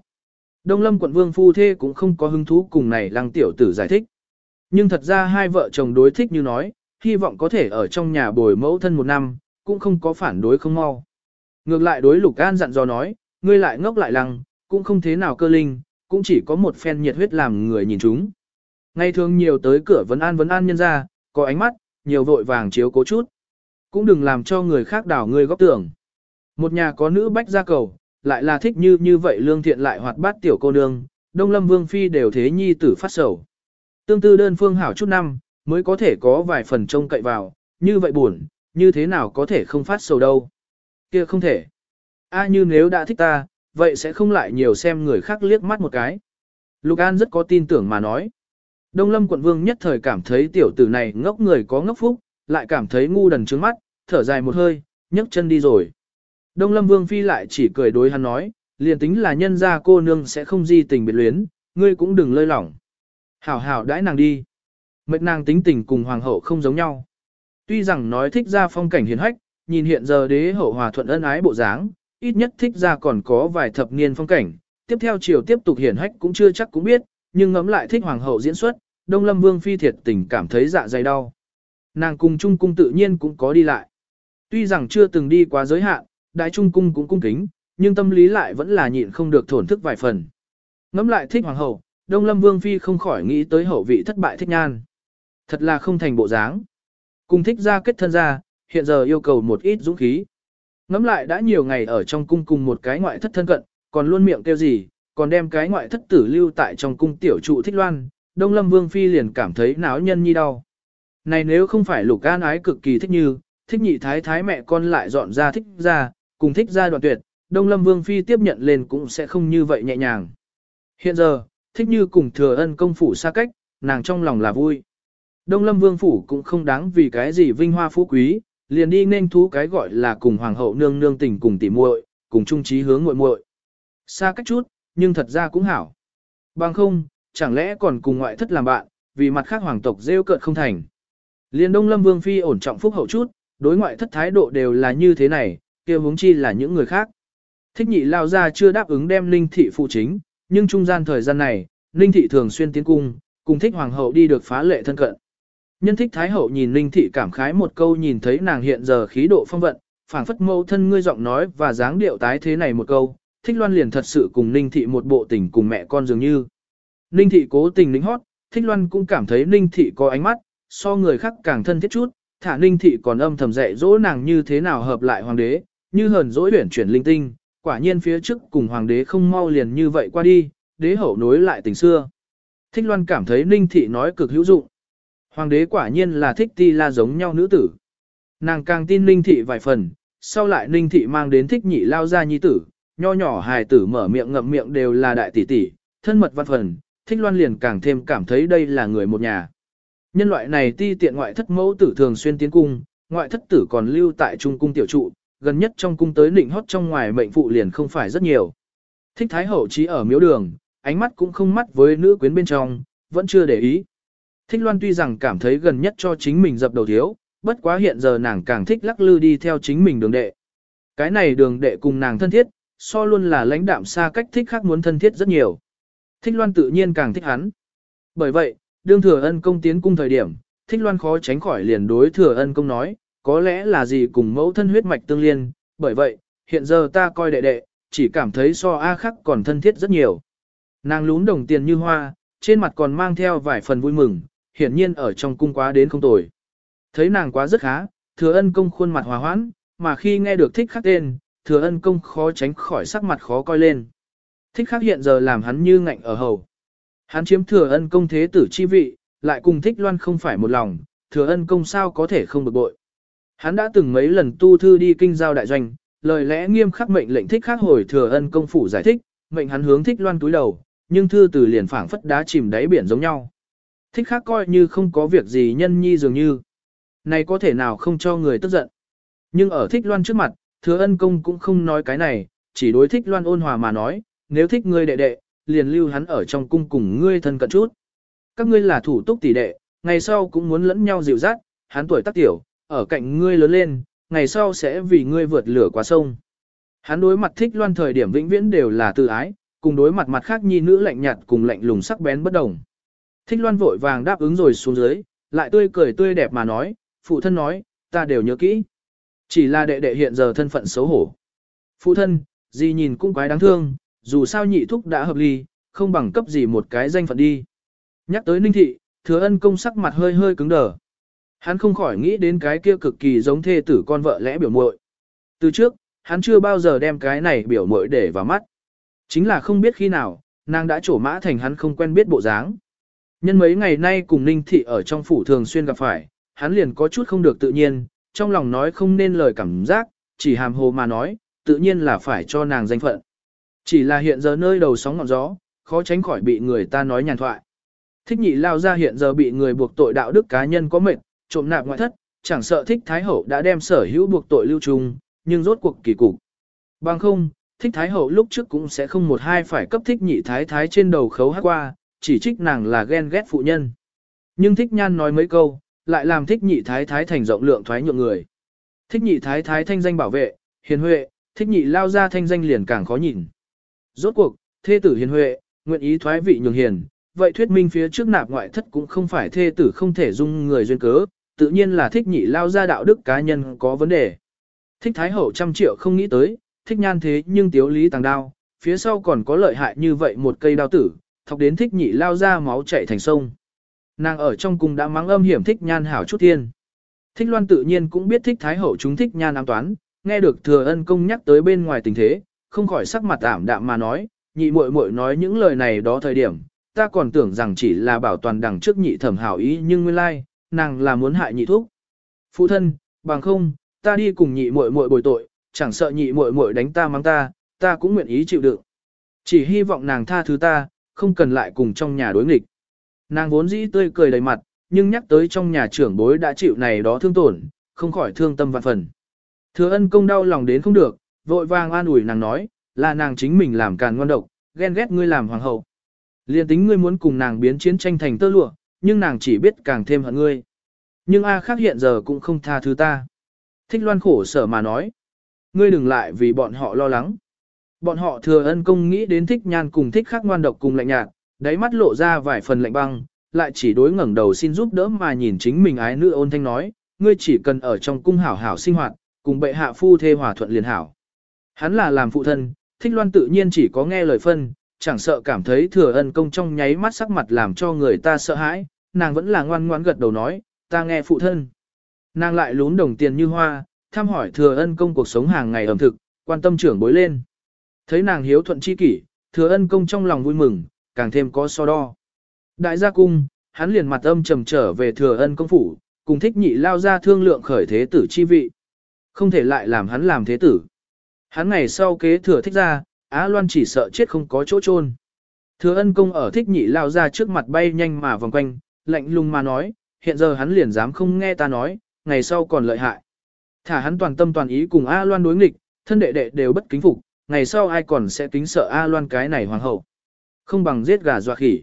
Đông Lâm quận vương phu thê cũng không có hứng thú cùng này lăng tiểu tử giải thích. Nhưng thật ra hai vợ chồng đối thích như nói, hy vọng có thể ở trong nhà bồi mẫu thân một năm, cũng không có phản đối không mau. Ngược lại đối Lục An dặn dò nói, ngươi lại ngốc lại lăng, cũng không thế nào cơ linh, cũng chỉ có một phen nhiệt huyết làm người nhìn chúng. Ngày thường nhiều tới cửa vấn an vấn an nhân ra, có ánh mắt, nhiều vội vàng chiếu cố chút. Cũng đừng làm cho người khác đảo ngươi góc tưởng. Một nhà có nữ bách gia cầu, lại là thích như như vậy lương thiện lại hoạt bát tiểu cô nương, Đông Lâm Vương Phi đều thế nhi tử phát sầu. Tương tư đơn phương hảo chút năm, mới có thể có vài phần trông cậy vào, như vậy buồn, như thế nào có thể không phát sầu đâu. kia không thể. A như nếu đã thích ta, vậy sẽ không lại nhiều xem người khác liếc mắt một cái. Lục An rất có tin tưởng mà nói. Đông Lâm quận vương nhất thời cảm thấy tiểu tử này ngốc người có ngốc phúc, lại cảm thấy ngu đần trướng mắt, thở dài một hơi, nhấc chân đi rồi. Đông Lâm Vương Phi lại chỉ cười đối hắn nói, liền tính là nhân gia cô nương sẽ không di tình biệt luyến, ngươi cũng đừng lơi lỏng. Hảo hảo đãi nàng đi. Mệnh nàng tính tình cùng hoàng hậu không giống nhau. Tuy rằng nói thích ra phong cảnh hiền hách, nhìn hiện giờ đế hậu hòa thuận ân ái bộ dáng, ít nhất thích ra còn có vài thập niên phong cảnh, tiếp theo chiều tiếp tục hiển hách cũng chưa chắc cũng biết, nhưng ngẫm lại thích hoàng hậu diễn xuất, Đông Lâm Vương phi thiệt tình cảm thấy dạ dày đau. Nàng cùng Trung cung tự nhiên cũng có đi lại. Tuy rằng chưa từng đi quá giới hạn, đại Trung cung cũng cung kính, nhưng tâm lý lại vẫn là nhịn không được thổn thức vài phần. Ngẫm lại thích hoàng hậu, Đông Lâm Vương phi không khỏi nghĩ tới hậu vị thất bại thích nhan. Thật là không thành bộ dáng. Cùng thích ra kết thân ra, hiện giờ yêu cầu một ít dũng khí. Ngắm lại đã nhiều ngày ở trong cung cùng một cái ngoại thất thân cận, còn luôn miệng kêu gì, còn đem cái ngoại thất tử lưu tại trong cung tiểu trụ thích loan, Đông Lâm Vương Phi liền cảm thấy náo nhân nhi đau. Này nếu không phải lục an ái cực kỳ thích như, thích nhị thái thái mẹ con lại dọn ra thích ra, cùng thích ra đoạn tuyệt, Đông Lâm Vương Phi tiếp nhận lên cũng sẽ không như vậy nhẹ nhàng. Hiện giờ, thích như cùng thừa ân công phủ xa cách, nàng trong lòng là vui. Đông Lâm Vương Phủ cũng không đáng vì cái gì vinh hoa phú quý, liền đi nên thú cái gọi là cùng Hoàng hậu nương nương tình cùng tỉ muội, cùng trung trí hướng muội muội. Xa cách chút, nhưng thật ra cũng hảo. Bằng không, chẳng lẽ còn cùng ngoại thất làm bạn, vì mặt khác hoàng tộc rêu cợt không thành. Liên Đông Lâm Vương Phi ổn trọng phúc hậu chút, đối ngoại thất thái độ đều là như thế này, kia huống chi là những người khác. Thích nhị lao ra chưa đáp ứng đem linh Thị phụ chính, nhưng trung gian thời gian này, linh Thị thường xuyên tiến cung, cùng thích hoàng hậu đi được phá lệ thân cận. Nhân thích Thái Hậu nhìn Ninh Thị cảm khái một câu nhìn thấy nàng hiện giờ khí độ phong vận, phảng phất mâu thân ngươi giọng nói và dáng điệu tái thế này một câu, thích loan liền thật sự cùng Ninh Thị một bộ tình cùng mẹ con dường như. Ninh Thị cố tình lính hót, thích loan cũng cảm thấy Ninh Thị có ánh mắt, so người khác càng thân thiết chút, thả Ninh Thị còn âm thầm dạy dỗ nàng như thế nào hợp lại hoàng đế, như hờn dỗi huyển chuyển linh tinh, quả nhiên phía trước cùng hoàng đế không mau liền như vậy qua đi, đế hậu nối lại tình xưa. Thích loan cảm thấy Ninh Thị nói cực hữu dụng. Hoàng đế quả nhiên là thích ti la giống nhau nữ tử. Nàng càng tin ninh thị vài phần, sau lại ninh thị mang đến thích nhị lao ra nhi tử, nho nhỏ hài tử mở miệng ngậm miệng đều là đại tỷ tỷ, thân mật văn phần, thích loan liền càng thêm cảm thấy đây là người một nhà. Nhân loại này ti tiện ngoại thất mẫu tử thường xuyên tiến cung, ngoại thất tử còn lưu tại trung cung tiểu trụ, gần nhất trong cung tới nịnh hót trong ngoài mệnh phụ liền không phải rất nhiều. Thích thái hậu trí ở miếu đường, ánh mắt cũng không mắt với nữ quyến bên trong, vẫn chưa để ý. Thích Loan tuy rằng cảm thấy gần nhất cho chính mình dập đầu thiếu, bất quá hiện giờ nàng càng thích lắc lư đi theo chính mình đường đệ. Cái này đường đệ cùng nàng thân thiết, so luôn là lãnh đạm xa cách thích khác muốn thân thiết rất nhiều. Thích Loan tự nhiên càng thích hắn. Bởi vậy, đương thừa ân công tiến cung thời điểm, thích Loan khó tránh khỏi liền đối thừa ân công nói, có lẽ là gì cùng mẫu thân huyết mạch tương liên, bởi vậy, hiện giờ ta coi đệ đệ, chỉ cảm thấy so A khắc còn thân thiết rất nhiều. Nàng lún đồng tiền như hoa, trên mặt còn mang theo vài phần vui mừng, hiển nhiên ở trong cung quá đến không tồi. Thấy nàng quá rất khá, thừa ân công khuôn mặt hòa hoãn, mà khi nghe được thích khắc tên, thừa ân công khó tránh khỏi sắc mặt khó coi lên. Thích khắc hiện giờ làm hắn như ngạnh ở hầu. Hắn chiếm thừa ân công thế tử chi vị, lại cùng thích loan không phải một lòng, thừa ân công sao có thể không bực bội. Hắn đã từng mấy lần tu thư đi kinh giao đại doanh, lời lẽ nghiêm khắc mệnh lệnh thích khắc hồi thừa ân công phủ giải thích, mệnh hắn hướng thích loan túi đầu, nhưng thư từ liền phảng phất đá chìm đáy biển giống nhau. Thích khắc coi như không có việc gì nhân nhi dường như. Này có thể nào không cho người tức giận. Nhưng ở thích loan trước mặt, thừa ân công cũng không nói cái này, chỉ đối thích loan ôn hòa mà nói, nếu thích ngươi đệ đệ, liền lưu hắn ở trong cung cùng ngươi thân cận chút. Các ngươi là thủ túc tỷ đệ, ngày sau cũng muốn lẫn nhau dịu dắt, hắn tuổi tác tiểu, ở cạnh ngươi lớn lên, ngày sau sẽ vì ngươi vượt lửa qua sông. Hắn đối mặt thích loan thời điểm vĩnh viễn đều là tự ái, cùng đối mặt mặt khác nhi nữ lạnh nhạt cùng lạnh lùng sắc bén bất đồng. Thích loan vội vàng đáp ứng rồi xuống dưới, lại tươi cười tươi đẹp mà nói, phụ thân nói, ta đều nhớ kỹ. Chỉ là đệ đệ hiện giờ thân phận xấu hổ. Phụ thân, gì nhìn cũng quái đáng thương, dù sao nhị thúc đã hợp ly, không bằng cấp gì một cái danh phận đi. Nhắc tới ninh thị, thừa ân công sắc mặt hơi hơi cứng đờ. Hắn không khỏi nghĩ đến cái kia cực kỳ giống thê tử con vợ lẽ biểu muội. Từ trước, hắn chưa bao giờ đem cái này biểu muội để vào mắt. Chính là không biết khi nào, nàng đã trổ mã thành hắn không quen biết bộ dáng. Nhân mấy ngày nay cùng Ninh Thị ở trong phủ thường xuyên gặp phải, hắn liền có chút không được tự nhiên, trong lòng nói không nên lời cảm giác, chỉ hàm hồ mà nói, tự nhiên là phải cho nàng danh phận. Chỉ là hiện giờ nơi đầu sóng ngọn gió, khó tránh khỏi bị người ta nói nhàn thoại. Thích nhị lao ra hiện giờ bị người buộc tội đạo đức cá nhân có mệnh, trộm nạp ngoại thất, chẳng sợ thích thái hậu đã đem sở hữu buộc tội lưu trùng, nhưng rốt cuộc kỳ cục. Bằng không, thích thái hậu lúc trước cũng sẽ không một hai phải cấp thích nhị thái thái trên đầu khấu hát qua, chỉ trích nàng là ghen ghét phụ nhân. Nhưng thích nhan nói mấy câu, lại làm thích nhị thái thái thành rộng lượng thoái nhượng người. Thích nhị thái thái thanh danh bảo vệ, hiền huệ, thích nhị lao ra thanh danh liền càng khó nhìn. Rốt cuộc, thê tử hiền huệ, nguyện ý thoái vị nhường hiền, vậy thuyết minh phía trước nạp ngoại thất cũng không phải thê tử không thể dung người duyên cớ, tự nhiên là thích nhị lao ra đạo đức cá nhân có vấn đề. Thích thái hậu trăm triệu không nghĩ tới, thích nhan thế nhưng tiếu lý tàng đao, phía sau còn có lợi hại như vậy một cây đao tử, thọc đến thích nhị lao ra máu chảy thành sông. Nàng ở trong cung đã mắng âm hiểm thích nhan hảo chút thiên. Thích loan tự nhiên cũng biết thích thái hậu chúng thích nhan ám toán, nghe được thừa ân công nhắc tới bên ngoài tình thế, không khỏi sắc mặt ảm đạm mà nói, nhị muội muội nói những lời này đó thời điểm, ta còn tưởng rằng chỉ là bảo toàn đằng trước nhị thẩm hảo ý nhưng nguyên lai, nàng là muốn hại nhị thúc. Phụ thân, bằng không, ta đi cùng nhị muội muội bồi tội, chẳng sợ nhị muội muội đánh ta mắng ta, ta cũng nguyện ý chịu đựng. Chỉ hy vọng nàng tha thứ ta, không cần lại cùng trong nhà đối nghịch. Nàng vốn dĩ tươi cười đầy mặt, nhưng nhắc tới trong nhà trưởng bối đã chịu này đó thương tổn, không khỏi thương tâm vạn phần. Thừa ân công đau lòng đến không được, vội vàng an ủi nàng nói, là nàng chính mình làm càn ngon độc, ghen ghét ngươi làm hoàng hậu. Liên tính ngươi muốn cùng nàng biến chiến tranh thành tơ lụa, nhưng nàng chỉ biết càng thêm hận ngươi. Nhưng A khác hiện giờ cũng không tha thứ ta. Thích loan khổ sở mà nói. Ngươi đừng lại vì bọn họ lo lắng. Bọn họ thừa ân công nghĩ đến thích nhan cùng thích khắc ngoan độc cùng lạnh nhạt, đáy mắt lộ ra vài phần lạnh băng, lại chỉ đối ngẩng đầu xin giúp đỡ mà nhìn chính mình ái nữ ôn thanh nói, ngươi chỉ cần ở trong cung hảo hảo sinh hoạt, cùng bệ hạ phu thê hòa thuận liền hảo. Hắn là làm phụ thân, thích loan tự nhiên chỉ có nghe lời phân, chẳng sợ cảm thấy thừa ân công trong nháy mắt sắc mặt làm cho người ta sợ hãi, nàng vẫn là ngoan ngoãn gật đầu nói, ta nghe phụ thân. Nàng lại lún đồng tiền như hoa, thăm hỏi thừa ân công cuộc sống hàng ngày ẩm thực, quan tâm trưởng bối lên. Thấy nàng hiếu thuận chi kỷ, thừa ân công trong lòng vui mừng, càng thêm có so đo. Đại gia cung, hắn liền mặt âm trầm trở về thừa ân công phủ, cùng thích nhị lao ra thương lượng khởi thế tử chi vị. Không thể lại làm hắn làm thế tử. Hắn ngày sau kế thừa thích ra, Á Loan chỉ sợ chết không có chỗ chôn. Thừa ân công ở thích nhị lao ra trước mặt bay nhanh mà vòng quanh, lạnh lùng mà nói, hiện giờ hắn liền dám không nghe ta nói, ngày sau còn lợi hại. Thả hắn toàn tâm toàn ý cùng A Loan đối nghịch, thân đệ đệ đều bất kính phục, ngày sau ai còn sẽ kính sợ A Loan cái này hoàng hậu. Không bằng giết gà dọa khỉ.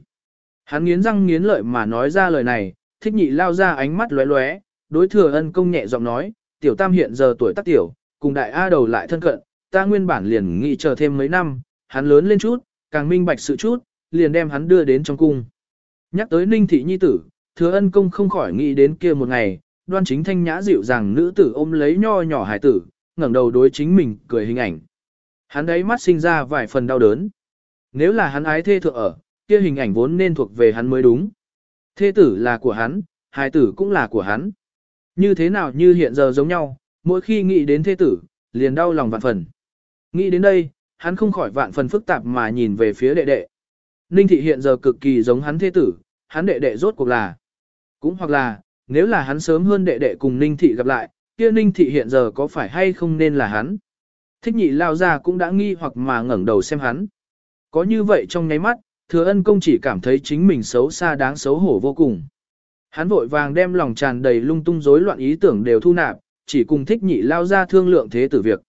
Hắn nghiến răng nghiến lợi mà nói ra lời này, thích nhị lao ra ánh mắt lóe lóe, đối thừa ân công nhẹ giọng nói, tiểu tam hiện giờ tuổi tác tiểu, cùng đại A đầu lại thân cận, ta nguyên bản liền nghĩ chờ thêm mấy năm, hắn lớn lên chút, càng minh bạch sự chút, liền đem hắn đưa đến trong cung. Nhắc tới ninh thị nhi tử, thừa ân công không khỏi nghĩ đến kia một ngày, đoan chính thanh nhã dịu dàng nữ tử ôm lấy nho nhỏ hải tử, ngẩng đầu đối chính mình cười hình ảnh. Hắn đấy mắt sinh ra vài phần đau đớn. Nếu là hắn ái thê thượng ở, kia hình ảnh vốn nên thuộc về hắn mới đúng. Thê tử là của hắn, hài tử cũng là của hắn. Như thế nào như hiện giờ giống nhau, mỗi khi nghĩ đến thê tử, liền đau lòng vạn phần. Nghĩ đến đây, hắn không khỏi vạn phần phức tạp mà nhìn về phía đệ đệ. Ninh thị hiện giờ cực kỳ giống hắn thê tử, hắn đệ đệ rốt cuộc là. Cũng hoặc là, nếu là hắn sớm hơn đệ đệ cùng Ninh thị gặp lại, kia Ninh thị hiện giờ có phải hay không nên là hắn. Thích nhị lao ra cũng đã nghi hoặc mà ngẩng đầu xem hắn. Có như vậy trong nháy mắt, thừa ân công chỉ cảm thấy chính mình xấu xa đáng xấu hổ vô cùng. Hắn vội vàng đem lòng tràn đầy lung tung rối loạn ý tưởng đều thu nạp, chỉ cùng thích nhị lao ra thương lượng thế tử việc.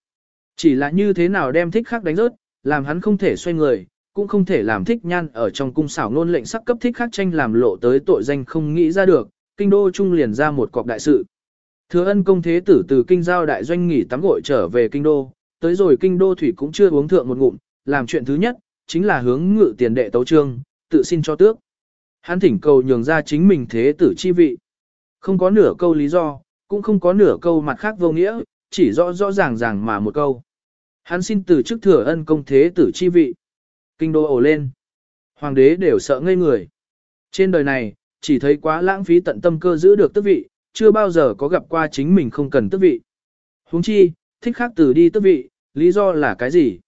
Chỉ là như thế nào đem thích khác đánh rớt, làm hắn không thể xoay người, cũng không thể làm thích nhan ở trong cung xảo ngôn lệnh sắc cấp thích khác tranh làm lộ tới tội danh không nghĩ ra được, kinh đô trung liền ra một cọc đại sự. Thừa ân công thế tử từ kinh giao đại doanh nghỉ tắm gội trở về kinh đô, tới rồi kinh đô thủy cũng chưa uống thượng một ngụm, làm chuyện thứ nhất, chính là hướng ngự tiền đệ tấu trương, tự xin cho tước. Hắn thỉnh cầu nhường ra chính mình thế tử chi vị. Không có nửa câu lý do, cũng không có nửa câu mặt khác vô nghĩa, chỉ rõ rõ ràng ràng mà một câu. Hắn xin từ chức thừa ân công thế tử chi vị. Kinh đô ổ lên. Hoàng đế đều sợ ngây người. Trên đời này, chỉ thấy quá lãng phí tận tâm cơ giữ được tước vị, chưa bao giờ có gặp qua chính mình không cần tước vị. huống chi, thích khác từ đi tước vị, lý do là cái gì?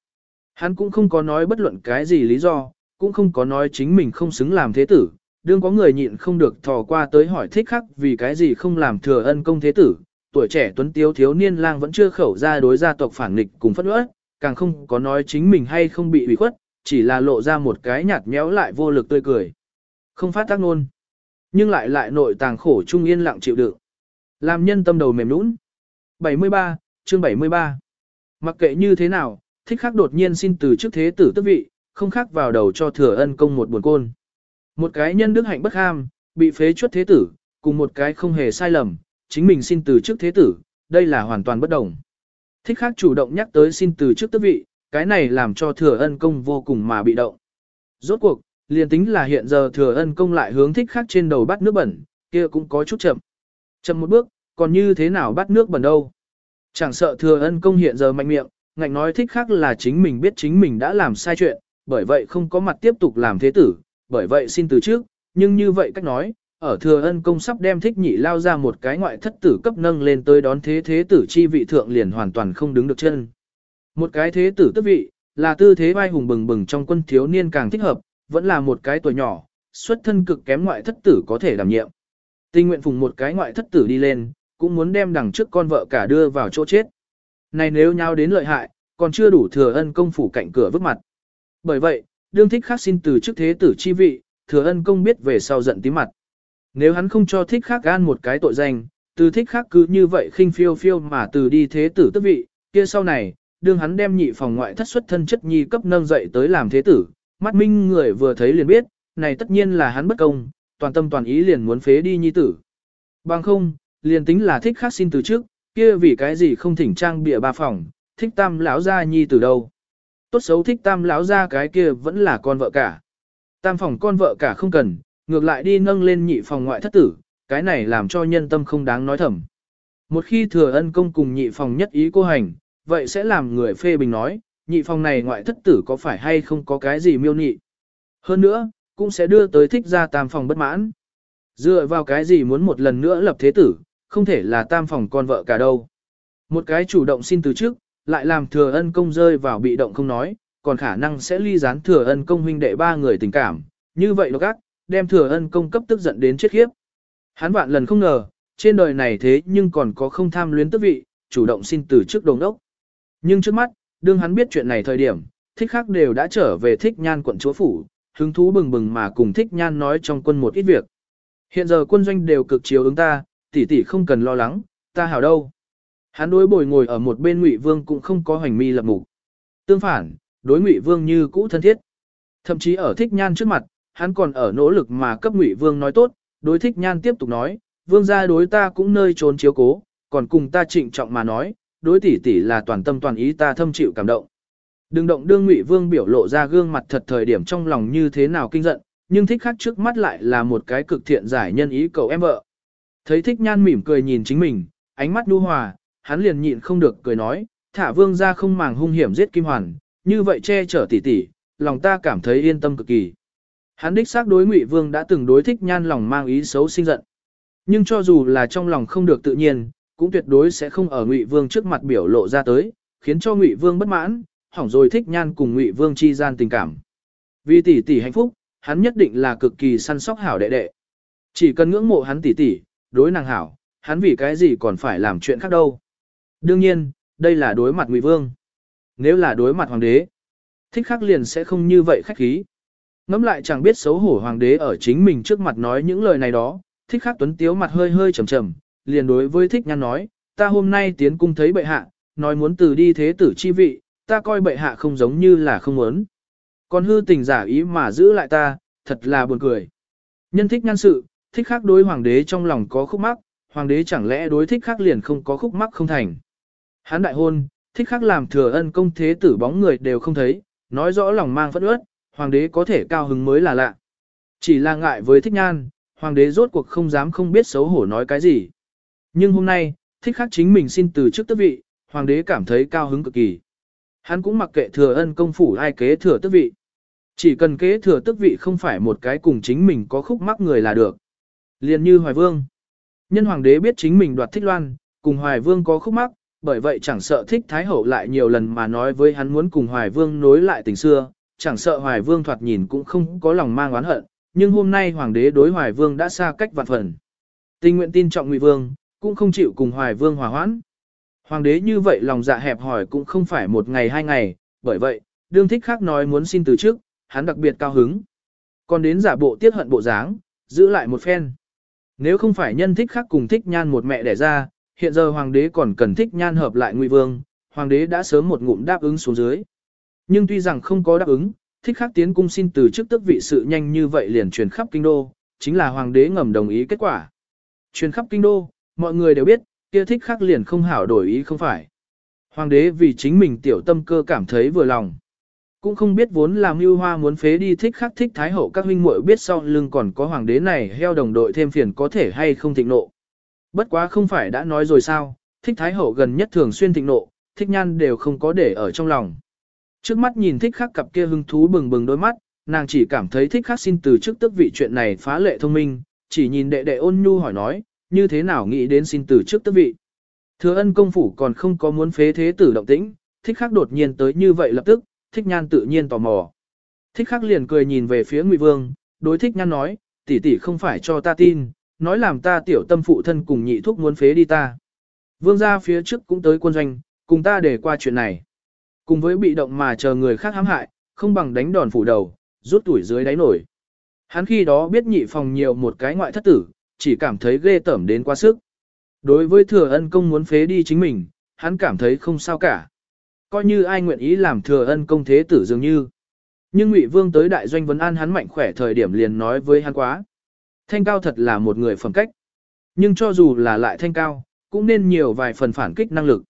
Hắn cũng không có nói bất luận cái gì lý do, cũng không có nói chính mình không xứng làm thế tử. Đương có người nhịn không được thò qua tới hỏi thích khắc vì cái gì không làm thừa ân công thế tử, tuổi trẻ tuấn tiếu thiếu niên lang vẫn chưa khẩu ra đối gia tộc phản nghịch cùng phất ớt, càng không có nói chính mình hay không bị ủy khuất, chỉ là lộ ra một cái nhạt nhẽo lại vô lực tươi cười. Không phát tác nôn, nhưng lại lại nội tàng khổ trung yên lặng chịu đựng. Làm nhân tâm đầu mềm nũng. 73, chương 73. Mặc kệ như thế nào, thích khắc đột nhiên xin từ chức thế tử tước vị, không khác vào đầu cho thừa ân công một buồn côn. Một cái nhân đức hạnh bất ham, bị phế chuất thế tử, cùng một cái không hề sai lầm, chính mình xin từ chức thế tử, đây là hoàn toàn bất đồng. Thích khắc chủ động nhắc tới xin từ chức tước vị, cái này làm cho thừa ân công vô cùng mà bị động. Rốt cuộc, liền tính là hiện giờ thừa ân công lại hướng thích khắc trên đầu bắt nước bẩn, kia cũng có chút chậm. Chậm một bước, còn như thế nào bắt nước bẩn đâu. Chẳng sợ thừa ân công hiện giờ mạnh miệng, ngạnh nói thích khác là chính mình biết chính mình đã làm sai chuyện, bởi vậy không có mặt tiếp tục làm thế tử, bởi vậy xin từ trước, nhưng như vậy cách nói, ở thừa ân công sắp đem thích nhị lao ra một cái ngoại thất tử cấp nâng lên tới đón thế thế tử chi vị thượng liền hoàn toàn không đứng được chân. Một cái thế tử tức vị, là tư thế vai hùng bừng bừng trong quân thiếu niên càng thích hợp, vẫn là một cái tuổi nhỏ, xuất thân cực kém ngoại thất tử có thể đảm nhiệm. Tình nguyện phùng một cái ngoại thất tử đi lên, cũng muốn đem đằng trước con vợ cả đưa vào chỗ chết. Này nếu nhau đến lợi hại, còn chưa đủ thừa ân công phủ cạnh cửa vứt mặt. Bởi vậy, đương thích khác xin từ chức thế tử chi vị, thừa ân công biết về sau giận tí mặt. Nếu hắn không cho thích khác gan một cái tội danh, từ thích khác cứ như vậy khinh phiêu phiêu mà từ đi thế tử tức vị, kia sau này, đương hắn đem nhị phòng ngoại thất xuất thân chất nhi cấp nâng dậy tới làm thế tử, mắt minh người vừa thấy liền biết, này tất nhiên là hắn bất công, toàn tâm toàn ý liền muốn phế đi nhi tử. Bằng không, liền tính là thích khác xin từ trước, kia vì cái gì không thỉnh trang bịa ba phòng, thích tam lão gia nhi từ đâu. Tốt xấu thích tam lão gia cái kia vẫn là con vợ cả. Tam phòng con vợ cả không cần, ngược lại đi nâng lên nhị phòng ngoại thất tử, cái này làm cho nhân tâm không đáng nói thầm. Một khi thừa ân công cùng nhị phòng nhất ý cô hành, vậy sẽ làm người phê bình nói, nhị phòng này ngoại thất tử có phải hay không có cái gì miêu nhị. Hơn nữa, cũng sẽ đưa tới thích ra tam phòng bất mãn. Dựa vào cái gì muốn một lần nữa lập thế tử, không thể là tam phòng con vợ cả đâu. Một cái chủ động xin từ trước, lại làm thừa ân công rơi vào bị động không nói, còn khả năng sẽ ly gián thừa ân công huynh đệ ba người tình cảm, như vậy nó gác, đem thừa ân công cấp tức giận đến chết khiếp. Hắn vạn lần không ngờ, trên đời này thế nhưng còn có không tham luyến tước vị, chủ động xin từ trước đồng đốc. Nhưng trước mắt, đương hắn biết chuyện này thời điểm, thích khác đều đã trở về thích nhan quận chúa phủ, hứng thú bừng bừng mà cùng thích nhan nói trong quân một ít việc. Hiện giờ quân doanh đều cực chiếu ứng ta, tỷ tỷ không cần lo lắng, ta hảo đâu. Hắn đối bồi ngồi ở một bên Ngụy Vương cũng không có hoành mi lập mục. Tương phản, đối Ngụy Vương như cũ thân thiết. Thậm chí ở thích nhan trước mặt, hắn còn ở nỗ lực mà cấp Ngụy Vương nói tốt, đối thích nhan tiếp tục nói, Vương gia đối ta cũng nơi trốn chiếu cố, còn cùng ta trịnh trọng mà nói, đối tỷ tỷ là toàn tâm toàn ý ta thâm chịu cảm động. Đừng động đương Ngụy Vương biểu lộ ra gương mặt thật thời điểm trong lòng như thế nào kinh giận, nhưng thích khác trước mắt lại là một cái cực thiện giải nhân ý cầu em vợ. Thấy thích nhan mỉm cười nhìn chính mình, ánh mắt đu hòa, hắn liền nhịn không được cười nói, thả vương ra không màng hung hiểm giết kim hoàn, như vậy che chở tỷ tỷ, lòng ta cảm thấy yên tâm cực kỳ. Hắn đích xác đối ngụy vương đã từng đối thích nhan lòng mang ý xấu sinh giận. Nhưng cho dù là trong lòng không được tự nhiên, cũng tuyệt đối sẽ không ở ngụy vương trước mặt biểu lộ ra tới, khiến cho ngụy vương bất mãn, hỏng rồi thích nhan cùng Ngụy Vương chi gian tình cảm. Vì tỷ tỷ hạnh phúc, hắn nhất định là cực kỳ săn sóc hảo đệ đệ. Chỉ cần ngưỡng mộ hắn tỷ tỷ, đối nàng hảo, hắn vì cái gì còn phải làm chuyện khác đâu. Đương nhiên, đây là đối mặt Ngụy Vương. Nếu là đối mặt hoàng đế, thích khắc liền sẽ không như vậy khách khí. Ngắm lại chẳng biết xấu hổ hoàng đế ở chính mình trước mặt nói những lời này đó, thích khắc tuấn tiếu mặt hơi hơi trầm trầm, liền đối với thích nhan nói, ta hôm nay tiến cung thấy bệ hạ, nói muốn từ đi thế tử chi vị, ta coi bệ hạ không giống như là không muốn. Còn hư tình giả ý mà giữ lại ta, thật là buồn cười. Nhân thích nhan sự, thích khắc đối hoàng đế trong lòng có khúc mắc, hoàng đế chẳng lẽ đối thích khắc liền không có khúc mắc không thành. Hán đại hôn, thích khắc làm thừa ân công thế tử bóng người đều không thấy, nói rõ lòng mang phẫn ướt, hoàng đế có thể cao hứng mới là lạ. Chỉ là ngại với thích nhan, hoàng đế rốt cuộc không dám không biết xấu hổ nói cái gì. Nhưng hôm nay, thích khắc chính mình xin từ chức tước vị, hoàng đế cảm thấy cao hứng cực kỳ. Hắn cũng mặc kệ thừa ân công phủ ai kế thừa tước vị. Chỉ cần kế thừa tước vị không phải một cái cùng chính mình có khúc mắc người là được. Liền như Hoài Vương. Nhân hoàng đế biết chính mình đoạt thích loan, cùng Hoài Vương có khúc mắc, bởi vậy chẳng sợ thích Thái Hậu lại nhiều lần mà nói với hắn muốn cùng Hoài Vương nối lại tình xưa, chẳng sợ Hoài Vương thoạt nhìn cũng không có lòng mang oán hận, nhưng hôm nay Hoàng đế đối Hoài Vương đã xa cách vạn phần. Tình nguyện tin trọng Ngụy Vương, cũng không chịu cùng Hoài Vương hòa hoãn. Hoàng đế như vậy lòng dạ hẹp hỏi cũng không phải một ngày hai ngày, bởi vậy, đương thích khác nói muốn xin từ trước, hắn đặc biệt cao hứng. Còn đến giả bộ tiết hận bộ dáng, giữ lại một phen. Nếu không phải nhân thích khác cùng thích nhan một mẹ đẻ ra, hiện giờ hoàng đế còn cần thích nhan hợp lại ngụy vương, hoàng đế đã sớm một ngụm đáp ứng xuống dưới. Nhưng tuy rằng không có đáp ứng, thích khắc tiến cung xin từ chức tức vị sự nhanh như vậy liền truyền khắp kinh đô, chính là hoàng đế ngầm đồng ý kết quả. Truyền khắp kinh đô, mọi người đều biết, kia thích khắc liền không hảo đổi ý không phải. Hoàng đế vì chính mình tiểu tâm cơ cảm thấy vừa lòng. Cũng không biết vốn làm mưu hoa muốn phế đi thích khắc thích thái hậu các huynh muội biết sau lưng còn có hoàng đế này heo đồng đội thêm phiền có thể hay không thịnh nộ. Bất quá không phải đã nói rồi sao, thích thái hậu gần nhất thường xuyên thịnh nộ, thích nhan đều không có để ở trong lòng. Trước mắt nhìn thích khắc cặp kia hưng thú bừng bừng đôi mắt, nàng chỉ cảm thấy thích khắc xin từ trước tức vị chuyện này phá lệ thông minh, chỉ nhìn đệ đệ ôn nhu hỏi nói, như thế nào nghĩ đến xin từ trước tức vị. Thừa ân công phủ còn không có muốn phế thế tử động tĩnh, thích khắc đột nhiên tới như vậy lập tức, thích nhan tự nhiên tò mò. Thích khắc liền cười nhìn về phía ngụy vương, đối thích nhan nói, tỷ tỷ không phải cho ta tin, nói làm ta tiểu tâm phụ thân cùng nhị thúc muốn phế đi ta. Vương gia phía trước cũng tới quân doanh, cùng ta để qua chuyện này. Cùng với bị động mà chờ người khác hãm hại, không bằng đánh đòn phủ đầu, rút tuổi dưới đáy nổi. Hắn khi đó biết nhị phòng nhiều một cái ngoại thất tử, chỉ cảm thấy ghê tởm đến quá sức. Đối với thừa ân công muốn phế đi chính mình, hắn cảm thấy không sao cả. Coi như ai nguyện ý làm thừa ân công thế tử dường như. Nhưng Ngụy Vương tới đại doanh vấn an hắn mạnh khỏe thời điểm liền nói với hắn quá. Thanh cao thật là một người phẩm cách. Nhưng cho dù là lại thanh cao, cũng nên nhiều vài phần phản kích năng lực.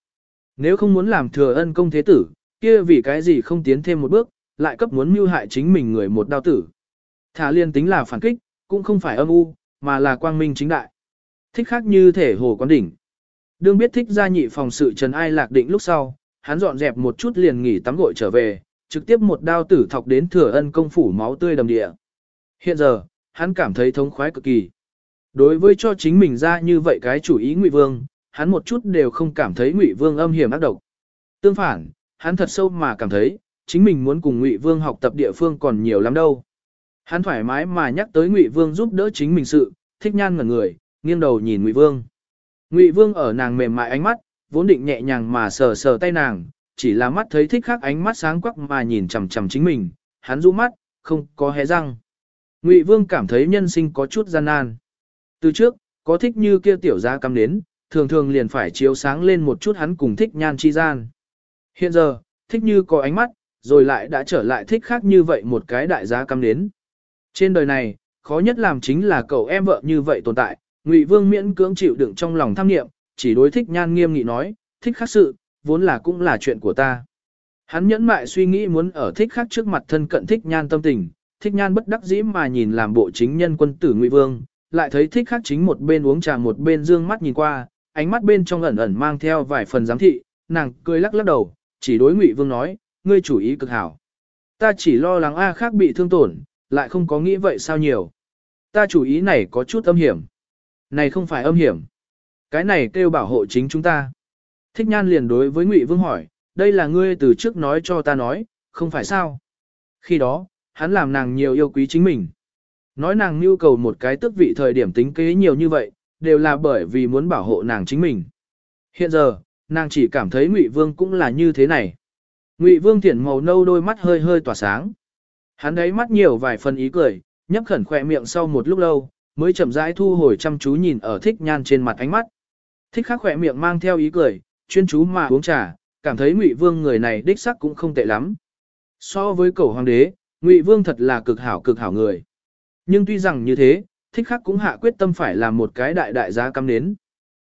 Nếu không muốn làm thừa ân công thế tử, kia vì cái gì không tiến thêm một bước, lại cấp muốn mưu hại chính mình người một đao tử. Thả liên tính là phản kích, cũng không phải âm u, mà là quang minh chính đại. Thích khác như thể hồ quán đỉnh. Đương biết thích gia nhị phòng sự trần ai lạc định lúc sau, hắn dọn dẹp một chút liền nghỉ tắm gội trở về, trực tiếp một đao tử thọc đến thừa ân công phủ máu tươi đầm địa. Hiện giờ, hắn cảm thấy thống khoái cực kỳ. Đối với cho chính mình ra như vậy cái chủ ý Ngụy Vương, hắn một chút đều không cảm thấy Ngụy Vương âm hiểm ác độc. Tương phản, hắn thật sâu mà cảm thấy, chính mình muốn cùng Ngụy Vương học tập địa phương còn nhiều lắm đâu. Hắn thoải mái mà nhắc tới Ngụy Vương giúp đỡ chính mình sự, thích nhan ngẩn người, nghiêng đầu nhìn Ngụy Vương. Ngụy Vương ở nàng mềm mại ánh mắt, vốn định nhẹ nhàng mà sờ sờ tay nàng, chỉ là mắt thấy thích khác ánh mắt sáng quắc mà nhìn chằm chằm chính mình, hắn rũ mắt, không có hé răng. Ngụy Vương cảm thấy nhân sinh có chút gian nan. Từ trước, có thích như kia tiểu gia cắm đến, thường thường liền phải chiếu sáng lên một chút hắn cùng thích nhan chi gian. Hiện giờ, thích như có ánh mắt, rồi lại đã trở lại thích khác như vậy một cái đại gia cắm đến. Trên đời này, khó nhất làm chính là cậu em vợ như vậy tồn tại, Ngụy Vương miễn cưỡng chịu đựng trong lòng tham niệm, chỉ đối thích nhan nghiêm nghị nói, thích khác sự, vốn là cũng là chuyện của ta. Hắn nhẫn mại suy nghĩ muốn ở thích khác trước mặt thân cận thích nhan tâm tình, thích nhan bất đắc dĩ mà nhìn làm bộ chính nhân quân tử Ngụy Vương, lại thấy thích khác chính một bên uống trà một bên dương mắt nhìn qua, ánh mắt bên trong ẩn ẩn mang theo vài phần giám thị, nàng cười lắc lắc đầu, chỉ đối Ngụy Vương nói, ngươi chủ ý cực hảo. Ta chỉ lo lắng A khác bị thương tổn, lại không có nghĩ vậy sao nhiều. Ta chủ ý này có chút âm hiểm. Này không phải âm hiểm. Cái này kêu bảo hộ chính chúng ta. Thích nhan liền đối với Ngụy Vương hỏi, đây là ngươi từ trước nói cho ta nói, không phải sao. Khi đó, hắn làm nàng nhiều yêu quý chính mình. Nói nàng nhu cầu một cái tước vị thời điểm tính kế nhiều như vậy, đều là bởi vì muốn bảo hộ nàng chính mình. Hiện giờ, nàng chỉ cảm thấy Ngụy Vương cũng là như thế này. Ngụy Vương thiển màu nâu đôi mắt hơi hơi tỏa sáng. Hắn đấy mắt nhiều vài phần ý cười, nhấp khẩn khỏe miệng sau một lúc lâu, mới chậm rãi thu hồi chăm chú nhìn ở thích nhan trên mặt ánh mắt. Thích khắc khỏe miệng mang theo ý cười, chuyên chú mà uống trà, cảm thấy Ngụy Vương người này đích sắc cũng không tệ lắm. So với cầu hoàng đế, Ngụy Vương thật là cực hảo cực hảo người. Nhưng tuy rằng như thế, thích khắc cũng hạ quyết tâm phải làm một cái đại đại giá cắm đến.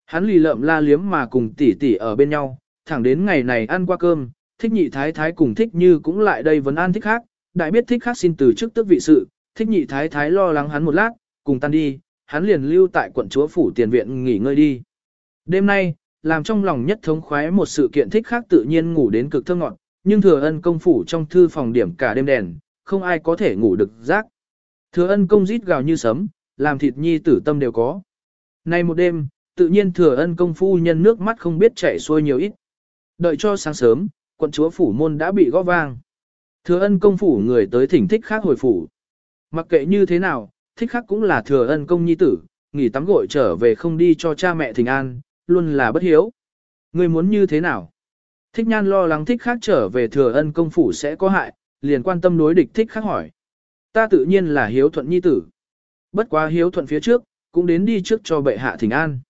Hắn lì lợm la liếm mà cùng tỷ tỷ ở bên nhau, thẳng đến ngày này ăn qua cơm, thích nhị thái thái cùng thích như cũng lại đây vấn an thích khác, đại biết thích khác xin từ chức tước vị sự, thích nhị thái thái lo lắng hắn một lát, cùng tan đi, hắn liền lưu tại quận chúa phủ tiền viện nghỉ ngơi đi. Đêm nay, làm trong lòng nhất thống khoái một sự kiện thích khác tự nhiên ngủ đến cực thơ ngọn, nhưng thừa ân công phủ trong thư phòng điểm cả đêm đèn, không ai có thể ngủ được rác. Thừa ân công rít gào như sấm, làm thịt nhi tử tâm đều có. Nay một đêm, tự nhiên thừa ân công phu nhân nước mắt không biết chảy xuôi nhiều ít. Đợi cho sáng sớm, quận chúa phủ môn đã bị gõ vang. Thừa ân công phủ người tới thỉnh thích khác hồi phủ. Mặc kệ như thế nào, thích khác cũng là thừa ân công nhi tử, nghỉ tắm gội trở về không đi cho cha mẹ thỉnh an, luôn là bất hiếu. Người muốn như thế nào? Thích nhan lo lắng thích khác trở về thừa ân công phủ sẽ có hại, liền quan tâm đối địch thích khác hỏi. Ta tự nhiên là hiếu thuận nhi tử. Bất quá hiếu thuận phía trước, cũng đến đi trước cho bệ hạ thỉnh an.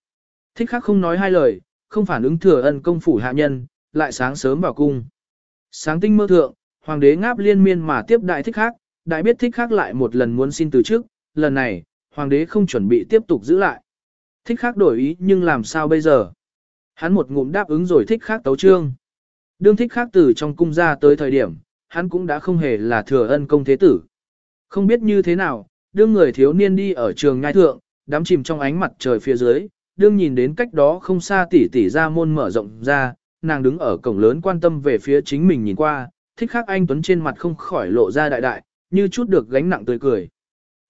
Thích khác không nói hai lời, không phản ứng thừa ân công phủ hạ nhân, lại sáng sớm vào cung. Sáng tinh mơ thượng, hoàng đế ngáp liên miên mà tiếp đại thích khác, đại biết thích khác lại một lần muốn xin từ trước, lần này, hoàng đế không chuẩn bị tiếp tục giữ lại. Thích khác đổi ý nhưng làm sao bây giờ? Hắn một ngụm đáp ứng rồi thích khác tấu trương. Đương thích khác từ trong cung ra tới thời điểm, hắn cũng đã không hề là thừa ân công thế tử. Không biết như thế nào, đương người thiếu niên đi ở trường ngai thượng, đám chìm trong ánh mặt trời phía dưới, đương nhìn đến cách đó không xa tỉ tỉ ra môn mở rộng ra, nàng đứng ở cổng lớn quan tâm về phía chính mình nhìn qua, thích khác anh Tuấn trên mặt không khỏi lộ ra đại đại, như chút được gánh nặng tươi cười.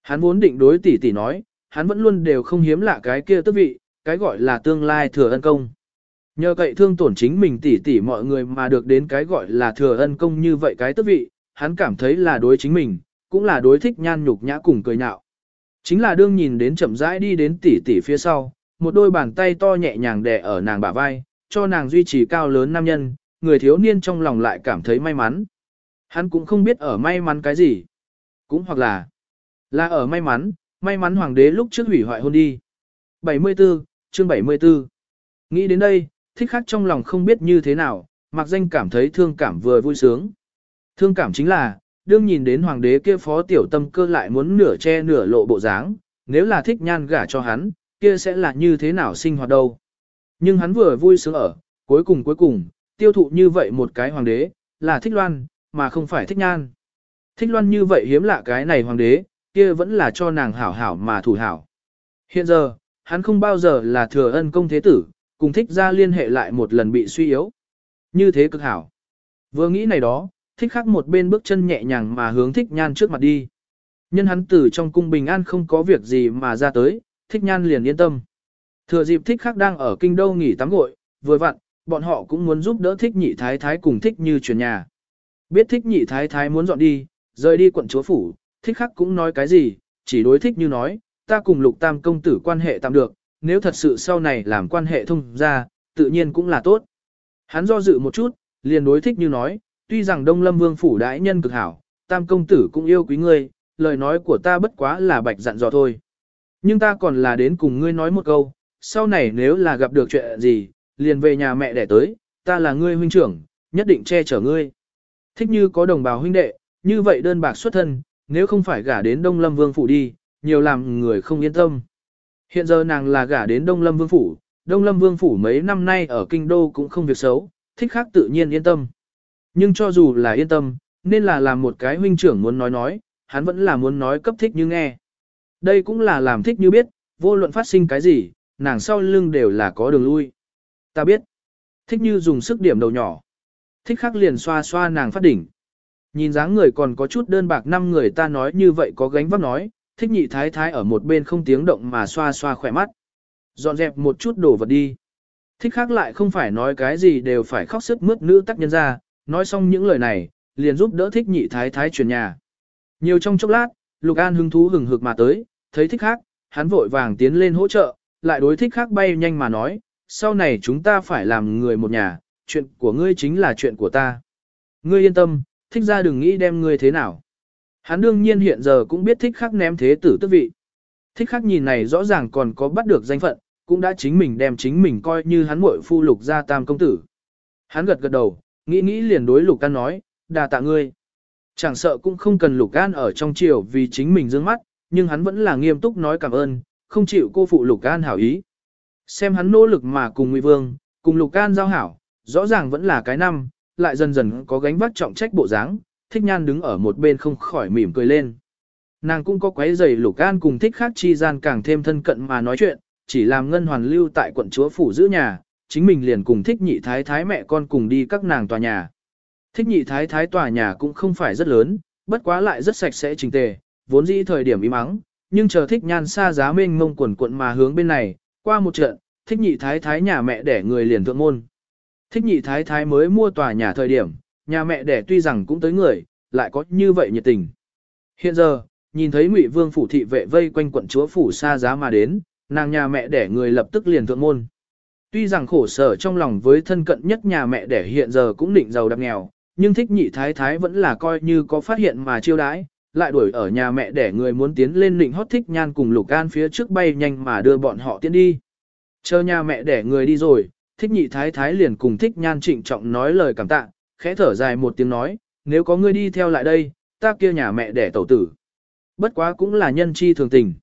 Hắn vốn định đối tỷ tỷ nói, hắn vẫn luôn đều không hiếm lạ cái kia tước vị, cái gọi là tương lai thừa ân công. Nhờ cậy thương tổn chính mình tỉ tỷ mọi người mà được đến cái gọi là thừa ân công như vậy cái tước vị, hắn cảm thấy là đối chính mình, cũng là đối thích nhan nhục nhã cùng cười nhạo. Chính là đương nhìn đến chậm rãi đi đến tỉ tỷ phía sau, một đôi bàn tay to nhẹ nhàng đè ở nàng bả vai, cho nàng duy trì cao lớn nam nhân, người thiếu niên trong lòng lại cảm thấy may mắn. Hắn cũng không biết ở may mắn cái gì. Cũng hoặc là, là ở may mắn, may mắn hoàng đế lúc trước hủy hoại hôn đi. 74, chương 74. Nghĩ đến đây, thích khắc trong lòng không biết như thế nào, mặc danh cảm thấy thương cảm vừa vui sướng. Thương cảm chính là, đương nhìn đến hoàng đế kia phó tiểu tâm cơ lại muốn nửa che nửa lộ bộ dáng, nếu là thích nhan gả cho hắn, kia sẽ là như thế nào sinh hoạt đâu. Nhưng hắn vừa vui sướng ở, cuối cùng cuối cùng, tiêu thụ như vậy một cái hoàng đế, là thích loan, mà không phải thích nhan. Thích loan như vậy hiếm lạ cái này hoàng đế, kia vẫn là cho nàng hảo hảo mà thủ hảo. Hiện giờ, hắn không bao giờ là thừa ân công thế tử, cùng thích ra liên hệ lại một lần bị suy yếu. Như thế cực hảo. Vừa nghĩ này đó, thích khắc một bên bước chân nhẹ nhàng mà hướng thích nhan trước mặt đi. Nhân hắn tử trong cung bình an không có việc gì mà ra tới, thích nhan liền yên tâm. Thừa dịp thích khắc đang ở kinh đô nghỉ tắm gội, vừa vặn, bọn họ cũng muốn giúp đỡ thích nhị thái thái cùng thích như chuyển nhà. Biết thích nhị thái thái muốn dọn đi, rời đi quận chúa phủ, thích khắc cũng nói cái gì, chỉ đối thích như nói, ta cùng lục tam công tử quan hệ tạm được, nếu thật sự sau này làm quan hệ thông ra, tự nhiên cũng là tốt. Hắn do dự một chút, liền đối thích như nói, tuy rằng Đông Lâm Vương phủ đại nhân cực hảo, tam công tử cũng yêu quý ngươi, lời nói của ta bất quá là bạch dặn dò thôi. Nhưng ta còn là đến cùng ngươi nói một câu, sau này nếu là gặp được chuyện gì, liền về nhà mẹ đẻ tới, ta là ngươi huynh trưởng, nhất định che chở ngươi. Thích như có đồng bào huynh đệ, như vậy đơn bạc xuất thân, nếu không phải gả đến Đông Lâm Vương phủ đi, nhiều làm người không yên tâm. Hiện giờ nàng là gả đến Đông Lâm Vương phủ, Đông Lâm Vương phủ mấy năm nay ở kinh đô cũng không việc xấu, thích khác tự nhiên yên tâm. Nhưng cho dù là yên tâm, nên là làm một cái huynh trưởng muốn nói nói, hắn vẫn là muốn nói cấp thích như nghe. Đây cũng là làm thích như biết, vô luận phát sinh cái gì, nàng sau lưng đều là có đường lui. Ta biết. Thích như dùng sức điểm đầu nhỏ. Thích khắc liền xoa xoa nàng phát đỉnh. Nhìn dáng người còn có chút đơn bạc năm người ta nói như vậy có gánh vác nói, thích nhị thái thái ở một bên không tiếng động mà xoa xoa khỏe mắt. Dọn dẹp một chút đồ vật đi. Thích khác lại không phải nói cái gì đều phải khóc sức mướt nữ tác nhân ra, nói xong những lời này, liền giúp đỡ thích nhị thái thái chuyển nhà. Nhiều trong chốc lát, Lục An hứng thú hừng hực mà tới, thấy thích khác, hắn vội vàng tiến lên hỗ trợ, lại đối thích khác bay nhanh mà nói, sau này chúng ta phải làm người một nhà, chuyện của ngươi chính là chuyện của ta. Ngươi yên tâm, thích ra đừng nghĩ đem ngươi thế nào. Hắn đương nhiên hiện giờ cũng biết thích khắc ném thế tử tước vị. Thích khắc nhìn này rõ ràng còn có bắt được danh phận, cũng đã chính mình đem chính mình coi như hắn muội phu lục gia tam công tử. Hắn gật gật đầu, nghĩ nghĩ liền đối lục can nói, đà tạ ngươi. Chẳng sợ cũng không cần lục can ở trong triều vì chính mình dương mắt, nhưng hắn vẫn là nghiêm túc nói cảm ơn, không chịu cô phụ lục can hảo ý. Xem hắn nỗ lực mà cùng Ngụy Vương, cùng lục can giao hảo, rõ ràng vẫn là cái năm, lại dần dần có gánh vác trọng trách bộ dáng, thích nhan đứng ở một bên không khỏi mỉm cười lên. Nàng cũng có quấy giày lục can cùng thích khác chi gian càng thêm thân cận mà nói chuyện, chỉ làm ngân hoàn lưu tại quận chúa phủ giữ nhà, chính mình liền cùng thích nhị thái thái mẹ con cùng đi các nàng tòa nhà. Thích nhị thái thái tòa nhà cũng không phải rất lớn, bất quá lại rất sạch sẽ trình tề, vốn dĩ thời điểm im ắng, nhưng chờ thích nhan xa giá mênh mông quần quận mà hướng bên này, qua một trận, thích nhị thái thái nhà mẹ đẻ người liền thượng môn. Thích nhị thái thái mới mua tòa nhà thời điểm, nhà mẹ đẻ tuy rằng cũng tới người, lại có như vậy nhiệt tình. Hiện giờ, nhìn thấy Ngụy Vương phủ thị vệ vây quanh quận chúa phủ xa giá mà đến, nàng nhà mẹ đẻ người lập tức liền thượng môn. Tuy rằng khổ sở trong lòng với thân cận nhất nhà mẹ đẻ hiện giờ cũng định giàu đặc nghèo, nhưng thích nhị thái thái vẫn là coi như có phát hiện mà chiêu đãi, lại đuổi ở nhà mẹ đẻ người muốn tiến lên định hót thích nhan cùng lục an phía trước bay nhanh mà đưa bọn họ tiến đi. Chờ nhà mẹ đẻ người đi rồi, thích nhị thái thái liền cùng thích nhan trịnh trọng nói lời cảm tạ, khẽ thở dài một tiếng nói, nếu có ngươi đi theo lại đây, ta kia nhà mẹ đẻ tẩu tử. Bất quá cũng là nhân chi thường tình.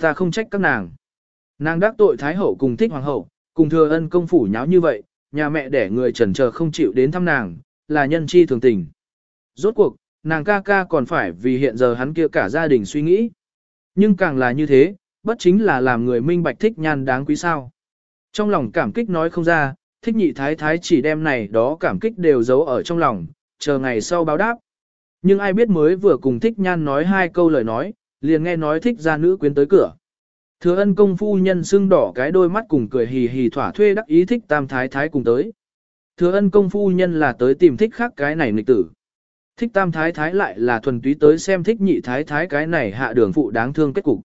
Ta không trách các nàng. Nàng đắc tội thái hậu cùng thích hoàng hậu, cùng thừa ân công phủ nháo như vậy, nhà mẹ đẻ người trần chờ không chịu đến thăm nàng, là nhân chi thường tình. Rốt cuộc, nàng ca ca còn phải vì hiện giờ hắn kia cả gia đình suy nghĩ. Nhưng càng là như thế, bất chính là làm người minh bạch thích nhan đáng quý sao. Trong lòng cảm kích nói không ra, thích nhị thái thái chỉ đem này đó cảm kích đều giấu ở trong lòng, chờ ngày sau báo đáp. Nhưng ai biết mới vừa cùng thích nhan nói hai câu lời nói, liền nghe nói thích ra nữ quyến tới cửa. Thừa ân công phu nhân sưng đỏ cái đôi mắt cùng cười hì hì thỏa thuê đắc ý thích tam thái thái cùng tới. Thừa ân công phu nhân là tới tìm thích khác cái này nịch tử. Thích tam thái thái lại là thuần túy tới xem thích nhị thái thái cái này hạ đường phụ đáng thương kết cục.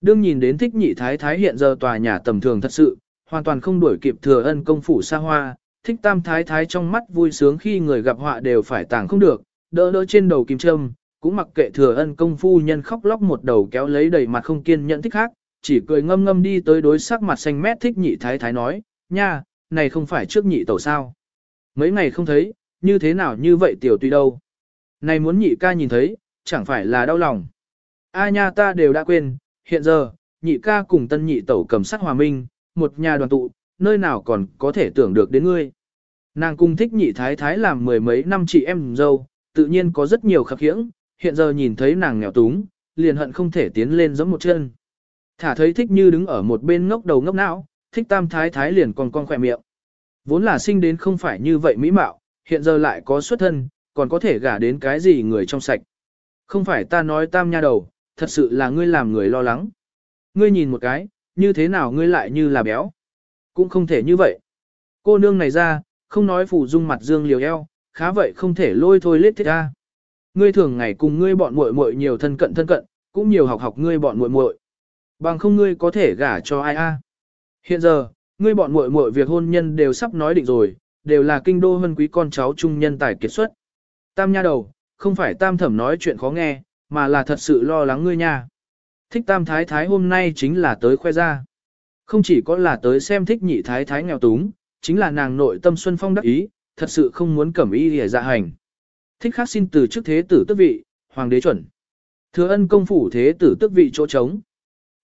Đương nhìn đến thích nhị thái thái hiện giờ tòa nhà tầm thường thật sự, hoàn toàn không đuổi kịp thừa ân công phủ xa hoa, thích tam thái thái trong mắt vui sướng khi người gặp họa đều phải tàng không được, đỡ đỡ trên đầu kim trâm, cũng mặc kệ thừa ân công phu nhân khóc lóc một đầu kéo lấy đầy mặt không kiên nhẫn thích khác, chỉ cười ngâm ngâm đi tới đối sắc mặt xanh mét thích nhị thái thái nói, nha, này không phải trước nhị tẩu sao. Mấy ngày không thấy, như thế nào như vậy tiểu tùy đâu. Này muốn nhị ca nhìn thấy, chẳng phải là đau lòng. A nha ta đều đã quên, hiện giờ, nhị ca cùng tân nhị tẩu cầm sắc hòa minh, một nhà đoàn tụ, nơi nào còn có thể tưởng được đến ngươi. Nàng cung thích nhị thái thái làm mười mấy năm chị em dâu, tự nhiên có rất nhiều khập khiễng, hiện giờ nhìn thấy nàng nghèo túng, liền hận không thể tiến lên giống một chân. Thả thấy thích như đứng ở một bên ngốc đầu ngốc não, thích tam thái thái liền còn con khỏe miệng. Vốn là sinh đến không phải như vậy mỹ mạo, hiện giờ lại có xuất thân, còn có thể gả đến cái gì người trong sạch. Không phải ta nói tam nha đầu, thật sự là ngươi làm người lo lắng. Ngươi nhìn một cái, như thế nào ngươi lại như là béo. Cũng không thể như vậy. Cô nương này ra, không nói phủ dung mặt dương liều eo, khá vậy không thể lôi thôi lết thiết ra. Ngươi thường ngày cùng ngươi bọn muội muội nhiều thân cận thân cận, cũng nhiều học học ngươi bọn muội muội. Bằng không ngươi có thể gả cho ai a? Hiện giờ, ngươi bọn muội muội việc hôn nhân đều sắp nói định rồi, đều là kinh đô hân quý con cháu trung nhân tài kiệt xuất. Tam nha đầu, không phải tam thẩm nói chuyện khó nghe, mà là thật sự lo lắng ngươi nha. Thích tam thái thái hôm nay chính là tới khoe ra. Không chỉ có là tới xem thích nhị thái thái nghèo túng, chính là nàng nội tâm xuân phong đắc ý, thật sự không muốn cẩm y để dạ hành. Thích khác xin từ chức thế tử tước vị, hoàng đế chuẩn. Thừa ân công phủ thế tử tước vị chỗ trống.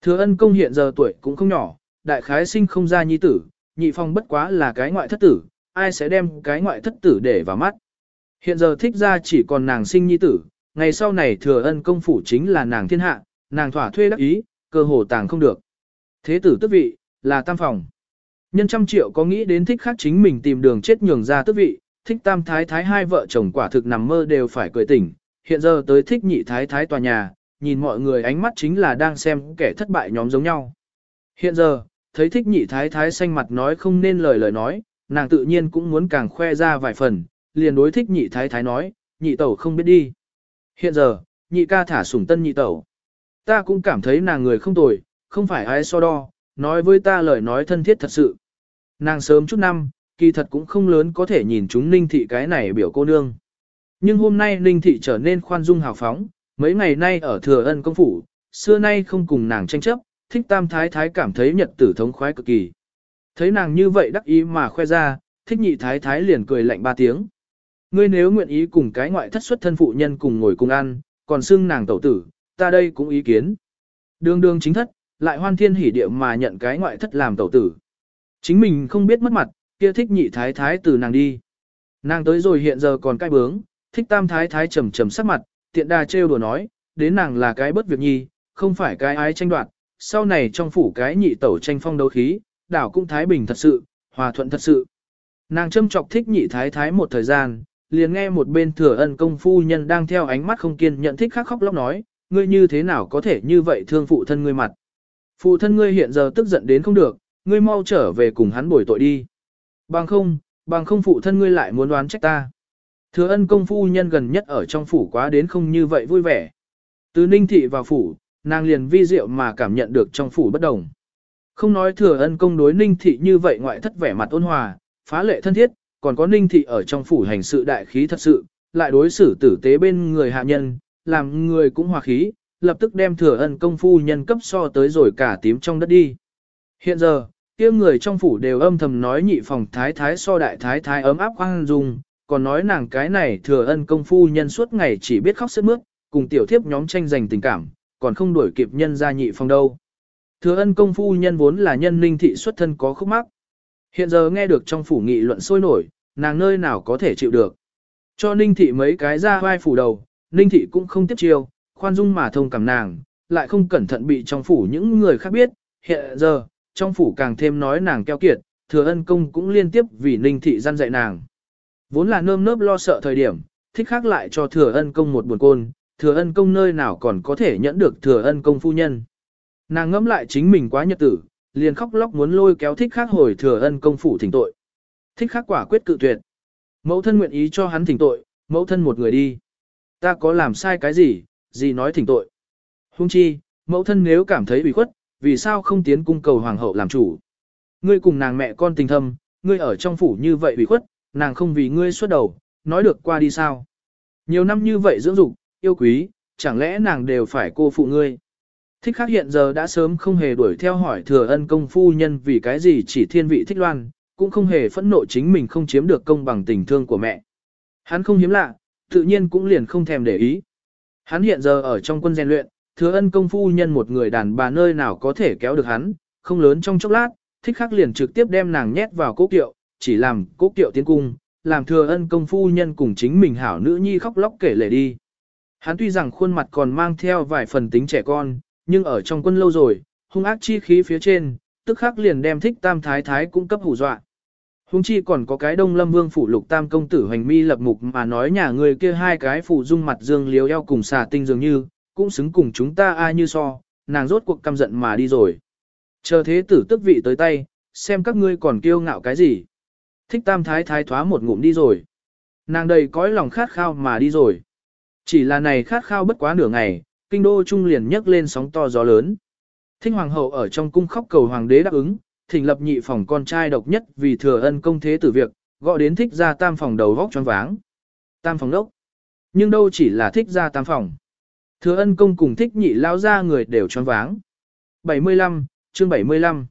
Thừa ân công hiện giờ tuổi cũng không nhỏ, đại khái sinh không ra nhi tử, nhị phong bất quá là cái ngoại thất tử, ai sẽ đem cái ngoại thất tử để vào mắt. Hiện giờ thích ra chỉ còn nàng sinh nhi tử, ngày sau này thừa ân công phủ chính là nàng thiên hạ, nàng thỏa thuê đắc ý, cơ hồ tàng không được. Thế tử tước vị, là tam phòng. Nhân trăm triệu có nghĩ đến thích khác chính mình tìm đường chết nhường ra tước vị, thích tam thái thái hai vợ chồng quả thực nằm mơ đều phải cười tỉnh, hiện giờ tới thích nhị thái thái tòa nhà, nhìn mọi người ánh mắt chính là đang xem kẻ thất bại nhóm giống nhau. Hiện giờ, thấy thích nhị thái thái xanh mặt nói không nên lời lời nói, nàng tự nhiên cũng muốn càng khoe ra vài phần, liền đối thích nhị thái thái nói, nhị tẩu không biết đi. Hiện giờ, nhị ca thả sủng tân nhị tẩu. Ta cũng cảm thấy nàng người không tồi, không phải ai so đo, nói với ta lời nói thân thiết thật sự. Nàng sớm chút năm, kỳ thật cũng không lớn có thể nhìn chúng ninh thị cái này biểu cô nương. Nhưng hôm nay ninh thị trở nên khoan dung hào phóng, mấy ngày nay ở thừa ân công phủ, xưa nay không cùng nàng tranh chấp, thích tam thái thái cảm thấy nhật tử thống khoái cực kỳ. Thấy nàng như vậy đắc ý mà khoe ra, thích nhị thái thái liền cười lạnh ba tiếng. Ngươi nếu nguyện ý cùng cái ngoại thất xuất thân phụ nhân cùng ngồi cùng ăn, còn xưng nàng tẩu tử, ta đây cũng ý kiến. Đường đường chính thất, lại hoan thiên hỉ địa mà nhận cái ngoại thất làm tẩu tử. Chính mình không biết mất mặt, kia thích nhị thái thái từ nàng đi. Nàng tới rồi hiện giờ còn cai bướng, thích tam thái thái trầm trầm sắc mặt, tiện đà trêu đùa nói, đến nàng là cái bất việc nhi, không phải cái ái tranh đoạt, sau này trong phủ cái nhị tẩu tranh phong đấu khí, đảo cũng thái bình thật sự, hòa thuận thật sự. Nàng châm chọc thích nhị thái thái một thời gian, liền nghe một bên thừa ân công phu nhân đang theo ánh mắt không kiên nhận thích khắc khóc lóc nói, ngươi như thế nào có thể như vậy thương phụ thân ngươi mặt. Phụ thân ngươi hiện giờ tức giận đến không được, ngươi mau trở về cùng hắn bồi tội đi. Bằng không, bằng không phụ thân ngươi lại muốn đoán trách ta. Thừa ân công phu nhân gần nhất ở trong phủ quá đến không như vậy vui vẻ. Từ ninh thị vào phủ, nàng liền vi diệu mà cảm nhận được trong phủ bất đồng. Không nói thừa ân công đối ninh thị như vậy ngoại thất vẻ mặt ôn hòa, phá lệ thân thiết, còn có ninh thị ở trong phủ hành sự đại khí thật sự, lại đối xử tử tế bên người hạ nhân, làm người cũng hòa khí, lập tức đem thừa ân công phu nhân cấp so tới rồi cả tím trong đất đi. Hiện giờ, kia người trong phủ đều âm thầm nói nhị phòng thái thái so đại thái thái ấm áp hoang dung, còn nói nàng cái này thừa ân công phu nhân suốt ngày chỉ biết khóc sướt mướt, cùng tiểu thiếp nhóm tranh giành tình cảm, còn không đuổi kịp nhân ra nhị phòng đâu. Thừa ân công phu nhân vốn là nhân linh thị xuất thân có khúc mắc. Hiện giờ nghe được trong phủ nghị luận sôi nổi, nàng nơi nào có thể chịu được. Cho ninh thị mấy cái ra vai phủ đầu, ninh thị cũng không tiếp chiêu, khoan dung mà thông cảm nàng, lại không cẩn thận bị trong phủ những người khác biết. Hiện giờ, trong phủ càng thêm nói nàng keo kiệt, thừa ân công cũng liên tiếp vì ninh thị gian dạy nàng. Vốn là nơm nớp lo sợ thời điểm, thích khác lại cho thừa ân công một buồn côn, thừa ân công nơi nào còn có thể nhẫn được thừa ân công phu nhân. Nàng ngẫm lại chính mình quá nhật tử, liền khóc lóc muốn lôi kéo thích khác hồi thừa ân công phủ thỉnh tội. Thích khác quả quyết cự tuyệt. Mẫu thân nguyện ý cho hắn thỉnh tội, mẫu thân một người đi. Ta có làm sai cái gì, gì nói thỉnh tội. Hung chi, mẫu thân nếu cảm thấy bị khuất, vì sao không tiến cung cầu hoàng hậu làm chủ. Ngươi cùng nàng mẹ con tình thâm, ngươi ở trong phủ như vậy bị khuất, nàng không vì ngươi xuất đầu, nói được qua đi sao. Nhiều năm như vậy dưỡng dục, yêu quý, chẳng lẽ nàng đều phải cô phụ ngươi. Thích khác hiện giờ đã sớm không hề đuổi theo hỏi thừa ân công phu nhân vì cái gì chỉ thiên vị thích loan, cũng không hề phẫn nộ chính mình không chiếm được công bằng tình thương của mẹ. Hắn không hiếm lạ, tự nhiên cũng liền không thèm để ý. Hắn hiện giờ ở trong quân rèn luyện, thừa ân công phu nhân một người đàn bà nơi nào có thể kéo được hắn, không lớn trong chốc lát, thích khắc liền trực tiếp đem nàng nhét vào cố kiệu, chỉ làm cố kiệu tiến cung, làm thừa ân công phu nhân cùng chính mình hảo nữ nhi khóc lóc kể lể đi. Hắn tuy rằng khuôn mặt còn mang theo vài phần tính trẻ con, nhưng ở trong quân lâu rồi, hung ác chi khí phía trên, tức khắc liền đem thích tam thái thái cung cấp hủ dọa. Hùng chi còn có cái đông lâm vương phủ lục tam công tử hoành mi lập mục mà nói nhà người kia hai cái phủ dung mặt dương liếu eo cùng xà tinh dường như, cũng xứng cùng chúng ta ai như so, nàng rốt cuộc căm giận mà đi rồi. Chờ thế tử tức vị tới tay, xem các ngươi còn kiêu ngạo cái gì. Thích tam thái thái thoá một ngụm đi rồi. Nàng đầy cõi lòng khát khao mà đi rồi. Chỉ là này khát khao bất quá nửa ngày, kinh đô trung liền nhấc lên sóng to gió lớn. Thích hoàng hậu ở trong cung khóc cầu hoàng đế đáp ứng, thỉnh lập nhị phòng con trai độc nhất vì thừa ân công thế tử việc, gọi đến thích ra tam phòng đầu vóc choáng váng. Tam phòng đốc. Nhưng đâu chỉ là thích ra tam phòng. Thừa ân công cùng thích nhị lao ra người đều choáng váng. 75, chương 75.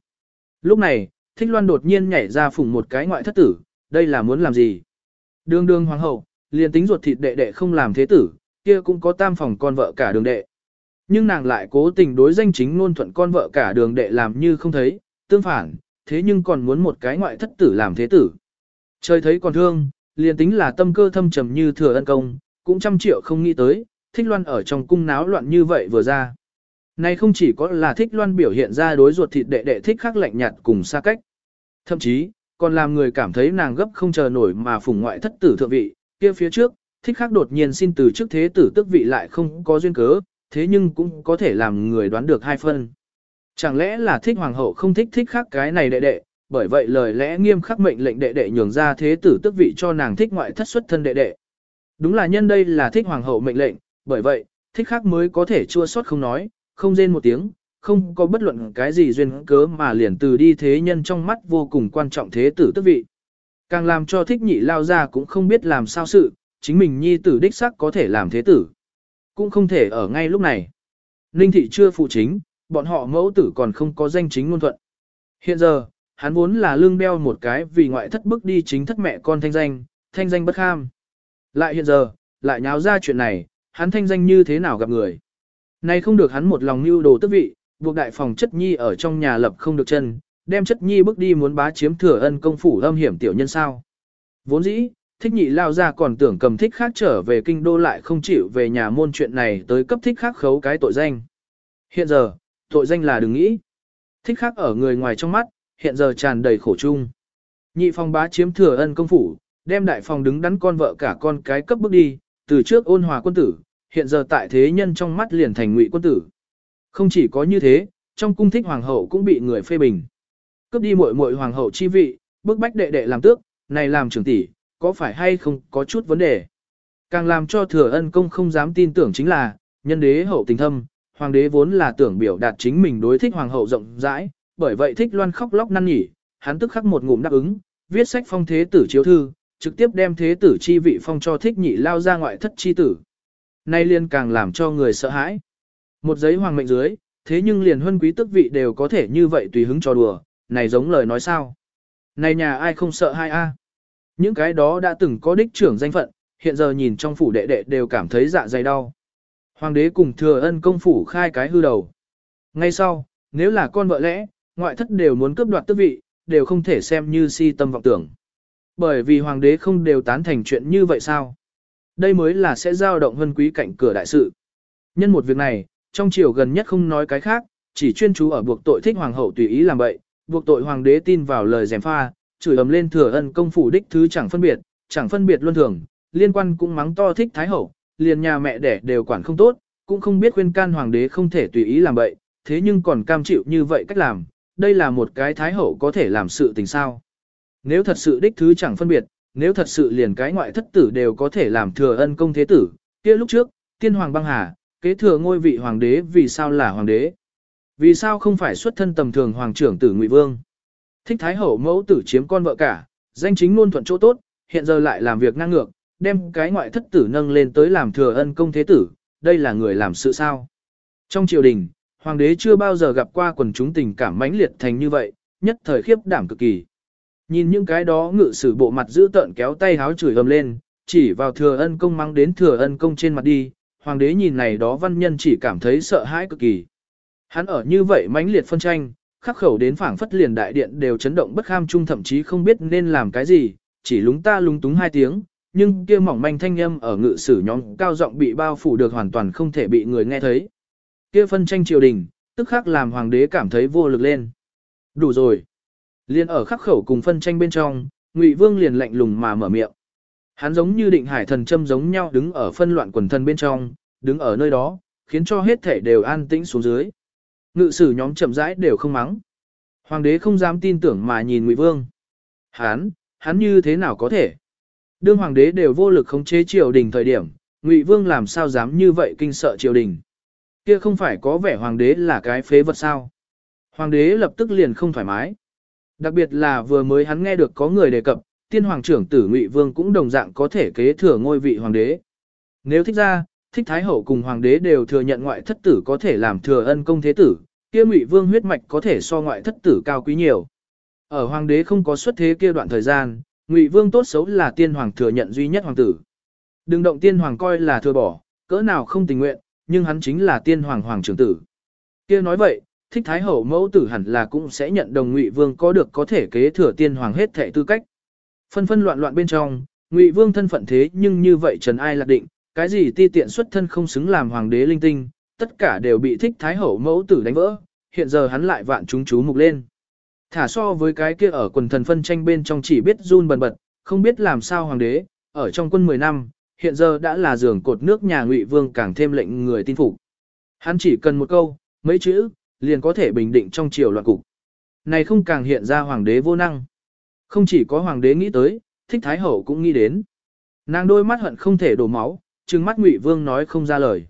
Lúc này, thích loan đột nhiên nhảy ra phủng một cái ngoại thất tử, đây là muốn làm gì? Đường đường hoàng hậu, liền tính ruột thịt đệ đệ không làm thế tử, kia cũng có tam phòng con vợ cả đường đệ. Nhưng nàng lại cố tình đối danh chính ngôn thuận con vợ cả đường đệ làm như không thấy, tương phản, thế nhưng còn muốn một cái ngoại thất tử làm thế tử. Trời thấy còn thương, liền tính là tâm cơ thâm trầm như thừa ân công, cũng trăm triệu không nghĩ tới, thích loan ở trong cung náo loạn như vậy vừa ra. Này không chỉ có là thích loan biểu hiện ra đối ruột thịt đệ đệ thích khắc lạnh nhạt cùng xa cách. Thậm chí, còn làm người cảm thấy nàng gấp không chờ nổi mà phùng ngoại thất tử thượng vị, kia phía trước, thích khắc đột nhiên xin từ trước thế tử tức vị lại không có duyên cớ, thế nhưng cũng có thể làm người đoán được hai phân. Chẳng lẽ là thích hoàng hậu không thích thích khác cái này đệ đệ, bởi vậy lời lẽ nghiêm khắc mệnh lệnh đệ đệ nhường ra thế tử tức vị cho nàng thích ngoại thất xuất thân đệ đệ. Đúng là nhân đây là thích hoàng hậu mệnh lệnh, bởi vậy, thích khác mới có thể chua sót không nói, không rên một tiếng, không có bất luận cái gì duyên cớ mà liền từ đi thế nhân trong mắt vô cùng quan trọng thế tử tức vị. Càng làm cho thích nhị lao ra cũng không biết làm sao sự, chính mình nhi tử đích sắc có thể làm thế tử. Cũng không thể ở ngay lúc này. Ninh thị chưa phụ chính, bọn họ mẫu tử còn không có danh chính ngôn thuận. Hiện giờ, hắn vốn là lương beo một cái vì ngoại thất bức đi chính thất mẹ con thanh danh, thanh danh bất kham. Lại hiện giờ, lại nháo ra chuyện này, hắn thanh danh như thế nào gặp người. Nay không được hắn một lòng mưu đồ tức vị, buộc đại phòng chất nhi ở trong nhà lập không được chân, đem chất nhi bước đi muốn bá chiếm thừa ân công phủ âm hiểm tiểu nhân sao. Vốn dĩ, thích nhị lao ra còn tưởng cầm thích khác trở về kinh đô lại không chịu về nhà môn chuyện này tới cấp thích khác khấu cái tội danh. Hiện giờ, tội danh là đừng nghĩ. Thích khác ở người ngoài trong mắt, hiện giờ tràn đầy khổ chung. Nhị phòng bá chiếm thừa ân công phủ, đem đại phòng đứng đắn con vợ cả con cái cấp bước đi, từ trước ôn hòa quân tử, hiện giờ tại thế nhân trong mắt liền thành ngụy quân tử. Không chỉ có như thế, trong cung thích hoàng hậu cũng bị người phê bình. Cướp đi muội muội hoàng hậu chi vị, bức bách đệ đệ làm tước, này làm trưởng tỷ, có phải hay không có chút vấn đề. Càng làm cho thừa ân công không dám tin tưởng chính là, nhân đế hậu tình thâm, hoàng đế vốn là tưởng biểu đạt chính mình đối thích hoàng hậu rộng rãi, bởi vậy thích loan khóc lóc năn nỉ, hắn tức khắc một ngụm đáp ứng, viết sách phong thế tử chiếu thư, trực tiếp đem thế tử chi vị phong cho thích nhị lao ra ngoại thất chi tử. Nay liên càng làm cho người sợ hãi. Một giấy hoàng mệnh dưới, thế nhưng liền huân quý tức vị đều có thể như vậy tùy hứng cho đùa, này giống lời nói sao. Này nhà ai không sợ hai a? Những cái đó đã từng có đích trưởng danh phận, hiện giờ nhìn trong phủ đệ đệ đều cảm thấy dạ dày đau. Hoàng đế cùng thừa ân công phủ khai cái hư đầu. Ngay sau, nếu là con vợ lẽ, ngoại thất đều muốn cướp đoạt tước vị, đều không thể xem như si tâm vọng tưởng. Bởi vì hoàng đế không đều tán thành chuyện như vậy sao? Đây mới là sẽ giao động hân quý cạnh cửa đại sự. Nhân một việc này, trong triều gần nhất không nói cái khác, chỉ chuyên chú ở buộc tội thích hoàng hậu tùy ý làm bậy, buộc tội hoàng đế tin vào lời dèm pha, chửi ầm lên thừa ân công phủ đích thứ chẳng phân biệt, chẳng phân biệt luân thường, liên quan cũng mắng to thích thái hậu, liền nhà mẹ đẻ đều quản không tốt, cũng không biết khuyên can hoàng đế không thể tùy ý làm bậy, thế nhưng còn cam chịu như vậy cách làm, đây là một cái thái hậu có thể làm sự tình sao. Nếu thật sự đích thứ chẳng phân biệt, nếu thật sự liền cái ngoại thất tử đều có thể làm thừa ân công thế tử, kia lúc trước, tiên hoàng băng hà, kế thừa ngôi vị hoàng đế vì sao là hoàng đế? Vì sao không phải xuất thân tầm thường hoàng trưởng tử Ngụy Vương? Thích Thái Hậu mẫu tử chiếm con vợ cả, danh chính luôn thuận chỗ tốt, hiện giờ lại làm việc ngang ngược, đem cái ngoại thất tử nâng lên tới làm thừa ân công thế tử, đây là người làm sự sao? Trong triều đình, hoàng đế chưa bao giờ gặp qua quần chúng tình cảm mãnh liệt thành như vậy, nhất thời khiếp đảm cực kỳ. Nhìn những cái đó ngự sử bộ mặt giữ tợn kéo tay háo chửi ầm lên, chỉ vào thừa ân công mang đến thừa ân công trên mặt đi, hoàng đế nhìn này đó văn nhân chỉ cảm thấy sợ hãi cực kỳ. Hắn ở như vậy mãnh liệt phân tranh, khắc khẩu đến phảng phất liền đại điện đều chấn động bất kham chung thậm chí không biết nên làm cái gì, chỉ lúng ta lúng túng hai tiếng, nhưng kia mỏng manh thanh âm ở ngự sử nhóm cao giọng bị bao phủ được hoàn toàn không thể bị người nghe thấy. Kia phân tranh triều đình, tức khắc làm hoàng đế cảm thấy vô lực lên. Đủ rồi. Liên ở khắc khẩu cùng phân tranh bên trong, Ngụy Vương liền lạnh lùng mà mở miệng. Hắn giống như định hải thần châm giống nhau đứng ở phân loạn quần thân bên trong, đứng ở nơi đó, khiến cho hết thể đều an tĩnh xuống dưới. Ngự sử nhóm chậm rãi đều không mắng. Hoàng đế không dám tin tưởng mà nhìn Ngụy Vương. Hắn, hắn như thế nào có thể? Đương hoàng đế đều vô lực khống chế triều đình thời điểm, Ngụy Vương làm sao dám như vậy kinh sợ triều đình? Kia không phải có vẻ hoàng đế là cái phế vật sao? Hoàng đế lập tức liền không thoải mái. Đặc biệt là vừa mới hắn nghe được có người đề cập, tiên hoàng trưởng tử Ngụy Vương cũng đồng dạng có thể kế thừa ngôi vị hoàng đế. Nếu thích ra, thích thái hậu cùng hoàng đế đều thừa nhận ngoại thất tử có thể làm thừa ân công thế tử, kia Ngụy Vương huyết mạch có thể so ngoại thất tử cao quý nhiều. Ở hoàng đế không có xuất thế kia đoạn thời gian, Ngụy Vương tốt xấu là tiên hoàng thừa nhận duy nhất hoàng tử. Đừng động tiên hoàng coi là thừa bỏ, cỡ nào không tình nguyện, nhưng hắn chính là tiên hoàng hoàng trưởng tử. Kia nói vậy, thích thái hậu mẫu tử hẳn là cũng sẽ nhận đồng Ngụy Vương có được có thể kế thừa tiên hoàng hết thệ tư cách. Phân phân loạn loạn bên trong, Ngụy Vương thân phận thế nhưng như vậy trần ai lạc định, cái gì ti tiện xuất thân không xứng làm hoàng đế linh tinh, tất cả đều bị thích thái hậu mẫu tử đánh vỡ, hiện giờ hắn lại vạn chúng chú mục lên. Thả so với cái kia ở quần thần phân tranh bên trong chỉ biết run bần bật, không biết làm sao hoàng đế, ở trong quân 10 năm, hiện giờ đã là giường cột nước nhà Ngụy Vương càng thêm lệnh người tin phục. Hắn chỉ cần một câu, mấy chữ, liền có thể bình định trong triều loạn cục. Này không càng hiện ra hoàng đế vô năng. Không chỉ có hoàng đế nghĩ tới, thích thái hậu cũng nghĩ đến. Nàng đôi mắt hận không thể đổ máu, trừng mắt Ngụy Vương nói không ra lời.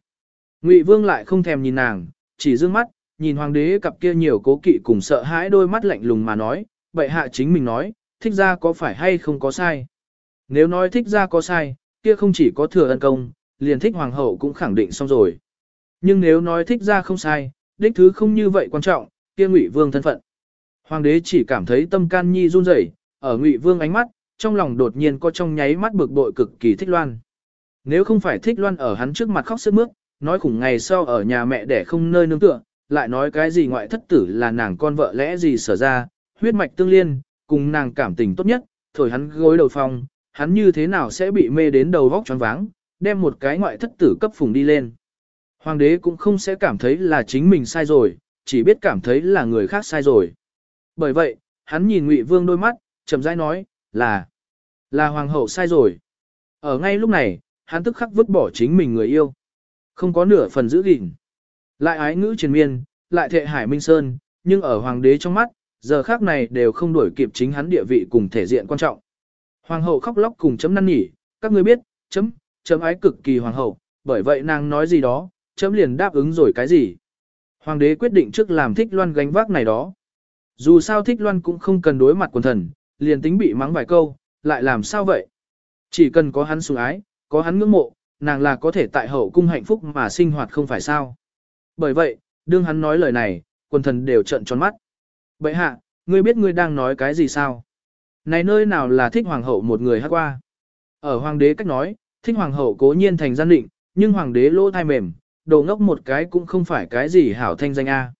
Ngụy Vương lại không thèm nhìn nàng, chỉ dương mắt, nhìn hoàng đế cặp kia nhiều cố kỵ cùng sợ hãi đôi mắt lạnh lùng mà nói, vậy hạ chính mình nói, thích ra có phải hay không có sai. Nếu nói thích ra có sai, kia không chỉ có thừa ân công, liền thích hoàng hậu cũng khẳng định xong rồi. Nhưng nếu nói thích ra không sai, đích thứ không như vậy quan trọng, kia Ngụy Vương thân phận. Hoàng đế chỉ cảm thấy tâm can nhi run rẩy, ở Ngụy Vương ánh mắt, trong lòng đột nhiên có trong nháy mắt bực bội cực kỳ thích loan. Nếu không phải thích loan ở hắn trước mặt khóc sướt mướt, nói khủng ngày sau ở nhà mẹ để không nơi nương tựa, lại nói cái gì ngoại thất tử là nàng con vợ lẽ gì sở ra, huyết mạch tương liên, cùng nàng cảm tình tốt nhất, thổi hắn gối đầu phòng, hắn như thế nào sẽ bị mê đến đầu vóc choáng váng, đem một cái ngoại thất tử cấp phùng đi lên. Hoàng đế cũng không sẽ cảm thấy là chính mình sai rồi, chỉ biết cảm thấy là người khác sai rồi. Bởi vậy, hắn nhìn Ngụy Vương đôi mắt, chậm rãi nói, là, là hoàng hậu sai rồi. Ở ngay lúc này, hắn tức khắc vứt bỏ chính mình người yêu. Không có nửa phần giữ gìn. Lại ái ngữ triền miên, lại thệ hải minh sơn, nhưng ở hoàng đế trong mắt, giờ khác này đều không đổi kịp chính hắn địa vị cùng thể diện quan trọng. Hoàng hậu khóc lóc cùng chấm năn nỉ, các ngươi biết, chấm, chấm ái cực kỳ hoàng hậu, bởi vậy nàng nói gì đó, chấm liền đáp ứng rồi cái gì. Hoàng đế quyết định trước làm thích loan gánh vác này đó. Dù sao thích loan cũng không cần đối mặt quần thần, liền tính bị mắng vài câu, lại làm sao vậy? Chỉ cần có hắn sủng ái, có hắn ngưỡng mộ, nàng là có thể tại hậu cung hạnh phúc mà sinh hoạt không phải sao. Bởi vậy, đương hắn nói lời này, quần thần đều trợn tròn mắt. Bậy hạ, ngươi biết ngươi đang nói cái gì sao? Này nơi nào là thích hoàng hậu một người hát qua? Ở hoàng đế cách nói, thích hoàng hậu cố nhiên thành gian định, nhưng hoàng đế lỗ thai mềm, đồ ngốc một cái cũng không phải cái gì hảo thanh danh A.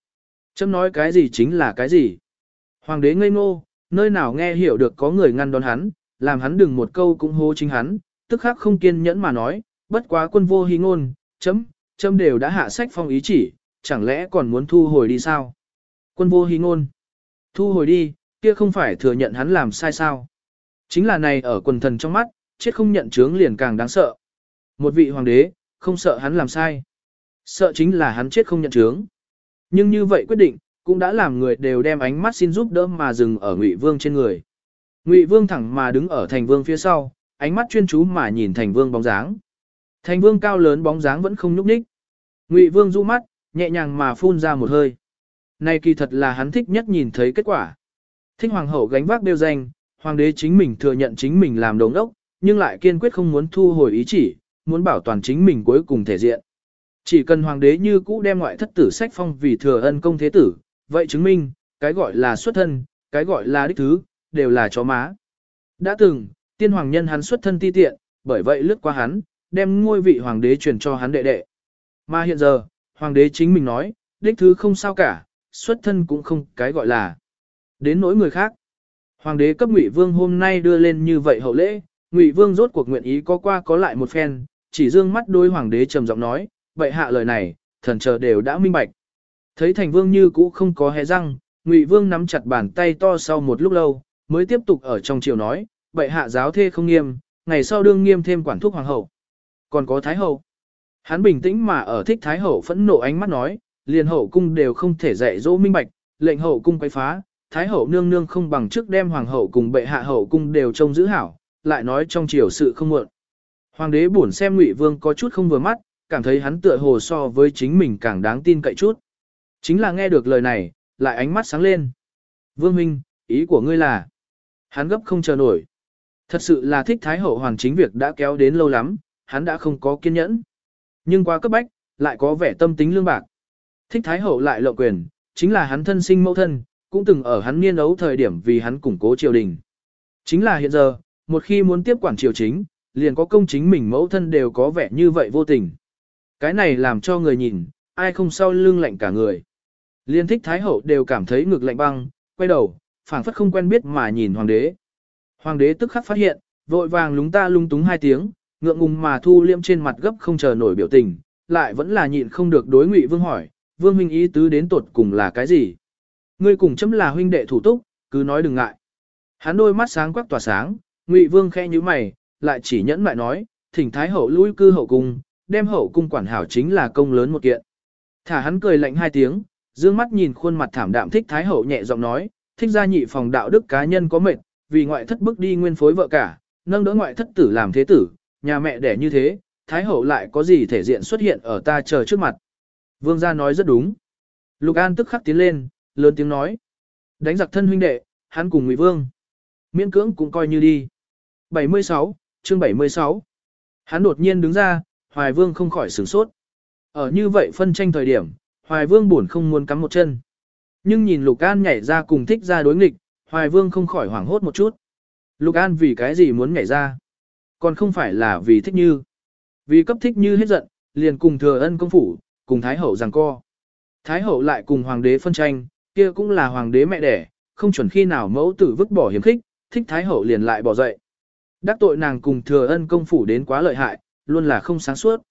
Chấm nói cái gì chính là cái gì. Hoàng đế ngây ngô, nơi nào nghe hiểu được có người ngăn đón hắn, làm hắn đừng một câu cũng hô chính hắn, tức khắc không kiên nhẫn mà nói, bất quá quân vô hí ngôn, chấm, châm đều đã hạ sách phong ý chỉ, chẳng lẽ còn muốn thu hồi đi sao? Quân vô hí ngôn, thu hồi đi, kia không phải thừa nhận hắn làm sai sao? Chính là này ở quần thần trong mắt, chết không nhận chướng liền càng đáng sợ. Một vị hoàng đế, không sợ hắn làm sai. Sợ chính là hắn chết không nhận chướng. Nhưng như vậy quyết định, cũng đã làm người đều đem ánh mắt xin giúp đỡ mà dừng ở Ngụy Vương trên người. Ngụy Vương thẳng mà đứng ở Thành Vương phía sau, ánh mắt chuyên chú mà nhìn Thành Vương bóng dáng. Thành Vương cao lớn bóng dáng vẫn không nhúc nhích. Ngụy Vương du mắt, nhẹ nhàng mà phun ra một hơi. Này kỳ thật là hắn thích nhất nhìn thấy kết quả. Thích hoàng hậu gánh vác đeo danh, hoàng đế chính mình thừa nhận chính mình làm đồng đốc, nhưng lại kiên quyết không muốn thu hồi ý chỉ, muốn bảo toàn chính mình cuối cùng thể diện. Chỉ cần hoàng đế như cũ đem ngoại thất tử sách phong vì thừa ân công thế tử, vậy chứng minh, cái gọi là xuất thân, cái gọi là đích thứ, đều là chó má. Đã từng, tiên hoàng nhân hắn xuất thân ti tiện, bởi vậy lướt qua hắn, đem ngôi vị hoàng đế truyền cho hắn đệ đệ. Mà hiện giờ, hoàng đế chính mình nói, đích thứ không sao cả, xuất thân cũng không cái gọi là. Đến nỗi người khác. Hoàng đế cấp Ngụy Vương hôm nay đưa lên như vậy hậu lễ, Ngụy Vương rốt cuộc nguyện ý có qua có lại một phen, chỉ dương mắt đôi hoàng đế trầm giọng nói, vậy hạ lời này, thần chờ đều đã minh bạch. Thấy thành vương như cũ không có hé răng, Ngụy Vương nắm chặt bàn tay to sau một lúc lâu, mới tiếp tục ở trong triều nói, vậy hạ giáo thê không nghiêm, ngày sau đương nghiêm thêm quản thúc hoàng hậu. Còn có thái hậu. Hắn bình tĩnh mà ở thích thái hậu phẫn nộ ánh mắt nói, liền hậu cung đều không thể dạy dỗ minh bạch, lệnh hậu cung quấy phá, thái hậu nương nương không bằng trước đem hoàng hậu cùng bệ hạ hậu cung đều trông giữ hảo, lại nói trong triều sự không muộn. Hoàng đế buồn xem Ngụy Vương có chút không vừa mắt, cảm thấy hắn tựa hồ so với chính mình càng đáng tin cậy chút. Chính là nghe được lời này, lại ánh mắt sáng lên. Vương Minh, ý của ngươi là, hắn gấp không chờ nổi. Thật sự là thích Thái Hậu hoàn chính việc đã kéo đến lâu lắm, hắn đã không có kiên nhẫn. Nhưng quá cấp bách, lại có vẻ tâm tính lương bạc. Thích Thái Hậu lại lộ quyền, chính là hắn thân sinh mẫu thân, cũng từng ở hắn niên ấu thời điểm vì hắn củng cố triều đình. Chính là hiện giờ, một khi muốn tiếp quản triều chính, liền có công chính mình mẫu thân đều có vẻ như vậy vô tình. Cái này làm cho người nhìn, ai không sau lưng lạnh cả người. Liên thích Thái Hậu đều cảm thấy ngực lạnh băng, quay đầu, phảng phất không quen biết mà nhìn Hoàng đế. Hoàng đế tức khắc phát hiện, vội vàng lúng ta lung túng hai tiếng, ngượng ngùng mà thu liêm trên mặt gấp không chờ nổi biểu tình, lại vẫn là nhịn không được đối ngụy vương hỏi, vương huynh ý tứ đến tột cùng là cái gì? Ngươi cùng chấm là huynh đệ thủ túc, cứ nói đừng ngại. Hắn đôi mắt sáng quắc tỏa sáng, ngụy vương khẽ như mày, lại chỉ nhẫn mại nói, thỉnh thái hậu lui cư hậu cung, đem hậu cung quản hảo chính là công lớn một kiện. Thả hắn cười lạnh hai tiếng, Dương mắt nhìn khuôn mặt thảm đạm thích thái hậu nhẹ giọng nói, thích gia nhị phòng đạo đức cá nhân có mệt, vì ngoại thất bức đi nguyên phối vợ cả, nâng đỡ ngoại thất tử làm thế tử, nhà mẹ đẻ như thế, thái hậu lại có gì thể diện xuất hiện ở ta chờ trước mặt. Vương gia nói rất đúng. Lục An tức khắc tiến lên, lớn tiếng nói. Đánh giặc thân huynh đệ, hắn cùng Ngụy Vương. Miễn cưỡng cũng coi như đi. 76, chương 76. Hắn đột nhiên đứng ra, Hoài Vương không khỏi sửng sốt. Ở như vậy phân tranh thời điểm, Hoài Vương buồn không muốn cắm một chân. Nhưng nhìn Lục An nhảy ra cùng thích ra đối nghịch, Hoài Vương không khỏi hoảng hốt một chút. Lục An vì cái gì muốn nhảy ra? Còn không phải là vì thích như. Vì cấp thích như hết giận, liền cùng thừa ân công phủ, cùng Thái Hậu giằng co. Thái Hậu lại cùng Hoàng đế phân tranh, kia cũng là Hoàng đế mẹ đẻ, không chuẩn khi nào mẫu tử vứt bỏ hiểm khích, thích Thái Hậu liền lại bỏ dậy. Đắc tội nàng cùng thừa ân công phủ đến quá lợi hại, luôn là không sáng suốt.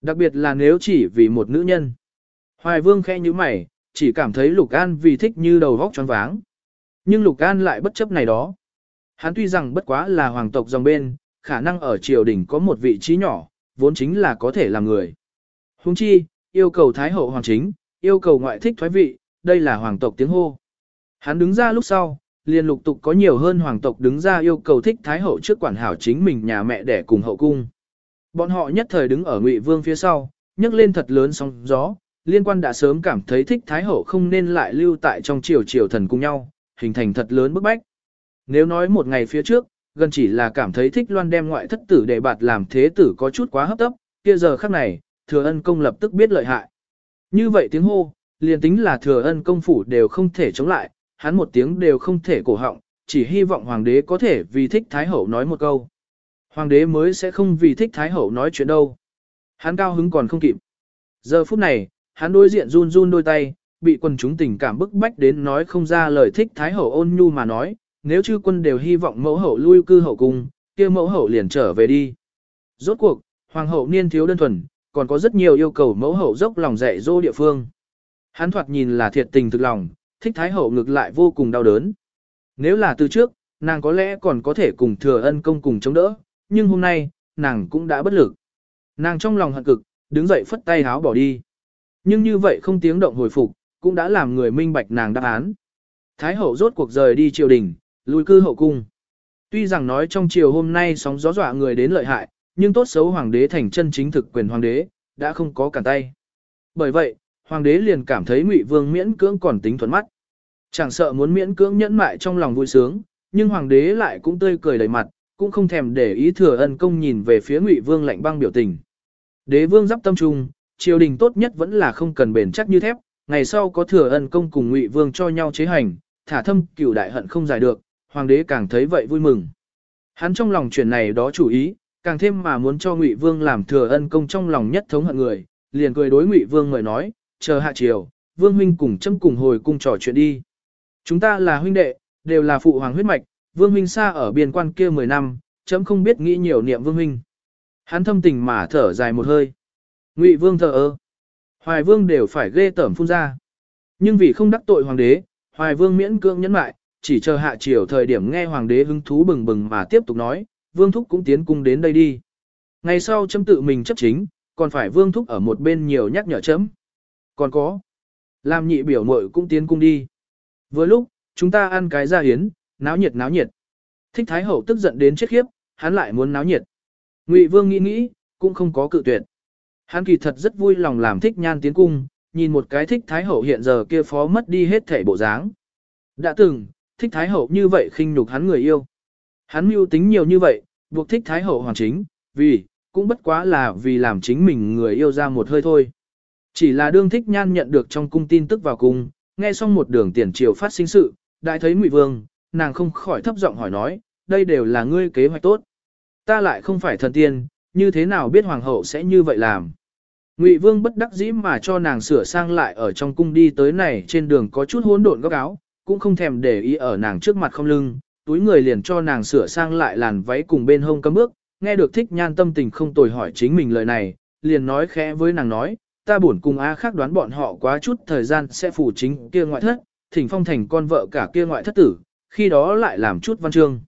Đặc biệt là nếu chỉ vì một nữ nhân. Hoài Vương khẽ như mày, chỉ cảm thấy Lục An vì thích như đầu vóc choáng váng. Nhưng Lục An lại bất chấp này đó. Hắn tuy rằng bất quá là hoàng tộc dòng bên, khả năng ở triều đình có một vị trí nhỏ, vốn chính là có thể làm người. Huống chi, yêu cầu Thái hậu hoàng chính, yêu cầu ngoại thích thoái vị, đây là hoàng tộc tiếng hô. Hắn đứng ra lúc sau, liền lục tục có nhiều hơn hoàng tộc đứng ra yêu cầu thích Thái hậu trước quản hảo chính mình nhà mẹ để cùng hậu cung. Bọn họ nhất thời đứng ở Ngụy Vương phía sau, nhấc lên thật lớn sóng gió, liên quan đã sớm cảm thấy thích Thái hậu không nên lại lưu tại trong triều triều thần cùng nhau, hình thành thật lớn bức bách. Nếu nói một ngày phía trước, gần chỉ là cảm thấy thích loan đem ngoại thất tử để bạt làm thế tử có chút quá hấp tấp, kia giờ khắc này, thừa ân công lập tức biết lợi hại. Như vậy tiếng hô, liền tính là thừa ân công phủ đều không thể chống lại, hắn một tiếng đều không thể cổ họng, chỉ hy vọng hoàng đế có thể vì thích thái hậu nói một câu. Hoàng đế mới sẽ không vì thích thái hậu nói chuyện đâu. Hắn cao hứng còn không kịp. Giờ phút này, hắn đối diện run run đôi tay, bị quần chúng tình cảm bức bách đến nói không ra lời thích thái hậu ôn nhu mà nói, nếu chư quân đều hy vọng mẫu hậu lui cư hậu cung, kia mẫu hậu liền trở về đi. Rốt cuộc, hoàng hậu niên thiếu đơn thuần, còn có rất nhiều yêu cầu mẫu hậu dốc lòng dạy dỗ địa phương. Hắn thoạt nhìn là thiệt tình thực lòng, thích thái hậu ngược lại vô cùng đau đớn. Nếu là từ trước, nàng có lẽ còn có thể cùng thừa ân công cùng chống đỡ, nhưng hôm nay, nàng cũng đã bất lực. Nàng trong lòng hận cực, đứng dậy phất tay háo bỏ đi. Nhưng như vậy không tiếng động hồi phục, cũng đã làm người minh bạch nàng đáp án. Thái hậu rốt cuộc rời đi triều đình, lui cư hậu cung. Tuy rằng nói trong triều hôm nay sóng gió dọa người đến lợi hại, nhưng tốt xấu hoàng đế thành chân chính thực quyền hoàng đế, đã không có cản tay. Bởi vậy, hoàng đế liền cảm thấy ngụy vương miễn cưỡng còn tính thuận mắt. Chẳng sợ muốn miễn cưỡng nhẫn mại trong lòng vui sướng, nhưng hoàng đế lại cũng tươi cười đầy mặt, cũng không thèm để ý thừa ân công nhìn về phía ngụy vương lạnh băng biểu tình. Đế vương giáp tâm trung, triều đình tốt nhất vẫn là không cần bền chắc như thép, ngày sau có thừa ân công cùng ngụy vương cho nhau chế hành, thả thâm cửu đại hận không giải được, hoàng đế càng thấy vậy vui mừng. Hắn trong lòng chuyện này đó chủ ý, càng thêm mà muốn cho Ngụy Vương làm thừa ân công trong lòng nhất thống hận người, liền cười đối Ngụy Vương người nói, chờ hạ chiều, Vương huynh cùng châm cùng hồi cung trò chuyện đi. Chúng ta là huynh đệ, đều là phụ hoàng huyết mạch, Vương huynh xa ở biên quan kia 10 năm, chấm không biết nghĩ nhiều niệm Vương huynh. Hắn thâm tình mà thở dài một hơi. Ngụy Vương thở ơ. Hoài Vương đều phải ghê tởm phun ra. Nhưng vì không đắc tội hoàng đế, Hoài Vương miễn cưỡng nhẫn lại chỉ chờ hạ chiều thời điểm nghe hoàng đế hứng thú bừng bừng mà tiếp tục nói, Vương Thúc cũng tiến cung đến đây đi. Ngày sau chấm tự mình chấp chính, còn phải Vương Thúc ở một bên nhiều nhắc nhở chấm. Còn có, làm nhị biểu muội cũng tiến cung đi. Vừa lúc, chúng ta ăn cái ra hiến, náo nhiệt náo nhiệt. Thích Thái Hậu tức giận đến chết khiếp, hắn lại muốn náo nhiệt. Ngụy Vương nghĩ nghĩ, cũng không có cự tuyệt. Hắn kỳ thật rất vui lòng làm thích nhan tiến cung, nhìn một cái thích Thái Hậu hiện giờ kia phó mất đi hết thể bộ dáng. Đã từng, thích Thái Hậu như vậy khinh nhục hắn người yêu. Hắn mưu tính nhiều như vậy, buộc thích Thái Hậu hoàn chính, vì, cũng bất quá là vì làm chính mình người yêu ra một hơi thôi. Chỉ là đương thích nhan nhận được trong cung tin tức vào cung, nghe xong một đường tiền triều phát sinh sự, đại thấy Ngụy Vương, nàng không khỏi thấp giọng hỏi nói, đây đều là ngươi kế hoạch tốt. Ta lại không phải thần tiên, như thế nào biết hoàng hậu sẽ như vậy làm. Ngụy Vương bất đắc dĩ mà cho nàng sửa sang lại ở trong cung đi tới này trên đường có chút hỗn độn góc áo, cũng không thèm để ý ở nàng trước mặt không lưng, túi người liền cho nàng sửa sang lại làn váy cùng bên hông cấm bước, nghe được thích nhan tâm tình không tồi hỏi chính mình lời này, liền nói khẽ với nàng nói, ta buồn cùng A khác đoán bọn họ quá chút thời gian sẽ phủ chính kia ngoại thất, thỉnh phong thành con vợ cả kia ngoại thất tử, khi đó lại làm chút văn chương.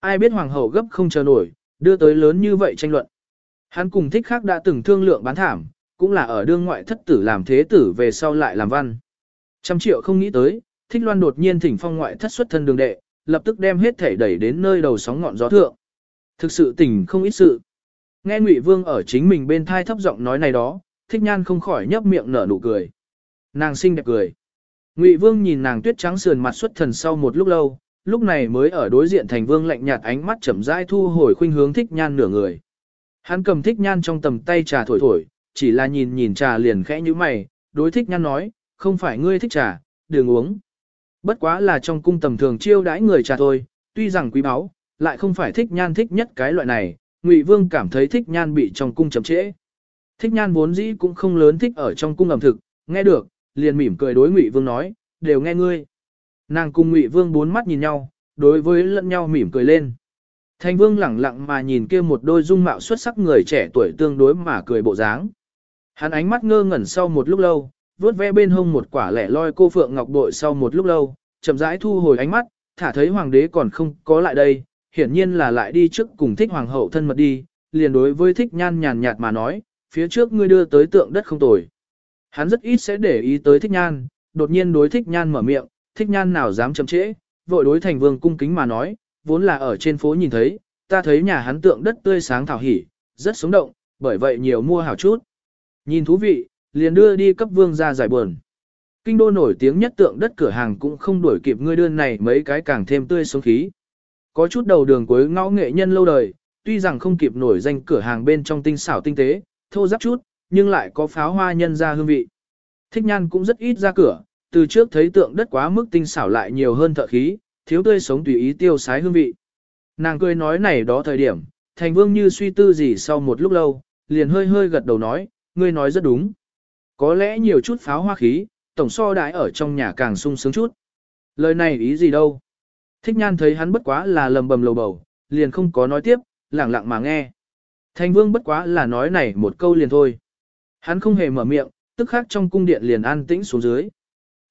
Ai biết hoàng hậu gấp không chờ nổi, đưa tới lớn như vậy tranh luận. Hắn cùng thích khác đã từng thương lượng bán thảm, cũng là ở đương ngoại thất tử làm thế tử về sau lại làm văn. Trăm triệu không nghĩ tới, thích loan đột nhiên thỉnh phong ngoại thất xuất thân đường đệ, lập tức đem hết thể đẩy đến nơi đầu sóng ngọn gió thượng. Thực sự tỉnh không ít sự. Nghe Ngụy Vương ở chính mình bên thai thấp giọng nói này đó, thích nhan không khỏi nhấp miệng nở nụ cười. Nàng xinh đẹp cười. Ngụy Vương nhìn nàng tuyết trắng sườn mặt xuất thần sau một lúc lâu, lúc này mới ở đối diện thành vương lạnh nhạt ánh mắt chậm rãi thu hồi khuynh hướng thích nhan nửa người. Hắn cầm thích nhan trong tầm tay trà thổi thổi, chỉ là nhìn nhìn trà liền khẽ như mày, đối thích nhan nói, không phải ngươi thích trà, đừng uống. Bất quá là trong cung tầm thường chiêu đãi người trà thôi, tuy rằng quý báu, lại không phải thích nhan thích nhất cái loại này, Ngụy Vương cảm thấy thích nhan bị trong cung chậm trễ. Thích nhan vốn dĩ cũng không lớn thích ở trong cung ẩm thực, nghe được, liền mỉm cười đối Ngụy Vương nói, đều nghe ngươi. Nàng cùng Ngụy Vương bốn mắt nhìn nhau, đối với lẫn nhau mỉm cười lên. Thành Vương lẳng lặng mà nhìn kia một đôi dung mạo xuất sắc người trẻ tuổi tương đối mà cười bộ dáng. Hắn ánh mắt ngơ ngẩn sau một lúc lâu, vuốt ve bên hông một quả lẻ loi cô phượng ngọc bội sau một lúc lâu, chậm rãi thu hồi ánh mắt, thả thấy hoàng đế còn không có lại đây, hiển nhiên là lại đi trước cùng thích hoàng hậu thân mật đi, liền đối với thích nhan nhàn nhạt mà nói, phía trước ngươi đưa tới tượng đất không tồi. Hắn rất ít sẽ để ý tới thích nhan, đột nhiên đối thích nhan mở miệng, thích nhan nào dám chậm trễ, vội đối thành vương cung kính mà nói, vốn là ở trên phố nhìn thấy, ta thấy nhà hắn tượng đất tươi sáng thảo hỉ, rất sống động, bởi vậy nhiều mua hảo chút. Nhìn thú vị, liền đưa đi cấp vương ra giải buồn. Kinh đô nổi tiếng nhất tượng đất cửa hàng cũng không đuổi kịp ngươi đơn này mấy cái càng thêm tươi sống khí. Có chút đầu đường cuối ngõ nghệ nhân lâu đời, tuy rằng không kịp nổi danh cửa hàng bên trong tinh xảo tinh tế, thô giáp chút, nhưng lại có pháo hoa nhân ra hương vị. Thích nhan cũng rất ít ra cửa, từ trước thấy tượng đất quá mức tinh xảo lại nhiều hơn thợ khí, thiếu tươi sống tùy ý tiêu sái hương vị. Nàng cười nói này đó thời điểm, thành vương như suy tư gì sau một lúc lâu, liền hơi hơi gật đầu nói, ngươi nói rất đúng. Có lẽ nhiều chút pháo hoa khí, tổng so đãi ở trong nhà càng sung sướng chút. Lời này ý gì đâu. Thích nhan thấy hắn bất quá là lầm bầm lầu bầu, liền không có nói tiếp, lặng lặng mà nghe. Thành vương bất quá là nói này một câu liền thôi. Hắn không hề mở miệng, tức khác trong cung điện liền an tĩnh xuống dưới.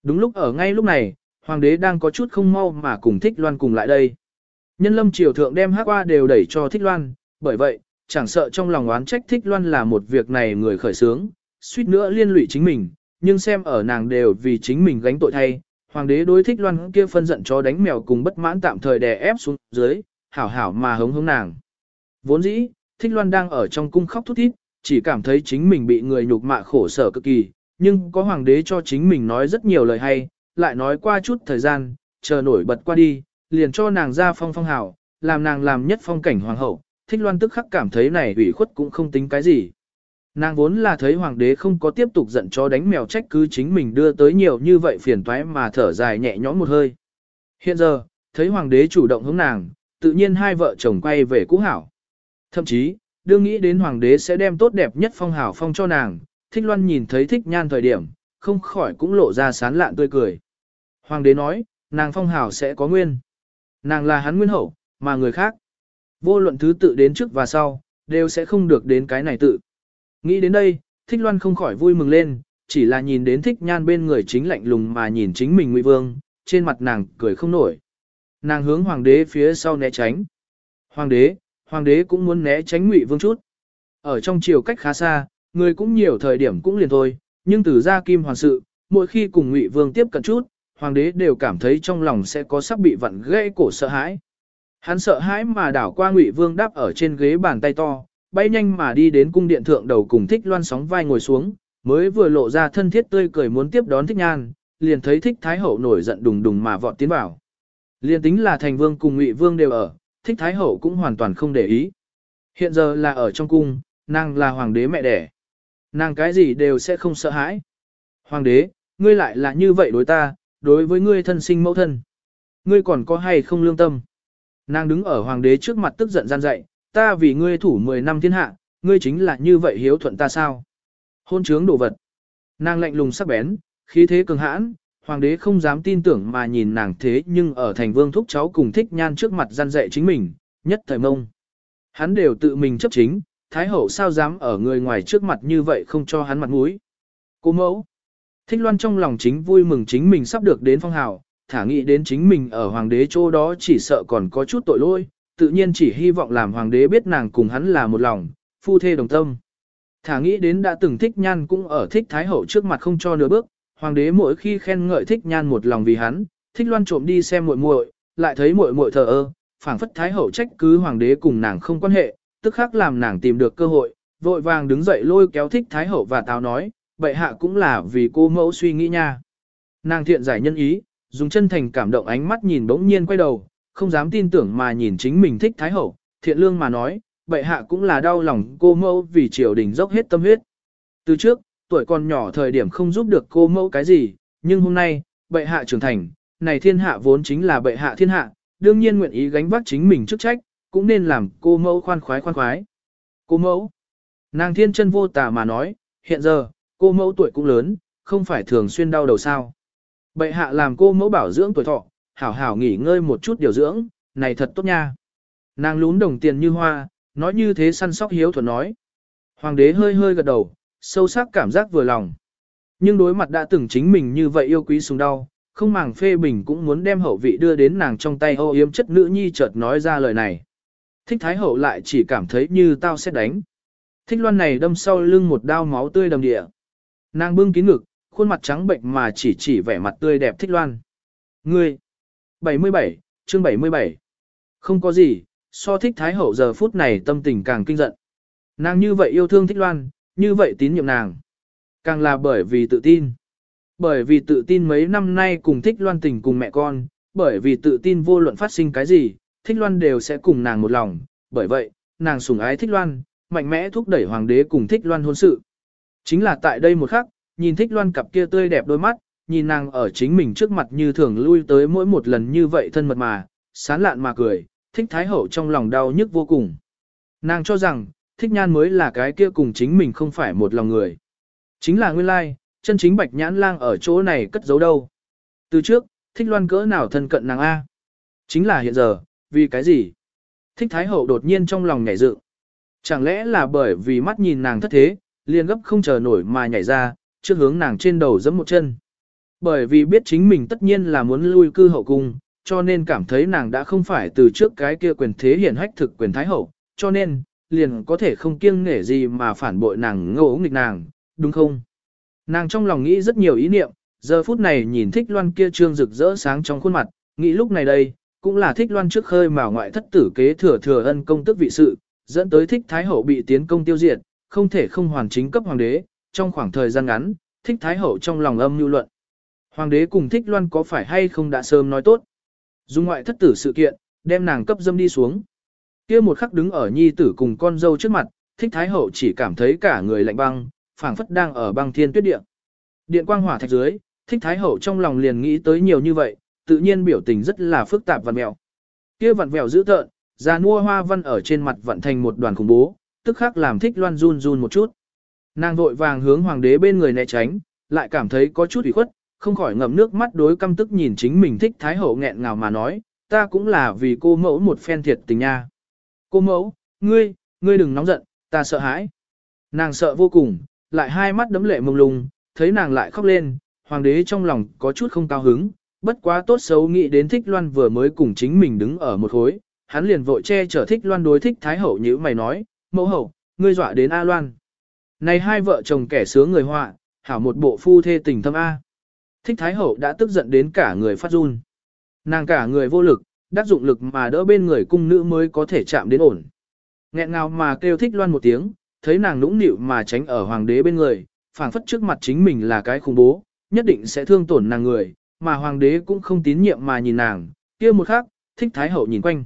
Đúng lúc ở ngay lúc này, hoàng đế đang có chút không mau mà cùng thích loan cùng lại đây. Nhân lâm triều thượng đem hát qua đều đẩy cho thích loan, bởi vậy, chẳng sợ trong lòng oán trách thích loan là một việc này người khởi sướng, suýt nữa liên lụy chính mình, nhưng xem ở nàng đều vì chính mình gánh tội thay, hoàng đế đối thích loan kia phân giận cho đánh mèo cùng bất mãn tạm thời đè ép xuống dưới, hảo hảo mà hống hống nàng. Vốn dĩ, thích loan đang ở trong cung khóc thút thít, chỉ cảm thấy chính mình bị người nhục mạ khổ sở cực kỳ, nhưng có hoàng đế cho chính mình nói rất nhiều lời hay, lại nói qua chút thời gian, chờ nổi bật qua đi, liền cho nàng ra phong phong hảo, làm nàng làm nhất phong cảnh hoàng hậu, thích loan tức khắc cảm thấy này ủy khuất cũng không tính cái gì. Nàng vốn là thấy hoàng đế không có tiếp tục giận cho đánh mèo trách cứ chính mình đưa tới nhiều như vậy phiền toái mà thở dài nhẹ nhõm một hơi. Hiện giờ, thấy hoàng đế chủ động hướng nàng, tự nhiên hai vợ chồng quay về cũ hảo. Thậm chí, đương nghĩ đến hoàng đế sẽ đem tốt đẹp nhất phong hảo phong cho nàng, thích loan nhìn thấy thích nhan thời điểm, không khỏi cũng lộ ra sán lạn tươi cười. Hoàng đế nói, nàng phong hảo sẽ có nguyên. Nàng là hắn nguyên hậu, mà người khác. Vô luận thứ tự đến trước và sau, đều sẽ không được đến cái này tự. Nghĩ đến đây, thích loan không khỏi vui mừng lên, chỉ là nhìn đến thích nhan bên người chính lạnh lùng mà nhìn chính mình ngụy vương, trên mặt nàng cười không nổi. Nàng hướng hoàng đế phía sau né tránh. Hoàng đế, hoàng đế cũng muốn né tránh ngụy vương chút. Ở trong chiều cách khá xa, người cũng nhiều thời điểm cũng liền thôi, nhưng từ ra kim hoàng sự, mỗi khi cùng ngụy vương tiếp cận chút, hoàng đế đều cảm thấy trong lòng sẽ có sắp bị vặn gãy cổ sợ hãi. Hắn sợ hãi mà đảo qua ngụy vương đáp ở trên ghế bàn tay to, bay nhanh mà đi đến cung điện thượng đầu cùng thích loan sóng vai ngồi xuống, mới vừa lộ ra thân thiết tươi cười muốn tiếp đón thích nhan, liền thấy thích thái hậu nổi giận đùng đùng mà vọt tiến vào. Liền tính là thành vương cùng ngụy vương đều ở, thích thái hậu cũng hoàn toàn không để ý. Hiện giờ là ở trong cung, nàng là hoàng đế mẹ đẻ. Nàng cái gì đều sẽ không sợ hãi. Hoàng đế, ngươi lại là như vậy đối ta, đối với ngươi thân sinh mẫu thân. Ngươi còn có hay không lương tâm? Nàng đứng ở hoàng đế trước mặt tức giận gian dạy, ta vì ngươi thủ 10 năm thiên hạ, ngươi chính là như vậy hiếu thuận ta sao? Hôn trướng đồ vật. Nàng lạnh lùng sắc bén, khí thế cường hãn, hoàng đế không dám tin tưởng mà nhìn nàng thế nhưng ở thành vương thúc cháu cùng thích nhan trước mặt gian dạy chính mình, nhất thời mông. Hắn đều tự mình chấp chính, thái hậu sao dám ở người ngoài trước mặt như vậy không cho hắn mặt mũi. Cô mẫu. Thích loan trong lòng chính vui mừng chính mình sắp được đến phong hào, thả nghĩ đến chính mình ở hoàng đế chỗ đó chỉ sợ còn có chút tội lỗi, tự nhiên chỉ hy vọng làm hoàng đế biết nàng cùng hắn là một lòng, phu thê đồng tâm. Thả nghĩ đến đã từng thích nhan cũng ở thích thái hậu trước mặt không cho nửa bước, hoàng đế mỗi khi khen ngợi thích nhan một lòng vì hắn, thích loan trộm đi xem muội muội, lại thấy muội muội thờ ơ, phảng phất thái hậu trách cứ hoàng đế cùng nàng không quan hệ, tức khắc làm nàng tìm được cơ hội, vội vàng đứng dậy lôi kéo thích thái hậu và táo nói, bệ hạ cũng là vì cô mẫu suy nghĩ nha. Nàng thiện giải nhân ý, dùng chân thành cảm động ánh mắt nhìn bỗng nhiên quay đầu, không dám tin tưởng mà nhìn chính mình thích thái hậu, thiện lương mà nói, bệ hạ cũng là đau lòng cô mẫu vì triều đình dốc hết tâm huyết. Từ trước, tuổi còn nhỏ thời điểm không giúp được cô mẫu cái gì, nhưng hôm nay, bệ hạ trưởng thành, này thiên hạ vốn chính là bệ hạ thiên hạ, đương nhiên nguyện ý gánh vác chính mình chức trách, cũng nên làm cô mẫu khoan khoái khoan khoái. Cô mẫu, nàng thiên chân vô tà mà nói, hiện giờ, cô mẫu tuổi cũng lớn, không phải thường xuyên đau đầu sao. Bệ hạ làm cô mẫu bảo dưỡng tuổi thọ, hảo hảo nghỉ ngơi một chút điều dưỡng, này thật tốt nha. Nàng lún đồng tiền như hoa, nói như thế săn sóc hiếu thuận nói. Hoàng đế hơi hơi gật đầu, sâu sắc cảm giác vừa lòng. Nhưng đối mặt đã từng chính mình như vậy yêu quý sùng đau, không màng phê bình cũng muốn đem hậu vị đưa đến nàng trong tay ô yếm chất nữ nhi chợt nói ra lời này. Thích thái hậu lại chỉ cảm thấy như tao sẽ đánh. Thích loan này đâm sau lưng một đao máu tươi đầm địa. Nàng bưng kín ngực, khuôn mặt trắng bệnh mà chỉ chỉ vẻ mặt tươi đẹp thích loan. Ngươi! 77, chương 77. Không có gì, so thích thái hậu giờ phút này tâm tình càng kinh giận. Nàng như vậy yêu thương thích loan, như vậy tín nhiệm nàng. Càng là bởi vì tự tin. Bởi vì tự tin mấy năm nay cùng thích loan tình cùng mẹ con, bởi vì tự tin vô luận phát sinh cái gì, thích loan đều sẽ cùng nàng một lòng. Bởi vậy, nàng sủng ái thích loan, mạnh mẽ thúc đẩy hoàng đế cùng thích loan hôn sự. Chính là tại đây một khắc, nhìn thích loan cặp kia tươi đẹp đôi mắt, nhìn nàng ở chính mình trước mặt như thường lui tới mỗi một lần như vậy thân mật mà, sán lạn mà cười, thích thái hậu trong lòng đau nhức vô cùng. Nàng cho rằng, thích nhan mới là cái kia cùng chính mình không phải một lòng người. Chính là nguyên lai, chân chính bạch nhãn lang ở chỗ này cất giấu đâu. Từ trước, thích loan cỡ nào thân cận nàng A. Chính là hiện giờ, vì cái gì? Thích thái hậu đột nhiên trong lòng nhảy dựng. Chẳng lẽ là bởi vì mắt nhìn nàng thất thế, liền gấp không chờ nổi mà nhảy ra, trước hướng nàng trên đầu giẫm một chân. Bởi vì biết chính mình tất nhiên là muốn lui cư hậu cung, cho nên cảm thấy nàng đã không phải từ trước cái kia quyền thế hiển hách thực quyền thái hậu, cho nên, liền có thể không kiêng nể gì mà phản bội nàng ngỗ nghịch nàng, đúng không? Nàng trong lòng nghĩ rất nhiều ý niệm, giờ phút này nhìn thích loan kia trương rực rỡ sáng trong khuôn mặt, nghĩ lúc này đây, cũng là thích loan trước khơi mà ngoại thất tử kế thừa thừa ân công tức vị sự, dẫn tới thích thái hậu bị tiến công tiêu diệt, không thể không hoàn chính cấp hoàng đế, trong khoảng thời gian ngắn, thích thái hậu trong lòng âm nhu luận. Hoàng đế cùng thích loan có phải hay không đã sớm nói tốt. Dùng ngoại thất tử sự kiện, đem nàng cấp dâm đi xuống. kia một khắc đứng ở nhi tử cùng con dâu trước mặt, thích thái hậu chỉ cảm thấy cả người lạnh băng, phảng phất đang ở băng thiên tuyết địa. Điện quang hỏa thạch dưới, thích thái hậu trong lòng liền nghĩ tới nhiều như vậy, tự nhiên biểu tình rất là phức tạp và mẹo. Kia vặn vẹo dữ tợn, già mua hoa văn ở trên mặt vận thành một đoàn khủng bố, tức khắc làm thích loan run run một chút. Nàng vội vàng hướng hoàng đế bên người né tránh, lại cảm thấy có chút ủy khuất, không khỏi ngậm nước mắt đối căm tức nhìn chính mình thích thái hậu nghẹn ngào mà nói, ta cũng là vì cô mẫu một phen thiệt tình nha. Cô mẫu, ngươi, ngươi đừng nóng giận, ta sợ hãi. Nàng sợ vô cùng, lại hai mắt đấm lệ mông lung, thấy nàng lại khóc lên, hoàng đế trong lòng có chút không cao hứng, bất quá tốt xấu nghĩ đến thích loan vừa mới cùng chính mình đứng ở một khối, hắn liền vội che chở thích loan đối thích thái hậu như mày nói, mẫu hậu, ngươi dọa đến A loan. Này hai vợ chồng kẻ sướng người họa, hảo một bộ phu thê tình thâm A. Thích Thái Hậu đã tức giận đến cả người phát run. Nàng cả người vô lực, đắc dụng lực mà đỡ bên người cung nữ mới có thể chạm đến ổn. Nghẹn ngào mà kêu thích loan một tiếng, thấy nàng nũng nịu mà tránh ở hoàng đế bên người, phảng phất trước mặt chính mình là cái khủng bố, nhất định sẽ thương tổn nàng người, mà hoàng đế cũng không tín nhiệm mà nhìn nàng, kia một khắc, thích thái hậu nhìn quanh.